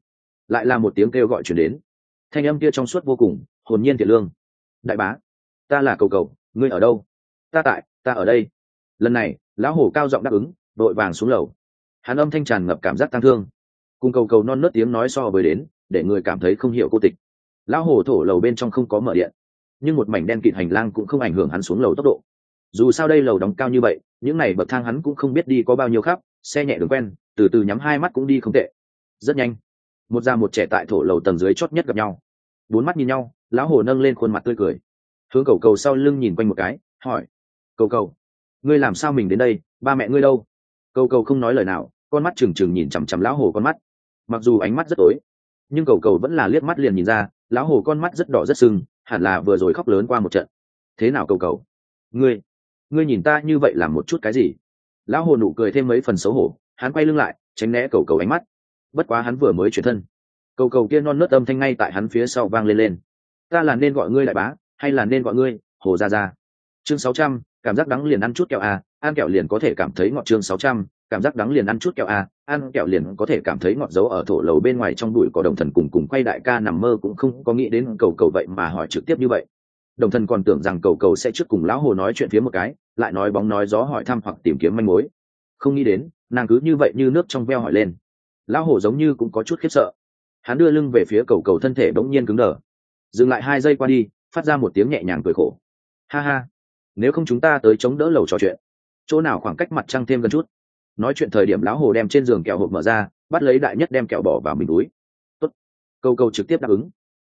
lại là một tiếng kêu gọi chuyển đến. Thanh âm kia trong suốt vô cùng, hồn nhiên thiệt lương. Đại bá, ta là cầu cầu, ngươi ở đâu? Ta tại, ta ở đây. Lần này, lão hổ cao giọng đáp ứng, đội vàng xuống lầu. Hắn âm thanh tràn ngập cảm giác tăng thương. Cùng cầu cầu non nớt tiếng nói so với đến để người cảm thấy không hiểu cô tịch. Lão hồ thổ lầu bên trong không có mở điện, nhưng một mảnh đen kịt hành lang cũng không ảnh hưởng hắn xuống lầu tốc độ. Dù sao đây lầu đóng cao như vậy, những n à y bậc thang hắn cũng không biết đi có bao nhiêu khắp, xe nhẹ đường quen, từ từ nhắm hai mắt cũng đi không tệ. Rất nhanh, một già một trẻ tại thổ lầu tầng dưới chót nhất gặp nhau. Bốn mắt nhìn nhau, lão hồ nâng lên khuôn mặt tươi cười. Hướng cầu cầu sau lưng nhìn quanh một cái, hỏi, cầu cầu, ngươi làm sao mình đến đây? Ba mẹ ngươi đâu? Cầu cầu không nói lời nào, con mắt trừng trừng nhìn chằm chằm lão hồ con mắt. Mặc dù ánh mắt rất tối nhưng cầu cầu vẫn là liếc mắt liền nhìn ra lão hồ con mắt rất đỏ rất sưng hẳn là vừa rồi khóc lớn qua một trận. Thế nào cầu cầu? Ngươi ngươi nhìn ta như vậy làm một chút cái gì? Lão hồ nụ cười thêm mấy phần xấu hổ hắn quay lưng lại tránh né cầu cầu ánh mắt. Bất quá hắn vừa mới chuyển thân. Cầu cầu kia non nớt âm thanh ngay tại hắn phía sau vang lên lên. Ta là nên gọi ngươi đại bá hay là nên gọi ngươi hồ ra ra chương sáu trăm cảm giác đắng liền ăn chút kẹo à, ăn kẹo liền có thể cảm thấy ngọt chương sáu trăm cảm giác đắng liền ăn chút kẹo à, ăn kẹo liền có thể cảm thấy ngọt dấu ở thổ lầu bên ngoài trong bụi có đồng thần cùng cùng quay đại ca nằm mơ cũng không có nghĩ đến cầu cầu vậy mà hỏi trực tiếp như vậy. Đồng thần còn tưởng rằng cầu cầu sẽ trước cùng lão hồ nói chuyện phía một cái lại nói bóng nói gió hỏi thăm hoặc tìm kiếm manh mối. Không nghĩ đến nàng cứ như vậy như nước trong veo hỏi lên. Lão hồ giống như cũng có chút khiếp sợ. Hắn đưa lưng về phía cầu cầu thân thể bỗng nhiên cứng đờ. Dừng lại hai giây qua đi phát ra một tiếng nhẹ nhàng cười khổ. Ha ha. Nếu không chúng ta tới chống đỡ lầu trò chuyện. Chỗ nào khoảng cách mặt trăng thêm gần chút? Nói chuyện thời điểm lão hồ đem trên giường kẹo hộp mở ra, bắt lấy đại nhất đem kẹo bỏ vào mình túi. Tốt. câu câu trực tiếp đáp ứng.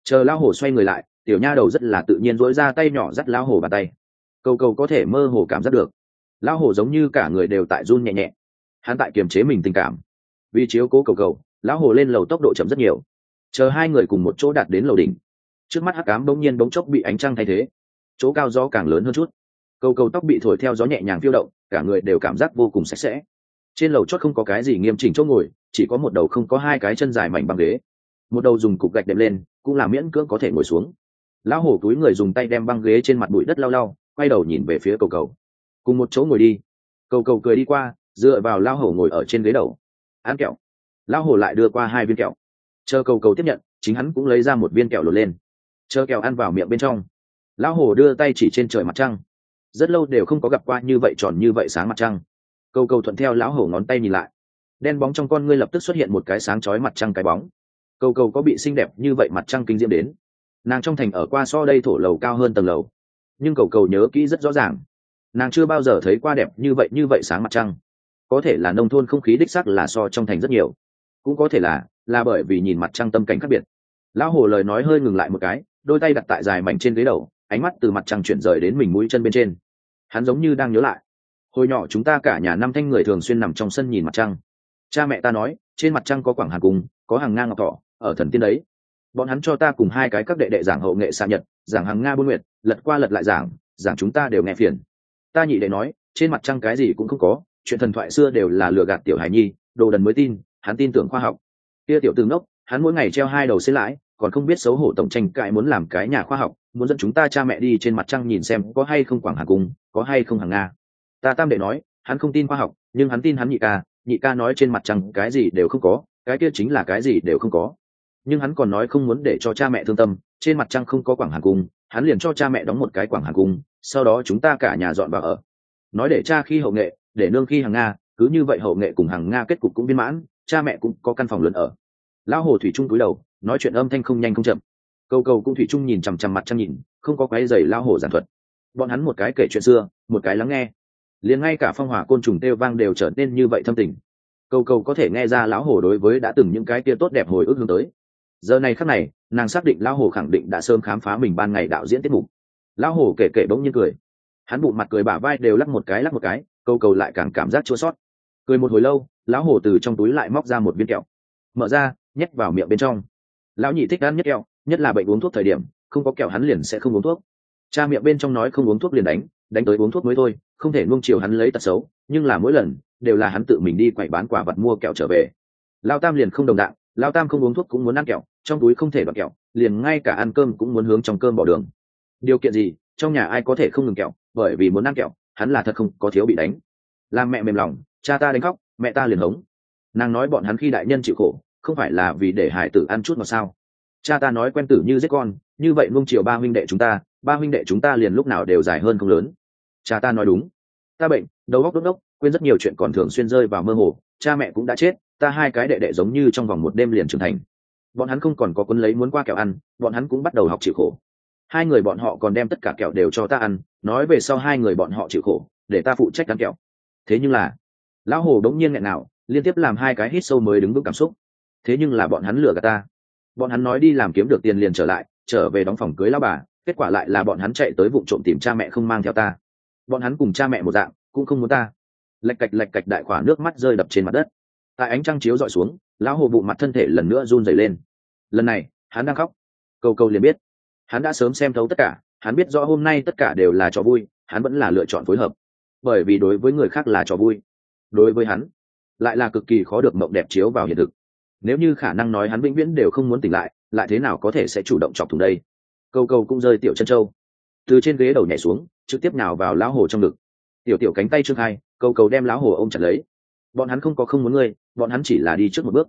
Chờ lão hồ xoay người lại, tiểu nha đầu rất là tự nhiên dỗi ra tay nhỏ dắt lão hồ bàn tay. Câu câu có thể mơ hồ cảm giác được. Lão hồ giống như cả người đều tại run nhẹ nhẹ. Hắn tại kiềm chế mình tình cảm. Vì chiếu cố cầu cầu, lão hồ lên lầu tốc độ chậm rất nhiều. Chờ hai người cùng một chỗ đạt đến lầu đỉnh, trước mắt hắc cám bỗng nhiên bỗng chốc bị ánh trăng thay thế. Chỗ cao gió càng lớn hơn chút. Cầu cầu tóc bị thổi theo gió nhẹ nhàng phiêu động, cả người đều cảm giác vô cùng sạch sẽ trên lầu chót không có cái gì nghiêm chỉnh chỗ ngồi, chỉ có một đầu không có hai cái chân dài mảnh bằng ghế. Một đầu dùng cục gạch đệm lên, cũng là miễn cưỡng có thể ngồi xuống. Lão hổ túi người dùng tay đem băng ghế trên mặt bụi đất lau lau, quay đầu nhìn về phía cầu cầu. Cùng một chỗ ngồi đi. Cầu cầu cười đi qua, dựa vào lao hổ ngồi ở trên ghế đầu. Ăn kẹo. Lão hổ lại đưa qua hai viên kẹo. Chờ cầu cầu tiếp nhận, chính hắn cũng lấy ra một viên kẹo lột lên. Chờ kẹo ăn vào miệng bên trong. Lão hổ đưa tay chỉ trên trời mặt trăng. Rất lâu đều không có gặp qua như vậy tròn như vậy sáng mặt trăng cầu cầu thuận theo lão hổ ngón tay nhìn lại. Đen bóng trong con ngươi lập tức xuất hiện một cái sáng chói mặt trăng cái bóng. Cầu cầu có bị xinh đẹp như vậy mặt trăng kinh diễm đến. Nàng trong thành ở qua so đây thổ lầu cao hơn tầng lầu. Nhưng cầu cầu nhớ kỹ rất rõ ràng. Nàng chưa bao giờ thấy qua đẹp như vậy như vậy sáng mặt trăng. Có thể là nông thôn không khí đích sắc là so trong thành rất nhiều. Cũng có thể là là bởi vì nhìn mặt trăng tâm cảnh khác biệt. Lão hồ lời nói hơi ngừng lại một cái, đôi tay đặt tại dài mảnh trên ghế đầu, ánh mắt từ mặt trăng chuyển rời đến mình mũi chân bên trên. Hắn giống như đang nhớ lại hồi nhỏ chúng ta cả nhà năm thanh người thường xuyên nằm trong sân nhìn mặt trăng. Cha mẹ ta nói, trên mặt trăng có quảng hàng cung có hàng nga ngọc thọ, ở thần tiên đấy. Bọn hắn cho ta cùng hai cái các đệ đệ giảng hậu nghệ xạ nhật, giảng hàng nga buôn nguyệt, lật qua lật lại giảng giảng chúng ta đều nghe phiền. Ta nhị đệ nói, trên mặt trăng cái gì cũng không có, chuyện thần thoại xưa đều là lừa gạt tiểu hải nhi, đồ đần mới tin, hắn tin tưởng khoa học. Kia tiểu tướng đốc hắn mỗi ngày treo hai đầu xế lãi, còn không biết xấu hổ tổng tranh cãi muốn làm cái nhà khoa học, muốn dẫn chúng ta cha mẹ đi trên mặt trăng nhìn xem có hay không quảng hà cung có hay không hàng nga ta tam đệ nói, hắn không tin khoa học, nhưng hắn tin hắn nhị ca nhị ca nói trên mặt trăng cái gì đều không có, cái kia chính là cái gì đều không có. Nhưng hắn còn nói không muốn để cho cha mẹ thương tâm, trên mặt trăng không có quảng hàng cung, hắn liền cho cha mẹ đóng một cái quảng hàng cung, sau đó chúng ta cả nhà dọn vào ở. Nói để cha khi hậu nghệ, để nương khi hàng nga, cứ như vậy hậu nghệ cùng hàng nga kết cục cũng viên mãn, cha mẹ cũng có căn phòng lớn ở. Lão hồ thủy trung cúi đầu, nói chuyện âm thanh không nhanh không chậm. Câu cầu cũng thủy trung nhìn chằm chằm mặt trăng nhìn, không có quái giày Lão Hồ giản thuật. Bọn hắn một cái kể chuyện xưa, một cái lắng nghe liền ngay cả phong hỏa côn trùng têu vang đều trở nên như vậy thâm tình. Câu câu có thể nghe ra lão hồ đối với đã từng những cái kia tốt đẹp hồi ức hướng tới. Giờ này khắc này, nàng xác định lão hồ khẳng định đã sớm khám phá mình ban ngày đạo diễn tiết mục. Lão hồ kể kể bỗng nhiên cười. Hắn bụng mặt cười bả vai đều lắc một cái, lắc một cái câu cầu lại càng cảm giác chua sót cười một hồi lâu, lão hồ từ trong túi lại móc ra một viên kẹo. Mở ra, nhét vào miệng bên trong. Lão nhị thích ăn nhất kẹo, nhất là bệnh uống thuốc thời điểm, không có kẹo hắn liền sẽ không uống thuốc. Cha miệng bên trong nói không uống thuốc liền đánh đánh tới uống thuốc mới thôi, không thể nuông chiều hắn lấy tật xấu, nhưng là mỗi lần đều là hắn tự mình đi quậy bán quả vật mua kẹo trở về. Lao tam liền không đồng đạo lao tam không uống thuốc cũng muốn ăn kẹo, trong túi không thể đoạt kẹo, liền ngay cả ăn cơm cũng muốn hướng trong cơm bỏ đường. Điều kiện gì, trong nhà ai có thể không ngừng kẹo, bởi vì muốn ăn kẹo, hắn là thật không có thiếu bị đánh. Làm mẹ mềm lòng, cha ta đánh khóc, mẹ ta liền hống. Nàng nói bọn hắn khi đại nhân chịu khổ, không phải là vì để hải tử ăn chút mà sao? Cha ta nói quen tử như giết con, như vậy nung chiều ba huynh đệ chúng ta, ba huynh đệ chúng ta liền lúc nào đều dài hơn không lớn cha ta nói đúng. Ta bệnh, đầu óc đốt đốc, quên rất nhiều chuyện còn thường xuyên rơi vào mơ hồ. Cha mẹ cũng đã chết, ta hai cái đệ đệ giống như trong vòng một đêm liền trưởng thành. Bọn hắn không còn có quân lấy muốn qua kẹo ăn, bọn hắn cũng bắt đầu học chịu khổ. Hai người bọn họ còn đem tất cả kẹo đều cho ta ăn, nói về sau hai người bọn họ chịu khổ, để ta phụ trách ăn kẹo. Thế nhưng là, lão hồ đống nhiên nghẹn nào, liên tiếp làm hai cái hít sâu mới đứng vững cảm xúc. Thế nhưng là bọn hắn lừa gạt ta. Bọn hắn nói đi làm kiếm được tiền liền trở lại, trở về đóng phòng cưới lao bà, kết quả lại là bọn hắn chạy tới vụ trộm tìm cha mẹ không mang theo ta bọn hắn cùng cha mẹ một dạng, cũng không muốn ta. Lạch cạch lạch cạch đại khỏa nước mắt rơi đập trên mặt đất. Tại ánh trăng chiếu dọi xuống, lão hồ bụng mặt thân thể lần nữa run dày lên. Lần này, hắn đang khóc. Câu câu liền biết. Hắn đã sớm xem thấu tất cả, hắn biết rõ hôm nay tất cả đều là trò vui, hắn vẫn là lựa chọn phối hợp. Bởi vì đối với người khác là trò vui, đối với hắn, lại là cực kỳ khó được mộng đẹp chiếu vào hiện thực. Nếu như khả năng nói hắn vĩnh viễn đều không muốn tỉnh lại lại thế nào có thể sẽ chủ động chọc thùng đây? Câu câu cũng rơi tiểu chân trâu từ trên ghế đầu nhảy xuống trực tiếp nào vào lão hồ trong ngực. Tiểu tiểu cánh tay trương hai câu cầu đem lão hồ ôm chặt lấy. Bọn hắn không có không muốn ngươi, bọn hắn chỉ là đi trước một bước.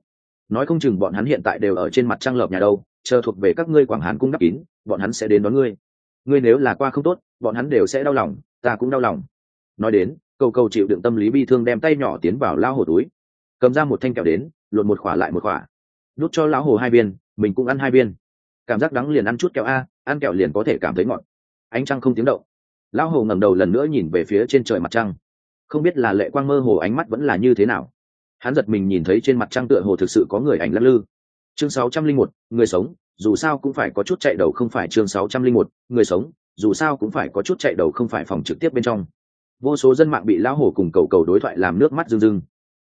Nói không chừng bọn hắn hiện tại đều ở trên mặt trăng lợp nhà đâu, chờ thuộc về các ngươi quảng hàn cung đắp kín, bọn hắn sẽ đến đón ngươi. Ngươi nếu là qua không tốt, bọn hắn đều sẽ đau lòng, ta cũng đau lòng. Nói đến, cầu cầu chịu đựng tâm lý bi thương đem tay nhỏ tiến vào lao hồ túi. Cầm ra một thanh kẹo đến, luồn một khỏa lại một khỏa. Đút cho lão hồ hai viên, mình cũng ăn hai viên. Cảm giác đắng liền ăn chút kẹo a, ăn kẹo liền có thể cảm thấy ngọt. Ánh trăng không tiếng động lão hồ ngẩng đầu lần nữa nhìn về phía trên trời mặt trăng. Không biết là lệ quang mơ hồ ánh mắt vẫn là như thế nào. Hắn giật mình nhìn thấy trên mặt trăng tựa hồ thực sự có người ảnh lắc lư. Chương sáu trăm linh một, người sống, dù sao cũng phải có chút chạy đầu không phải chương sáu trăm linh một, người sống, dù sao cũng phải có chút chạy đầu không phải phòng trực tiếp bên trong. Vô số dân mạng bị lão hổ cùng cầu cầu đối thoại làm nước mắt rưng rưng.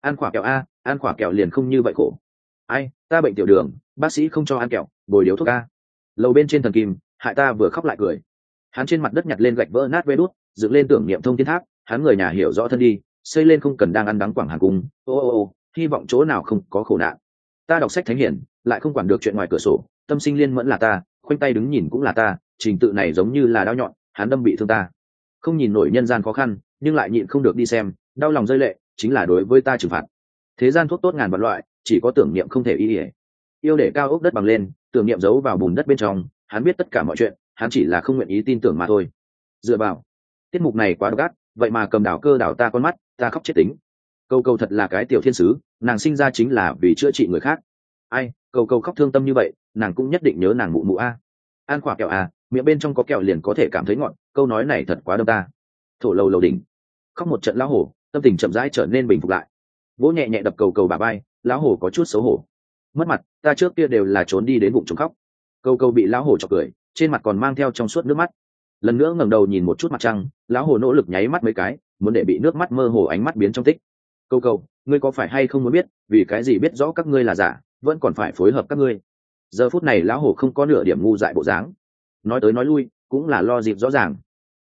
Ăn quả kẹo a, ăn quả kẹo liền không như vậy khổ. Ai, ta bệnh tiểu đường, bác sĩ không cho ăn kẹo, bồi điếu thuốc a. Lầu bên trên thần kim, hại ta vừa khóc lại cười hắn trên mặt đất nhặt lên gạch vỡ nát vê đút, dựng lên tưởng niệm thông thiên tháp, hắn người nhà hiểu rõ thân đi, xây lên không cần đang ăn đắng quảng hàng cung, ô ô ô, hy vọng chỗ nào không có khổ nạn. Ta đọc sách thánh hiển, lại không quản được chuyện ngoài cửa sổ, tâm sinh liên mẫn là ta, khoanh tay đứng nhìn cũng là ta, trình tự này giống như là đau nhọn, hắn đâm bị thương ta. Không nhìn nổi nhân gian khó khăn, nhưng lại nhịn không được đi xem, đau lòng rơi lệ, chính là đối với ta trừng phạt. Thế gian thuốc tốt ngàn vạn loại, chỉ có tưởng niệm không thể y ỉa yêu để cao ốc đất bằng lên, tưởng niệm giấu vào bùn đất bên trong, hắn biết tất cả mọi chuyện hắn chỉ là không nguyện ý tin tưởng mà thôi. Dựa vào tiết mục này quá độc ác vậy mà cầm đảo cơ đảo ta con mắt ta khóc chết tính. Câu câu thật là cái tiểu thiên sứ nàng sinh ra chính là vì chữa trị người khác. Ai câu câu khóc thương tâm như vậy nàng cũng nhất định nhớ nàng mụ mụ a. An khỏa kẹo à, miệng bên trong có kẹo liền có thể cảm thấy ngọn câu nói này thật quá đâm ta. Thổ lầu lầu đỉnh. Khóc một trận lão hổ tâm tình chậm rãi trở nên bình phục lại. Vỗ nhẹ nhẹ đập cầu cầu bà bay lão hổ có chút xấu hổ. Mất mặt ta trước kia đều là trốn đi đến bụng trống khóc. Câu câu bị lão hổ chọc cười trên mặt còn mang theo trong suốt nước mắt. Lần nữa ngẩng đầu nhìn một chút mặt trăng, lão hồ nỗ lực nháy mắt mấy cái, muốn để bị nước mắt mơ hồ ánh mắt biến trong tích. Câu câu, ngươi có phải hay không muốn biết, vì cái gì biết rõ các ngươi là giả, vẫn còn phải phối hợp các ngươi? Giờ phút này lão hồ không có nửa điểm ngu dại bộ dáng. Nói tới nói lui, cũng là lo dịp rõ ràng.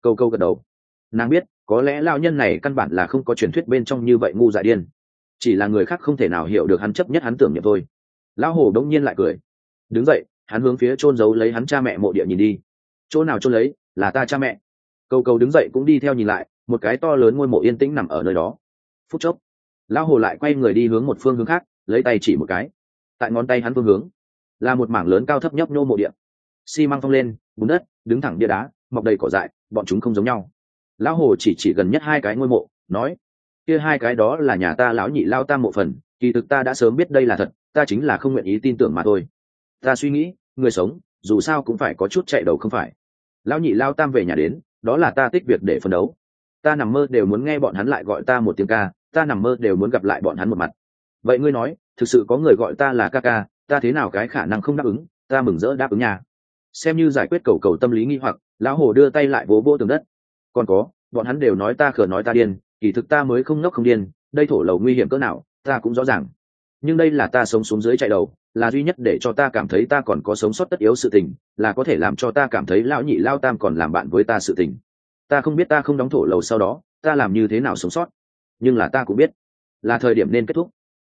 Câu câu gật đầu. Nàng biết, có lẽ lao nhân này căn bản là không có truyền thuyết bên trong như vậy ngu dại điên. Chỉ là người khác không thể nào hiểu được hắn chấp nhất hắn tưởng niệm thôi. Lão hồ đông nhiên lại cười. Đứng dậy hắn hướng phía chôn giấu lấy hắn cha mẹ mộ địa nhìn đi. Chỗ nào chôn lấy, là ta cha mẹ. Cầu cầu đứng dậy cũng đi theo nhìn lại, một cái to lớn ngôi mộ yên tĩnh nằm ở nơi đó. Phút chốc, lão hồ lại quay người đi hướng một phương hướng khác, lấy tay chỉ một cái. Tại ngón tay hắn phương hướng, là một mảng lớn cao thấp nhấp nhô mộ địa. xi măng phong lên, bùn đất, đứng thẳng bia đá, mọc đầy cỏ dại, bọn chúng không giống nhau. Lão hồ chỉ chỉ gần nhất hai cái ngôi mộ, nói, kia hai cái đó là nhà ta lão nhị lao tam mộ phần, kỳ thực ta đã sớm biết đây là thật, ta chính là không nguyện ý tin tưởng mà thôi. Ta suy nghĩ người sống, dù sao cũng phải có chút chạy đầu không phải. Lão nhị lao tam về nhà đến, đó là ta tích việc để phấn đấu. Ta nằm mơ đều muốn nghe bọn hắn lại gọi ta một tiếng ca, ta nằm mơ đều muốn gặp lại bọn hắn một mặt. Vậy ngươi nói, thực sự có người gọi ta là ca ca, ta thế nào cái khả năng không đáp ứng, ta mừng rỡ đáp ứng nhà xem như giải quyết cầu cầu tâm lý nghi hoặc, lão hồ đưa tay lại vỗ vỗ tường đất. Còn có, bọn hắn đều nói ta khờ nói ta điên, kỳ thực ta mới không ngốc không điên, đây thổ lầu nguy hiểm cỡ nào, ta cũng rõ ràng. Nhưng đây là ta sống xuống dưới chạy đầu là duy nhất để cho ta cảm thấy ta còn có sống sót tất yếu sự tình, là có thể làm cho ta cảm thấy lão nhị lao tam còn làm bạn với ta sự tình. Ta không biết ta không đóng thổ lầu sau đó, ta làm như thế nào sống sót. Nhưng là ta cũng biết, là thời điểm nên kết thúc.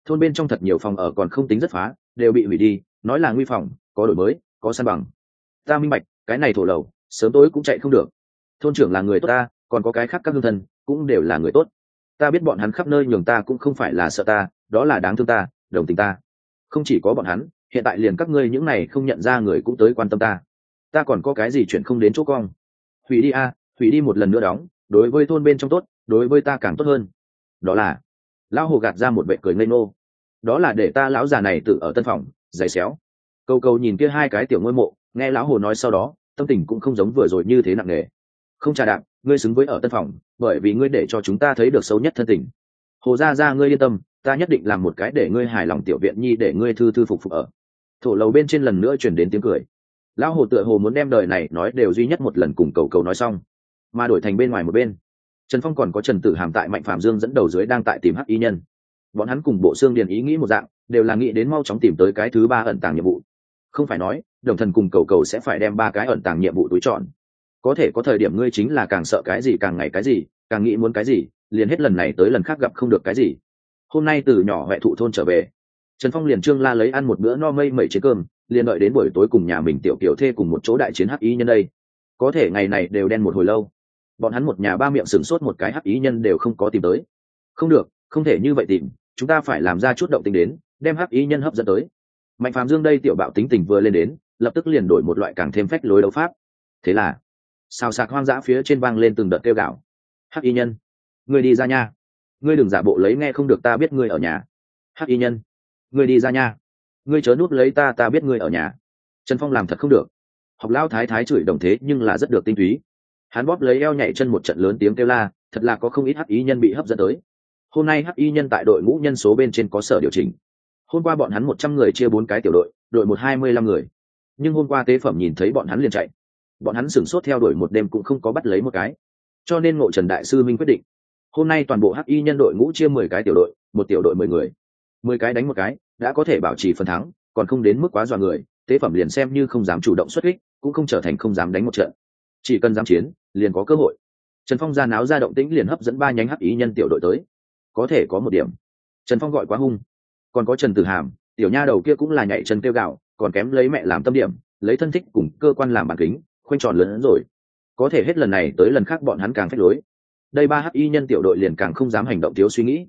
Thôn bên trong thật nhiều phòng ở còn không tính rất phá, đều bị hủy đi, nói là nguy phòng, có đổi mới, có san bằng. Ta minh bạch, cái này thổ lầu, sớm tối cũng chạy không được. Thôn trưởng là người tốt ta, còn có cái khác các hương thân, cũng đều là người tốt. Ta biết bọn hắn khắp nơi nhường ta cũng không phải là sợ ta, đó là đáng thương ta, đồng tình ta không chỉ có bọn hắn, hiện tại liền các ngươi những này không nhận ra người cũng tới quan tâm ta. Ta còn có cái gì chuyện không đến chỗ cong hủy đi a, hủy đi một lần nữa đóng, đối với thôn bên trong tốt, đối với ta càng tốt hơn. Đó là, lão hồ gạt ra một vệ cười ngây ngô. Đó là để ta lão già này tự ở tân phòng, giày xéo. Câu câu nhìn kia hai cái tiểu ngôi mộ, nghe lão hồ nói sau đó, tâm tình cũng không giống vừa rồi như thế nặng nề. Không trà đạp, ngươi xứng với ở tân phòng, bởi vì ngươi để cho chúng ta thấy được xấu nhất thân tình. Hồ ra ra ngươi yên tâm ta nhất định làm một cái để ngươi hài lòng tiểu viện nhi để ngươi thư thư phục phục ở. Thổ lầu bên trên lần nữa chuyển đến tiếng cười. Lão hồ tựa hồ muốn đem đời này nói đều duy nhất một lần cùng cầu cầu nói xong, mà đổi thành bên ngoài một bên. Trần phong còn có trần tử hàm tại mạnh phạm dương dẫn đầu dưới đang tại tìm hắc y nhân. Bọn hắn cùng bộ xương điền ý nghĩ một dạng, đều là nghĩ đến mau chóng tìm tới cái thứ ba ẩn tàng nhiệm vụ. Không phải nói, đồng thần cùng cầu cầu sẽ phải đem ba cái ẩn tàng nhiệm vụ túi chọn. Có thể có thời điểm ngươi chính là càng sợ cái gì càng ngày cái gì, càng nghĩ muốn cái gì, liền hết lần này tới lần khác gặp không được cái gì hôm nay từ nhỏ huệ thụ thôn trở về. Trần phong liền trương la lấy ăn một bữa no mây mẩy chế cơm, liền đợi đến buổi tối cùng nhà mình tiểu kiểu thê cùng một chỗ đại chiến hắc ý nhân đây. Có thể ngày này đều đen một hồi lâu. Bọn hắn một nhà ba miệng sửng sốt một cái hắc ý nhân đều không có tìm tới. Không được, không thể như vậy tìm, chúng ta phải làm ra chút động tình đến, đem hắc ý nhân hấp dẫn tới. Mạnh phàm dương đây tiểu bạo tính tình vừa lên đến, lập tức liền đổi một loại càng thêm phách lối đấu pháp. Thế là, xào sạc hoang dã phía trên vang lên từng đợt kêu gạo hắc ý nhân, người đi ra nha ngươi đừng giả bộ lấy nghe không được ta biết ngươi ở nhà. Hắc y nhân, ngươi đi ra nha. Ngươi chớ nút lấy ta ta biết ngươi ở nhà. Trần phong làm thật không được. Học lao thái thái chửi đồng thế nhưng là rất được tinh túy. Hắn bóp lấy eo nhảy chân một trận lớn tiếng kêu la, thật là có không ít hắc y nhân bị hấp dẫn tới. Hôm nay hắc y nhân tại đội ngũ nhân số bên trên có sở điều chỉnh. Hôm qua bọn hắn một trăm người chia bốn cái tiểu đội đội một hai mươi lăm người. Nhưng hôm qua tế phẩm nhìn thấy bọn hắn liền chạy. Bọn hắn sửng sốt theo đuổi một đêm cũng không có bắt lấy một cái. Cho nên ngộ trần đại sư minh quyết định hôm nay toàn bộ hắc y nhân đội ngũ chia mười cái tiểu đội, một tiểu đội mười người. Mười cái đánh một cái, đã có thể bảo trì phần thắng, còn không đến mức quá dọa người tế phẩm liền xem như không dám chủ động xuất kích, cũng không trở thành không dám đánh một trận. Chỉ cần dám chiến, liền có cơ hội. Trần phong ra náo ra động tĩnh liền hấp dẫn ba nhánh hắc ý nhân tiểu đội tới. Có thể có một điểm. Trần phong gọi quá hung. Còn có trần tử hàm, tiểu nha đầu kia cũng là nhảy chân kêu gạo còn kém lấy mẹ làm tâm điểm, lấy thân thích cùng cơ quan làm bản kính, khoanh tròn lớn hơn rồi. Có thể hết lần này tới lần khác bọn hắn càng phách lối đây ba hắc y nhân tiểu đội liền càng không dám hành động thiếu suy nghĩ.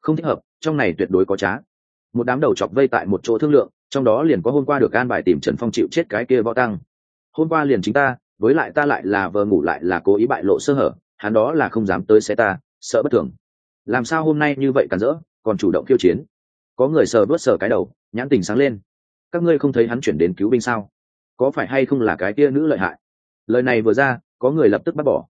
Không thích hợp, trong này tuyệt đối có trá. Một đám đầu chọc vây tại một chỗ thương lượng, trong đó liền có hôm qua được an bài tìm trần phong chịu chết cái kia võ tăng. Hôm qua liền chính ta, với lại ta lại là vờ ngủ lại là cố ý bại lộ sơ hở, hắn đó là không dám tới xe ta, sợ bất thường. Làm sao hôm nay như vậy cản rỡ, còn chủ động khiêu chiến. Có người sờ bớt sờ cái đầu, nhãn tình sáng lên. Các ngươi không thấy hắn chuyển đến cứu binh sao? Có phải hay không là cái kia nữ lợi hại? Lời này vừa ra, có người lập tức bắt bỏ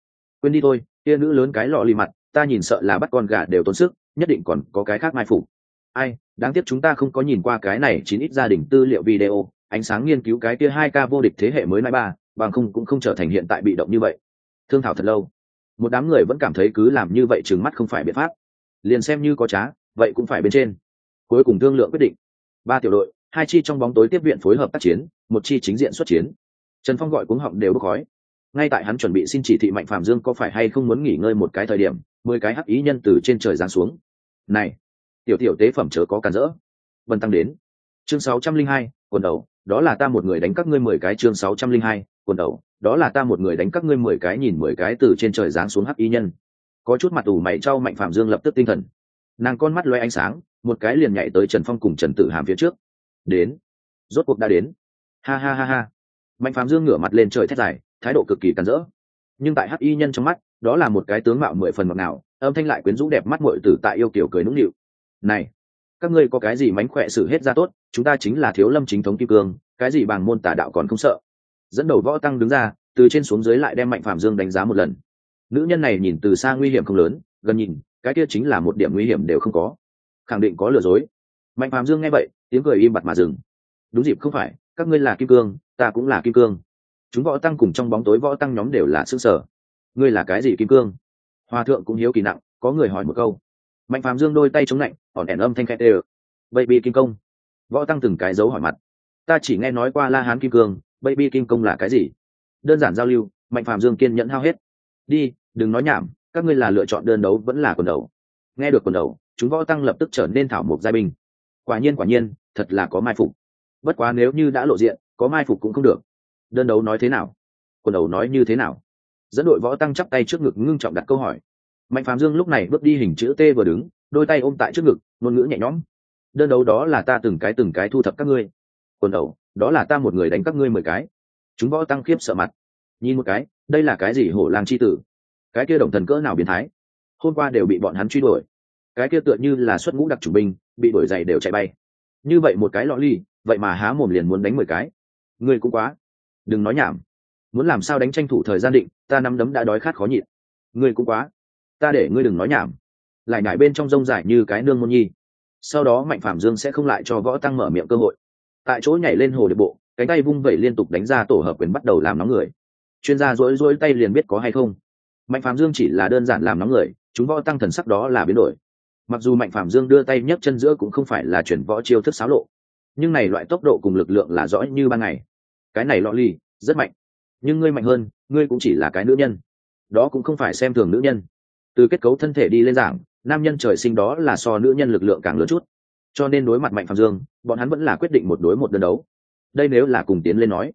quên đi thôi, kia nữ lớn cái lọ lì mặt, ta nhìn sợ là bắt con gà đều tốn sức, nhất định còn có cái khác mai phục. Ai, đáng tiếc chúng ta không có nhìn qua cái này chín ít gia đình tư liệu video, ánh sáng nghiên cứu cái kia hai ca vô địch thế hệ mới nói ba, bằng không cũng không trở thành hiện tại bị động như vậy. Thương thảo thật lâu. Một đám người vẫn cảm thấy cứ làm như vậy trừng mắt không phải biện pháp. Liền xem như có trá, vậy cũng phải bên trên. Cuối cùng thương lượng quyết định. Ba tiểu đội, hai chi trong bóng tối tiếp viện phối hợp tác chiến, một chi chính diện xuất chiến. Trần phong gọi cuống họng đều bốc khói ngay tại hắn chuẩn bị xin chỉ thị mạnh phạm dương có phải hay không muốn nghỉ ngơi một cái thời điểm, mười cái hắc ý nhân từ trên trời giáng xuống. Này, tiểu tiểu tế phẩm chớ có cản rỡ. Vân tăng đến. Chương sáu trăm linh hai, quần đầu, đó là ta một người đánh các ngươi mười cái, chương sáu trăm linh hai, quần đầu, đó là ta một người đánh các ngươi mười cái, nhìn mười cái từ trên trời giáng xuống hắc ý nhân. Có chút mặt ủ mày trao mạnh phạm dương lập tức tinh thần. Nàng con mắt loay ánh sáng, một cái liền nhảy tới trần phong cùng trần tử hàm phía trước. Đến. Rốt cuộc đã đến. Ha ha ha ha. Mạnh phạm dương ngửa mặt lên trời thét dài thái độ cực kỳ cắn rỡ. Nhưng tại hắc y nhân trong mắt, đó là một cái tướng mạo mười phần ngọt nào âm thanh lại quyến rũ đẹp mắt mội tử tại yêu kiểu cười nũng nịu. Này, các ngươi có cái gì mánh khỏe xử hết ra tốt, chúng ta chính là thiếu lâm chính thống kim cương, cái gì bằng môn tà đạo còn không sợ. Dẫn đầu võ tăng đứng ra, từ trên xuống dưới lại đem mạnh phạm dương đánh giá một lần. Nữ nhân này nhìn từ xa nguy hiểm không lớn, gần nhìn, cái kia chính là một điểm nguy hiểm đều không có. Khẳng định có lừa dối. Mạnh phạm dương nghe vậy, tiếng cười im bặt mà dừng. Đúng dịp không phải, các ngươi là kim cương, ta cũng là kim cương chúng võ tăng cùng trong bóng tối võ tăng nhóm đều là xương sở. Ngươi là cái gì kim cương? Hòa thượng cũng hiếu kỳ nặng, có người hỏi một câu. Mạnh phàm dương đôi tay chống lạnh ỏn ẻn âm thanh khẽ tê vậy bị kim công? Võ tăng từng cái dấu hỏi mặt. Ta chỉ nghe nói qua la hán kim cương baby kim công là cái gì? Đơn giản giao lưu, mạnh phàm dương kiên nhẫn hao hết. Đi, đừng nói nhảm, các ngươi là lựa chọn đơn đấu vẫn là quần đầu. Nghe được quần đầu, chúng võ tăng lập tức trở nên thảo mộc giai binh quả nhiên quả nhiên, thật là có mai phục. Bất quá nếu như đã lộ diện, có mai phục cũng không được đơn đấu nói thế nào? Quần đầu nói như thế nào? Dẫn đội võ tăng chắp tay trước ngực ngưng trọng đặt câu hỏi. Mạnh phàm dương lúc này bước đi hình chữ t vừa đứng, đôi tay ôm tại trước ngực, ngôn ngữ nhẹ nhõm. Đơn đấu đó là ta từng cái từng cái thu thập các ngươi. Quần đầu, đó là ta một người đánh các ngươi mười cái. Chúng võ tăng khiếp sợ mặt. Nhìn một cái, đây là cái gì hổ lang c h i tử? Cái kia đồng thần cỡ nào biến thái? Hôm qua đều bị bọn hắn truy đuổi. Cái kia tựa như là xuất ngũ đặc chủ binh, bị đuổi giày đều chạy bay. Như vậy một cái lọ ly, vậy mà há mồm liền muốn đánh mười cái. Ngươi cũng quá đừng nói nhảm. Muốn làm sao đánh tranh thủ thời gian định, ta nắm đấm đã đói khát khó nhịn. Ngươi cũng quá. Ta để ngươi đừng nói nhảm. Lại nhải bên trong rông dài như cái nương môn nhi. Sau đó mạnh phạm dương sẽ không lại cho võ tăng mở miệng cơ hội. Tại chỗ nhảy lên hồ điệp bộ, cánh tay vung vẩy liên tục đánh ra tổ hợp quyền bắt đầu làm nóng người. Chuyên gia rối rối tay liền biết có hay không. Mạnh phạm dương chỉ là đơn giản làm nóng người, chúng võ tăng thần sắc đó là biến đổi. Mặc dù mạnh phạm dương đưa tay nhấc chân giữa cũng không phải là chuyển võ chiêu thức xáo lộ, nhưng này loại tốc độ cùng lực lượng là rõ như ban ngày cái này lọ ly rất mạnh. Nhưng ngươi mạnh hơn, ngươi cũng chỉ là cái nữ nhân. Đó cũng không phải xem thường nữ nhân. Từ kết cấu thân thể đi lên giảng nam nhân trời sinh đó là so nữ nhân lực lượng càng lớn chút. Cho nên đối mặt mạnh phạm dương, bọn hắn vẫn là quyết định một đối một đơn đấu. Đây nếu là cùng tiến lên nói,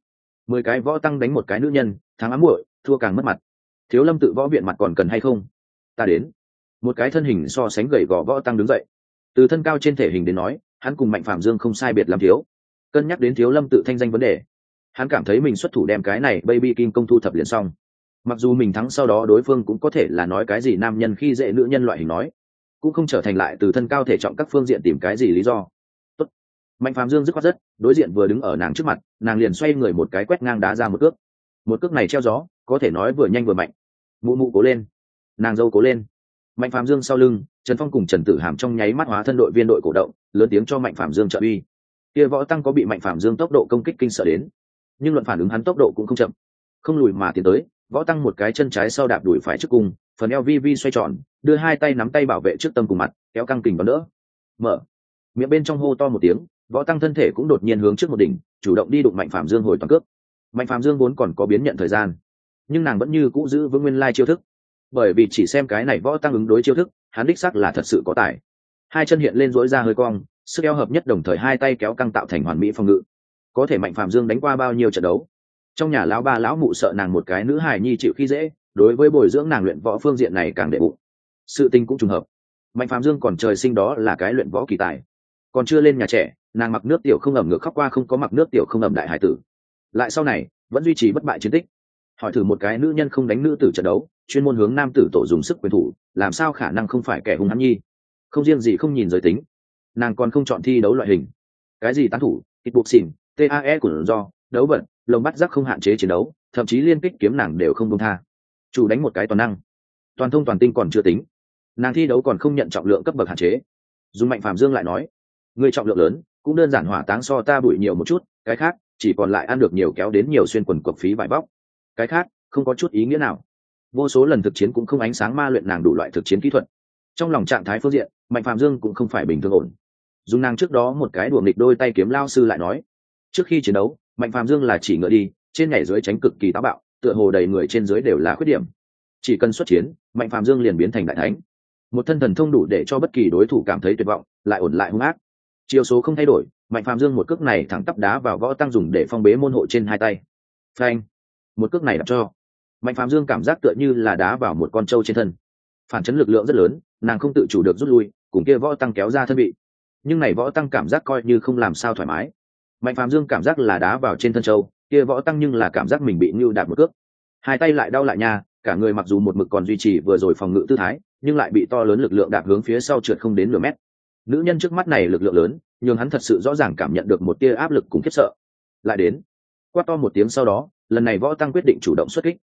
mười cái võ tăng đánh một cái nữ nhân thắng ám muội, thua càng mất mặt. Thiếu lâm tự võ viện mặt còn cần hay không? Ta đến. Một cái thân hình so sánh gầy gò võ tăng đứng dậy. Từ thân cao trên thể hình đến nói, hắn cùng mạnh phạm dương không sai biệt làm thiếu. Cân nhắc đến thiếu lâm tự thanh danh vấn đề hắn cảm thấy mình xuất thủ đem cái này baby kim công thu thập liền xong. Mặc dù mình thắng sau đó đối phương cũng có thể là nói cái gì nam nhân khi dễ nữ nhân loại hình nói, cũng không trở thành lại từ thân cao thể trọng các phương diện tìm cái gì lý do. Tốt. mạnh phàm dương dứt khoát rất, đối diện vừa đứng ở nàng trước mặt, nàng liền xoay người một cái quét ngang đá ra một cước. Một cước này treo gió, có thể nói vừa nhanh vừa mạnh. Mụ mụ cố lên. Nàng dâu cố lên. Mạnh phàm dương sau lưng, trần phong cùng trần tử hàm trong nháy mắt hóa thân đội viên đội cổ động, lớn tiếng cho mạnh phàm dương trợ uy. Kia võ tăng có bị mạnh phàm dương tốc độ công kích kinh sợ đến nhưng luận phản ứng hắn tốc độ cũng không chậm. Không lùi mà tiến tới võ tăng một cái chân trái sau đạp đuổi phải trước cùng phần eo vi vi xoay tròn đưa hai tay nắm tay bảo vệ trước tâm cùng mặt kéo căng kình vào nữa, mở. Miệng bên trong hô to một tiếng võ tăng thân thể cũng đột nhiên hướng trước một đỉnh chủ động đi đụng mạnh phạm dương hồi toàn cước. Mạnh phạm dương vốn còn có biến nhận thời gian nhưng nàng vẫn như cũ giữ vững nguyên lai chiêu thức. Bởi vì chỉ xem cái này võ tăng ứng đối chiêu thức hắn đích sắc là thật sự có tài. Hai chân hiện lên dỗi ra hơi cong sức eo hợp nhất đồng thời hai tay kéo căng tạo thành hoàn mỹ phòng ngự có thể mạnh phạm dương đánh qua bao nhiêu trận đấu. Trong nhà lão ba lão mụ sợ nàng một cái nữ hài nhi chịu khi dễ, đối với bồi dưỡng nàng luyện võ phương diện này càng đệ bụng. Sự tình cũng trùng hợp. Mạnh phạm dương còn trời sinh đó là cái luyện võ kỳ tài. Còn chưa lên nhà trẻ, nàng mặc nước tiểu không ẩm ngược khóc qua không có mặc nước tiểu không ẩm đại hải tử. Lại sau này, vẫn duy trì bất bại chiến tích. Hỏi thử một cái nữ nhân không đánh nữ tử trận đấu, chuyên môn hướng nam tử tổ dùng sức quyền thủ, làm sao khả năng không phải kẻ hung hãn nhi? Không riêng gì không nhìn giới tính, nàng còn không chọn thi đấu loại hình. Cái gì tán thủ, kịch buộc xỉn tae của do đấu vật, lồng bắt giác không hạn chế chiến đấu thậm chí liên kích kiếm nàng đều không công tha. Chủ đánh một cái toàn năng. Toàn thông toàn tinh còn chưa tính. Nàng thi đấu còn không nhận trọng lượng cấp bậc hạn chế. Dùng mạnh phạm dương lại nói người trọng lượng lớn cũng đơn giản hỏa táng so ta bụi nhiều một chút cái khác chỉ còn lại ăn được nhiều kéo đến nhiều xuyên quần cuộc phí vải bóc. Cái khác không có chút ý nghĩa nào. Vô số lần thực chiến cũng không ánh sáng ma luyện nàng đủ loại thực chiến kỹ thuật. Trong lòng trạng thái phương diện mạnh phạm dương cũng không phải bình thường ổn. Dùng nàng trước đó một cái đùa nghịch đôi tay kiếm lao sư lại nói trước khi chiến đấu, mạnh phạm dương là chỉ ngựa đi, trên nhảy dưới tránh cực kỳ táo bạo, tựa hồ đầy người trên dưới đều là khuyết điểm. Chỉ cần xuất chiến, mạnh phạm dương liền biến thành đại thánh. Một thân thần thông đủ để cho bất kỳ đối thủ cảm thấy tuyệt vọng, lại ổn lại hung ác. Chiều số không thay đổi, mạnh phạm dương một cước này thẳng tắp đá vào võ tăng dùng để phong bế môn hộ trên hai tay. Phanh! Một cước này đặt cho. Mạnh phạm dương cảm giác tựa như là đá vào một con trâu trên thân. Phản chấn lực lượng rất lớn, nàng không tự chủ được rút lui, cùng kia võ tăng kéo ra thân vị. Nhưng này võ tăng cảm giác coi như không làm sao thoải mái mạnh phạm dương cảm giác là đá vào trên thân châu, kia võ tăng nhưng là cảm giác mình bị ngưu đạp một cước. Hai tay lại đau lại nha, cả người mặc dù một mực còn duy trì vừa rồi phòng ngự tư thái, nhưng lại bị to lớn lực lượng đạp hướng phía sau trượt không đến nửa mét. Nữ nhân trước mắt này lực lượng lớn nhưng hắn thật sự rõ ràng cảm nhận được một tia áp lực cùng khiếp sợ. Lại đến, quát to một tiếng sau đó, lần này võ tăng quyết định chủ động xuất kích.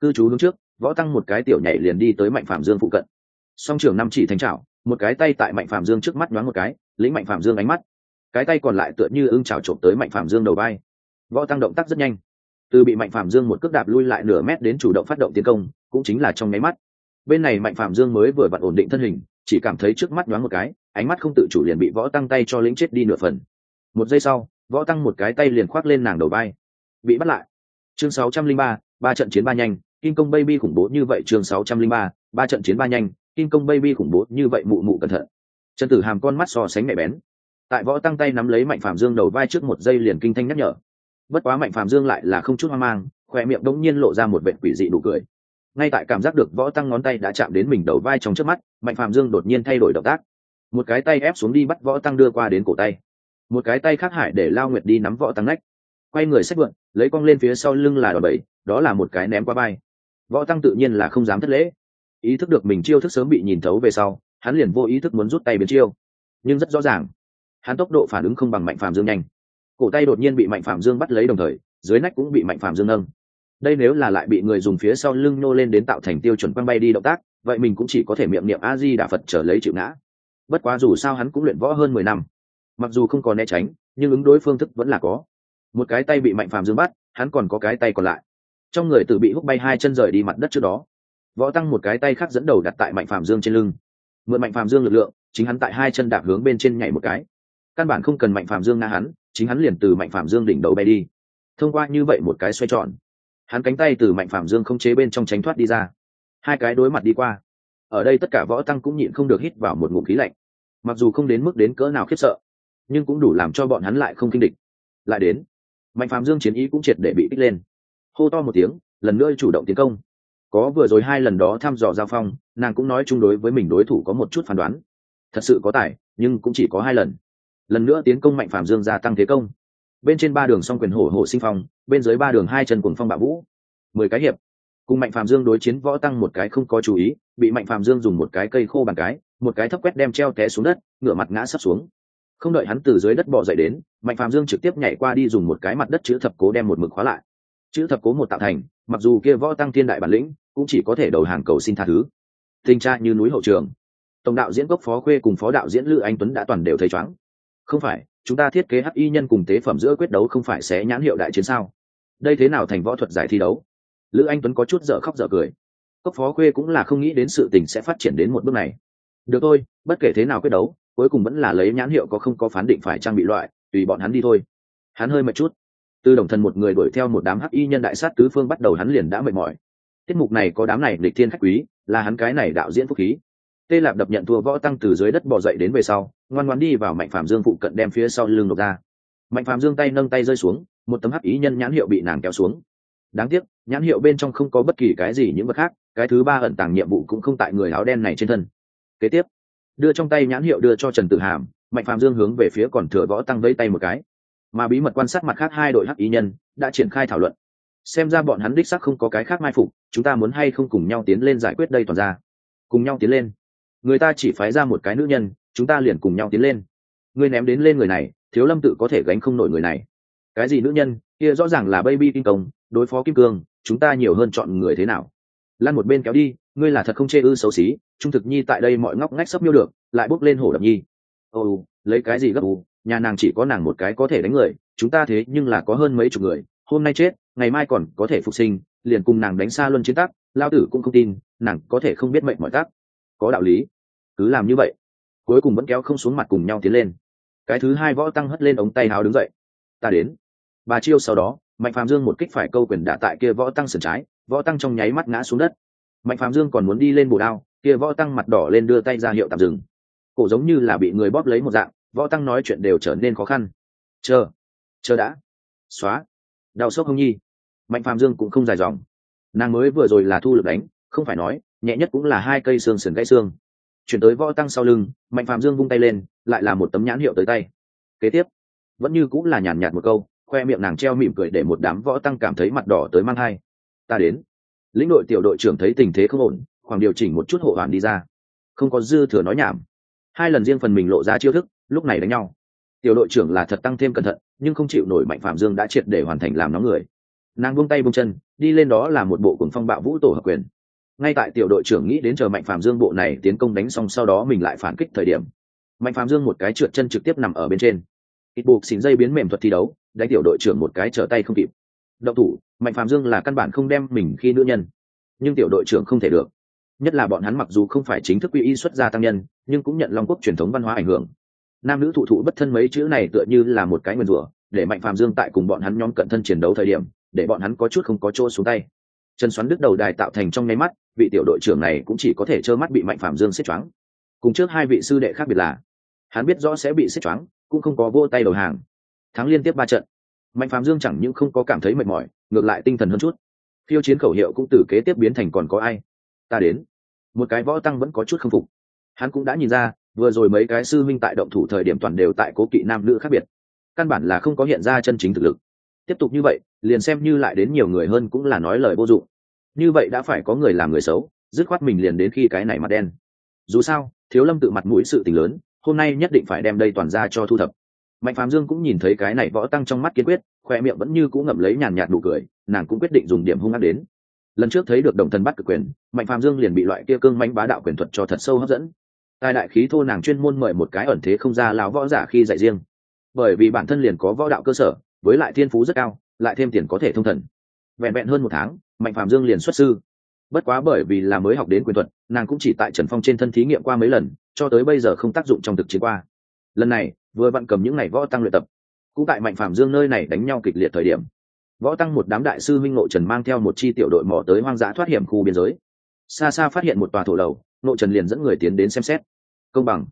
Cư trú hướng trước, võ tăng một cái tiểu nhảy liền đi tới mạnh phạm dương phụ cận. Song trường năm chỉ thành trào một cái tay tại mạnh phạm dương trước mắt đoán một cái, lĩnh mạnh phạm dương ánh mắt cái tay còn lại tựa như ưng trào trộm tới mạnh phạm dương đầu vai. Võ tăng động tác rất nhanh. Từ bị mạnh phạm dương một cước đạp lui lại nửa mét đến chủ động phát động tiến công cũng chính là trong nháy mắt. Bên này mạnh phạm dương mới vừa vặn ổn định thân hình chỉ cảm thấy trước mắt nhoáng một cái ánh mắt không tự chủ liền bị võ tăng tay cho lĩnh chết đi nửa phần. Một giây sau võ tăng một cái tay liền khoác lên nàng đầu vai. Bị bắt lại. Chương 603, ba trận chiến ba nhanh kinh công baby khủng bố như vậy chương 603, ba trận chiến ba nhanh kinh công baby khủng bố như vậy mụ mụ cẩn thận. Trần tử hàm con mắt so sánh mẹ bén tại võ tăng tay nắm lấy mạnh phạm dương đầu vai trước một giây liền kinh thanh nhắc nhở. Bất quá mạnh phạm dương lại là không chút hoang mang khoe miệng đống nhiên lộ ra một vệ quỷ dị đủ cười. Ngay tại cảm giác được võ tăng ngón tay đã chạm đến mình đầu vai trong trước mắt, mạnh phạm dương đột nhiên thay đổi động tác. Một cái tay ép xuống đi bắt võ tăng đưa qua đến cổ tay. Một cái tay khác hải để lao nguyệt đi nắm võ tăng nách. Quay người xách vượn, lấy cong lên phía sau lưng là đòn bẩy, đó là một cái ném qua vai. Võ tăng tự nhiên là không dám thất lễ. Ý thức được mình chiêu thức sớm bị nhìn thấu về sau, hắn liền vô ý thức muốn rút tay biến chiêu. Nhưng rất rõ ràng hắn tốc độ phản ứng không bằng mạnh phạm dương nhanh. Cổ tay đột nhiên bị mạnh phạm dương bắt lấy đồng thời, dưới nách cũng bị mạnh phạm dương nâng. Đây nếu là lại bị người dùng phía sau lưng nô lên đến tạo thành tiêu chuẩn quăng bay đi động tác, vậy mình cũng chỉ có thể miệng niệm a di đà phật trở lấy chịu ngã. Bất quá dù sao hắn cũng luyện võ hơn mười năm. Mặc dù không có né tránh, nhưng ứng đối phương thức vẫn là có. Một cái tay bị mạnh phàm dương bắt, hắn còn có cái tay còn lại. Trong người tự bị hút bay hai chân rời đi mặt đất trước đó. Võ tăng một cái tay khác dẫn đầu đặt tại mạnh phàm dương trên lưng. Mượn mạnh phàm dương lực lượng, chính hắn tại hai chân đạp hướng bên trên nhảy một cái căn bản không cần mạnh phàm dương nga hắn, chính hắn liền từ mạnh phàm dương đỉnh đầu bay đi. Thông qua như vậy một cái xoay tròn, hắn cánh tay từ mạnh phàm dương không chế bên trong tránh thoát đi ra. Hai cái đối mặt đi qua, ở đây tất cả võ tăng cũng nhịn không được hít vào một ngụm khí lạnh. Mặc dù không đến mức đến cỡ nào khiếp sợ, nhưng cũng đủ làm cho bọn hắn lại không kinh địch. Lại đến, mạnh phàm dương chiến ý cũng triệt để bị kích lên. Hô to một tiếng, lần nữa chủ động tiến công. Có vừa rồi hai lần đó thăm dò giao phong, nàng cũng nói chung đối với mình đối thủ có một chút phán đoán. Thật sự có tài, nhưng cũng chỉ có hai lần lần nữa tiến công mạnh phàm dương gia tăng thế công. Bên trên ba đường song quyền hổ hổ sinh phong, bên dưới ba đường hai chân cùng phong bạo vũ. Mười cái hiệp. Cùng mạnh phàm dương đối chiến võ tăng một cái không có chú ý, bị mạnh phàm dương dùng một cái cây khô bàn cái, một cái thấp quét đem treo té xuống đất, ngửa mặt ngã sắp xuống. Không đợi hắn từ dưới đất bò dậy đến, mạnh phàm dương trực tiếp nhảy qua đi dùng một cái mặt đất chữ thập cố đem một mực khóa lại. Chữ thập cố một tạo thành, mặc dù kia võ tăng thiên đại bản lĩnh, cũng chỉ có thể đầu hàng cầu xin tha thứ. Tình tra như núi hậu trường. Tổng đạo diễn gốc phó khuê cùng phó đạo diễn lữ anh tuấn đã toàn đều thấy chóng không phải, chúng ta thiết kế hắc y nhân cùng tế phẩm giữa quyết đấu không phải sẽ nhãn hiệu đại chiến sao? Đây thế nào thành võ thuật giải thi đấu? Lữ anh tuấn có chút dở khóc dở cười. Cốc phó khuê cũng là không nghĩ đến sự tình sẽ phát triển đến một bước này. Được thôi, bất kể thế nào quyết đấu, cuối cùng vẫn là lấy nhãn hiệu có không có phán định phải trang bị loại, tùy bọn hắn đi thôi. Hắn hơi mệt chút. Từ đồng thần một người đuổi theo một đám hắc y nhân đại sát tứ phương bắt đầu hắn liền đã mệt mỏi. Tiết mục này có đám này lịch thiên khách quý, là hắn cái này đạo diễn phúc khí. Tê lạp đập nhận thua võ tăng từ dưới đất bò dậy đến về sau ngoan ngoan đi vào mạnh phạm dương phụ cận đem phía sau lưng nộp ra. Mạnh phạm dương tay nâng tay rơi xuống, một tấm hắc ý nhân nhãn hiệu bị nàng kéo xuống. Đáng tiếc, nhãn hiệu bên trong không có bất kỳ cái gì những vật khác, cái thứ ba ẩn tàng nhiệm vụ cũng không tại người áo đen này trên thân. Kế tiếp, đưa trong tay nhãn hiệu đưa cho trần tử hàm, mạnh phạm dương hướng về phía còn thừa võ tăng vây tay một cái. Mà bí mật quan sát mặt khác hai đội hắc ý nhân đã triển khai thảo luận. Xem ra bọn hắn đích sắc không có cái khác mai phục, chúng ta muốn hay không cùng nhau tiến lên giải quyết đây toàn ra. Cùng nhau tiến lên. Người ta chỉ phái ra một cái nữ nhân chúng ta liền cùng nhau tiến lên. Ngươi ném đến lên người này, thiếu lâm tự có thể gánh không nổi người này. Cái gì nữ nhân, kia rõ ràng là baby kim công đối phó kim cương, chúng ta nhiều hơn chọn người thế nào? Lan một bên kéo đi, ngươi là thật không chê ư xấu xí, trung thực nhi tại đây mọi ngóc ngách sắp miêu được, lại bốc lên hổ đập nhi. Ồ, lấy cái gì gấp ù, nhà nàng chỉ có nàng một cái có thể đánh người, chúng ta thế nhưng là có hơn mấy chục người, hôm nay chết, ngày mai còn có thể phục sinh, liền cùng nàng đánh xa luân chiến tắc, lao tử cũng không tin, nàng có thể không biết mệnh mọi tắc. Có đạo lý. Cứ làm như vậy cuối cùng vẫn kéo không xuống mặt cùng nhau tiến lên. Cái thứ hai võ tăng hất lên ống tay háo đứng dậy. Ta đến. Bà chiêu sau đó, mạnh phạm dương một kích phải câu quyền đả tại kia võ tăng sườn trái, võ tăng trong nháy mắt ngã xuống đất. Mạnh phạm dương còn muốn đi lên bồ đao, kia võ tăng mặt đỏ lên đưa tay ra hiệu tạm dừng. Cổ giống như là bị người bóp lấy một dạng, võ tăng nói chuyện đều trở nên khó khăn. Chờ chờ đã. Xóa. Đau sốc không nhi. Mạnh phạm dương cũng không dài dòng. Nàng mới vừa rồi là thu lực đánh, không phải nói, nhẹ nhất cũng là hai cây xương sườn gãy xương chuyển tới võ tăng sau lưng, mạnh phạm dương vung tay lên, lại là một tấm nhãn hiệu tới tay. Kế tiếp, vẫn như cũng là nhàn nhạt một câu, khoe miệng nàng treo mỉm cười để một đám võ tăng cảm thấy mặt đỏ tới mang hai ta đến. Lĩnh đội tiểu đội trưởng thấy tình thế không ổn, khoảng điều chỉnh một chút hộ hoàn đi ra. Không có dư thừa nói nhảm. Hai lần riêng phần mình lộ ra chiêu thức, lúc này đánh nhau. Tiểu đội trưởng là thật tăng thêm cẩn thận, nhưng không chịu nổi mạnh phạm dương đã triệt để hoàn thành làm nóng người. Nàng buông tay buông chân, đi lên đó là một bộ cùng phong bạo vũ tổ hợp quyền ngay tại tiểu đội trưởng nghĩ đến chờ mạnh phạm dương bộ này tiến công đánh xong sau đó mình lại phản kích thời điểm, mạnh phạm dương một cái trượt chân trực tiếp nằm ở bên trên. Ít buộc xỉn dây biến mềm thuật thi đấu, đánh tiểu đội trưởng một cái trở tay không kịp. Động thủ, mạnh phạm dương là căn bản không đem mình khi nữ nhân, nhưng tiểu đội trưởng không thể được. Nhất là bọn hắn mặc dù không phải chính thức quy y xuất gia tăng nhân, nhưng cũng nhận long quốc truyền thống văn hóa ảnh hưởng. Nam nữ thụ thụ bất thân mấy chữ này tựa như là một cái nguyên rủa, để mạnh phạm dương tại cùng bọn hắn nhóm cận thân chiến đấu thời điểm, để bọn hắn có chút không có chỗ xuống tay chân xoắn đứt đầu đài tạo thành trong nháy mắt, vị tiểu đội trưởng này cũng chỉ có thể trơ mắt bị mạnh phạm dương xếp choáng. Cùng trước hai vị sư đệ khác biệt là, hắn biết rõ sẽ bị xếp choáng, cũng không có vô tay đầu hàng. Thắng liên tiếp ba trận. Mạnh phạm dương chẳng những không có cảm thấy mệt mỏi, ngược lại tinh thần hơn chút. Phiêu chiến khẩu hiệu cũng từ kế tiếp biến thành còn có ai? Ta đến. Một cái võ tăng vẫn có chút k phục. Hắn cũng đã nhìn ra, vừa rồi mấy cái sư minh tại động thủ thời điểm toàn đều tại cố kỵ nam nữ khác biệt. Căn bản là không có hiện ra chân chính thực lực tiếp tục như vậy, liền xem như lại đến nhiều người hơn cũng là nói lời vô dụng. Như vậy đã phải có người làm người xấu, dứt khoát mình liền đến khi cái này mặt đen. Dù sao, thiếu lâm tự mặt mũi sự tình lớn, hôm nay nhất định phải đem đây toàn ra cho thu thập. Mạnh phàm dương cũng nhìn thấy cái này võ tăng trong mắt kiên quyết, khoe miệng vẫn như cũng ngậm lấy nhàn nhạt nụ cười, nàng cũng quyết định dùng điểm hung ác đến. Lần trước thấy được đồng thần bắt cực quyền, mạnh phàm dương liền bị loại kia cương mánh bá đạo quyền thuật cho thật sâu hấp dẫn. Tài đại khí thô nàng chuyên môn mời một cái ẩn thế không ra láo võ giả khi dạy riêng. Bởi vì bản thân liền có võ đạo cơ sở với lại thiên phú rất cao, lại thêm tiền có thể thông thần. Vẹn vẹn hơn một tháng, mạnh phàm dương liền xuất sư. Bất quá bởi vì là mới học đến quyền thuật, nàng cũng chỉ tại trần phong trên thân thí nghiệm qua mấy lần, cho tới bây giờ không tác dụng trong thực chiến qua. Lần này, vừa vặn cầm những ngày võ tăng luyện tập. Cũng tại mạnh phàm dương nơi này đánh nhau kịch liệt thời điểm, võ tăng một đám đại sư minh nội trần mang theo một chi tiểu đội mò tới hoang dã thoát hiểm khu biên giới. Xa xa phát hiện một tòa thổ lầu nội trần liền dẫn người tiến đến xem xét. Công bằng.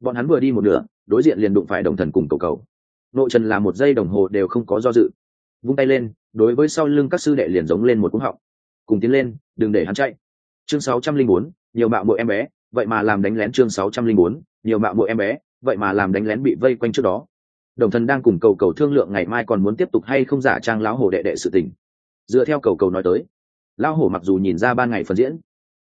Bọn hắn vừa đi một nửa, đối diện liền đụng phải đồng thần cùng cầu cầu. Nội trần là một giây đồng hồ đều không có do dự. Vung tay lên, đối với sau lưng các sư đệ liền giống lên một cúng họng. Cùng tiến lên, đừng để hắn chạy. Chương sáu trăm linh bốn, nhiều mạo mỗi em bé, vậy mà làm đánh lén chương sáu trăm linh bốn, nhiều mạo mỗi em bé, vậy mà làm đánh lén bị vây quanh trước đó. Đồng thần đang cùng cầu cầu thương lượng ngày mai còn muốn tiếp tục hay không giả trang lão hồ đệ đệ sự tình. Dựa theo cầu cầu nói tới, lão hồ mặc dù nhìn ra ban ngày phần diễn,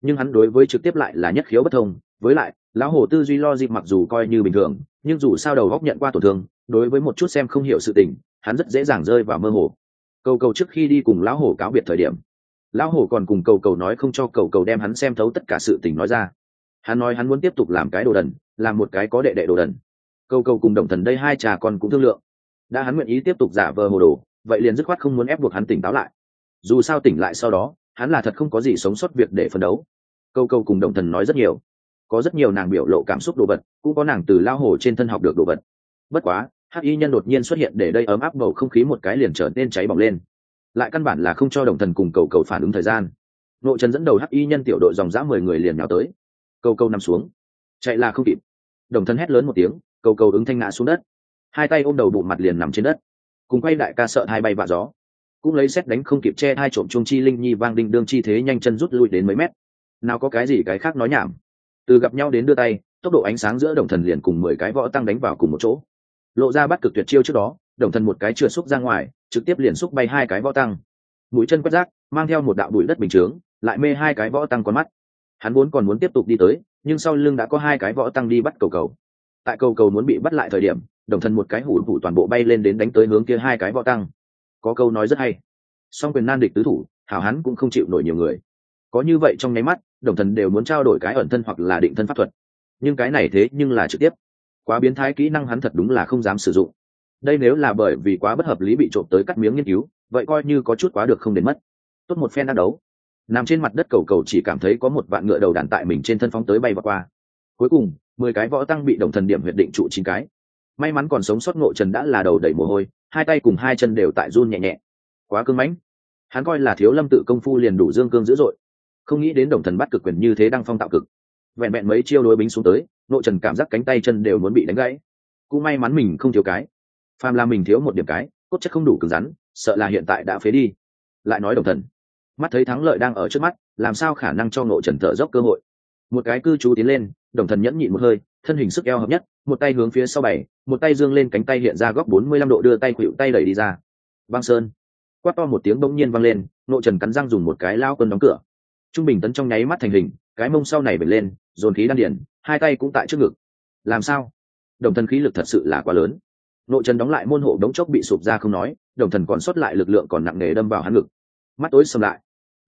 nhưng hắn đối với trực tiếp lại là nhất khiếu bất thông. Với lại, lão hồ tư duy lo dịp mặc dù coi như bình thường, nhưng dù sao đầu góc nhận qua tổn thương đối với một chút xem không hiểu sự tình, hắn rất dễ dàng rơi vào mơ hồ. Cầu cầu trước khi đi cùng lão hồ cáo biệt thời điểm, lão hồ còn cùng cầu cầu nói không cho cầu cầu đem hắn xem thấu tất cả sự tình nói ra. Hắn nói hắn muốn tiếp tục làm cái đồ đần, làm một cái có đệ đệ đồ đần. Cầu cầu cùng đồng thần đây hai cha con cũng thương lượng. Đã hắn nguyện ý tiếp tục giả vờ hồ đồ, vậy liền dứt khoát không muốn ép buộc hắn tỉnh táo lại. Dù sao tỉnh lại sau đó, hắn là thật không có gì sống sót việc để phân đấu. Câu câu cùng đồng thần nói rất nhiều. Có rất nhiều nàng biểu lộ cảm xúc đồ vật, cũng có nàng từ lao hồ trên thân học được đồ vật. Bất quá hắc y nhân đột nhiên xuất hiện để đây ấm áp bầu không khí một cái liền trở nên cháy bỏng lên. Lại căn bản là không cho đồng thần cùng cầu cầu phản ứng thời gian. Nội trần dẫn đầu hắc y nhân tiểu đội dòng dã mười người liền nhào tới. Cầu Cầu nằm xuống. Chạy là không kịp. Đồng thần hét lớn một tiếng, cầu cầu ứng thanh ngã xuống đất. Hai tay ôm đầu bụng mặt liền nằm trên đất. Cùng quay đại ca sợ hai bay vạ gió. Cũng lấy xét đánh không kịp che hai trộm chuông chi linh nhi vang đinh đương chi thế nhanh chân rút lui đến mấy mét. Nào có cái gì cái khác nói nhảm. Từ gặp nhau đến đưa tay, tốc độ ánh sáng giữa đồng thần liền cùng mười cái võ tăng đánh vào cùng một chỗ lộ ra bắt cực tuyệt chiêu trước đó, đồng thần một cái trượt xúc ra ngoài, trực tiếp liền xúc bay hai cái võ tăng. Mũi chân quét rác, mang theo một đạo bụi đất bình chướng, lại mê hai cái võ tăng con mắt. Hắn vốn còn muốn tiếp tục đi tới, nhưng sau lưng đã có hai cái võ tăng đi bắt cầu cầu. Tại cầu cầu muốn bị bắt lại thời điểm, đồng thần một cái hủ hủ toàn bộ bay lên đến đánh tới hướng kia hai cái võ tăng. Có câu nói rất hay, song quyền nan địch tứ thủ, hảo hắn cũng không chịu nổi nhiều người. Có như vậy trong nháy mắt, đồng thần đều muốn trao đổi cái ẩn thân hoặc là định thân pháp thuật. Nhưng cái này thế nhưng là trực tiếp quá biến thái kỹ năng hắn thật đúng là không dám sử dụng. Đây nếu là bởi vì quá bất hợp lý bị trộm tới cắt miếng nghiên cứu, vậy coi như có chút quá được không đến mất. Tốt một phen đắc đấu. Nằm trên mặt đất cầu cầu chỉ cảm thấy có một vạn ngựa đầu đàn tại mình trên thân phóng tới bay và qua. Cuối cùng, mười cái võ tăng bị đồng thần điểm huyệt định trụ chín cái. May mắn còn sống sót ngộ trần đã là đầu đầy mồ hôi, hai tay cùng hai chân đều tại run nhẹ nhẹ. Quá cưng mãnh. Hắn coi là thiếu lâm tự công phu liền đủ dương cương dữ dội. Không nghĩ đến đồng thần bắt cực quyền như thế đang phong tạo cực. Vẹn vẹn mấy chiêu đối bính xuống tới nộ trần cảm giác cánh tay chân đều muốn bị đánh gãy. Cũng may mắn mình không thiếu cái. Phàm là mình thiếu một điểm cái, cốt chất không đủ cứng rắn, sợ là hiện tại đã phế đi. Lại nói đồng thần. Mắt thấy thắng lợi đang ở trước mắt, làm sao khả năng cho nộ trần thở dốc cơ hội? Một cái cư trú tiến lên, đồng thần nhẫn nhịn một hơi, thân hình sức eo hợp nhất, một tay hướng phía sau bảy, một tay dương lên cánh tay hiện ra góc bốn mươi lăm độ đưa tay khuỵu tay đẩy đi ra. Băng sơn. Quát to một tiếng bỗng nhiên vang lên, nộ trần cắn răng dùng một cái lao quân đóng cửa. Trung bình tấn trong nháy mắt thành hình, cái mông sau này bật lên, dồn khí đan điển hai tay cũng tại trước ngực. Làm sao? Đồng thần khí lực thật sự là quá lớn. Nội trần đóng lại môn hộ đống chốc bị sụp ra không nói, đồng thần còn sót lại lực lượng còn nặng nề đâm vào hắn ngực. Mắt tối xâm lại.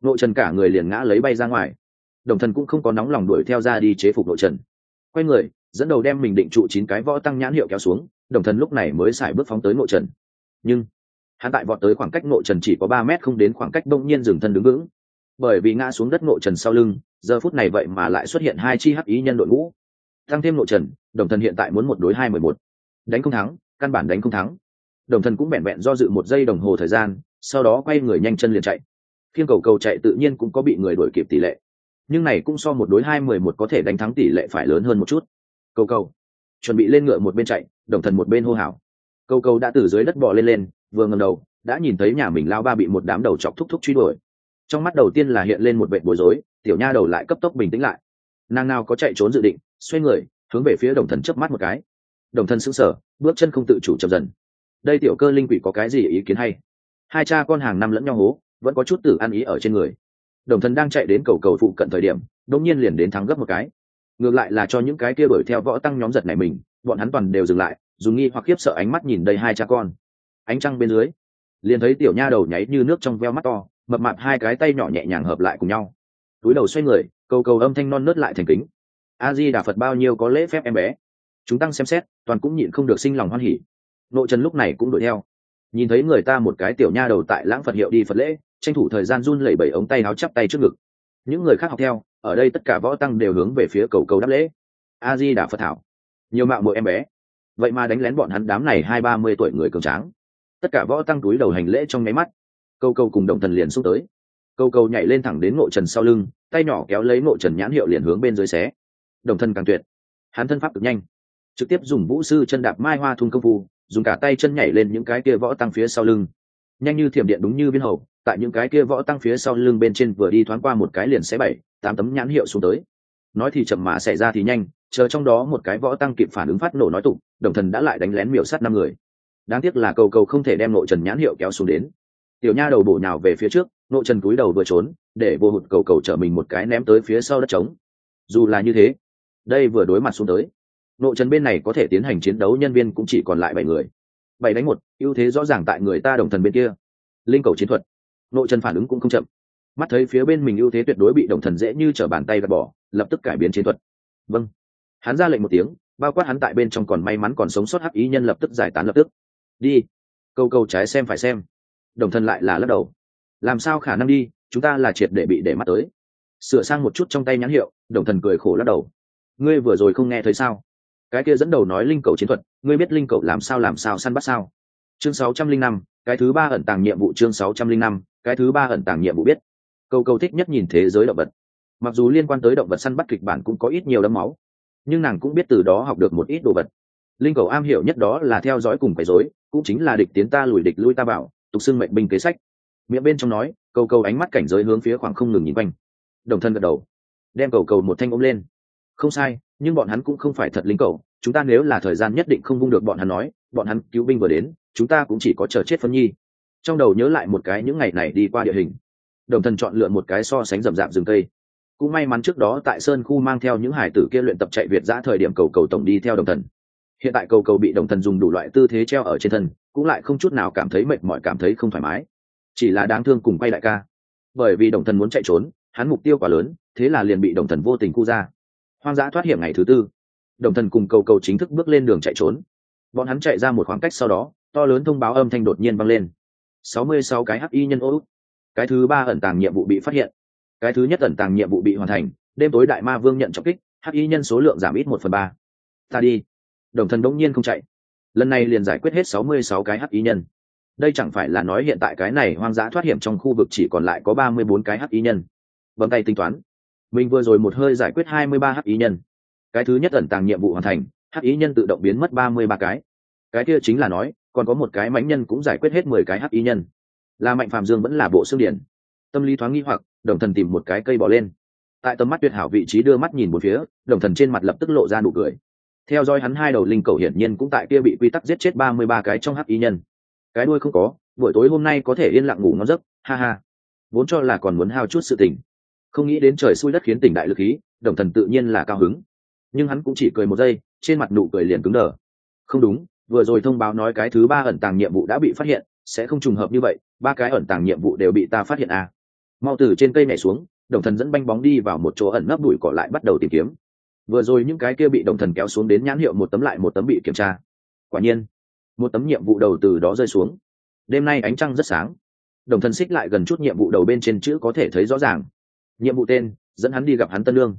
Nội trần cả người liền ngã lấy bay ra ngoài. Đồng thần cũng không có nóng lòng đuổi theo ra đi chế phục nội trần. Quay người, dẫn đầu đem mình định trụ chín cái võ tăng nhãn hiệu kéo xuống, đồng thần lúc này mới xài bước phóng tới nội trần. Nhưng, hắn tại vọt tới khoảng cách nội trần chỉ có ba mét không đến khoảng cách đông nhiên dừng thân đứng vững. Bởi vì ngã xuống đất nội trần sau lưng giờ phút này vậy mà lại xuất hiện hai chi hắc ý nhân đội ngũ. Tăng thêm nội trần, đồng thần hiện tại muốn một đối hai mười một. Đánh không thắng, căn bản đánh không thắng. Đồng thần cũng vẹn vẹn do dự một giây đồng hồ thời gian, sau đó quay người nhanh chân liền chạy. Khiêng cầu cầu chạy tự nhiên cũng có bị người đuổi kịp tỷ lệ. Nhưng này cũng so một đối hai mười một có thể đánh thắng tỷ lệ phải lớn hơn một chút. Cầu cầu. Chuẩn bị lên ngựa một bên chạy, đồng thần một bên hô hào. Cầu cầu đã từ dưới đất bò lên lên, vừa ngầm đầu, đã nhìn thấy nhà mình lao ba bị một đám đầu chọc thúc thúc truy đuổi. Trong mắt đầu tiên là hiện lên một vệ bối rối tiểu nha đầu lại cấp tốc bình tĩnh lại. Nàng nào có chạy trốn dự định, xoay người, hướng về phía đồng thần chớp mắt một cái. Đồng thần sững sờ, bước chân không tự chủ chậm dần. Đây tiểu cơ linh quỷ có cái gì ý kiến hay? Hai cha con hàng năm lẫn nhau hố, vẫn có chút tử ăn ý ở trên người. Đồng thần đang chạy đến cầu cầu phụ cận thời điểm đông nhiên liền đến thắng gấp một cái. Ngược lại là cho những cái kia đuổi theo võ tăng nhóm giật này mình, bọn hắn toàn đều dừng lại, dùng nghi hoặc khiếp sợ ánh mắt nhìn đây hai cha con. Ánh trăng bên dưới, liền thấy tiểu nha đầu nháy như nước trong veo mắt to, mập mạp hai cái tay nhỏ nhẹ nhàng hợp lại cùng nhau túi đầu xoay người, cầu cầu âm thanh non nớt lại thành kính. A di đà phật bao nhiêu có lễ phép em bé. Chúng tăng xem xét, toàn cũng nhịn không được sinh lòng hoan hỉ. Nội trần lúc này cũng đuổi theo. Nhìn thấy người ta một cái tiểu nha đầu tại lãng phật hiệu đi phật lễ, tranh thủ thời gian run lẩy bẩy ống tay áo chắp tay trước ngực. Những người khác học theo, ở đây tất cả võ tăng đều hướng về phía cầu cầu đáp lễ. A di đà phật thảo. Nhiều mạo mỗi em bé. Vậy mà đánh lén bọn hắn đám này hai ba mươi tuổi người cường tráng. Tất cả võ tăng túi đầu hành lễ trong nháy mắt. Câu câu cùng đồng thần liền xúc tới câu câu nhảy lên thẳng đến ngộ trần sau lưng, tay nhỏ kéo lấy ngộ trần nhãn hiệu liền hướng bên dưới xé. Đồng thân càng tuyệt. Hắn thân pháp cực nhanh. Trực tiếp dùng vũ sư chân đạp mai hoa thung công phu, dùng cả tay chân nhảy lên những cái kia võ tăng phía sau lưng. Nhanh như thiểm điện đúng như viên hầu, tại những cái kia võ tăng phía sau lưng bên trên vừa đi thoáng qua một cái liền xé bảy, tám tấm nhãn hiệu xuống tới. Nói thì chậm mà xảy ra thì nhanh, chờ trong đó một cái võ tăng kịp phản ứng phát nổ nói tục đồng thần đã lại đánh lén miểu sát năm người. Đáng tiếc là cầu cầu không thể đem nội trần nhãn hiệu kéo xuống đến. Tiểu nha đầu bổ nhào về phía trước nội trần cúi đầu vừa trốn, để vô hụt cầu cầu chở mình một cái ném tới phía sau đất trống. Dù là như thế, đây vừa đối mặt xuống tới nội trần bên này có thể tiến hành chiến đấu, nhân viên cũng chỉ còn lại bảy người. Bảy đánh một, ưu thế rõ ràng tại người ta đồng thần bên kia. Linh cầu chiến thuật nội trần phản ứng cũng không chậm. Mắt thấy phía bên mình ưu thế tuyệt đối bị đồng thần dễ như t r ở bàn tay gạt bỏ, lập tức cải biến chiến thuật. Vâng. Hắn ra lệnh một tiếng, bao quát hắn tại bên trong còn may mắn còn sống sót hắc ý nhân lập tức giải tán lập tức. Đi câu câu trái xem phải xem. Đồng thần lại là lắc đầu làm sao khả năng đi, chúng ta là triệt để bị để mắt tới. Sửa sang một chút trong tay nhãn hiệu, đồng thần cười khổ lắc đầu. Ngươi vừa rồi không nghe thấy sao? Cái kia dẫn đầu nói linh cầu chiến thuật, ngươi biết linh cầu làm sao làm sao săn bắt sao? Chương sáu trăm linh năm, cái thứ ba ẩn tàng nhiệm vụ chương sáu trăm linh năm, cái thứ ba ẩn tàng nhiệm vụ biết. Câu câu thích nhất nhìn thế giới động vật. Mặc dù liên quan tới động vật săn bắt kịch bản cũng có ít nhiều đấm máu, nhưng nàng cũng biết từ đó học được một ít đồ vật. Linh cầu am hiểu nhất đó là theo dõi cùng quấy rối, cũng chính là địch tiến ta lùi địch lui ta bảo, tục xưng mệnh binh kế sách miệng bên trong nói, cầu cầu ánh mắt cảnh giới hướng phía khoảng không ngừng nhìn quanh. Đồng thân gật đầu, đem cầu cầu một thanh ôm lên. Không sai, nhưng bọn hắn cũng không phải thật lính cầu, chúng ta nếu là thời gian nhất định không vung được bọn hắn nói, bọn hắn cứu binh vừa đến, chúng ta cũng chỉ có chờ chết phân nhi. Trong đầu nhớ lại một cái những ngày này đi qua địa hình. Đồng thần chọn lựa một cái so sánh rậm rạp rừng cây. Cũng may mắn trước đó tại sơn khu mang theo những hải tử kia luyện tập chạy việt giã thời điểm cầu cầu tổng đi theo đồng thần hiện tại cầu cầu bị đồng thần dùng đủ loại tư thế treo ở trên thân, cũng lại không chút nào cảm thấy mệt mỏi, cảm thấy không thoải mái chỉ là đáng thương cùng quay đại ca. Bởi vì đồng thần muốn chạy trốn, hắn mục tiêu quá lớn, thế là liền bị đồng thần vô tình khu ra. Hoang dã thoát hiểm ngày thứ tư, đồng thần cùng cầu cầu chính thức bước lên đường chạy trốn. Bọn hắn chạy ra một khoảng cách sau đó, to lớn thông báo âm thanh đột nhiên vang lên. Sáu mươi sáu cái hắc y nhân ô cái thứ ba ẩn tàng nhiệm vụ bị phát hiện. Cái thứ nhất ẩn tàng nhiệm vụ bị hoàn thành, đêm tối đại ma vương nhận trọng kích, hắc y nhân số lượng giảm ít một phần ba. Ta đi. Đồng thần đống nhiên không chạy. Lần này liền giải quyết hết sáu mươi sáu cái hắc y nhân đây chẳng phải là nói hiện tại cái này hoang dã thoát hiểm trong khu vực chỉ còn lại có ba mươi bốn cái hắc ý nhân. Bấm tay tính toán. Mình vừa rồi một hơi giải quyết hai mươi ba hắc ý nhân. Cái thứ nhất ẩn tàng nhiệm vụ hoàn thành, hắc ý nhân tự động biến mất ba mươi ba cái. Cái kia chính là nói, còn có một cái mãnh nhân cũng giải quyết hết mười cái hắc ý nhân. Là mạnh phàm dương vẫn là bộ xương điển. Tâm lý thoáng nghi hoặc, đồng thần tìm một cái cây bỏ lên. Tại tầm mắt tuyệt hảo vị trí đưa mắt nhìn một phía, đồng thần trên mặt lập tức lộ ra nụ cười. Theo dõi hắn hai đầu linh cầu hiển nhiên cũng tại kia bị quy tắc giết chết ba mươi ba cái trong hắc ý nhân cái đuôi không có, buổi tối hôm nay có thể yên lặng ngủ ngon giấc, ha ha. Vốn cho là còn muốn hao chút sự tình. Không nghĩ đến trời xui đất khiến tỉnh đại lực khí, đồng thần tự nhiên là cao hứng. Nhưng hắn cũng chỉ cười một giây, trên mặt nụ cười liền cứng đờ. Không đúng, vừa rồi thông báo nói cái thứ ba ẩn tàng nhiệm vụ đã bị phát hiện, sẽ không trùng hợp như vậy, ba cái ẩn tàng nhiệm vụ đều bị ta phát hiện à. mau từ trên cây nhảy xuống, đồng thần dẫn banh bóng đi vào một chỗ ẩn nấp đùi cỏ lại bắt đầu tìm kiếm. Vừa rồi những cái kia bị đồng thần kéo xuống đến nhãn hiệu một tấm lại một tấm bị kiểm tra. Quả nhiên một tấm nhiệm vụ đầu từ đó rơi xuống. Đêm nay ánh trăng rất sáng. Đồng thần xích lại gần chút nhiệm vụ đầu bên trên chữ có thể thấy rõ ràng. Nhiệm vụ tên, dẫn hắn đi gặp hắn tân lương.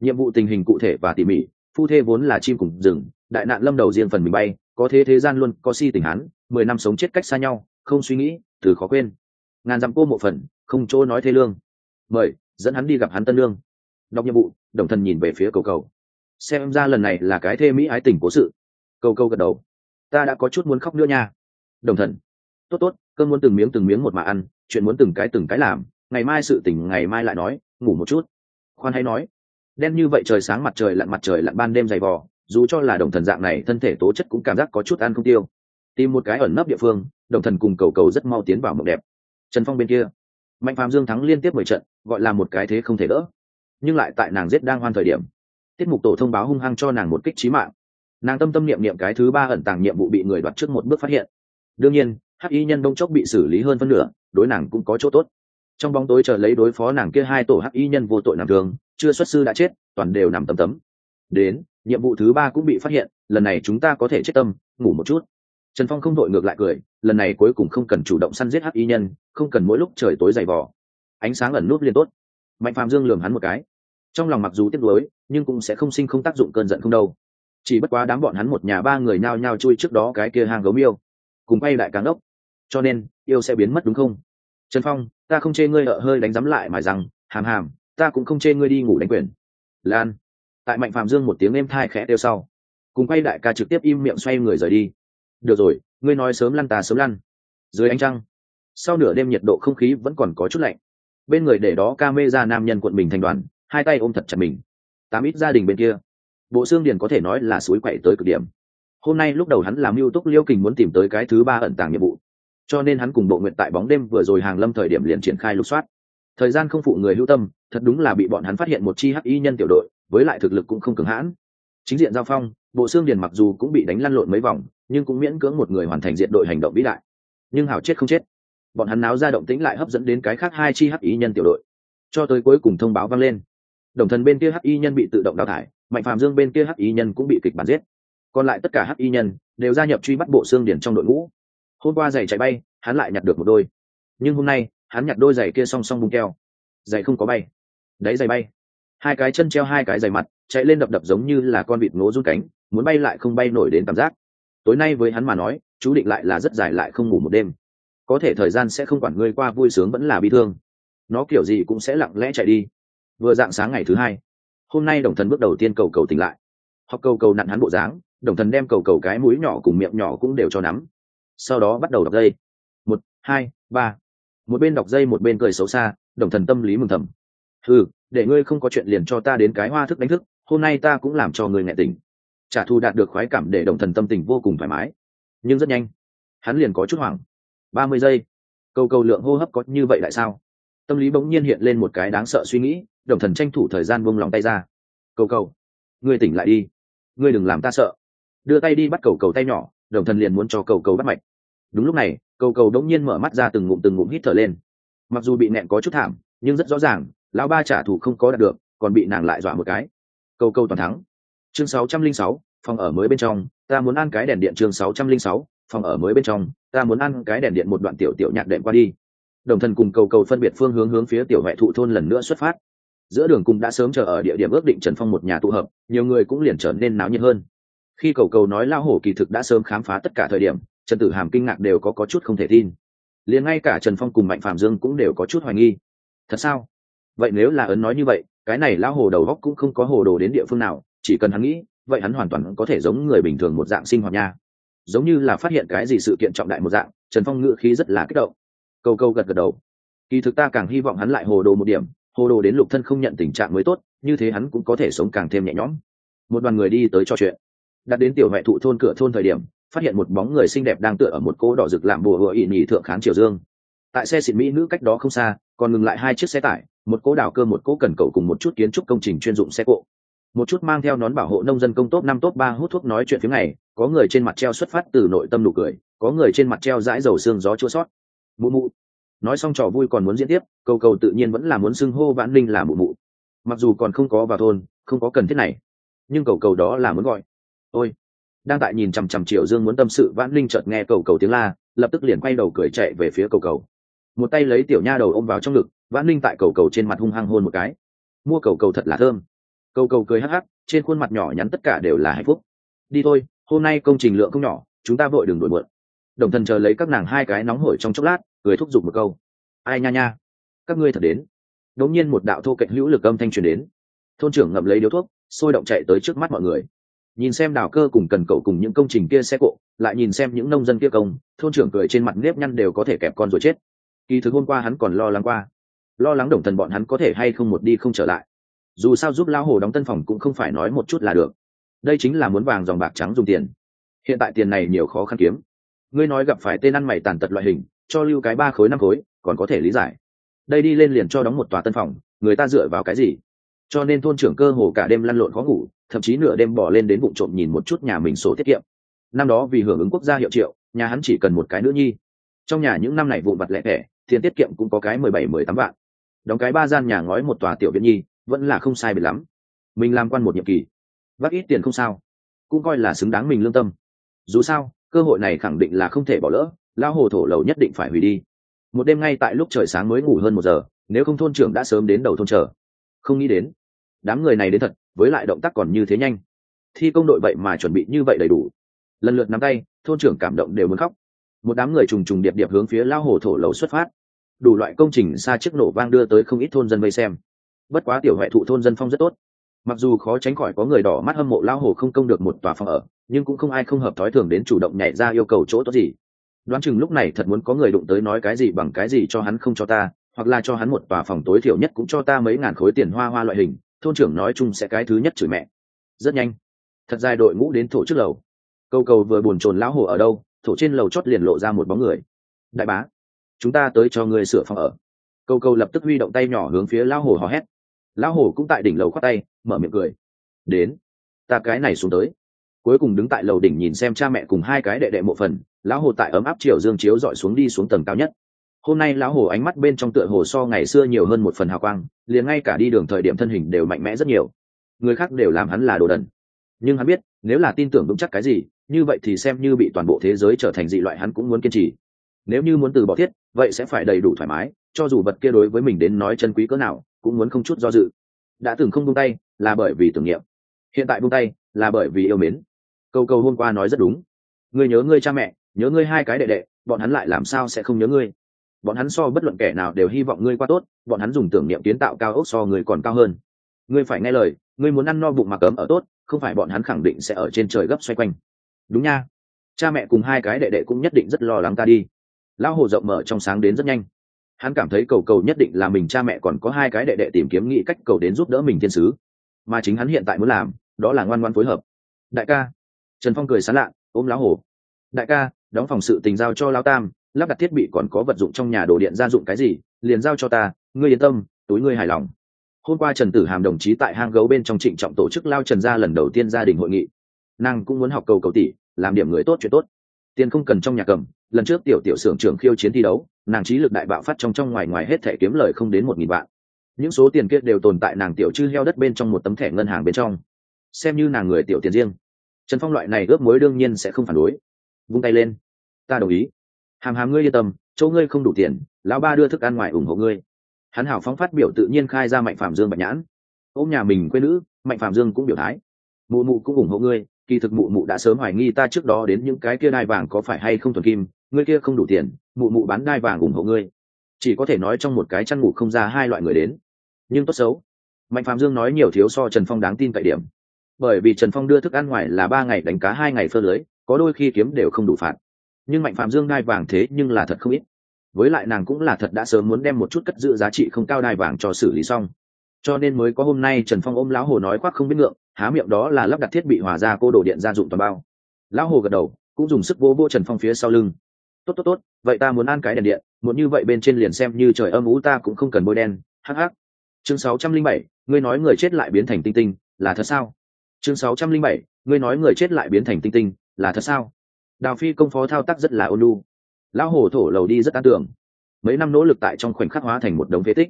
Nhiệm vụ tình hình cụ thể và tỉ mỉ, phu thê vốn là chim cùng rừng, đại nạn lâm đầu riêng phần mình bay, có thế thế gian luôn, có si tình hắn, mười năm sống chết cách xa nhau, không suy nghĩ, từ khó quên. Ngàn dặm cô một phần, không chỗ nói thế lương. Mời, dẫn hắn đi gặp hắn tân lương. Đọc nhiệm vụ, đồng thần nhìn về phía cầu cầu. Xem ra lần này là cái thê mỹ ái tình cố sự. Cầu cầu gật đầu ta đã có chút muốn khóc nữa nha. Đồng thần. Tốt tốt cơn muốn từng miếng từng miếng một mà ăn, chuyện muốn từng cái từng cái làm, ngày mai sự tỉnh ngày mai lại nói, ngủ một chút. Khoan hay nói. Đen như vậy trời sáng mặt trời lặn mặt trời lặn ban đêm dày vò, dù cho là đồng thần dạng này, thân thể tố chất cũng cảm giác có chút ăn không tiêu. Tìm một cái ẩn nấp địa phương, đồng thần cùng cầu cầu rất mau tiến vào mộng đẹp. Trần phong bên kia. Mạnh phàm dương thắng liên tiếp mười trận, gọi là một cái thế không thể đỡ. Nhưng lại tại nàng giết đang hoan thời điểm, tiết mục tổ thông báo hung hăng cho nàng một kích trí mạng nàng tâm tâm niệm niệm cái thứ ba ẩn tàng nhiệm vụ bị người đoạt trước một bước phát hiện. Đương nhiên, hắc y nhân đông chốc bị xử lý hơn phân nửa, đối nàng cũng có chỗ tốt. Trong bóng tối chờ lấy đối phó nàng kia hai tổ hắc y nhân vô tội nằm thường chưa xuất sư đã chết, toàn đều nằm tấm tấm. Đến, nhiệm vụ thứ ba cũng bị phát hiện, lần này chúng ta có thể chết tâm, ngủ một chút. Trần phong không đội ngược lại cười, lần này cuối cùng không cần chủ động săn giết hắc y nhân, không cần mỗi lúc trời tối dày vỏ ánh sáng ẩn nút liên tốt. Mạnh phạm dương lường hắn một cái. Trong lòng mặc dù tiếc nuối, nhưng cũng sẽ không sinh không tác dụng cơn giận không đâu chỉ bất quá đám bọn hắn một nhà ba người nhao nhao chui trước đó cái kia hang gấu miêu, cùng bay đại càng ốc. Cho nên, yêu sẽ biến mất đúng không? Trần phong, ta không chê ngươi ở hơi đánh giám lại mà rằng, hàm hàm, ta cũng không chê ngươi đi ngủ đánh quyền. Lan. Tại mạnh phạm dương một tiếng êm thai khẽ đeo sau, cùng quay đại ca trực tiếp im miệng xoay người rời đi. Được rồi, ngươi nói sớm lăn ta sớm lăn. Dưới ánh trăng, sau nửa đêm nhiệt độ không khí vẫn còn có chút lạnh. Bên người để đó ca mê ra nam nhân quận mình thành đoàn, hai tay ôm thật chặt mình. Tám ít gia đình bên kia bộ xương điền có thể nói là suối quậy tới cực điểm. Hôm nay lúc đầu hắn làm mưu túc liêu kình muốn tìm tới cái thứ ba ẩn tàng nhiệm vụ. Cho nên hắn cùng bộ nguyện tại bóng đêm vừa rồi hàng lâm thời điểm liền triển khai lục soát. Thời gian không phụ người hữu tâm, thật đúng là bị bọn hắn phát hiện một chi hắc y nhân tiểu đội, với lại thực lực cũng không cứng hãn. Chính diện giao phong, bộ xương điền mặc dù cũng bị đánh lăn lộn mấy vòng, nhưng cũng miễn cưỡng một người hoàn thành diện đội hành động vĩ đại. Nhưng hảo chết không chết. Bọn hắn náo ra động tĩnh lại hấp dẫn đến cái khác hai chi hắc y nhân tiểu đội. Cho tới cuối cùng thông báo vang lên. Đồng thần bên kia hắc y nhân bị tự động đào thải mạnh Phàm dương bên kia hắc y nhân cũng bị kịch bản giết. Còn lại tất cả hắc y nhân đều gia nhập truy bắt bộ xương điển trong đội ngũ. Hôm qua giày chạy bay, hắn lại nhặt được một đôi. Nhưng hôm nay, hắn nhặt đôi giày kia song song bung keo. Giày không có bay. Đấy giày bay. Hai cái chân treo hai cái giày mặt, chạy lên đập đập giống như là con vịt ngố rút cánh, muốn bay lại không bay nổi đến cảm giác. Tối nay với hắn mà nói, chú định lại là rất dài lại không ngủ một đêm. Có thể thời gian sẽ không quản ngươi qua vui sướng vẫn là bi thương. Nó kiểu gì cũng sẽ lặng lẽ chạy đi. Vừa dạng sáng ngày thứ hai hôm nay đồng thần bước đầu tiên cầu cầu tỉnh lại. Học cầu cầu nặn hắn bộ dáng, đồng thần đem cầu cầu cái mũi nhỏ cùng miệng nhỏ cũng đều cho nắm. Sau đó bắt đầu đọc dây. Một, hai, ba. Một bên đọc dây một bên cười xấu xa, đồng thần tâm lý mừng thầm. Ừ để ngươi không có chuyện liền cho ta đến cái hoa thức đánh thức, hôm nay ta cũng làm cho ngươi nghẹn tình trả thù đạt được khoái cảm để đồng thần tâm tình vô cùng thoải mái. Nhưng rất nhanh, hắn liền có chút hoảng. Ba mươi giây. Câu câu lượng hô hấp có như vậy tại sao? Tâm lý bỗng nhiên hiện lên một cái đáng sợ suy nghĩ đồng thần tranh thủ thời gian buông lòng tay ra. Cầu cầu ngươi tỉnh lại đi. Ngươi đừng làm ta sợ. Đưa tay đi bắt cầu cầu tay nhỏ đồng thần liền muốn cho cầu cầu bắt mạch. Đúng lúc này cầu cầu đống nhiên mở mắt ra từng ngụm từng ngụm hít thở lên. Mặc dù bị nẹn có chút thảm nhưng rất rõ ràng lão ba trả thù không có đạt được còn bị nàng lại dọa một cái. Cầu cầu toàn thắng. Chương 606, phòng ở mới bên trong ta muốn ăn cái đèn điện. Chương 606, phòng ở mới bên trong ta muốn ăn cái đèn điện một đoạn tiểu tiểu nhạc đệm qua đi. Đồng thần cùng cầu cầu phân biệt phương hướng hướng phía tiểu huệ thụ thôn lần nữa xuất phát giữa đường cung đã sớm chờ ở địa điểm ước định trần phong một nhà tụ hợp nhiều người cũng liền trở nên náo nhiệt hơn. Khi cầu cầu nói lao hổ kỳ thực đã sớm khám phá tất cả thời điểm trần tử hàm kinh ngạc đều có, có chút không thể tin. Liền ngay cả trần phong cùng mạnh phạm dương cũng đều có chút hoài nghi. Thật sao? Vậy nếu là ấn nói như vậy cái này lao hồ đầu góc cũng không có hồ đồ đến địa phương nào chỉ cần hắn nghĩ vậy hắn hoàn toàn có thể giống người bình thường một dạng sinh hoạt nha. Giống như là phát hiện cái gì sự kiện trọng đại một dạng trần phong ngự khí rất là kích động. Câu câu gật gật đầu. Kỳ thực ta càng hy vọng hắn lại hồ đồ một điểm hồ đồ đến lục thân không nhận tình trạng mới tốt, như thế hắn cũng có thể sống càng thêm nhẹ nhõm. Một đoàn người đi tới trò chuyện. Đặt đến tiểu huệ thụ thôn cửa thôn thời điểm, phát hiện một bóng người xinh đẹp đang tựa ở một cỗ đỏ rực làm bùa hựa ỵ nhì thượng kháng triều dương. Tại xe xịn mỹ nữ cách đó không xa, còn ngừng lại hai chiếc xe tải, một cỗ đào cơ một cỗ cần cầu cùng một chút kiến trúc công trình chuyên dụng xe cộ. Một chút mang theo nón bảo hộ nông dân công tốt năm tốt ba hút thuốc nói chuyện phía ngày, có người trên mặt treo xuất phát từ nội tâm nụ cười, có người trên mặt treo dãi dầu xương gió chua sót. Mụ mụ nói xong trò vui còn muốn diễn tiếp, cầu cầu tự nhiên vẫn là muốn xưng hô vãn linh là mụ mụ. Mặc dù còn không có vào thôn, không có cần thiết này, nhưng cầu cầu đó là muốn gọi. Ôi! Đang tại nhìn chằm chằm triệu dương muốn tâm sự, vãn linh chợt nghe cầu cầu tiếng la, lập tức liền quay đầu cười chạy về phía cầu cầu. Một tay lấy tiểu nha đầu ôm vào trong ngực, vãn linh tại cầu cầu trên mặt hung hăng hôn một cái. Mua cầu cầu thật là thơm. Cầu cầu cười hắc hắc, trên khuôn mặt nhỏ nhắn tất cả đều là hạnh phúc. Đi thôi, hôm nay công trình lượng không nhỏ, chúng ta vội đừng đổi muộn. Đồng thần chờ lấy các nàng hai cái nóng hổi trong chốc lát cười thúc giục một câu. Ai nha nha. Các ngươi thật đến. Đống nhiên một đạo thô cạnh hữu lực âm thanh truyền đến. Thôn trưởng ngậm lấy điếu thuốc, sôi động chạy tới trước mắt mọi người. Nhìn xem đào cơ cùng cần cậu cùng những công trình kia xe cộ, lại nhìn xem những nông dân kia công, thôn trưởng cười trên mặt nếp nhăn đều có thể kẹp con rồi chết. Kỳ thực hôm qua hắn còn lo lắng qua. Lo lắng đồng thần bọn hắn có thể hay không một đi không trở lại. Dù sao giúp lão hồ đóng tân phòng cũng không phải nói một chút là được. Đây chính là muốn vàng dòng bạc trắng dùng tiền. Hiện tại tiền này nhiều khó khăn kiếm. Ngươi nói gặp phải tên ăn mày tàn tật loại hình cho lưu cái ba khối năm khối, còn có thể lý giải. Đây đi lên liền cho đóng một tòa tân phòng, người ta dựa vào cái gì? Cho nên thôn trưởng cơ hồ cả đêm lăn lộn khó ngủ, thậm chí nửa đêm bỏ lên đến vụ trộm nhìn một chút nhà mình sổ tiết kiệm. Năm đó vì hưởng ứng quốc gia hiệu triệu, nhà hắn chỉ cần một cái nữ nhi. Trong nhà những năm này vụ vặt lẻ thẻ tiền tiết kiệm cũng có cái mười bảy, mười tám vạn. Đóng cái ba gian nhà ngói một tòa tiểu viện nhi, vẫn là không sai biệt lắm. Mình làm quan một nhiệm kỳ. Vác ít tiền không sao. Cũng coi là xứng đáng mình lương tâm. Dù sao, cơ hội này khẳng định là không thể bỏ lỡ lao hồ thổ lầu nhất định phải hủy đi. Một đêm ngay tại lúc trời sáng mới ngủ hơn một giờ, nếu không thôn trưởng đã sớm đến đầu thôn chờ. Không nghĩ đến, đám người này đến thật, với lại động tác còn như thế nhanh. Thi công đội vậy mà chuẩn bị như vậy đầy đủ. Lần lượt nắm tay, thôn trưởng cảm động đều muốn khóc. Một đám người trùng trùng điệp điệp hướng phía lao hồ thổ lầu xuất phát. Đủ loại công trình xa chiếc nổ vang đưa tới không ít thôn dân vây xem. Bất quá tiểu huệ thụ thôn dân phong rất tốt. Mặc dù khó tránh khỏi có người đỏ mắt hâm mộ lao hồ không công được một tòa phòng ở, nhưng cũng không ai không hợp thói thường đến chủ động nhảy ra yêu cầu chỗ tốt gì đoán chừng lúc này thật muốn có người đụng tới nói cái gì bằng cái gì cho hắn không cho ta, hoặc là cho hắn một tòa phòng tối thiểu nhất cũng cho ta mấy ngàn khối tiền hoa hoa loại hình, thôn trưởng nói chung sẽ cái thứ nhất chửi mẹ. Rất nhanh. Thật dài đội ngũ đến thổ trước lầu. Câu cầu vừa buồn chồn lão hồ ở đâu, thổ trên lầu chót liền lộ ra một bóng người. Đại bá, chúng ta tới cho người sửa phòng ở. Câu câu lập tức huy động tay nhỏ hướng phía lão hồ hò hét. Lão hồ cũng tại đỉnh lầu khoác tay, mở miệng cười. Đến, ta cái này xuống tới cuối cùng đứng tại lầu đỉnh nhìn xem cha mẹ cùng hai cái đệ đệ mộ phần, lão hồ tại ấm áp chiều dương chiếu dọi xuống đi xuống tầng cao nhất. Hôm nay lão hồ ánh mắt bên trong tựa hồ so ngày xưa nhiều hơn một phần hào quang, liền ngay cả đi đường thời điểm thân hình đều mạnh mẽ rất nhiều. Người khác đều làm hắn là đồ đần. Nhưng hắn biết, nếu là tin tưởng vững chắc cái gì, như vậy thì xem như bị toàn bộ thế giới trở thành dị loại hắn cũng muốn kiên trì. Nếu như muốn từ bỏ thiết, vậy sẽ phải đầy đủ thoải mái, cho dù vật kia đối với mình đến nói chân quý cỡ nào, cũng muốn không chút do dự. Đã từng không buông tay, là bởi vì tưởng niệm. Hiện tại buông tay, là bởi vì yêu mến câu câu hôm qua nói rất đúng. Ngươi nhớ ngươi cha mẹ, nhớ ngươi hai cái đệ đệ, bọn hắn lại làm sao sẽ không nhớ ngươi? Bọn hắn so bất luận kẻ nào đều hy vọng ngươi qua tốt, bọn hắn dùng tưởng niệm kiến tạo cao ốc so người còn cao hơn. Ngươi phải nghe lời, ngươi muốn ăn no bụng mà cấm ở tốt, không phải bọn hắn khẳng định sẽ ở trên trời gấp xoay quanh. Đúng nha. Cha mẹ cùng hai cái đệ đệ cũng nhất định rất lo lắng ta đi. Lão hồ rộng mở trong sáng đến rất nhanh. Hắn cảm thấy cầu cầu nhất định là mình cha mẹ còn có hai cái đệ đệ tìm kiếm nghĩ cách cầu đến giúp đỡ mình thiên sứ. Mà chính hắn hiện tại muốn làm, đó là ngoan ngoan phối hợp. Đại ca trần phong cười sán lạ, ôm lão hổ. Đại ca, đóng phòng sự tình giao cho lao tam, lắp đặt thiết bị còn có vật dụng trong nhà đồ điện gia dụng cái gì, liền giao cho ta, ngươi yên tâm, túi ngươi hài lòng. Hôm qua trần tử hàm đồng chí tại hang gấu bên trong trịnh trọng tổ chức lao trần gia lần đầu tiên gia đình hội nghị. Nàng cũng muốn học cầu cầu tỷ, làm điểm người tốt chuyện tốt. Tiền không cần trong nhà cầm, lần trước tiểu tiểu xưởng trưởng khiêu chiến thi đấu, nàng trí lực đại bạo phát trong trong ngoài ngoài hết thẻ kiếm lời không đến một nghìn vạn. Những số tiền kia đều tồn tại nàng tiểu chư heo đất bên trong một tấm thẻ ngân hàng bên trong. Xem như nàng người tiểu tiền riêng trần phong loại này ước mối đương nhiên sẽ không phản đối. Vung tay lên. Ta đồng ý. Hàm hàm ngươi yên tâm, chỗ ngươi không đủ tiền, lão ba đưa thức ăn ngoài ủng hộ ngươi. Hắn hảo phóng phát biểu tự nhiên khai ra mạnh phạm dương bạch nhãn. Ôm nhà mình quê nữ, mạnh phạm dương cũng biểu thái. Mụ mụ cũng ủng hộ ngươi, kỳ thực mụ mụ đã sớm hoài nghi ta trước đó đến những cái kia đai vàng có phải hay không thuần kim, ngươi kia không đủ tiền, mụ mụ bán đai vàng ủng hộ ngươi. Chỉ có thể nói trong một cái chăn ngủ không ra hai loại người đến. Nhưng tốt xấu. Mạnh phạm dương nói nhiều thiếu so trần phong đáng tin cậy điểm bởi vì trần phong đưa thức ăn ngoài là ba ngày đánh cá, hai ngày phơ lưới, có đôi khi kiếm đều không đủ phạt. Nhưng mạnh phạm dương đai vàng thế nhưng là thật không ít. Với lại nàng cũng là thật đã sớm muốn đem một chút cất giữ giá trị không cao đai vàng cho xử lý xong. Cho nên mới có hôm nay trần phong ôm lão hồ nói khoác không biết ngượng, há miệng đó là lắp đặt thiết bị hòa ra cô đổ điện gia dụng toàn bao. Lão hồ gật đầu, cũng dùng sức vô vô trần phong phía sau lưng. Tốt tốt tốt, vậy ta muốn ăn cái đèn điện, muốn như vậy bên trên liền xem như trời âm ú ta cũng không cần bôi đen. Hắc hắc. Chương sáu trăm linh bảy, ngươi nói người chết lại biến thành tinh tinh, là thật sao? Chương sáu trăm linh bảy, ngươi nói người chết lại biến thành tinh tinh, là thật sao? Đào phi công phó thao tác rất là ôn lu lão hồ thổ lầu đi rất an tưởng mấy năm nỗ lực tại trong khoảnh khắc hóa thành một đống phế tích.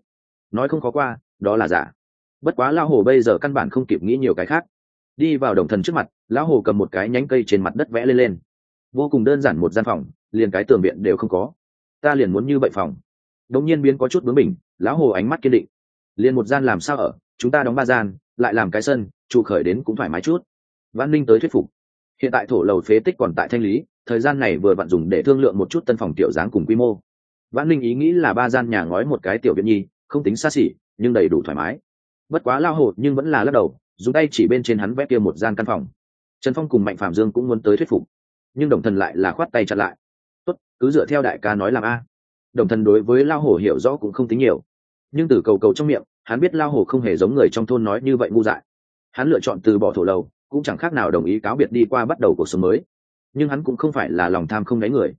Nói không có qua, đó là giả. Bất quá lão hồ bây giờ căn bản không kịp nghĩ nhiều cái khác. Đi vào đồng thần trước mặt, lão hồ cầm một cái nhánh cây trên mặt đất vẽ lên lên. Vô cùng đơn giản một gian phòng, liền cái tường viện đều không có. Ta liền muốn như vậy phòng. Đống nhiên biến có chút bướng bỉnh, lão hồ ánh mắt kiên định. Liền một gian làm sao ở, chúng ta đóng ba gian, lại làm cái sân trụ khởi đến cũng thoải mái chút. Văn ninh tới thuyết phục. Hiện tại thổ lầu phế tích còn tại thanh lý, thời gian này vừa vặn dùng để thương lượng một chút tân phòng tiểu dáng cùng quy mô. Văn ninh ý nghĩ là ba gian nhà ngói một cái tiểu viện nhi, không tính xa xỉ, nhưng đầy đủ thoải mái. Bất quá lao hồ nhưng vẫn là lắc đầu, dùng tay chỉ bên trên hắn vẽ kia một gian căn phòng. Trần phong cùng mạnh phạm dương cũng muốn tới thuyết phục, nhưng đồng thần lại là khoát tay chặn lại. Tốt, cứ dựa theo đại ca nói làm a. Đồng thần đối với lao hồ hiểu rõ cũng không tính nhiều, nhưng từ cầu cầu trong miệng, hắn biết lao hồ không hề giống người trong thôn nói như vậy ngu dại hắn lựa chọn từ bỏ thổ lầu, cũng chẳng khác nào đồng ý cáo biệt đi qua bắt đầu cuộc sống mới. Nhưng hắn cũng không phải là lòng tham không đáy người.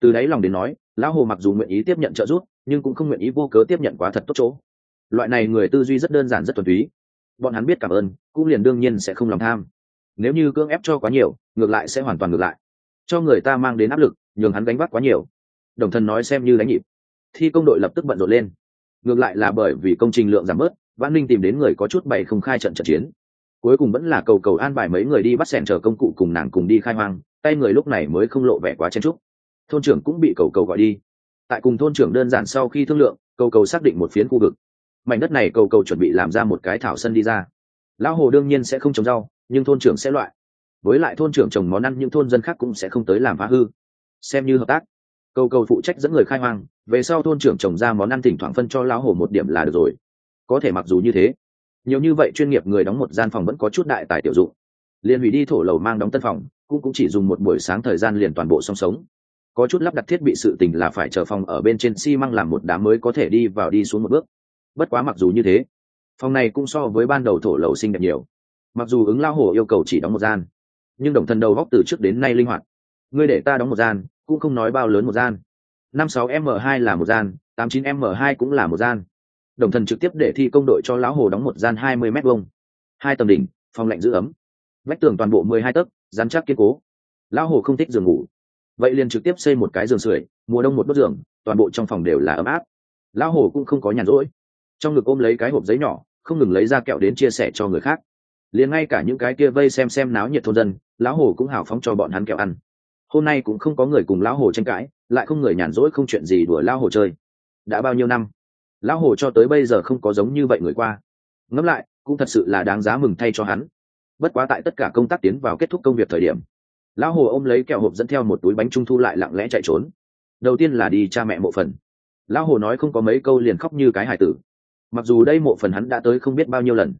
Từ đáy lòng đến nói, lão hồ mặc dù nguyện ý tiếp nhận trợ giúp, nhưng cũng không nguyện ý vô cớ tiếp nhận quá thật tốt chỗ. Loại này người tư duy rất đơn giản rất thuần túy. Bọn hắn biết cảm ơn, cũng liền đương nhiên sẽ không lòng tham. Nếu như cưỡng ép cho quá nhiều, ngược lại sẽ hoàn toàn ngược lại. Cho người ta mang đến áp lực, nhường hắn đánh vác quá nhiều. Đồng thân nói xem như đánh nhịp. Thi công đội lập tức bận rộn lên. Ngược lại là bởi vì công trình lượng giảm bớt văn ninh tìm đến người có chút bày không khai trận trận chiến cuối cùng vẫn là cầu cầu an bài mấy người đi bắt sẻn chờ công cụ cùng nàng cùng đi khai hoang, tay người lúc này mới không lộ vẻ quá chen trúc thôn trưởng cũng bị cầu cầu gọi đi. Tại cùng thôn trưởng đơn giản sau khi thương lượng, cầu cầu xác định một phiến khu vực. Mảnh đất này cầu cầu chuẩn bị làm ra một cái thảo sân đi ra. Lão hồ đương nhiên sẽ không trồng rau, nhưng thôn trưởng sẽ loại. Với lại thôn trưởng trồng món ăn những thôn dân khác cũng sẽ không tới làm phá hư. Xem như hợp tác. Cầu cầu phụ trách dẫn người khai hoang, về sau thôn trưởng trồng ra món ăn thỉnh thoảng phân cho lão hồ một điểm là được rồi. Có thể mặc dù như thế nhiều như vậy chuyên nghiệp người đóng một gian phòng vẫn có chút đại tài tiểu dụng. Liền hủy đi thổ lầu mang đóng tân phòng, cũng cũng chỉ dùng một buổi sáng thời gian liền toàn bộ song sống. Có chút lắp đặt thiết bị sự tình là phải chờ phòng ở bên trên xi măng làm một đám mới có thể đi vào đi xuống một bước. Bất quá mặc dù như thế, phòng này cũng so với ban đầu thổ lầu xinh đẹp nhiều. Mặc dù ứng lao hổ yêu cầu chỉ đóng một gian, nhưng đồng thân đầu góc từ trước đến nay linh hoạt. Ngươi để ta đóng một gian, cũng không nói bao lớn một gian. Năm sáu m hai là một gian, tám chín m hai cũng là một gian đồng thần trực tiếp để thi công đội cho lão hồ đóng một gian hai mươi m hai hai tầng đỉnh, phòng lạnh giữ ấm. Vách tường toàn bộ mười hai tấc, dán chắc kiên cố. Lão hồ không thích giường ngủ. Vậy liền trực tiếp xây một cái giường sưởi, mùa đông một đốt giường, toàn bộ trong phòng đều là ấm áp. Lão hồ cũng không có nhàn rỗi. Trong ngực ôm lấy cái hộp giấy nhỏ, không ngừng lấy ra kẹo đến chia sẻ cho người khác. Liền ngay cả những cái kia vây xem xem náo nhiệt thôn dân, lão hồ cũng hào phóng cho bọn hắn kẹo ăn. Hôm nay cũng không có người cùng lão hồ tranh cãi, lại không người nhàn rỗi không chuyện gì đùa lão hồ chơi. Đã bao nhiêu năm? Lão hồ cho tới bây giờ không có giống như vậy người qua. Ngẫm lại, cũng thật sự là đáng giá mừng thay cho hắn. Bất quá tại tất cả công tác tiến vào kết thúc công việc thời điểm, lão hồ ôm lấy kẹo hộp dẫn theo một túi bánh trung thu lại lặng lẽ chạy trốn. Đầu tiên là đi cha mẹ mộ phần. Lão hồ nói không có mấy câu liền khóc như cái hải tử. Mặc dù đây mộ phần hắn đã tới không biết bao nhiêu lần,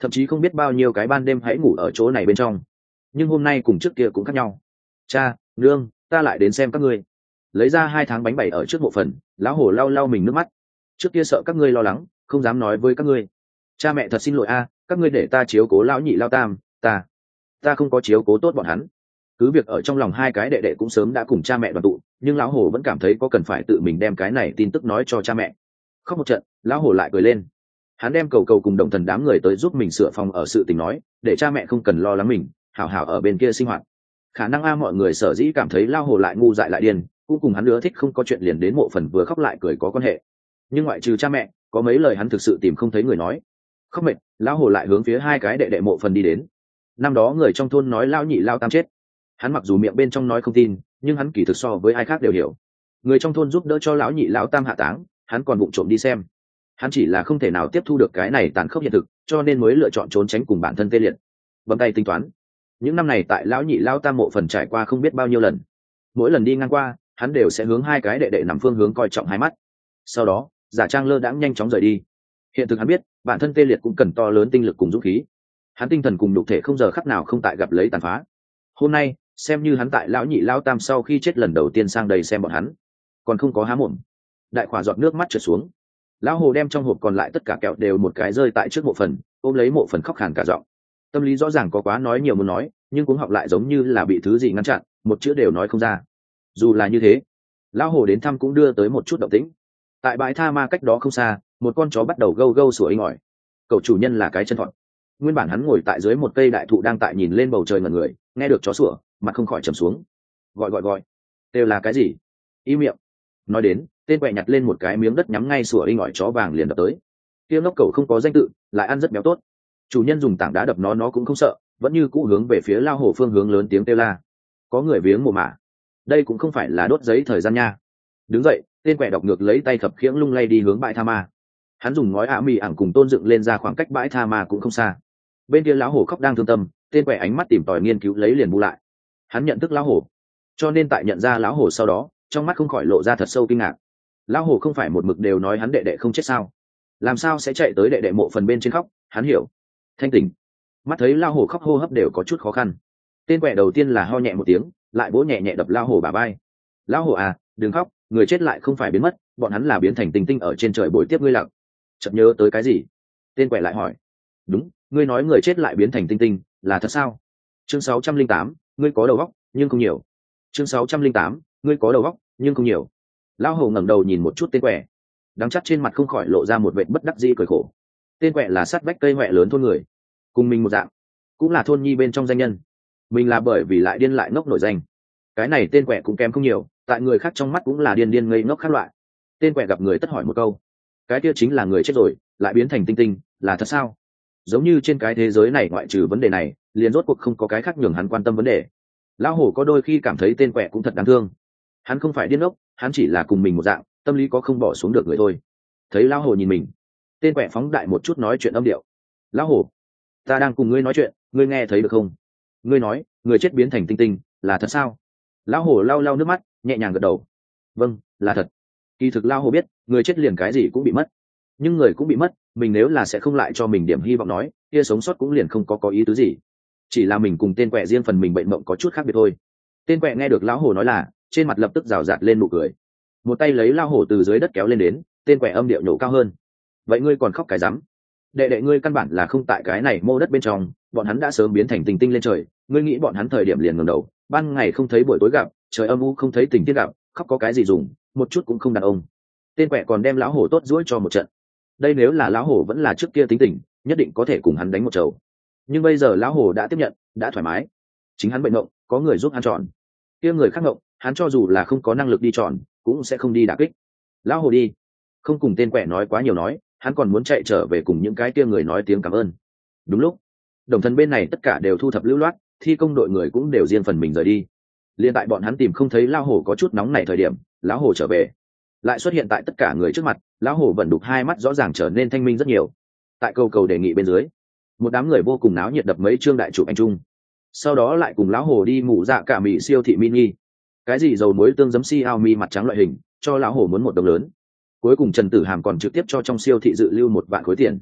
thậm chí không biết bao nhiêu cái ban đêm hãy ngủ ở chỗ này bên trong. Nhưng hôm nay cùng trước kia cũng khác nhau. Cha, nương, ta lại đến xem các ngươi. Lấy ra hai tháng bánh bày ở trước mộ phần, lão hồ lau lau mình nước mắt trước kia sợ các ngươi lo lắng, không dám nói với các ngươi. Cha mẹ thật xin lỗi a, các ngươi để ta chiếu cố lão nhị lao tam, ta ta không có chiếu cố tốt bọn hắn. Cứ việc ở trong lòng hai cái đệ đệ cũng sớm đã cùng cha mẹ đoàn tụ, nhưng lão hồ vẫn cảm thấy có cần phải tự mình đem cái này tin tức nói cho cha mẹ. Khóc một trận, lão hồ lại cười lên. Hắn đem cầu cầu cùng đồng thần đám người tới giúp mình sửa phòng ở sự tình nói, để cha mẹ không cần lo lắng mình, hảo hảo ở bên kia sinh hoạt. Khả năng a mọi người sở dĩ cảm thấy lao hồ lại ngu dại lại điên, cũng cùng hắn nữa thích không có chuyện liền đến mộ phần vừa khóc lại cười có quan hệ nhưng ngoại trừ cha mẹ, có mấy lời hắn thực sự tìm không thấy người nói. Khóc mệt, lão hồ lại hướng phía hai cái đệ đệ mộ phần đi đến. Năm đó người trong thôn nói lão nhị lao tam chết. Hắn mặc dù miệng bên trong nói không tin, nhưng hắn kỳ thực so với ai khác đều hiểu. Người trong thôn giúp đỡ cho lão nhị, lão tam hạ táng, hắn còn bụng trộm đi xem. Hắn chỉ là không thể nào tiếp thu được cái này tàn khốc hiện thực, cho nên mới lựa chọn trốn tránh cùng bản thân tê liệt. Bấm tay tính toán. Những năm này tại lão nhị, lão tam mộ phần trải qua không biết bao nhiêu lần. Mỗi lần đi ngang qua, hắn đều sẽ hướng hai cái đệ đệ nằm phương hướng coi trọng hai mắt. Sau đó giả trang lơ đãng nhanh chóng rời đi. Hiện thực hắn biết, bản thân tê liệt cũng cần to lớn tinh lực cùng dũng khí. Hắn tinh thần cùng đục thể không giờ khắc nào không tại gặp lấy tàn phá. Hôm nay, xem như hắn tại lão nhị lao tam sau khi chết lần đầu tiên sang đây xem bọn hắn, còn không có há mồm. Đại khỏa giọt nước mắt trượt xuống. Lão hồ đem trong hộp còn lại tất cả kẹo đều một cái rơi tại trước mộ phần, ôm lấy mộ phần khóc hàn cả giọng. Tâm lý rõ ràng có quá nói nhiều muốn nói, nhưng cũng học lại giống như là bị thứ gì ngăn chặn, một chữ đều nói không ra. Dù là như thế, lão hồ đến thăm cũng đưa tới một chút động tĩnh tại bãi tha ma cách đó không xa, một con chó bắt đầu gâu gâu sủa inh ỏi. Cậu chủ nhân là cái chân thọn. Nguyên bản hắn ngồi tại dưới một cây đại thụ đang tại nhìn lên bầu trời ngần người, nghe được chó sủa, mặt không khỏi trầm xuống. Gọi gọi gọi. Đều là cái gì? Y miệng. Nói đến, tên quẹ nhặt lên một cái miếng đất nhắm ngay sủa inh ỏi chó vàng liền đập tới. Tiêu ngốc cầu không có danh tự, lại ăn rất béo tốt. Chủ nhân dùng tảng đá đập nó nó cũng không sợ, vẫn như cũ hướng về phía lao hồ phương hướng lớn tiếng kêu la. Có người viếng mồ mả. Đây cũng không phải là đốt giấy thời gian nha. Đứng dậy tên quẹ đọc ngược lấy tay khập khiễng lung lay đi hướng bãi tha ma. Hắn dùng ngói ạ mì ảng cùng tôn dựng lên ra khoảng cách bãi tha ma cũng không xa. Bên kia lão hồ khóc đang thương tâm, tên quẹ ánh mắt tìm tòi nghiên cứu lấy liền bu lại. Hắn nhận thức lão hồ cho nên tại nhận ra lão hồ sau đó, trong mắt không khỏi lộ ra thật sâu kinh ngạc. Lão hồ không phải một mực đều nói hắn đệ đệ không chết sao? Làm sao sẽ chạy tới đệ đệ mộ phần bên trên khóc? Hắn hiểu. Thanh tỉnh. Mắt thấy lão hồ khóc hô hấp đều có chút khó khăn. Tên quẹ đầu tiên là ho nhẹ một tiếng, lại vỗ nhẹ nhẹ đập lão hồ bà bay lão hồ à đừng khóc người chết lại không phải biến mất, bọn hắn là biến thành tình tinh ở trên trời bồi tiếp ngươi lặng. Chợt nhớ tới cái gì? Tên quẻ lại hỏi. Đúng, ngươi nói người chết lại biến thành tinh tinh, là thật sao? Chương sáu trăm linh tám, ngươi có đầu óc, nhưng không nhiều. Chương sáu trăm linh tám, ngươi có đầu óc, nhưng không nhiều. Lão hầu ngẩng đầu nhìn một chút tên quẻ. Đắng chắc trên mặt không khỏi lộ ra một vệ bất đắc dĩ cười khổ. Tên quẹ là sát vách cây huệ lớn thôn người. Cùng mình một dạng. Cũng là thôn nhi bên trong danh nhân. Mình là bởi vì lại điên lại ngốc nổi danh. Cái này tên quẹ cũng kém không nhiều tại người khác trong mắt cũng là điên điên ngây ngốc khác loại. Tên quẹ gặp người tất hỏi một câu cái kia chính là người chết rồi lại biến thành tinh tinh là thật sao? Giống như trên cái thế giới này ngoại trừ vấn đề này liền rốt cuộc không có cái khác nhường hắn quan tâm vấn đề. Lão hổ có đôi khi cảm thấy tên quẹ cũng thật đáng thương. Hắn không phải điên ngốc, hắn chỉ là cùng mình một dạng tâm lý có không bỏ xuống được người thôi. Thấy lão hổ nhìn mình tên quẹ phóng đại một chút nói chuyện âm điệu. Lão hổ ta đang cùng ngươi nói chuyện ngươi nghe thấy được không? Ngươi nói người chết biến thành tinh tinh là thật sao? Lão hổ lau lau nước mắt nhẹ nhàng gật đầu. Vâng là thật. Kỳ thực lao hồ biết, người chết liền cái gì cũng bị mất. Nhưng người cũng bị mất, mình nếu là sẽ không lại cho mình điểm hy vọng nói, kia sống sót cũng liền không có có ý tứ gì. Chỉ là mình cùng tên quẹ riêng phần mình bệnh mộng có chút khác biệt thôi. Tên quẹ nghe được lão hồ nói là, trên mặt lập tức rào rạt lên nụ cười. Một tay lấy lao hổ từ dưới đất kéo lên đến, tên quẹ âm điệu nhổ cao hơn. Vậy ngươi còn khóc cái rắm? Đệ đệ ngươi căn bản là không tại cái này mô đất bên trong, bọn hắn đã sớm biến thành tình tinh lên trời, ngươi nghĩ bọn hắn thời điểm liền ngầm đầu, ban ngày không thấy buổi tối gặp trời âm u không thấy tình tiết gặp, khóc có cái gì dùng, một chút cũng không đàn ông. Tên quẹ còn đem lão hổ tốt ruỗi cho một trận. Đây nếu là lão hổ vẫn là trước kia tính tình, nhất định có thể cùng hắn đánh một chầu. Nhưng bây giờ lão hổ đã tiếp nhận, đã thoải mái. Chính hắn bệnh ngộng, có người giúp hắn chọn. Kia người khác ngộng, hắn cho dù là không có năng lực đi chọn, cũng sẽ không đi đả kích. Lão hồ đi. Không cùng tên quẻ nói quá nhiều nói, hắn còn muốn chạy trở về cùng những cái kia người nói tiếng cảm ơn. Đúng lúc, đồng thân bên này tất cả đều thu thập lưu loát, thi công đội người cũng đều riêng phần mình rời đi liên tại bọn hắn tìm không thấy lão hồ có chút nóng này thời điểm, lão hồ trở về. Lại xuất hiện tại tất cả người trước mặt, lão hồ vẫn đục hai mắt rõ ràng trở nên thanh minh rất nhiều. Tại câu cầu đề nghị bên dưới, một đám người vô cùng náo nhiệt đập mấy chương đại chụp anh trung sau đó lại cùng lão hồ đi mụ dạ cả mỹ siêu thị mini. Cái gì dầu muối tương giấm si ao mi mặt trắng loại hình, cho lão hồ muốn một đồng lớn. Cuối cùng trần tử hàm còn trực tiếp cho trong siêu thị dự lưu một vạn khối tiền.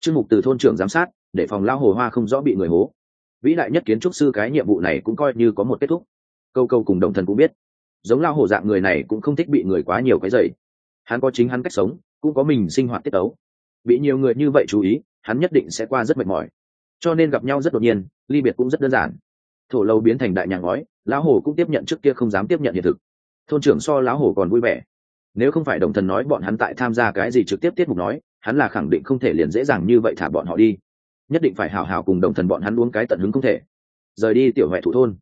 Chương mục từ thôn trưởng giám sát, để phòng lão hồ hoa không rõ bị người hố. Vĩ đại nhất kiến trúc sư cái nhiệm vụ này cũng coi như có một kết thúc câu câu cùng đồng thần cũng biết. Giống lao hổ dạng người này cũng không thích bị người quá nhiều cái dày hắn có chính hắn cách sống, cũng có mình sinh hoạt tiết tấu. Bị nhiều người như vậy chú ý, hắn nhất định sẽ qua rất mệt mỏi. Cho nên gặp nhau rất đột nhiên, ly biệt cũng rất đơn giản. Thổ lâu biến thành đại nhà ngói, lão hổ cũng tiếp nhận trước kia không dám tiếp nhận hiện thực. Thôn trưởng so lão hổ còn vui vẻ. Nếu không phải đồng thần nói bọn hắn tại tham gia cái gì trực tiếp tiết mục nói, hắn là khẳng định không thể liền dễ dàng như vậy thả bọn họ đi. Nhất định phải hào hào cùng đồng thần bọn hắn uống cái tận hứng không thể. Rời đi tiểu huệ thủ thôn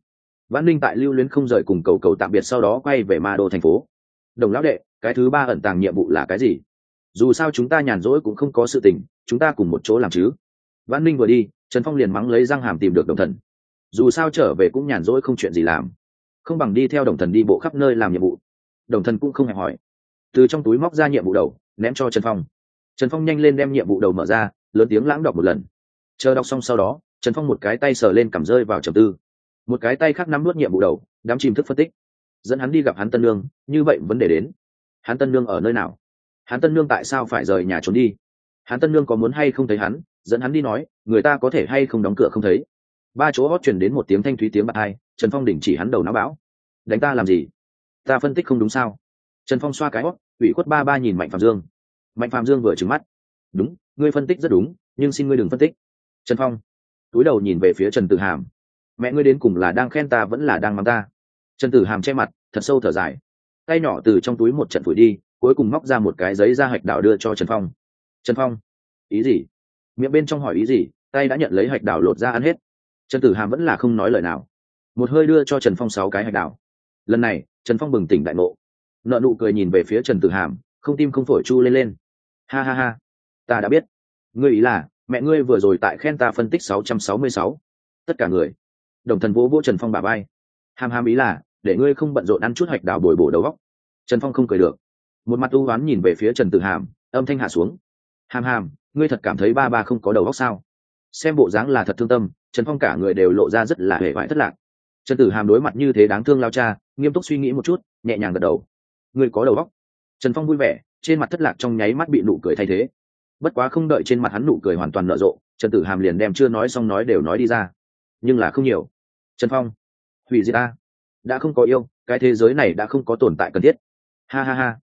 văn linh tại lưu luyến không rời cùng cầu cầu tạm biệt sau đó quay về ma đô thành phố. Đồng lão đệ, cái thứ ba ẩn tàng nhiệm vụ là cái gì? Dù sao chúng ta nhàn rỗi cũng không có sự tình, chúng ta cùng một chỗ làm chứ. Văn linh vừa đi, trần phong liền mắng lấy răng hàm tìm được đồng thần. Dù sao trở về cũng nhàn rỗi không chuyện gì làm. Không bằng đi theo đồng thần đi bộ khắp nơi làm nhiệm vụ. Đồng thần cũng không hề hỏi. Từ trong túi móc ra nhiệm vụ đầu, ném cho trần phong. Trần phong nhanh lên đem nhiệm vụ đầu mở ra, lớn tiếng lãng đọc một lần. Chờ đọc xong sau đó, trần phong một cái tay sờ lên cầm rơi vào trầm tư một cái tay khác nắm nuốt nhiệm vụ đầu, đám chìm thức phân tích. Dẫn hắn đi gặp hắn tân lương như vậy vấn đề đến. Hắn tân lương ở nơi nào? Hắn tân lương tại sao phải rời nhà trốn đi? Hắn tân lương có muốn hay không thấy hắn? Dẫn hắn đi nói, người ta có thể hay không đóng cửa không thấy? Ba chỗ hót truyền đến một tiếng thanh thúy tiếng bạc hai, trần phong đình chỉ hắn đầu não bão. Đánh ta làm gì? Ta phân tích không đúng sao? Trần phong xoa cái hót ủy khuất ba ba nhìn mạnh phạm dương. Mạnh phạm dương vừa trừng mắt. Đúng, ngươi phân tích rất đúng, nhưng xin ngươi đừng phân tích. Trần phong túi đầu nhìn về phía trần tử hàm mẹ ngươi đến cùng là đang khen ta vẫn là đang mắng ta. Trần tử hàm che mặt, thật sâu thở dài. Tay nhỏ từ trong túi một trận phủi đi, cuối cùng móc ra một cái giấy ra hạch đảo đưa cho trần phong. Trần phong, ý gì? Miệng bên trong hỏi ý gì, tay đã nhận lấy hạch đảo lột ra ăn hết. Trần tử hàm vẫn là không nói lời nào. Một hơi đưa cho trần phong sáu cái hạch đảo. Lần này, trần phong bừng tỉnh đại ngộ. Nợ nụ cười nhìn về phía trần tử hàm, không tim không phổi chu lên lên. Ha ha ha, ta đã biết. Ngươi ý là, mẹ ngươi vừa rồi tại khen ta phân tích sáu trăm sáu mươi sáu. Tất cả người đồng thần vỗ vỗ trần phong bà bay hàm hàm ý là, để ngươi không bận rộn ăn chút hạch đào bồi bổ đầu góc trần phong không cười được. Một mặt u oán nhìn về phía trần tử hàm, âm thanh hạ xuống. Hàm hàm ngươi thật cảm thấy ba ba không có đầu góc sao? Xem bộ dáng là thật thương tâm, trần phong cả người đều lộ ra rất là hề vải thất lạc. Trần tử hàm đối mặt như thế đáng thương lao cha, nghiêm túc suy nghĩ một chút, nhẹ nhàng gật đầu. Ngươi có đầu góc trần phong vui vẻ, trên mặt thất lạc trong nháy mắt bị nụ cười thay thế. Bất quá không đợi trên mặt hắn nụ cười hoàn toàn nở rộ, trần tử hàm liền đem chưa nói xong nói đều nói đi ra. Nhưng là không nhiều trần phong, hủy diệt ta. Đã không có yêu, cái thế giới này đã không có tồn tại cần thiết. Ha ha ha.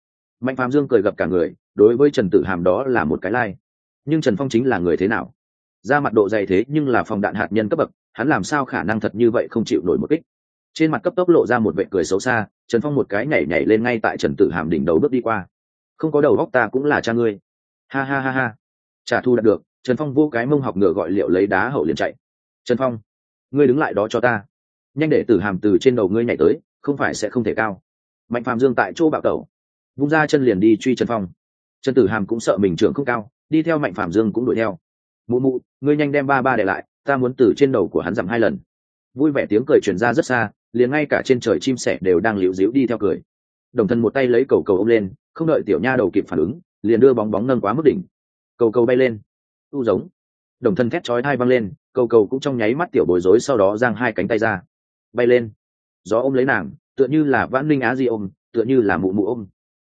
Mạnh phạm dương cười gặp cả người, đối với trần tử hàm đó là một cái lai、like. nhưng trần phong chính là người thế nào? Ra mặt độ dày thế nhưng là phòng đạn hạt nhân cấp bậc, hắn làm sao khả năng thật như vậy không chịu nổi một kích? Trên mặt cấp tốc lộ ra một vệ cười xấu xa, trần phong một cái nhảy nhảy lên ngay tại trần tử hàm đỉnh đầu bước đi qua. Không có đầu góc ta cũng là cha ngươi. Ha ha ha ha. Trả thu đạt được, trần phong vô cái mông học ngựa gọi liệu lấy đá hậu liền chạy. Trần phong ngươi đứng lại đó cho ta. Nhanh để tử hàm từ trên đầu ngươi nhảy tới, không phải sẽ không thể cao. Mạnh phạm dương tại chỗ bạo tẩu. Vung ra chân liền đi truy trần phong. Trần tử hàm cũng sợ mình trưởng không cao, đi theo mạnh phạm dương cũng đuổi theo. Mụ mụ, ngươi nhanh đem ba ba để lại, ta muốn từ trên đầu của hắn giảm hai lần. Vui vẻ tiếng cười truyền ra rất xa, liền ngay cả trên trời chim sẻ đều đang liễu díu đi theo cười. Đồng thân một tay lấy cầu cầu ông lên, không đợi tiểu nha đầu kịp phản ứng, liền đưa bóng bóng nâng quá mức đỉnh. Cầu cầu bay lên. Tu giống. Đồng thân thét chói hai văng lên cầu cầu cũng trong nháy mắt tiểu bối rối sau đó giang hai cánh tay ra. Bay lên. Gió ôm lấy nàng, tựa như là vãn linh á di ôm, tựa như là mụ mụ ôm.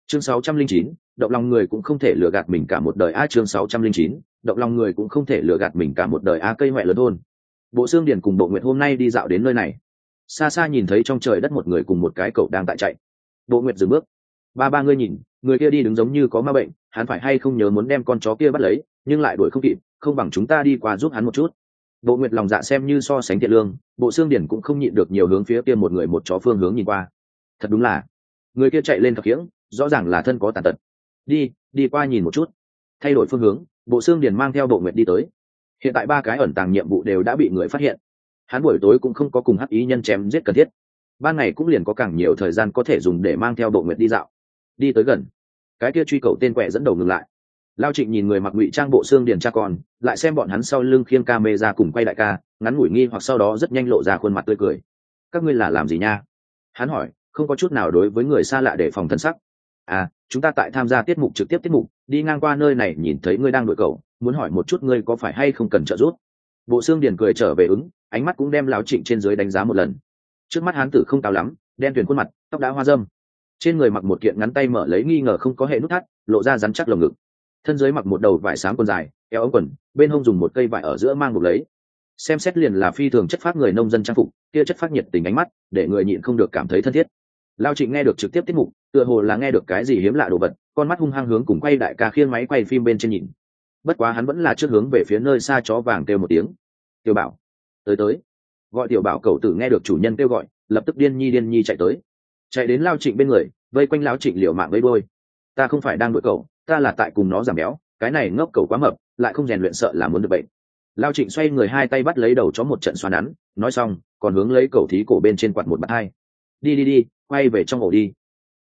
Chương sáu trăm linh chín, động lòng người cũng không thể lừa gạt mình cả một đời a chương sáu trăm linh chín, động lòng người cũng không thể lừa gạt mình cả một đời a cây huệ lớn thôn. Bộ xương điển cùng bộ nguyện hôm nay đi dạo đến nơi này. Xa xa nhìn thấy trong trời đất một người cùng một cái cậu đang tại chạy. Bộ nguyệt dừng bước. Ba ba ngươi nhìn, người kia đi đứng giống như có ma bệnh, hắn phải hay không nhớ muốn đem con chó kia bắt lấy, nhưng lại đuổi không kịp, không bằng chúng ta đi qua giúp hắn một chút bộ nguyệt lòng dạ xem như so sánh thiện lương, bộ xương điển cũng không nhịn được nhiều hướng phía kia một người một chó phương hướng nhìn qua. Thật đúng là, người kia chạy lên thật khiễng rõ ràng là thân có tàn tật. Đi đi qua nhìn một chút. Thay đổi phương hướng, bộ xương điển mang theo bộ nguyệt đi tới. Hiện tại ba cái ẩn tàng nhiệm vụ đều đã bị người phát hiện. Hắn buổi tối cũng không có cùng hắc ý nhân chém giết cần thiết. Ban ngày cũng liền có càng nhiều thời gian có thể dùng để mang theo bộ nguyệt đi dạo. Đi tới gần. Cái kia truy cầu tên quẹ dẫn đầu ngừng lại lao trịnh nhìn người mặc ngụy trang bộ xương điền cha con, lại xem bọn hắn sau lưng khiêng ca mê ra cùng quay đại ca, ngắn ngủi nghi hoặc sau đó rất nhanh lộ ra khuôn mặt tươi cười. Các ngươi là làm gì nha? Hắn hỏi, không có chút nào đối với người xa lạ để phòng thân sắc. À chúng ta tại tham gia tiết mục trực tiếp tiết mục, đi ngang qua nơi này nhìn thấy ngươi đang đội cầu muốn hỏi một chút ngươi có phải hay không cần trợ giúp? Bộ xương điền cười trở về ứng, ánh mắt cũng đem lão trịnh trên dưới đánh giá một lần. Trước mắt hán tử không cao lắm, đen tuyền khuôn mặt, tóc đã hoa dâm. Trên người mặc một kiện ngắn tay mở lấy nghi ngờ không có hệ nút thắt, lộ ra rắn chắc lồng ngực thân dưới mặc một đầu vải sáng quần dài, eo ống quần, bên hông dùng một cây vải ở giữa mang buộc lấy. Xem xét liền là phi thường chất phát người nông dân trang phục, kia chất phát nhiệt tình ánh mắt, để người nhịn không được cảm thấy thân thiết. Lao trịnh nghe được trực tiếp tiết mục, tựa hồ là nghe được cái gì hiếm lạ đồ vật, con mắt hung hăng hướng cùng quay đại ca khiêng máy quay phim bên trên nhìn. Bất quá hắn vẫn là trước hướng về phía nơi xa chó vàng kêu một tiếng. Tiểu bảo, tới tới. Gọi tiểu bảo cầu tử nghe được chủ nhân kêu gọi, lập tức điên nhi điên nhi chạy tới. Chạy đến lao trịnh bên người, vây quanh lao trịnh liệu mạng với đôi ta không phải đang đuổi cậu ta là tại cùng nó giảm béo cái này ngốc cầu quá mập lại không rèn luyện sợ là muốn được bệnh. Lao trịnh xoay người hai tay bắt lấy đầu chó một trận xoa nắn nói xong còn hướng lấy cầu thí cổ bên trên quạt một bát hai. Đi đi đi quay về trong ổ đi.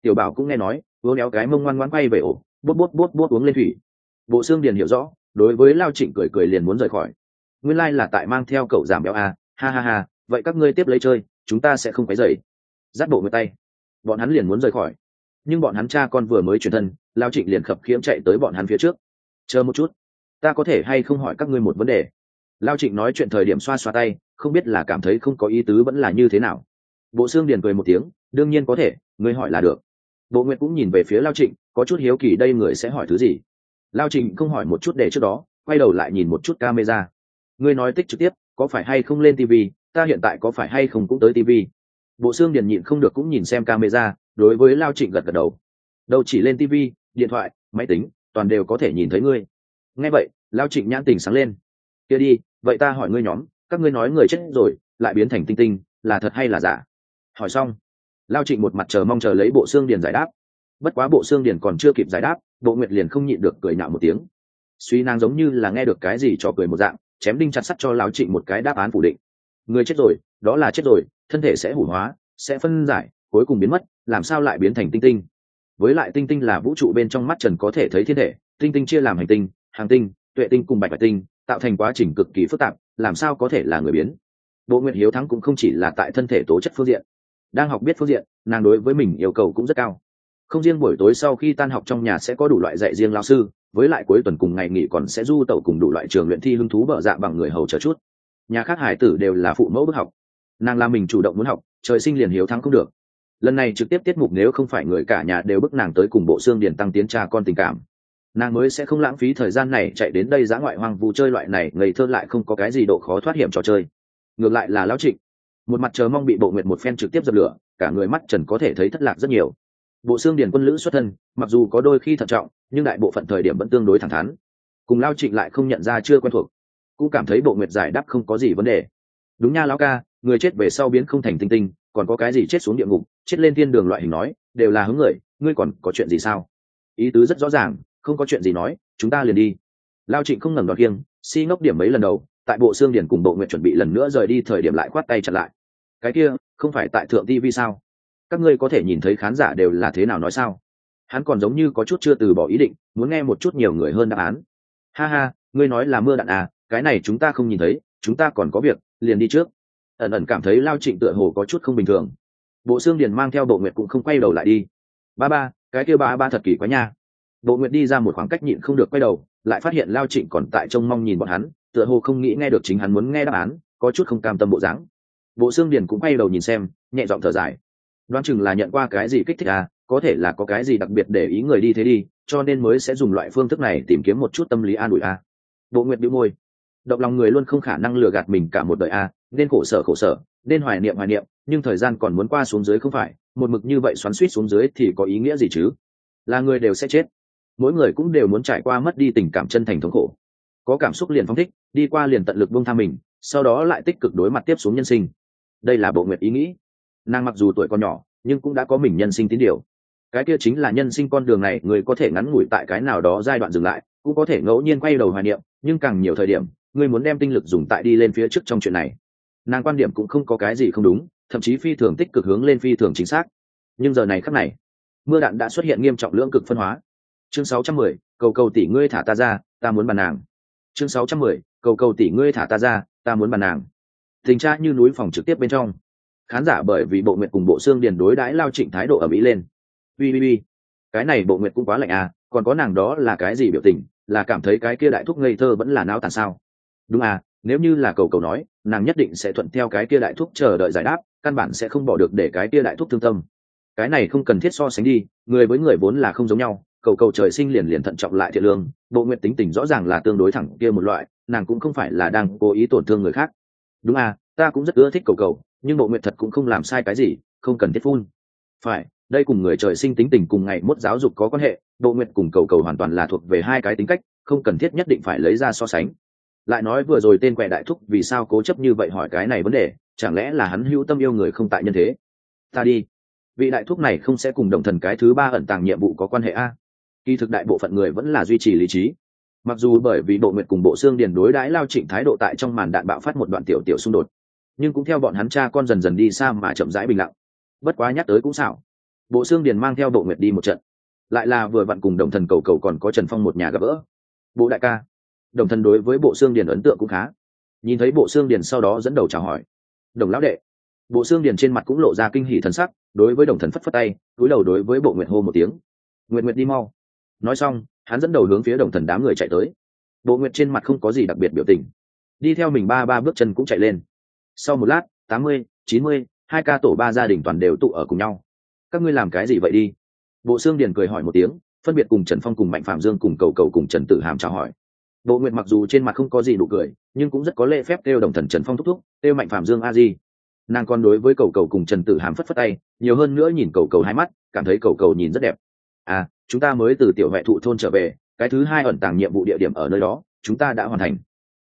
Tiểu bảo cũng nghe nói vỗ néo cái mông ngoan ngoan quay về ổ bút bút bút bút uống lên thủy. Bộ xương điền hiểu rõ đối với lao trịnh cười cười liền muốn rời khỏi. Nguyên lai、like、là tại mang theo cậu giảm béo à, ha ha ha vậy các ngươi tiếp lấy chơi chúng ta sẽ không phải dậy dắt bộ người tay. Bọn hắn liền muốn rời khỏi nhưng bọn hắn cha con vừa mới chuyển thân, lao trịnh liền khập khiễm chạy tới bọn hắn phía trước. Chờ một chút, ta có thể hay không hỏi các ngươi một vấn đề? Lao trịnh nói chuyện thời điểm xoa xoa tay, không biết là cảm thấy không có ý tứ vẫn là như thế nào. Bộ xương điền cười một tiếng, đương nhiên có thể, ngươi hỏi là được. Bộ nguyện cũng nhìn về phía lao trịnh, có chút hiếu kỳ đây người sẽ hỏi thứ gì? Lao trịnh không hỏi một chút để trước đó, quay đầu lại nhìn một chút camera. Ngươi nói tích trực tiếp, có phải hay không lên tv ta hiện tại có phải hay không cũng tới tv bộ xương điền nhịn không được cũng nhìn xem camera đối với lao trịnh gật gật đầu. Đâu chỉ lên tv điện thoại, máy tính, toàn đều có thể nhìn thấy ngươi. Nghe vậy, lao trịnh nhãn tình sáng lên. Kia đi, vậy ta hỏi ngươi nhóm, các ngươi nói người chết rồi, lại biến thành tinh tinh, là thật hay là giả? Hỏi xong, lao trịnh một mặt chờ mong chờ lấy bộ xương điền giải đáp. Bất quá bộ xương điền còn chưa kịp giải đáp, bộ nguyệt liền không nhịn được cười nạo một tiếng. Suy nàng giống như là nghe được cái gì cho cười một dạng, chém đinh chặt sắt cho lao trịnh một cái đáp án phủ định. Người chết rồi, đó là chết rồi, thân thể sẽ hủ hóa, sẽ phân giải cuối cùng biến mất, làm sao lại biến thành tinh tinh? Với lại tinh tinh là vũ trụ bên trong mắt trần có thể thấy thiên thể, tinh tinh chia làm hành tinh, hàng tinh, tuệ tinh cùng bạch bạch tinh, tạo thành quá trình cực kỳ phức tạp, làm sao có thể là người biến? Bộ nguyện hiếu thắng cũng không chỉ là tại thân thể tố chất phương diện. Đang học biết phương diện, nàng đối với mình yêu cầu cũng rất cao. Không riêng buổi tối sau khi tan học trong nhà sẽ có đủ loại dạy riêng lao sư, với lại cuối tuần cùng ngày nghỉ còn sẽ du tẩu cùng đủ loại trường luyện thi hứng thú bợ dạ bằng người hầu chờ chút. Nhà khác hải tử đều là phụ mẫu bức học. Nàng là mình chủ động muốn học, trời sinh liền hiếu thắng không được lần này trực tiếp tiết mục nếu không phải người cả nhà đều bức nàng tới cùng bộ xương điền tăng tiến cha con tình cảm. Nàng mới sẽ không lãng phí thời gian này chạy đến đây giã ngoại hoang vu chơi loại này, ngây thơ lại không có cái gì độ khó thoát hiểm trò chơi. Ngược lại là lão trịnh. Một mặt chờ mong bị bộ nguyệt một phen trực tiếp dập lửa, cả người mắt trần có thể thấy thất lạc rất nhiều. Bộ xương điền quân lữ xuất thân, mặc dù có đôi khi thận trọng, nhưng đại bộ phận thời điểm vẫn tương đối thẳng thắn. Cùng lao trịnh lại không nhận ra chưa quen thuộc, cũng cảm thấy bộ nguyệt giải đáp không có gì vấn đề. Đúng nha lão ca, người chết về sau biến không thành tinh tinh còn có cái gì chết xuống địa ngục, chết lên thiên đường loại hình nói, đều là hướng người, ngươi còn có chuyện gì sao? Ý tứ rất rõ ràng, không có chuyện gì nói, chúng ta liền đi. Lao trịnh không ngẩng đoạt kiêng, si ngốc điểm mấy lần đầu, tại bộ xương điển cùng bộ nguyện chuẩn bị lần nữa rời đi thời điểm lại khoát tay chặn lại. Cái kia, không phải tại thượng tv sao? Các ngươi có thể nhìn thấy khán giả đều là thế nào nói sao? Hắn còn giống như có chút chưa từ bỏ ý định, muốn nghe một chút nhiều người hơn đáp án. Ha ha, ngươi nói là mưa đạn à cái này chúng ta không nhìn thấy, chúng ta còn có việc, liền đi trước ẩn ẩn cảm thấy lao trịnh tựa hồ có chút không bình thường. Bộ xương điền mang theo bộ nguyệt cũng không quay đầu lại đi. Ba ba cái kia ba ba thật kỳ quá nha. Bộ nguyệt đi ra một khoảng cách nhịn không được quay đầu lại phát hiện lao trịnh còn tại trông mong nhìn bọn hắn tựa hồ không nghĩ nghe được chính hắn muốn nghe đáp án có chút không cam tâm bộ dáng. Bộ xương điền cũng quay đầu nhìn xem nhẹ giọng thở dài. Đoán chừng là nhận qua cái gì kích thích à có thể là có cái gì đặc biệt để ý người đi thế đi cho nên mới sẽ dùng loại phương thức này tìm kiếm một chút tâm lý an ủi à. bộ nguyệt bị môi. Động lòng người luôn không khả năng lừa gạt mình cả một đời à, nên khổ sở khổ sở, nên hoài niệm hoài niệm, nhưng thời gian còn muốn qua xuống dưới không phải, một mực như vậy xoắn suýt xuống dưới thì có ý nghĩa gì chứ? Là người đều sẽ chết. Mỗi người cũng đều muốn trải qua mất đi tình cảm chân thành thống khổ. Có cảm xúc liền phong thích, đi qua liền tận lực buông tha mình, sau đó lại tích cực đối mặt tiếp xuống nhân sinh. Đây là bộ nguyện ý nghĩ. Nàng mặc dù tuổi còn nhỏ, nhưng cũng đã có mình nhân sinh tín điều. Cái kia chính là nhân sinh con đường này, người có thể ngắn ngủi tại cái nào đó giai đoạn dừng lại, cũng có thể ngẫu nhiên quay đầu hoài niệm, nhưng càng nhiều thời điểm, người muốn đem tinh lực dùng tại đi lên phía trước trong chuyện này nàng quan điểm cũng không có cái gì không đúng thậm chí phi thường tích cực hướng lên phi thường chính xác. Nhưng giờ này khắc này mưa đạn đã xuất hiện nghiêm trọng lưỡng cực phân hóa. Chương 610, cầu cầu tỷ ngươi thả ta ra ta muốn bàn nàng. Chương 610, cầu cầu tỷ ngươi thả ta ra ta muốn bàn nàng. Tình tra như núi phòng trực tiếp bên trong. Khán giả bởi vì bộ nguyện cùng bộ xương điền đối đãi lao trịnh thái độ ở mỹ lên. Ui ui ui. Cái này bộ nguyện cũng quá lạnh à còn có nàng đó là cái gì biểu tình là cảm thấy cái kia đại thúc ngây thơ vẫn là não tàn sao. Đúng à nếu như là cầu cầu nói, nàng nhất định sẽ thuận theo cái kia đại thúc chờ đợi giải đáp, căn bản sẽ không bỏ được để cái kia đại thúc thương tâm. Cái này không cần thiết so sánh đi, người với người vốn là không giống nhau, cầu cầu trời sinh liền liền thận trọng lại thiện lương, bộ nguyện tính tình rõ ràng là tương đối thẳng kia một loại, nàng cũng không phải là đang cố ý tổn thương người khác. Đúng à ta cũng rất ưa thích cầu cầu, nhưng bộ nguyện thật cũng không làm sai cái gì, không cần thiết phun. Phải, đây cùng người trời sinh tính tình cùng ngày mốt giáo dục có quan hệ, bộ nguyện cùng cầu cầu hoàn toàn là thuộc về hai cái tính cách, không cần thiết nhất định phải lấy ra so sánh lại nói vừa rồi tên quẹ đại thúc vì sao cố chấp như vậy hỏi cái này vấn đề, chẳng lẽ là hắn hữu tâm yêu người không tại nhân thế? Ta đi. Vị đại thúc này không sẽ cùng đồng thần cái thứ ba ẩn tàng nhiệm vụ có quan hệ a? Kỳ thực đại bộ phận người vẫn là duy trì lý trí. Mặc dù bởi vì bộ nguyệt cùng bộ xương điền đối đãi lao trịnh thái độ tại trong màn đạn bạo phát một đoạn tiểu tiểu xung đột, nhưng cũng theo bọn hắn cha con dần dần đi xa mà chậm rãi bình lặng. Bất quá nhắc tới cũng xảo. Bộ xương điền mang theo bộ nguyệt đi một trận. Lại là vừa vặn cùng đồng thần cầu cầu còn có trần phong một nhà gặp gỡ. Bộ đại ca đồng thần đối với bộ xương điền ấn tượng cũng khá. Nhìn thấy bộ xương điền sau đó dẫn đầu chào hỏi. Đồng lão đệ. Bộ xương điền trên mặt cũng lộ ra kinh hỉ thần sắc, đối với đồng thần phất phất tay cúi đầu đối với bộ nguyệt hô một tiếng. Nguyệt nguyệt đi mau. Nói xong, hắn dẫn đầu hướng phía đồng thần đám người chạy tới. Bộ nguyệt trên mặt không có gì đặc biệt biểu tình. Đi theo mình ba ba bước chân cũng chạy lên. Sau một lát, tám mươi, chín mươi, hai ca tổ ba gia đình toàn đều tụ ở cùng nhau. Các ngươi làm cái gì vậy đi? Bộ xương điền cười hỏi một tiếng, phân biệt cùng trần phong cùng mạnh phạm dương cùng cầu cầu cùng trần tử hàm chào hỏi bộ nguyệt mặc dù trên mặt không có gì nụ cười, nhưng cũng rất có lễ phép kêu đồng thần trần phong thúc thúc, kêu mạnh phạm dương a di. Nàng còn đối với cầu cầu cùng trần tử hàm phất phất tay, nhiều hơn nữa nhìn cầu cầu hai mắt, cảm thấy cầu cầu nhìn rất đẹp. À chúng ta mới từ tiểu huệ thụ thôn trở về, cái thứ hai ẩn tàng nhiệm vụ địa điểm ở nơi đó, chúng ta đã hoàn thành.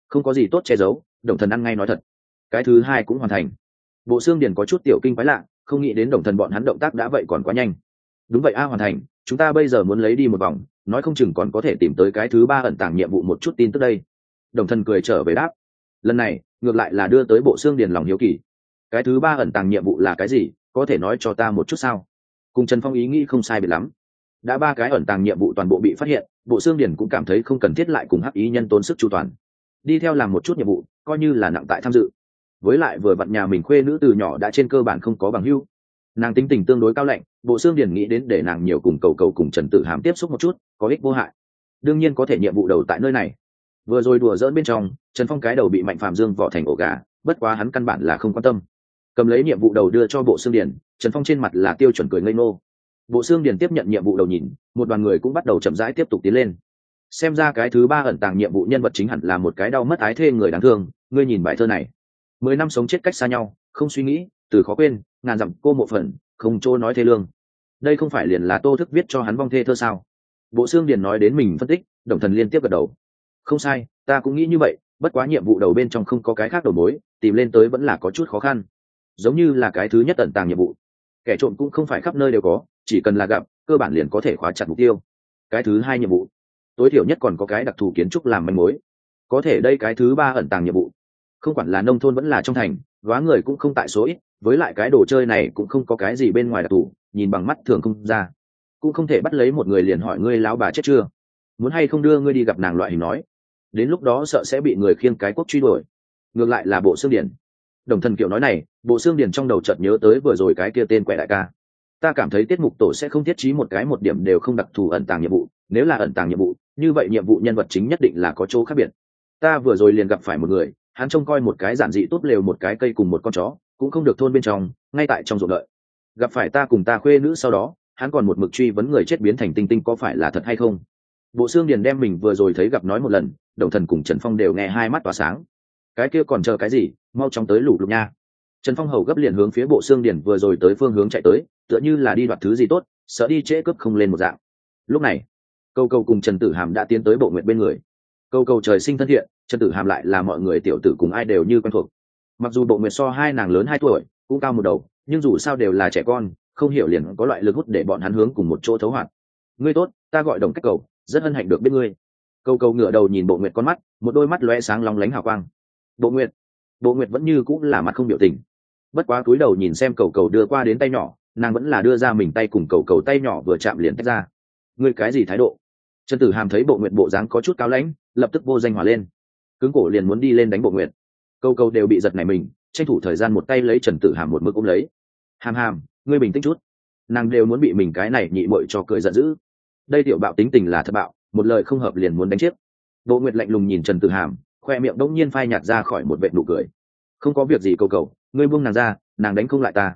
Không có gì tốt che giấu, đồng thần ăn ngay nói thật. Cái thứ hai cũng hoàn thành. Bộ xương điền có chút tiểu kinh quái lạ, không nghĩ đến đồng thần bọn hắn động tác đã vậy còn quá nhanh. Đúng vậy a, hoàn thành. Chúng ta bây giờ muốn lấy đi một vòng nói không chừng còn có thể tìm tới cái thứ ba ẩn tàng nhiệm vụ một chút tin tức đây. Đồng thần cười trở về đáp. Lần này, ngược lại là đưa tới bộ xương điền lòng hiếu kỳ. Cái thứ ba ẩn tàng nhiệm vụ là cái gì? Có thể nói cho ta một chút sao? Cùng trần phong ý nghĩ không sai biệt lắm. Đã ba cái ẩn tàng nhiệm vụ toàn bộ bị phát hiện, bộ xương điển cũng cảm thấy không cần thiết lại cùng hắc ý nhân tốn sức chu toàn. Đi theo làm một chút nhiệm vụ, coi như là nặng tại tham dự. Với lại vừa vặn nhà mình khuê nữ từ nhỏ đã trên cơ bản không có bằng hưu nàng tính tình tương đối cao lạnh, bộ xương điển nghĩ đến để nàng nhiều cùng cầu cầu cùng trần tử hàm tiếp xúc một chút, có ích vô hại. Đương nhiên có thể nhiệm vụ đầu tại nơi này. Vừa rồi đùa dỡn bên trong, trần phong cái đầu bị mạnh phạm dương vỏ thành ổ gà, bất quá hắn căn bản là không quan tâm. Cầm lấy nhiệm vụ đầu đưa cho bộ xương điển trần phong trên mặt là tiêu chuẩn cười ngây ngô. Bộ xương điển tiếp nhận nhiệm vụ đầu nhìn, một đoàn người cũng bắt đầu chậm rãi tiếp tục tiến lên. Xem ra cái thứ ba ẩn tàng nhiệm vụ nhân vật chính hẳn là một cái đau mất ái thê người đáng thương, ngươi nhìn bài thơ này. Mười năm sống chết cách xa nhau, không suy nghĩ, từ khó quên ngàn dặm cô một phần, không chỗ nói thê lương. Đây không phải liền là tô thức viết cho hắn vong thê thơ sao? Bộ xương điền nói đến mình phân tích, đồng thần liên tiếp gật đầu. Không sai, ta cũng nghĩ như vậy, bất quá nhiệm vụ đầu bên trong không có cái khác đầu mối, tìm lên tới vẫn là có chút khó khăn. Giống như là cái thứ nhất tận tàng nhiệm vụ. Kẻ trộm cũng không phải khắp nơi đều có, chỉ cần là gặp, cơ bản liền có thể khóa chặt mục tiêu. Cái thứ hai nhiệm vụ. Tối thiểu nhất còn có cái đặc thù kiến trúc làm manh mối. Có thể đây cái thứ ba ẩn tàng nhiệm vụ. Không quản là nông thôn vẫn là trong thành góa người cũng không tại số ít với lại cái đồ chơi này cũng không có cái gì bên ngoài đặc thù, nhìn bằng mắt thường không ra. Cũng không thể bắt lấy một người liền hỏi ngươi lão bà chết chưa? Muốn hay không đưa ngươi đi gặp nàng loại hình nói. Đến lúc đó sợ sẽ bị người khiêng cái quốc truy đuổi. Ngược lại là bộ xương điển đồng thần kiểu nói này, bộ xương điển trong đầu chợt nhớ tới vừa rồi cái kia tên quẹ đại ca. Ta cảm thấy tiết mục tổ sẽ không thiết trí một cái một điểm đều không đặc thù ẩn tàng nhiệm vụ. Nếu là ẩn tàng nhiệm vụ, như vậy nhiệm vụ nhân vật chính nhất định là có chỗ khác biệt. Ta vừa rồi liền gặp phải một người, hắn trông coi một cái giản dị tốt lều một cái cây cùng một con chó cũng không được thôn bên trong, ngay tại trong ruộng đợi. Gặp phải ta cùng ta khuê nữ sau đó, hắn còn một mực truy vấn người chết biến thành tinh tinh có phải là thật hay không. Bộ xương điền đem mình vừa rồi thấy gặp nói một lần, đồng thần cùng trần phong đều nghe hai mắt tỏa sáng. Cái kia còn chờ cái gì, mau chóng tới lủ lục nha. Trần phong hầu gấp liền hướng phía bộ xương điền vừa rồi tới phương hướng chạy tới, tựa như là đi đoạt thứ gì tốt, sợ đi trễ cướp không lên một dạng. Lúc này, câu câu cùng trần tử hàm đã tiến tới bộ nguyện bên người. Câu câu trời sinh thân thiện, trần tử hàm lại là mọi người tiểu tử cùng ai đều như quen thuộc mặc dù bộ nguyện so hai nàng lớn hai tuổi, cũng cao một đầu, nhưng dù sao đều là trẻ con, không hiểu liền có loại lực hút để bọn hắn hướng cùng một chỗ thấu hoạt. Ngươi tốt, ta gọi đồng cách cầu, rất hân hạnh được biết ngươi. Câu câu ngửa đầu nhìn bộ nguyệt con mắt, một đôi mắt lóe sáng long lánh hào quang. Bộ nguyệt bộ nguyệt vẫn như cũng là mặt không biểu tình. Bất quá cúi đầu nhìn xem cầu cầu đưa qua đến tay nhỏ, nàng vẫn là đưa ra mình tay cùng cầu cầu tay nhỏ vừa chạm liền tách ra. Ngươi cái gì thái độ? Trần tử hàm thấy bộ nguyện bộ dáng có chút cao lãnh, lập tức vô danh hỏa lên. Cứng cổ liền muốn đi lên đánh bộ nguyện câu câu đều bị giật này mình, tranh thủ thời gian một tay lấy trần tử hàm một mực ôm lấy. Hàm hàm, ngươi bình tĩnh chút. Nàng đều muốn bị mình cái này nhị mội cho cười giận dữ. Đây tiểu bạo tính tình là thất bạo, một lời không hợp liền muốn đánh chết. Bộ nguyệt lạnh lùng nhìn trần tử hàm, khoe miệng đông nhiên phai nhạt ra khỏi một vệ nụ cười. Không có việc gì câu cầu, ngươi buông nàng ra, nàng đánh không lại ta.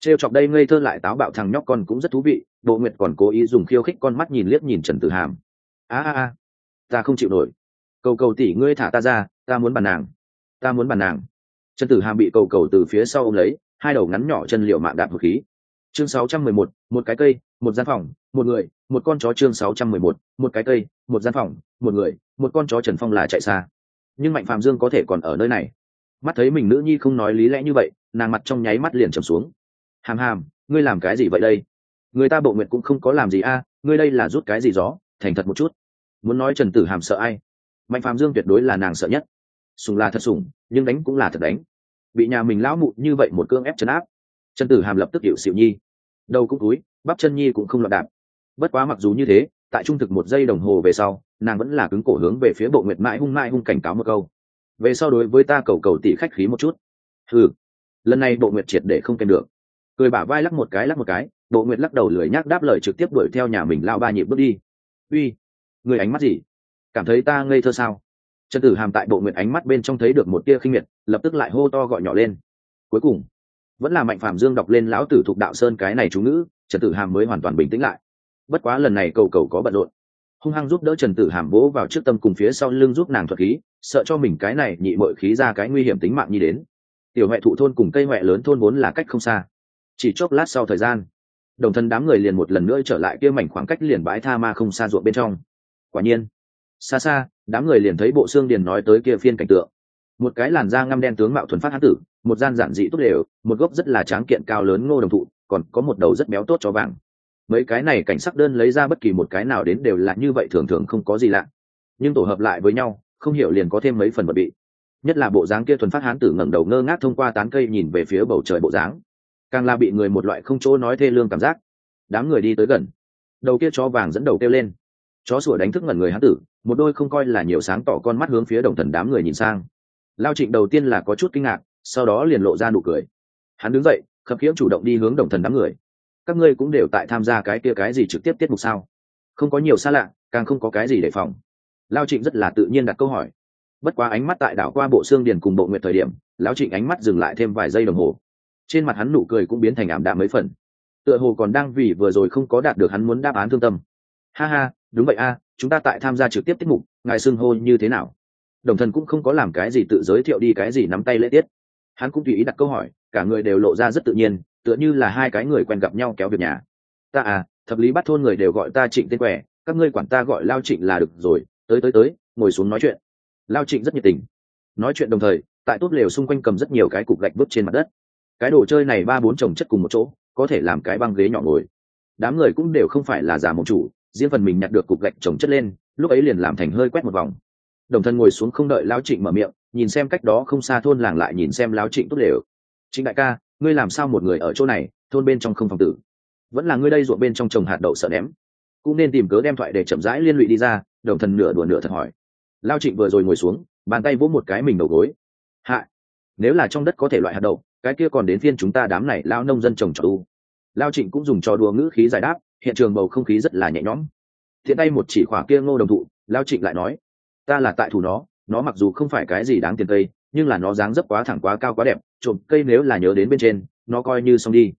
Trêu chọc đây ngây thơ lại táo bạo thằng nhóc con cũng rất thú vị bộ nguyệt còn cố ý dùng khiêu khích con mắt nhìn liếc nhìn trần tử hàm. A a a, ta không chịu nổi. Cầu cầu tỉ ngươi thả ta ra, ta muốn bàn nàng ta muốn bàn nàng. Trần tử hàm bị cầu cầu từ phía sau ô m lấy hai đầu ngắn nhỏ chân liệu mạng đạp một khí. Chương 611, một cái cây một gian phòng một người một con chó chương 611, một cái cây một gian phòng một người một con chó trần phong là chạy xa. Nhưng mạnh phạm dương có thể còn ở nơi này. Mắt thấy mình nữ nhi không nói lý lẽ như vậy nàng mặt trong nháy mắt liền trầm xuống. Hàm hàm ngươi làm cái gì vậy đây? Người ta bộ nguyện cũng không có làm gì a à, ngươi đây là rút cái gì gió? Thành thật một chút. Muốn nói trần tử hàm sợ ai? Mạnh phạm dương tuyệt đối là nàng sợ nhất sùng là thật sùng, nhưng đánh cũng là thật đánh. Bị nhà mình lão mụ như vậy một cương ép chấn áp. Trần tử hàm lập tức hiệu xịu nhi. Đầu cũng túi bắp chân nhi cũng không lọt đạp. Bất quá mặc dù như thế, tại trung thực một giây đồng hồ về sau, nàng vẫn là cứng cổ hướng về phía bộ nguyệt mãi hung mãi hung cảnh cáo một câu. Về sau đối với ta cầu cầu tỷ khách khí một chút. Ừ lần này bộ nguyệt triệt để không kèm được. Cười bả vai lắc một cái lắc một cái, bộ nguyệt lắc đầu lười nhác đáp lời trực tiếp đuổi theo nhà mình lao ba nhịp bước đi. Uy, người ánh mắt gì? Cảm thấy ta ngây thơ sao? Trần tử hàm tại bộ nguyệt ánh mắt bên trong thấy được một tia khinh miệt, lập tức lại hô to gọi nhỏ lên. Cuối cùng, vẫn là mạnh phạm dương đọc lên lão tử thục đạo sơn cái này chú ngữ, trần tử hàm mới hoàn toàn bình tĩnh lại. Bất quá lần này cầu cầu có bận rộn. Hung hăng giúp đỡ trần tử hàm bố vào trước tâm cùng phía sau lưng giúp nàng thuật khí, sợ cho mình cái này nhị mội khí ra cái nguy hiểm tính mạng như đến. Tiểu huệ thụ thôn cùng cây huệ lớn thôn vốn là cách không xa. Chỉ chốc lát sau thời gian, đồng thân đám người liền một lần nữa trở lại kia mảnh khoảng cách liền bãi tha ma không xa ruộng bên trong. Quả nhiên, xa xa đám người liền thấy bộ xương điền nói tới kia phiên cảnh tượng. Một cái làn da ngăm đen tướng mạo thuần phát hán tử, một gian giản dị tốt đều, một gốc rất là tráng kiện cao lớn ngô đồng thụ, còn có một đầu rất béo tốt cho vàng. Mấy cái này cảnh sắc đơn lấy ra bất kỳ một cái nào đến đều là như vậy thường thường không có gì lạ. Nhưng tổ hợp lại với nhau, không hiểu liền có thêm mấy phần bật bị nhất là bộ dáng kia thuần phát hán tử ngẩng đầu ngơ ngác thông qua tán cây nhìn về phía bầu trời bộ dáng. Càng là bị người một loại không chỗ nói thê lương cảm giác. Đám người đi tới gần. Đầu kia chó vàng dẫn đầu kêu lên chó sủa đánh thức ngẩn người hán tử, một đôi không coi là nhiều sáng tỏ con mắt hướng phía đồng thần đám người nhìn sang. Lao trịnh đầu tiên là có chút kinh ngạc, sau đó liền lộ ra nụ cười. Hắn đứng dậy, khập khiễng chủ động đi hướng đồng thần đám người. Các ngươi cũng đều tại tham gia cái kia cái gì trực tiếp tiết mục sao? Không có nhiều xa lạ, càng không có cái gì đề phòng. Lao trịnh rất là tự nhiên đặt câu hỏi. Bất quá ánh mắt tại đảo qua bộ xương điền cùng bộ nguyện thời điểm, lão trịnh ánh mắt dừng lại thêm vài giây đồng hồ. Trên mặt hắn nụ cười cũng biến thành ảm đạm mấy phần. Tựa hồ còn đang vì vừa rồi không có đạt được hắn muốn đáp án thương tâm. Ha ha đúng vậy a, chúng ta tại tham gia trực tiếp tiết mục, ngài xưng hô như thế nào? Đồng thần cũng không có làm cái gì tự giới thiệu đi cái gì nắm tay lễ tiết. Hắn cũng tùy ý đặt câu hỏi, cả người đều lộ ra rất tự nhiên, tựa như là hai cái người quen gặp nhau kéo việc nhà. Ta à thập lý bắt thôn người đều gọi ta trịnh tên quẻ, các ngươi quản ta gọi lao trịnh là được rồi, tới tới tới, ngồi xuống nói chuyện. Lao trịnh rất nhiệt tình. Nói chuyện đồng thời, tại tốt lều xung quanh cầm rất nhiều cái cục gạch vứt trên mặt đất. Cái đồ chơi này ba bốn chồng chất cùng một chỗ, có thể làm cái băng ghế nhỏ ngồi. Đám người cũng đều không phải là giả mộng chủ riêng phần mình nhặt được cục gạch chồng chất lên, lúc ấy liền làm thành hơi quét một vòng. Đồng thân ngồi xuống không đợi lao trịnh mở miệng, nhìn xem cách đó không xa thôn làng lại nhìn xem lao trịnh tốt lều. Trịnh đại ca, ngươi làm sao một người ở chỗ này, thôn bên trong không phòng tử? Vẫn là ngươi đây ruộng bên trong trồng hạt đậu sợ ném. Cũng nên tìm cớ đem thoại để chậm rãi liên lụy đi ra, đồng thần nửa đùa nửa thật hỏi. Lao trịnh vừa rồi ngồi xuống, bàn tay vỗ một cái mình đầu gối. Hạ, nếu là trong đất có thể loại hạt đậu, cái kia còn đến phiên chúng ta đám này lao nông dân trồng trọt u. Lao trịnh cũng dùng trò đùa ngữ khí giải đáp hiện trường bầu không khí rất là nhẹ nhõm. Thiện tay một chỉ khỏa kia ngô đồng thụ, lao trịnh lại nói, ta là tại thủ nó nó mặc dù không phải cái gì đáng tiền cây, nhưng là nó dáng dấp quá thẳng quá cao quá đẹp, trộm cây nếu là nhớ đến bên trên, nó coi như xong đi.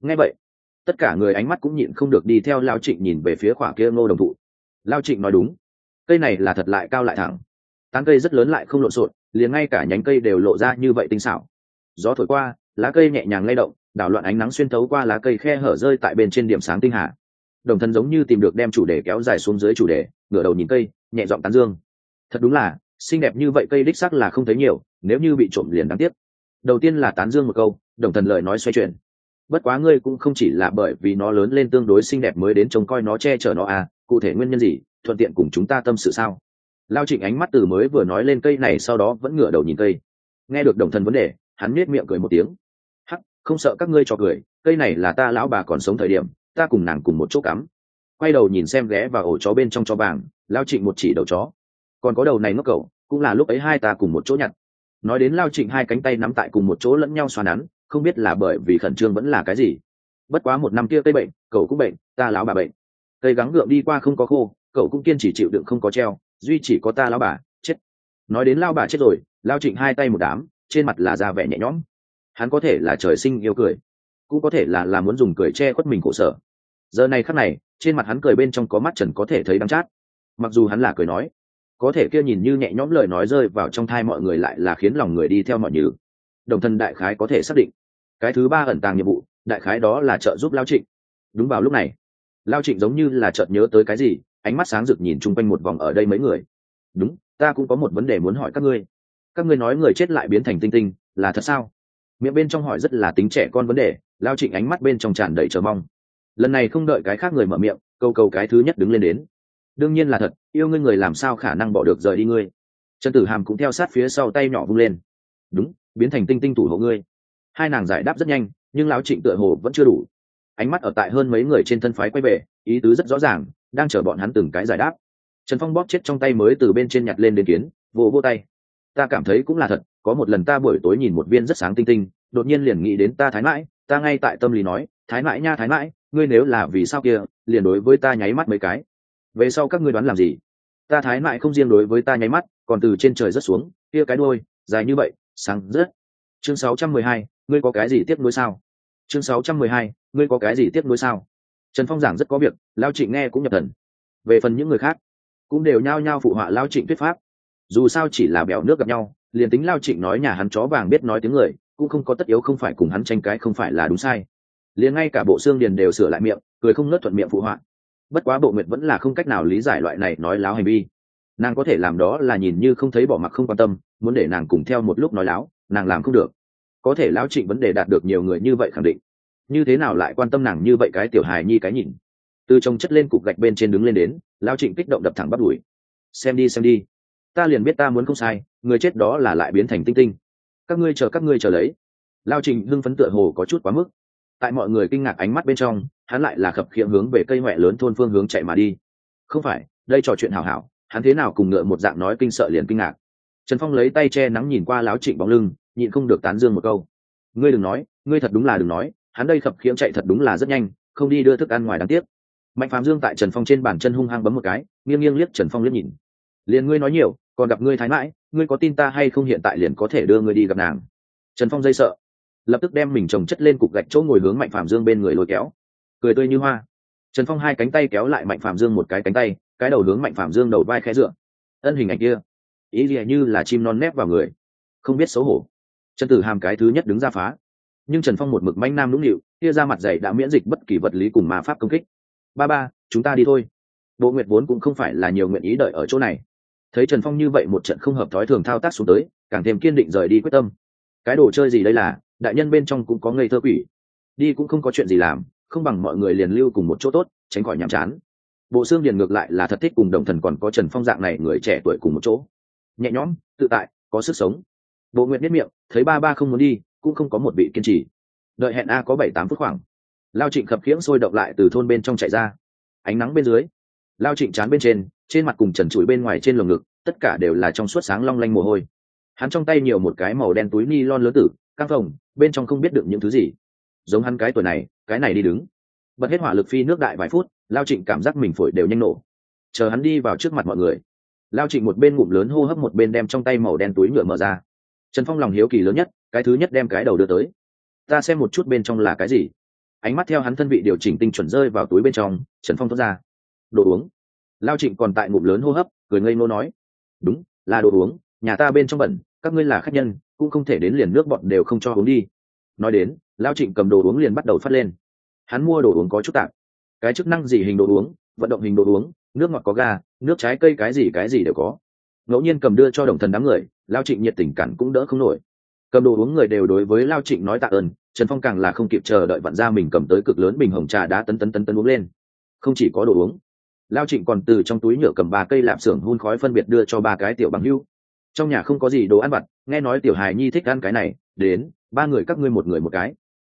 Ngay vậy, tất cả người ánh mắt cũng nhịn không được đi theo lao trịnh nhìn về phía khỏa kia ngô đồng thụ. Lao trịnh nói đúng, cây này là thật lại cao lại thẳng. Tán cây rất lớn lại không lộn xộn, liền ngay cả nhánh cây đều lộ ra như vậy tinh xảo. Gió thổi qua, lá cây nhẹ nhàng lay động, đảo loạn ánh nắng xuyên thấu qua lá cây khe hở rơi tại bên trên điểm sáng tinh hà đồng thân giống như tìm được đem chủ đề kéo dài xuống dưới chủ đề, ngửa đầu nhìn cây, nhẹ giọng tán dương. Thật đúng là, xinh đẹp như vậy cây đích sắc là không thấy nhiều, nếu như bị trộm liền đáng tiếc. Đầu tiên là tán dương một câu, đồng thần lời nói xoay chuyển. Bất quá ngươi cũng không chỉ là bởi vì nó lớn lên tương đối xinh đẹp mới đến trông coi nó che chở nó à cụ thể nguyên nhân gì, thuận tiện cùng chúng ta tâm sự sao? Lao trịnh ánh mắt từ mới vừa nói lên cây này sau đó vẫn ngửa đầu nhìn cây. Nghe được đồng thần vấn đề, hắn nết miệng cười một tiếng. Hắc, không sợ các ngươi cho cười, cây này là ta lão bà còn sống thời điểm ta cùng nàng cùng một chỗ cắm. Quay đầu nhìn xem ghé và ổ chó bên trong cho vàng, lao trịnh một chỉ đầu chó. Còn có đầu này ngốc cậu, cũng là lúc ấy hai ta cùng một chỗ nhặt. Nói đến lao trịnh hai cánh tay nắm tại cùng một chỗ lẫn nhau xoa nắn, không biết là bởi vì khẩn trương vẫn là cái gì. Bất quá một năm kia cây bệnh, cậu cũng bệnh, ta lão bà bệnh. Cây gắng gượng đi qua không có khô, cậu cũng kiên trì chịu đựng không có treo, duy chỉ có ta lão bà, chết. Nói đến lao bà chết rồi, lao trịnh hai tay một đám, trên mặt là da vẻ nhẹ nhõm. Hắn có thể là trời sinh yêu cười cũng có thể là là muốn dùng cười che khuất mình khổ sở. Giờ này khắc này, trên mặt hắn cười bên trong có mắt trần có thể thấy đắng chát. Mặc dù hắn là cười nói, có thể kia nhìn như nhẹ nhõm lời nói rơi vào trong thai mọi người lại là khiến lòng người đi theo mọi nhử đồng thân đại khái có thể xác định, cái thứ ba ẩn tàng nhiệm vụ, đại khái đó là trợ giúp lao trịnh. Đúng vào lúc này, lao trịnh giống như là chợt nhớ tới cái gì, ánh mắt sáng rực nhìn chung quanh một vòng ở đây mấy người. Đúng, ta cũng có một vấn đề muốn hỏi các ngươi. Các ngươi nói người chết lại biến thành tinh tinh, là thật sao? Miệng bên trong hỏi rất là tính trẻ con vấn đề, lao trịnh ánh mắt bên trong tràn đầy chờ mong. Lần này không đợi cái khác người mở miệng, câu câu cái thứ nhất đứng lên đến. Đương nhiên là thật, yêu ngươi người làm sao khả năng bỏ được rời đi ngươi? Trần tử hàm cũng theo sát phía sau tay nhỏ vung lên. Đúng, biến thành tinh tinh thủ hộ ngươi. Hai nàng giải đáp rất nhanh, nhưng lão trịnh tựa hồ vẫn chưa đủ. Ánh mắt ở tại hơn mấy người trên thân phái quay về, ý tứ rất rõ ràng, đang chờ bọn hắn từng cái giải đáp. Trần phong bóp chết trong tay mới từ bên trên nhặt lên đến kiến, vỗ vô tay. Ta cảm thấy cũng là thật có một lần ta buổi tối nhìn một viên rất sáng tinh tinh đột nhiên liền nghĩ đến ta thái mãi ta ngay tại tâm lý nói thái mãi nha thái mãi ngươi nếu là vì sao kia liền đối với ta nháy mắt mấy cái. Về sau các ngươi đoán làm gì? Ta thái mãi không riêng đối với ta nháy mắt còn từ trên trời rất xuống kia cái đôi dài như vậy sáng rất chương 612, ngươi có cái gì tiếp nối sao? Chương 612, ngươi có cái gì tiếp nối sao? Trần phong giảng rất có việc lao trịnh nghe cũng nhập thần. Về phần những người khác cũng đều nhao nhao phụ họa lao trịnh thuyết pháp. Dù sao chỉ là bèo nước gặp nhau liền tính lao trịnh nói nhà hắn chó vàng biết nói tiếng người, cũng không có tất yếu không phải cùng hắn tranh cái không phải là đúng sai. Liền ngay cả bộ xương điền đều sửa lại miệng, cười không nớt thuận miệng phụ họa. Bất quá bộ nguyệt vẫn là không cách nào lý giải loại này nói láo hành vi. Nàng có thể làm đó là nhìn như không thấy bỏ mặc không quan tâm, muốn để nàng cùng theo một lúc nói láo, nàng làm không được. Có thể lão trịnh vấn đề đạt được nhiều người như vậy khẳng định. Như thế nào lại quan tâm nàng như vậy cái tiểu hài nhi cái nhìn? Từ trông chất lên cục gạch bên trên đứng lên đến lão trịnh kích động đập thẳng bắt đuổi xem đi xem đi. Ta liền biết ta muốn không sai người chết đó là lại biến thành tinh tinh. Các ngươi chờ, các ngươi chờ lấy. Lao trình hưng phấn tựa hồ có chút quá mức. Tại mọi người kinh ngạc ánh mắt bên trong, hắn lại là khập khiễng hướng về cây ngoại lớn thôn phương hướng chạy mà đi. Không phải, đây trò chuyện hảo hảo, hắn thế nào cùng ngựa một dạng nói kinh sợ liền kinh ngạc. Trần phong lấy tay che nắng nhìn qua láo trịnh bóng lưng, nhịn không được tán dương một câu. Ngươi đừng nói, ngươi thật đúng là đừng nói, hắn đây khập khiễng chạy thật đúng là rất nhanh, không đi đưa thức ăn ngoài đáng tiếc. Mạnh phạm dương tại trần phong trên bàn chân hung hăng bấm một cái, nghiêng nghiêng liếc trần phong liếc nhìn. Liền ngươi nói nhiều, còn gặp ngươi thái mãi ngươi có tin ta hay không hiện tại liền có thể đưa ngươi đi gặp nàng? Trần phong dây sợ, lập tức đem mình trồng chất lên cục gạch chỗ ngồi hướng mạnh phạm dương bên người lôi kéo. Cười tươi như hoa. Trần phong hai cánh tay kéo lại mạnh phạm dương một cái cánh tay, cái đầu hướng mạnh phạm dương đầu vai khẽ dựa. Ân hình ảnh kia, ý gì như là chim non nép vào người, không biết xấu hổ. Trần tử hàm cái thứ nhất đứng ra phá. Nhưng trần phong một mực manh nam nũng nịu, kia ra mặt dày đã miễn dịch bất kỳ vật lý cùng ma pháp công kích. Ba ba, chúng ta đi thôi. Bộ nguyệt vốn cũng không phải là nhiều nguyện ý đợi ở chỗ này thấy trần phong như vậy một trận không hợp thói thường thao tác xuống tới, càng thêm kiên định rời đi quyết tâm. Cái đồ chơi gì đây là? Đại nhân bên trong cũng có ngây thơ quỷ. Đi cũng không có chuyện gì làm, không bằng mọi người liền lưu cùng một chỗ tốt, tránh khỏi nhàm chán. Bộ xương điền ngược lại là thật thích cùng đồng thần còn có trần phong dạng này người trẻ tuổi cùng một chỗ. Nhẹ nhõm, tự tại, có sức sống. Bộ nguyện biết miệng, thấy ba ba không muốn đi, cũng không có một vị kiên trì. Đợi hẹn a có bảy tám phút khoảng, lao trịnh khập khiễng sôi động lại từ thôn bên trong chạy ra. Ánh nắng bên dưới lao trịnh chán bên trên trên mặt cùng trần trụi bên ngoài trên lồng ngực, tất cả đều là trong suốt sáng long lanh mồ hôi. Hắn trong tay nhiều một cái màu đen túi ni lon lớn tử, căng phồng, bên trong không biết được những thứ gì. Giống hắn cái tuổi này, cái này đi đứng. Bật hết hỏa lực phi nước đại vài phút, lao trịnh cảm giác mình phổi đều nhanh nổ. Chờ hắn đi vào trước mặt mọi người, lao trịnh một bên ngụm lớn hô hấp một bên đem trong tay màu đen túi nhựa mở ra. Trần phong lòng hiếu kỳ lớn nhất, cái thứ nhất đem cái đầu đưa tới. Ta xem một chút bên trong là cái gì. Ánh mắt theo hắn thân vị điều chỉnh tinh chuẩn rơi vào túi bên trong, trần phong thốt ra đồ uống. Lao trịnh còn tại ngụm lớn hô hấp, cười ngây ngô nói, đúng, là đồ uống, nhà ta bên trong bẩn, các ngươi là khách nhân, cũng không thể đến liền nước bọn đều không cho uống đi. Nói đến, lao trịnh cầm đồ uống liền bắt đầu phát lên. Hắn mua đồ uống có chút tạp. Cái chức năng gì hình đồ uống, vận động hình đồ uống, nước ngọt có ga, nước trái cây cái gì cái gì đều có. Ngẫu nhiên cầm đưa cho đồng thần đám người, lao trịnh nhiệt tình cản cũng đỡ không nổi. Cầm đồ uống người đều đối với lao trịnh nói tạ ơn, trần phong càng là không kịp chờ đợi vặn ra mình cầm tới cực lớn bình hồng trà đá tấn tấn tấn tấn uống lên. Không chỉ có đồ uống lao trịnh còn từ trong túi nhựa cầm ba cây lạp xưởng hun khói phân biệt đưa cho ba cái tiểu bằng hưu. Trong nhà không có gì đồ ăn vặt, nghe nói tiểu hài nhi thích ăn cái này, đến, ba người các ngươi một người một cái.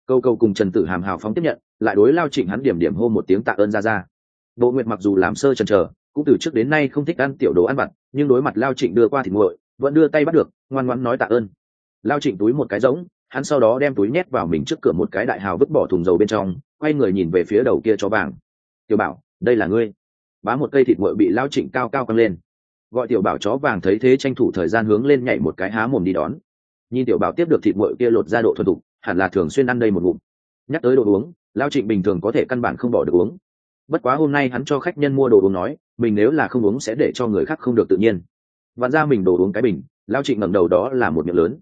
Câu câu cùng trần tử hàm hào phóng tiếp nhận, lại đối lao trịnh hắn điểm điểm hô một tiếng tạ ơn ra ra. Bộ nguyệt mặc dù làm sơ trần trờ, cũng từ trước đến nay không thích ăn tiểu đồ ăn vặt, nhưng đối mặt lao trịnh đưa qua thì nguội vẫn đưa tay bắt được, ngoan ngoãn nói tạ ơn. Lao trịnh túi một cái giống hắn sau đó đem túi nhét vào mình trước cửa một cái đại hào vứt bỏ thùng dầu bên trong, quay người nhìn về phía đầu kia cho vàng. Tiểu bảo, đây là ngươi bá một cây thịt nguội bị lao trịnh cao cao căng lên. Gọi tiểu bảo chó vàng thấy thế tranh thủ thời gian hướng lên nhảy một cái há mồm đi đón. Nhìn tiểu bảo tiếp được thịt nguội kia lột ra độ thuần thục, hẳn là thường xuyên ăn đây một ngụm. Nhắc tới đồ uống, lao trịnh bình thường có thể căn bản không bỏ được uống. Bất quá hôm nay hắn cho khách nhân mua đồ uống nói, mình nếu là không uống sẽ để cho người khác không được tự nhiên. Vặn ra mình đồ uống cái bình, lao trịnh ngẩng đầu đó là một miệng lớn.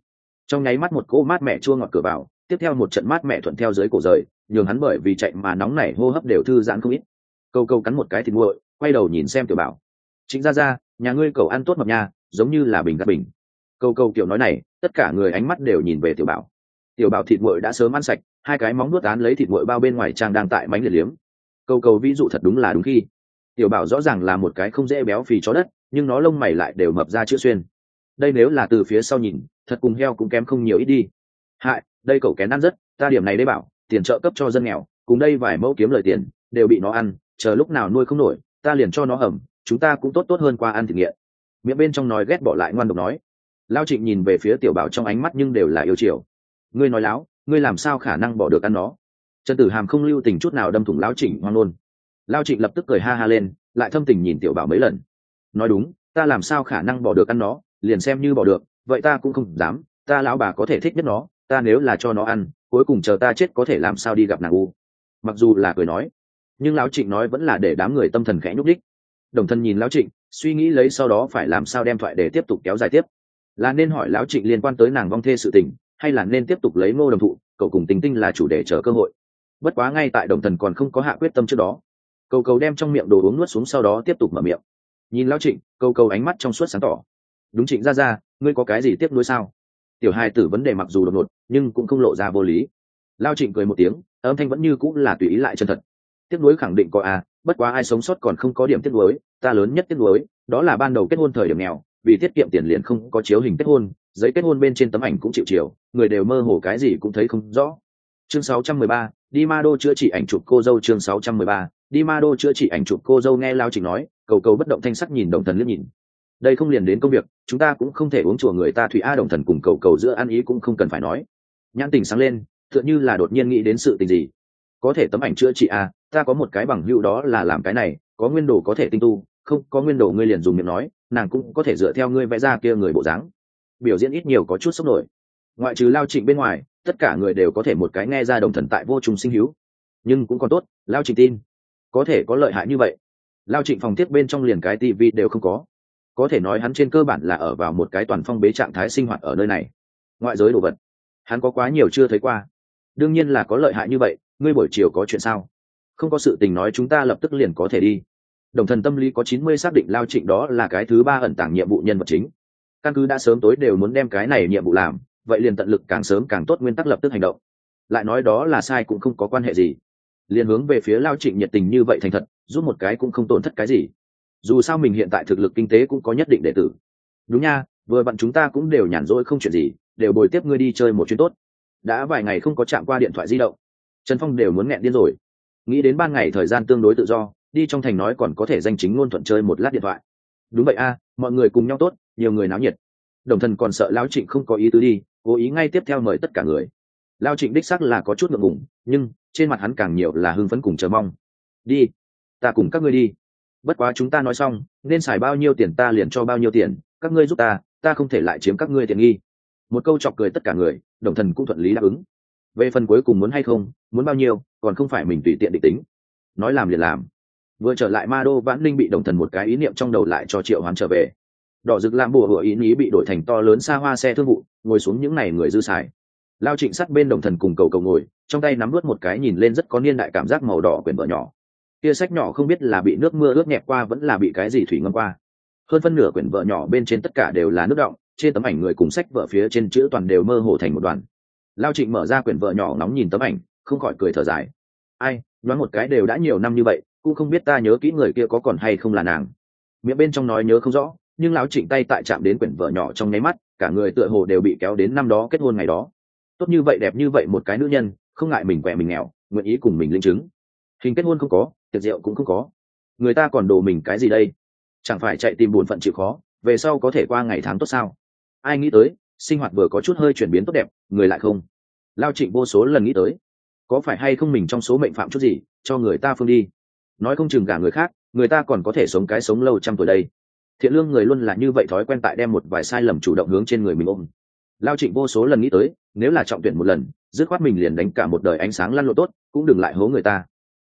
Trong nháy mắt một cỗ mát mẹ chua ngọt cửa vào, tiếp theo một trận mát mẹ thuận theo dưới cổ rời, nhường hắn bởi vì chạy mà nóng này hô hấp đều thư giãn không ít. Câu câu cắn một cái thịt nguội quay đầu nhìn xem tiểu bảo. Chính ra ra nhà ngươi cầu ăn tốt mập nha, giống như là bình gạt bình. Câu câu kiểu nói này, tất cả người ánh mắt đều nhìn về tiểu bảo. Tiểu bảo thịt nguội đã sớm ăn sạch, hai cái móng nuốt án lấy thịt nguội bao bên ngoài trang đang tại mánh liệt liếm. Câu câu ví dụ thật đúng là đúng khi. Tiểu bảo rõ ràng là một cái không dễ béo phì chó đất, nhưng nó lông mày lại đều mập ra chữ xuyên. Đây nếu là từ phía sau nhìn, thật cùng heo cũng kém không nhiều ít đi. Hại, đây cậu kén ăn rất, ta điểm này đây bảo, tiền trợ cấp cho dân nghèo, cùng đây vài mẫu kiếm lời tiền, đều bị nó ăn, chờ lúc nào nuôi không nổi ta liền cho nó hầm chúng ta cũng tốt tốt hơn qua ăn thịt nghiện. Miệng bên trong nói ghét bỏ lại ngoan độc nói. Lao trịnh nhìn về phía tiểu bảo trong ánh mắt nhưng đều là yêu chiều. Ngươi nói láo, ngươi làm sao khả năng bỏ được ăn nó? Trần tử hàm không lưu tình chút nào đâm thủng lao trịnh hoang nôn lao trịnh lập tức cười ha ha lên, lại thâm tình nhìn tiểu bảo mấy lần. Nói đúng, ta làm sao khả năng bỏ được ăn nó, liền xem như bỏ được, vậy ta cũng không dám, ta lão bà có thể thích nhất nó, ta nếu là cho nó ăn, cuối cùng chờ ta chết có thể làm sao đi gặp nàng u. Mặc dù là cười nói nhưng lão trịnh nói vẫn là để đám người tâm thần khẽ nhúc đích đồng thân nhìn lão trịnh, suy nghĩ lấy sau đó phải làm sao đem thoại để tiếp tục kéo dài tiếp. Là nên hỏi lão trịnh liên quan tới nàng vong thê sự tình, hay là nên tiếp tục lấy ngô đồng thụ, cậu cùng tình tinh là chủ đề chờ cơ hội. Bất quá ngay tại đồng thần còn không có hạ quyết tâm trước đó, cầu cầu đem trong miệng đồ uống nuốt xuống sau đó tiếp tục mở miệng. Nhìn lão trịnh, cầu cầu ánh mắt trong suốt sáng tỏ. Đúng trịnh ra ra, ngươi có cái gì tiếp nối sao? Tiểu hai tử vấn đề mặc dù đột ngột, nhưng cũng không lộ ra vô lý. Lao trịnh cười một tiếng, âm thanh vẫn như cũng là tùy ý lại chân thật tiếc nuối khẳng định có à bất quá ai sống sót còn không có điểm tiếc nuối ta lớn nhất tiếc nuối đó là ban đầu kết hôn thời điểm nghèo vì tiết kiệm tiền liền không có chiếu hình kết hôn giấy kết hôn bên trên tấm ảnh cũng chịu chiều người đều mơ hồ cái gì cũng thấy không rõ. Chương 613, đi ma đô chữa trị ảnh chụp cô dâu chương 613, đi ma đô chữa trị ảnh chụp cô dâu nghe lao trình nói cầu cầu bất động thanh sắc nhìn đồng thần liếc nhìn. Đây không liền đến công việc chúng ta cũng không thể uống chùa người ta thủy a đồng thần cùng cầu cầu giữa ăn ý cũng không cần phải nói. Nhãn tình sáng lên tựa như là đột nhiên nghĩ đến sự tình gì. Có thể tấm ảnh chữa trị a ta có một cái bằng hữu đó là làm cái này, có nguyên đồ có thể tinh tu, không, có nguyên đồ ngươi liền dùng miệng nói, nàng cũng có thể dựa theo ngươi vẽ ra kia người bộ dáng. Biểu diễn ít nhiều có chút sốc nổi. Ngoại trừ lao trịnh bên ngoài, tất cả người đều có thể một cái nghe ra đồng thần tại vô trùng sinh hữu. Nhưng cũng còn tốt, lao trịnh tin. Có thể có lợi hại như vậy. Lao trịnh phòng tiếp bên trong liền cái tivi đều không có. Có thể nói hắn trên cơ bản là ở vào một cái toàn phong bế trạng thái sinh hoạt ở nơi này. Ngoại giới đồ vật. Hắn có quá nhiều chưa thấy qua. Đương nhiên là có lợi hại như vậy, ngươi buổi chiều có chuyện sao? Không có sự tình nói chúng ta lập tức liền có thể đi. Đồng thần tâm lý có chín mươi xác định lao trịnh đó là cái thứ ba ẩn tàng nhiệm vụ nhân vật chính. Căn cứ đã sớm tối đều muốn đem cái này nhiệm vụ làm, vậy liền tận lực càng sớm càng tốt nguyên tắc lập tức hành động. Lại nói đó là sai cũng không có quan hệ gì. Liền hướng về phía lao trịnh nhiệt tình như vậy thành thật, giúp một cái cũng không tổn thất cái gì. Dù sao mình hiện tại thực lực kinh tế cũng có nhất định đệ tử. Đúng nha, vừa vặn chúng ta cũng đều nhàn rỗi không chuyện gì, đều bồi tiếp ngươi đi chơi một chuyến tốt. Đã vài ngày không có chạm qua điện thoại di động. Trần phong đều muốn nghẹn điên rồi nghĩ đến ban ngày thời gian tương đối tự do, đi trong thành nói còn có thể danh chính ngôn thuận chơi một lát điện thoại. Đúng vậy a, mọi người cùng nhau tốt, nhiều người náo nhiệt. Đồng thần còn sợ lão trịnh không có ý tứ đi, cố ý ngay tiếp theo mời tất cả người. Lao trịnh đích sắc là có chút ngượng ngùng, nhưng trên mặt hắn càng nhiều là hưng phấn cùng chờ mong. Đi, ta cùng các ngươi đi. Bất quá chúng ta nói xong, nên xài bao nhiêu tiền ta liền cho bao nhiêu tiền, các ngươi giúp ta ta không thể lại chiếm các ngươi tiện nghi. Một câu chọc cười tất cả người, đồng thần cũng thuận lý đáp ứng về phần cuối cùng muốn hay không, muốn bao nhiêu, còn không phải mình tùy tiện định tính. Nói làm liền làm. Vừa trở lại ma đô vãn linh bị đồng thần một cái ý niệm trong đầu lại cho triệu hoán trở về. Đỏ rực làm bùa hựa ý nghĩ bị đổi thành to lớn xa hoa xe thương vụ, ngồi xuống những n à y người dư xài. Lao trịnh sắt bên đồng thần cùng cầu cầu ngồi, trong tay nắm vớt một cái nhìn lên rất có niên đại cảm giác màu đỏ quyển vợ nhỏ. Kia sách nhỏ không biết là bị nước mưa ướt nhẹp qua vẫn là bị cái gì thủy ngâm qua. Hơn phân nửa quyển vợ nhỏ bên trên tất cả đều là nước động, trên tấm ảnh người cùng sách vợ phía trên chữ toàn đều mơ hồ thành một đoàn lao trịnh mở ra quyển vợ nhỏ nóng nhìn tấm ảnh, không khỏi cười thở dài. Ai nói một cái đều đã nhiều năm như vậy, cũng không biết ta nhớ kỹ người kia có còn hay không là nàng. Miệng bên trong nói nhớ không rõ, nhưng lão trịnh tay tại chạm đến quyển vợ nhỏ trong nháy mắt, cả người tựa hồ đều bị kéo đến năm đó kết hôn ngày đó. Tốt như vậy, đẹp như vậy một cái nữ nhân, không ngại mình quẹ mình nghèo, nguyện ý cùng mình linh chứng. Hình kết hôn không có, tiệc rượu cũng không có. Người ta còn đồ mình cái gì đây? Chẳng phải chạy tìm buồn phận chịu khó, về sau có thể qua ngày tháng tốt sao? Ai nghĩ tới sinh hoạt vừa có chút hơi chuyển biến tốt đẹp, người lại không. Lao trịnh vô số lần nghĩ tới, có phải hay không mình trong số mệnh phạm chút gì, cho người ta phương đi. Nói không chừng cả người khác, người ta còn có thể sống cái sống lâu trăm tuổi đây. Thiện lương người luôn là như vậy thói quen tại đem một vài sai lầm chủ động hướng trên người mình ôm. Lao trịnh vô số lần nghĩ tới, nếu là trọng tuyển một lần, dứt khoát mình liền đánh cả một đời ánh sáng lăn lộ tốt, cũng đừng lại hố người ta.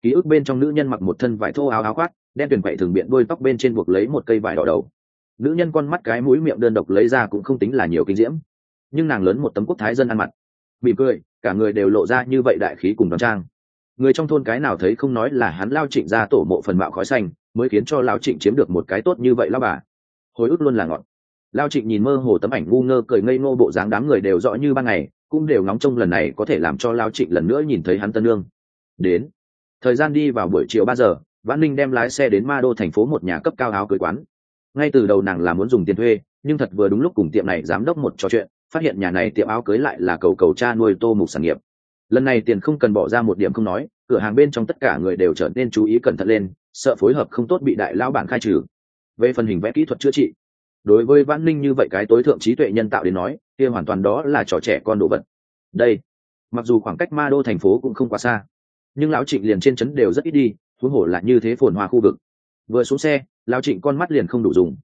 Ký ức bên trong nữ nhân mặc một thân vải thô áo áo khoác, đen tuyển quậy thường biện đôi tóc bên trên buộc lấy một cây vải đỏ đầu nữ nhân con mắt cái mũi miệng đơn độc lấy ra cũng không tính là nhiều kinh diễm. Nhưng nàng lớn một tấm quốc thái dân ăn mặt bị cười, cả người đều lộ ra như vậy đại khí cùng đón trang. Người trong thôn cái nào thấy không nói là hắn lao trịnh ra tổ mộ phần mạo khói xanh, mới khiến cho lao trịnh chiếm được một cái tốt như vậy lao bà. Hồi ức luôn là ngọt lao trịnh nhìn mơ hồ tấm ảnh ngu ngơ cười ngây ngô bộ dáng đám người đều rõ như ban ngày, cũng đều ngóng trông lần này có thể làm cho lao trịnh lần nữa nhìn thấy hắn tân lương. Đến. Thời gian đi vào buổi chiều ba giờ, vãn ninh đem lái xe đến ma đô thành phố một nhà cấp cao áo cưới quán ngay từ đầu nàng là muốn dùng tiền thuê, nhưng thật vừa đúng lúc cùng tiệm này giám đốc một trò chuyện, phát hiện nhà này tiệm áo cưới lại là cầu cầu cha nuôi tô mục sản nghiệp. Lần này tiền không cần bỏ ra một điểm không nói, cửa hàng bên trong tất cả người đều trở nên chú ý cẩn thận lên, sợ phối hợp không tốt bị đại lão bản khai trừ. Về phần hình vẽ kỹ thuật chữa trị, đối với vãn ninh như vậy cái tối thượng trí tuệ nhân tạo đến nói, kia hoàn toàn đó là trò trẻ con đồ vật. Đây, mặc dù khoảng cách ma đô thành phố cũng không quá xa, nhưng lão trịnh liền trên trấn đều rất ít đi, huống hồ là như thế phồn hoa khu vực. Vừa xuống xe lão trịnh con mắt liền không đủ dùng.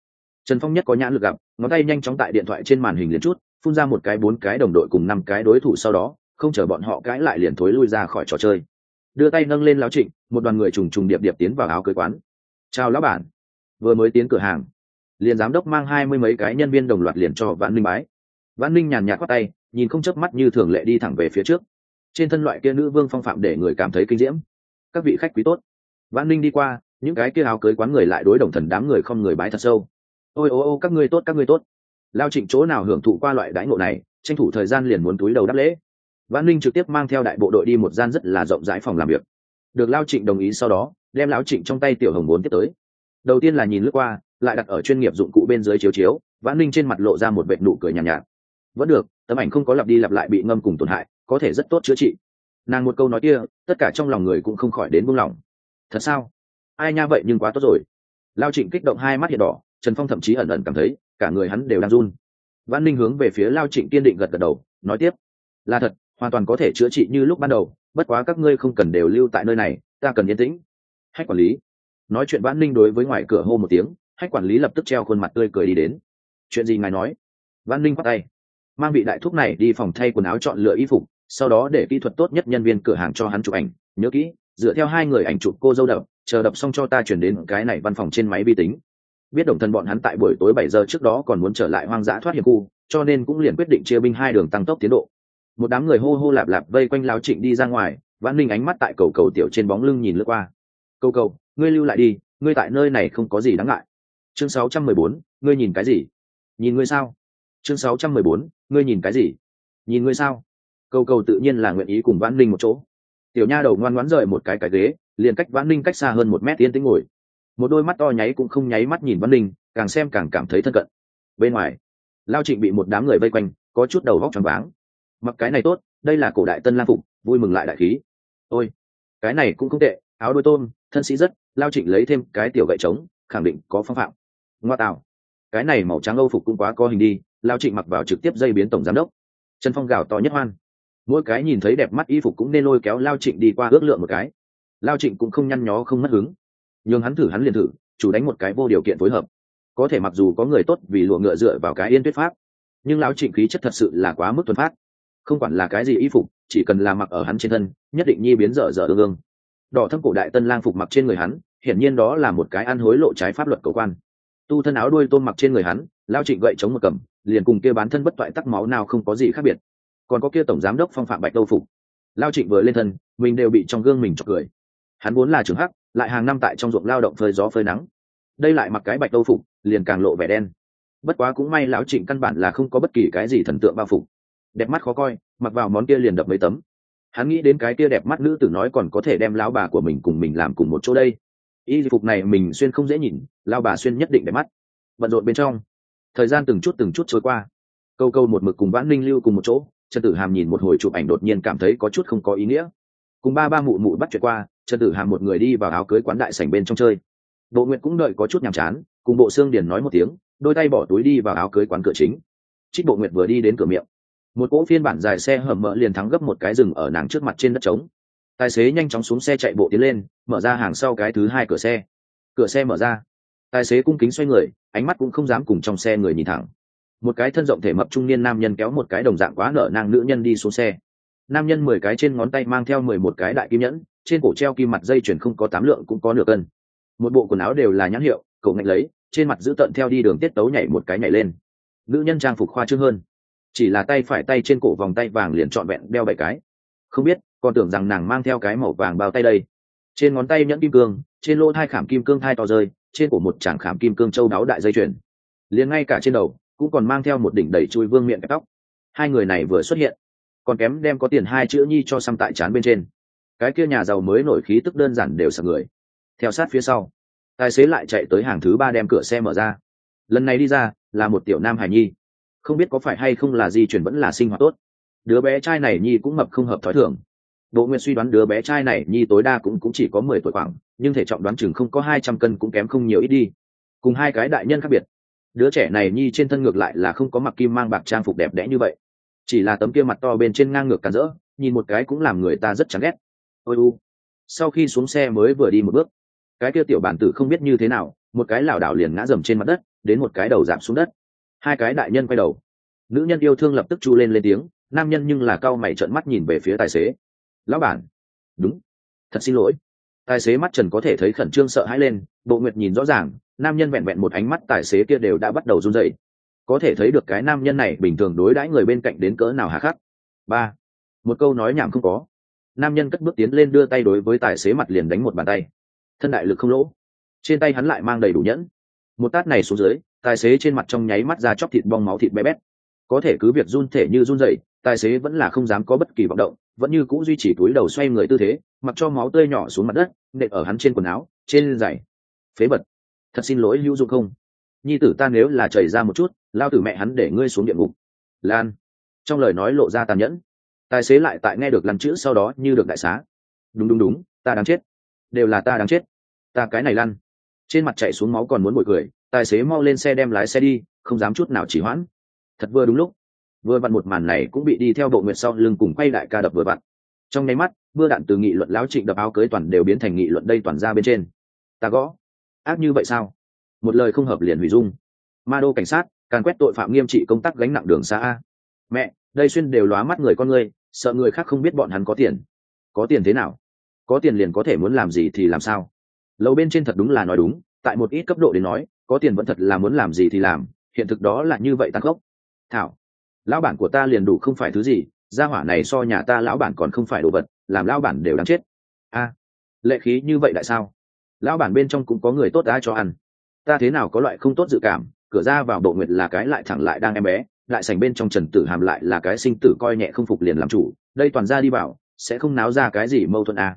Trần phong nhất có nhãn lực gặp, ngón tay nhanh chóng tại điện thoại trên màn hình liền chút, phun ra một cái bốn cái đồng đội cùng năm cái đối thủ sau đó, không chờ bọn họ cãi lại liền thối lui ra khỏi trò chơi. Đưa tay nâng lên lão trịnh, một đoàn người trùng trùng điệp điệp tiến vào áo cưới quán. Chào lão bản. Vừa mới tiến cửa hàng, liền giám đốc mang hai mươi mấy cái nhân viên đồng loạt liền cho vãn minh bái. Vãn minh nhàn nhạt khoác tay, nhìn không chớp mắt như thường lệ đi thẳng về phía trước. Trên thân loại kia nữ vương phong phạm để người cảm thấy kinh diễm. Các vị khách quý tốt. Vãn minh đi qua những cái kia áo cưới quán người lại đối đồng thần đám người không người bái thật sâu. Ôi ô ô các ngươi tốt các ngươi tốt. Lao trịnh chỗ nào hưởng thụ qua loại đãi ngộ này tranh thủ thời gian liền muốn túi đầu đáp lễ. Vãn ninh trực tiếp mang theo đại bộ đội đi một gian rất là rộng rãi phòng làm việc. Được lao trịnh đồng ý sau đó đem lão trịnh trong tay tiểu hồng bốn tiếp tới. Đầu tiên là nhìn lướt qua lại đặt ở chuyên nghiệp dụng cụ bên dưới chiếu chiếu vãn ninh trên mặt lộ ra một vệ nụ cười nhàn nhạt, nhạt. Vẫn được tấm ảnh không có lặp đi lặp lại bị ngâm cùng tổn hại có thể rất tốt chữa trị. Nàng một câu nói kia tất cả trong lòng người cũng không khỏi đến buông lỏng. Thật sao? Ai nha vậy nhưng quá tốt rồi. Lao trịnh kích động hai mắt hiện đỏ, trần phong thậm chí ẩn ẩn cảm thấy cả người hắn đều đang run. Văn ninh hướng về phía lao trịnh kiên định gật gật đầu, nói tiếp. Là thật, hoàn toàn có thể chữa trị như lúc ban đầu, bất quá các ngươi không cần đều lưu tại nơi này, ta cần yên tĩnh. Hách quản lý. Nói chuyện văn ninh đối với ngoài cửa hô một tiếng hách quản lý lập tức treo khuôn mặt tươi cười đi đến. Chuyện gì ngài nói? Văn ninh bắt tay. Mang vị đại thúc này đi phòng thay quần áo chọn lựa y phục, sau đó để kỹ thuật tốt nhất nhân viên cửa hàng cho hắn chụp ảnh. Nhớ kỹ, dựa theo hai người ảnh chụp cô dâu đập chờ đập xong cho ta chuyển đến cái này văn phòng trên máy vi tính. Biết đồng thân bọn hắn tại buổi tối bảy giờ trước đó còn muốn trở lại hoang dã thoát hiểm khu cho nên cũng liền quyết định chia binh hai đường tăng tốc tiến độ. Một đám người hô hô lạp lạp vây quanh lao trịnh đi ra ngoài vãn minh ánh mắt tại cầu cầu tiểu trên bóng lưng nhìn lướt qua. Cầu cầu ngươi lưu lại đi ngươi tại nơi này không có gì đáng ngại. Chương 614, ngươi nhìn cái gì? Nhìn ngươi sao? Chương 614, ngươi nhìn cái gì? Nhìn ngươi sao? Cầu cầu tự nhiên là nguyện ý cùng vãn minh một chỗ tiểu nha đầu ngoan ngoãn rời một cái cái ghế, liền cách vãn ninh cách xa hơn một mét yên tĩnh ngồi. Một đôi mắt to nháy cũng không nháy mắt nhìn văn ninh, càng xem càng cảm thấy thân cận. Bên ngoài, lao trịnh bị một đám người vây quanh, có chút đầu vóc tròn váng. Mặc cái này tốt, đây là cổ đại tân lang phục, vui mừng lại đại khí. Ôi, cái này cũng không tệ, áo đôi tôm, thân sĩ rất, lao trịnh lấy thêm cái tiểu gậy trống, khẳng định có phong phạm. Ngoa tạo, cái này màu trắng âu phục cũng quá có hình đi, lao trịnh mặc vào trực tiếp dây biến tổng giám đốc. Trần phong gào to nhất hoan mỗi cái nhìn thấy đẹp mắt y phục cũng nên lôi kéo lao trịnh đi qua ước lượng một cái. Lao trịnh cũng không nhăn nhó, không mất hứng. Nhưng hắn thử hắn liền thử, chủ đánh một cái vô điều kiện phối hợp. Có thể mặc dù có người tốt vì lụa ngựa dựa vào cái yên tuyết pháp, nhưng lão trịnh khí chất thật sự là quá mức thuần phát. Không quản là cái gì y phục, chỉ cần là mặc ở hắn trên thân, nhất định nhi biến dở dở ương ương. Đỏ thâm cổ đại tân lang phục mặc trên người hắn, hiển nhiên đó là một cái ăn hối lộ trái pháp luật cầu quan. Tu thân áo đuôi tôm mặc trên người hắn, lao trịnh gậy chống một cầm, liền cùng kia bán thân bất toại tắc máu nào không có gì khác biệt còn có kia tổng giám đốc phong phạm bạch đâu phục. Lao trịnh vừa lên thân, mình đều bị trong gương mình chọc cười. Hắn vốn là trường hắc, lại hàng năm tại trong ruộng lao động phơi gió phơi nắng. Đây lại mặc cái bạch đâu phục, liền càng lộ vẻ đen. Bất quá cũng may lão trịnh căn bản là không có bất kỳ cái gì thần tượng bao phục. Đẹp mắt khó coi, mặc vào món kia liền đập mấy tấm. Hắn nghĩ đến cái kia đẹp mắt nữ tử nói còn có thể đem lão bà của mình cùng mình làm cùng một chỗ đây. Y phục này mình xuyên không dễ nhìn lao bà xuyên nhất định đẹp mắt. Bận rộn bên trong, thời gian từng chút từng chút trôi qua. Câu câu một mực cùng vãn ninh lưu cùng một chỗ trần tử hàm nhìn một hồi chụp ảnh đột nhiên cảm thấy có chút không có ý nghĩa. Cùng ba ba mụ mụ bắt chuyện qua, trần tử hàm một người đi vào áo cưới quán đại sảnh bên trong chơi. Bộ nguyện cũng đợi có chút nhàm chán, cùng bộ xương điền nói một tiếng, đôi tay bỏ túi đi vào áo cưới quán cửa chính. Trích bộ nguyệt vừa đi đến cửa miệng. Một cỗ phiên bản dài xe hầm mỡ liền thắng gấp một cái rừng ở nàng trước mặt trên đất trống. Tài xế nhanh chóng xuống xe chạy bộ tiến lên, mở ra hàng sau cái thứ hai cửa xe. Cửa xe mở ra. Tài xế cung kính xoay người, ánh mắt cũng không dám cùng trong xe người nhìn thẳng một cái thân rộng thể mập trung niên nam nhân kéo một cái đồng dạng quá nở nàng nữ nhân đi xuống xe. Nam nhân mười cái trên ngón tay mang theo mười một cái đại kim nhẫn, trên cổ treo kim mặt dây chuyển không có tám lượng cũng có nửa cân. Một bộ quần áo đều là nhãn hiệu cậu ngạch lấy, trên mặt giữ tận theo đi đường tiết tấu nhảy một cái nhảy lên. Nữ nhân trang phục khoa trương hơn. Chỉ là tay phải tay trên cổ vòng tay vàng liền trọn vẹn đeo bảy cái. Không biết còn tưởng rằng nàng mang theo cái màu vàng bao tay đây. Trên ngón tay nhẫn kim cương, trên lỗ thai khảm kim cương thai to rơi, trên cổ một tràng khảm kim cương châu đáo đại dây chuyền. Liền ngay cả trên đầu cũng còn mang theo một đỉnh đầy chui vương miệng tóc. Hai người này vừa xuất hiện, còn kém đem có tiền hai chữ nhi cho xăm tại trán bên trên. Cái kia nhà giàu mới nổi khí tức đơn giản đều sợ người. Theo sát phía sau, tài xế lại chạy tới hàng thứ ba đem cửa xe mở ra. Lần này đi ra là một tiểu nam hải nhi. Không biết có phải hay không là di chuyển vẫn là sinh hoạt tốt. Đứa bé trai này nhi cũng mập không hợp thói thường. Bộ nguyện suy đoán đứa bé trai này nhi tối đa cũng cũng chỉ có mười tuổi khoảng, nhưng thể trọng đoán chừng không có hai trăm cân cũng kém không nhiều ít đi. Cùng hai cái đại nhân khác biệt đứa trẻ này nhi trên thân ngược lại là không có mặc kim mang bạc trang phục đẹp đẽ như vậy. Chỉ là tấm kia mặt to bên trên ngang ngược cản rỡ, nhìn một cái cũng làm người ta rất chán ghét. Ôi u. Sau khi xuống xe mới vừa đi một bước, cái kia tiểu bản tử không biết như thế nào, một cái lảo đảo liền ngã dầm trên mặt đất, đến một cái đầu giảm xuống đất. Hai cái đại nhân quay đầu. Nữ nhân yêu thương lập tức chu lên lên tiếng, nam nhân nhưng là cau mày trợn mắt nhìn về phía tài xế. Lão bản. Đúng. Thật xin lỗi tài xế mắt trần có thể thấy khẩn trương sợ hãi lên, bộ nguyệt nhìn rõ ràng, nam nhân vẹn vẹn một ánh mắt tài xế kia đều đã bắt đầu run dậy có thể thấy được cái nam nhân này bình thường đối đãi người bên cạnh đến cỡ nào hà khắc. Ba, một câu nói nhảm không có. Nam nhân cất bước tiến lên đưa tay đối với tài xế mặt liền đánh một bàn tay. Thân đại lực không lỗ. Trên tay hắn lại mang đầy đủ nhẫn. Một tát này xuống dưới, tài xế trên mặt trong nháy mắt ra chóc thịt bong máu thịt bé bét. Có thể cứ việc run thể như run dậy tài xế vẫn là không dám có bất kỳ vọng động vẫn như cũ duy trì túi đầu xoay người tư thế, mặc cho máu tươi nhỏ xuống mặt đất, nện ở hắn trên quần áo, trên giày. Phế bật thật xin lỗi hữu dụng không. Nhi tử ta nếu là chảy ra một chút, lao tử mẹ hắn để ngươi xuống địa ngục. Lan. Trong lời nói lộ ra tàn nhẫn. Tài xế lại tại nghe được lăn chữ sau đó như được đại xá. Đúng đúng đúng, ta đáng chết. Đều là ta đáng chết. Ta cái này lăn. Trên mặt chạy xuống máu còn muốn bội cười, tài xế mau lên xe đem lái xe đi, không dám chút nào chỉ hoãn. Thật vừa đúng lúc vừa vặn một màn này cũng bị đi theo bộ nguyệt sau lưng cùng quay đại ca đập vừa vặn. Trong nháy mắt, mưa đạn từ nghị luận lão trịnh đập áo cưới toàn đều biến thành nghị luận đây toàn ra bên trên. Ta gõ. Ác như vậy sao? Một lời không hợp liền hủy dung. Ma đô cảnh sát, càn quét tội phạm nghiêm trị công tác gánh nặng đường xa a. Mẹ, đây xuyên đều lóa mắt người con ngươi, sợ người khác không biết bọn hắn có tiền. Có tiền thế nào? Có tiền liền có thể muốn làm gì thì làm sao? Lâu bên trên thật đúng là nói đúng, tại một ít cấp độ để nói, có tiền vẫn thật là muốn làm gì thì làm, hiện thực đó là như vậy tăng gốc thảo lão bản của ta liền đủ không phải thứ gì, gia hỏa này so nhà ta lão bản còn không phải đồ vật, làm lão bản đều đáng chết. A, lệ khí như vậy tại sao? Lão bản bên trong cũng có người tốt đã cho ăn. Ta thế nào có loại không tốt dự cảm, cửa ra vào bộ nguyệt là cái lại thẳng lại đang em bé, lại sành bên trong trần tử hàm lại là cái sinh tử coi nhẹ không phục liền làm chủ, đây toàn ra đi vào sẽ không náo ra cái gì mâu thuẫn à.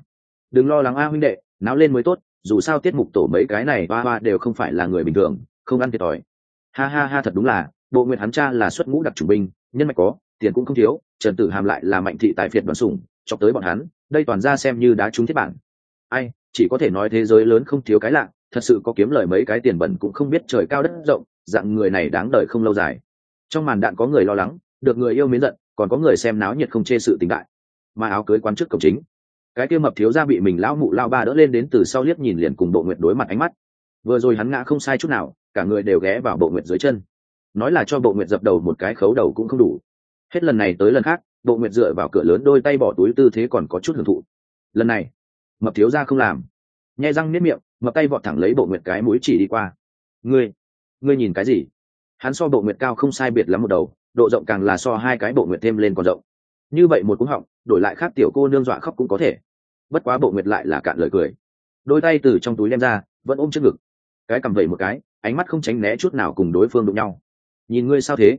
đừng lo lắng a huynh đệ, náo lên mới tốt, dù sao tiết mục tổ mấy cái này ba ba đều không phải là người bình thường, không ăn thiệt thòi. Ha ha ha thật đúng là, bộ nguyện hắn cha là xuất ngũ đặc chủ binh nhân mạch có, tiền cũng không thiếu, trần tử hàm lại là mạnh thị tài phiệt đoàn sủng, chọc tới bọn hắn, đây toàn ra xem như đá trúng thiết bản. Ai, chỉ có thể nói thế giới lớn không thiếu cái lạ, thật sự có kiếm lời mấy cái tiền bẩn cũng không biết trời cao đất rộng, dạng người này đáng đời không lâu dài. Trong màn đạn có người lo lắng, được người yêu mến giận, còn có người xem náo nhiệt không chê sự tình đại. Mà áo cưới quán trước cổng chính. Cái kia mập thiếu ra bị mình lão mụ lao ba đỡ lên đến từ sau liếc nhìn liền cùng bộ nguyện đối mặt ánh mắt. Vừa rồi hắn ngã không sai chút nào, cả người đều ghé vào bộ nguyện dưới chân nói là cho bộ nguyện dập đầu một cái khấu đầu cũng không đủ. Hết lần này tới lần khác, bộ nguyện dựa vào cửa lớn đôi tay bỏ túi tư thế còn có chút hưởng thụ. Lần này, mập thiếu ra không làm. Nhai răng nếp miệng, mập tay vọt thẳng lấy bộ nguyện cái mũi chỉ đi qua. Ngươi ngươi nhìn cái gì? Hắn so bộ nguyện cao không sai biệt lắm một đầu, độ rộng càng là so hai cái bộ nguyện thêm lên còn rộng. Như vậy một cú họng, đổi lại khác tiểu cô nương dọa khóc cũng có thể. Bất quá bộ nguyệt lại là cạn lời cười. Đôi tay từ trong túi đem ra, vẫn ôm trước ngực. Cái cầm vẩy một cái, ánh mắt không tránh né chút nào cùng đối phương đụng nhau nhìn ngươi sao thế?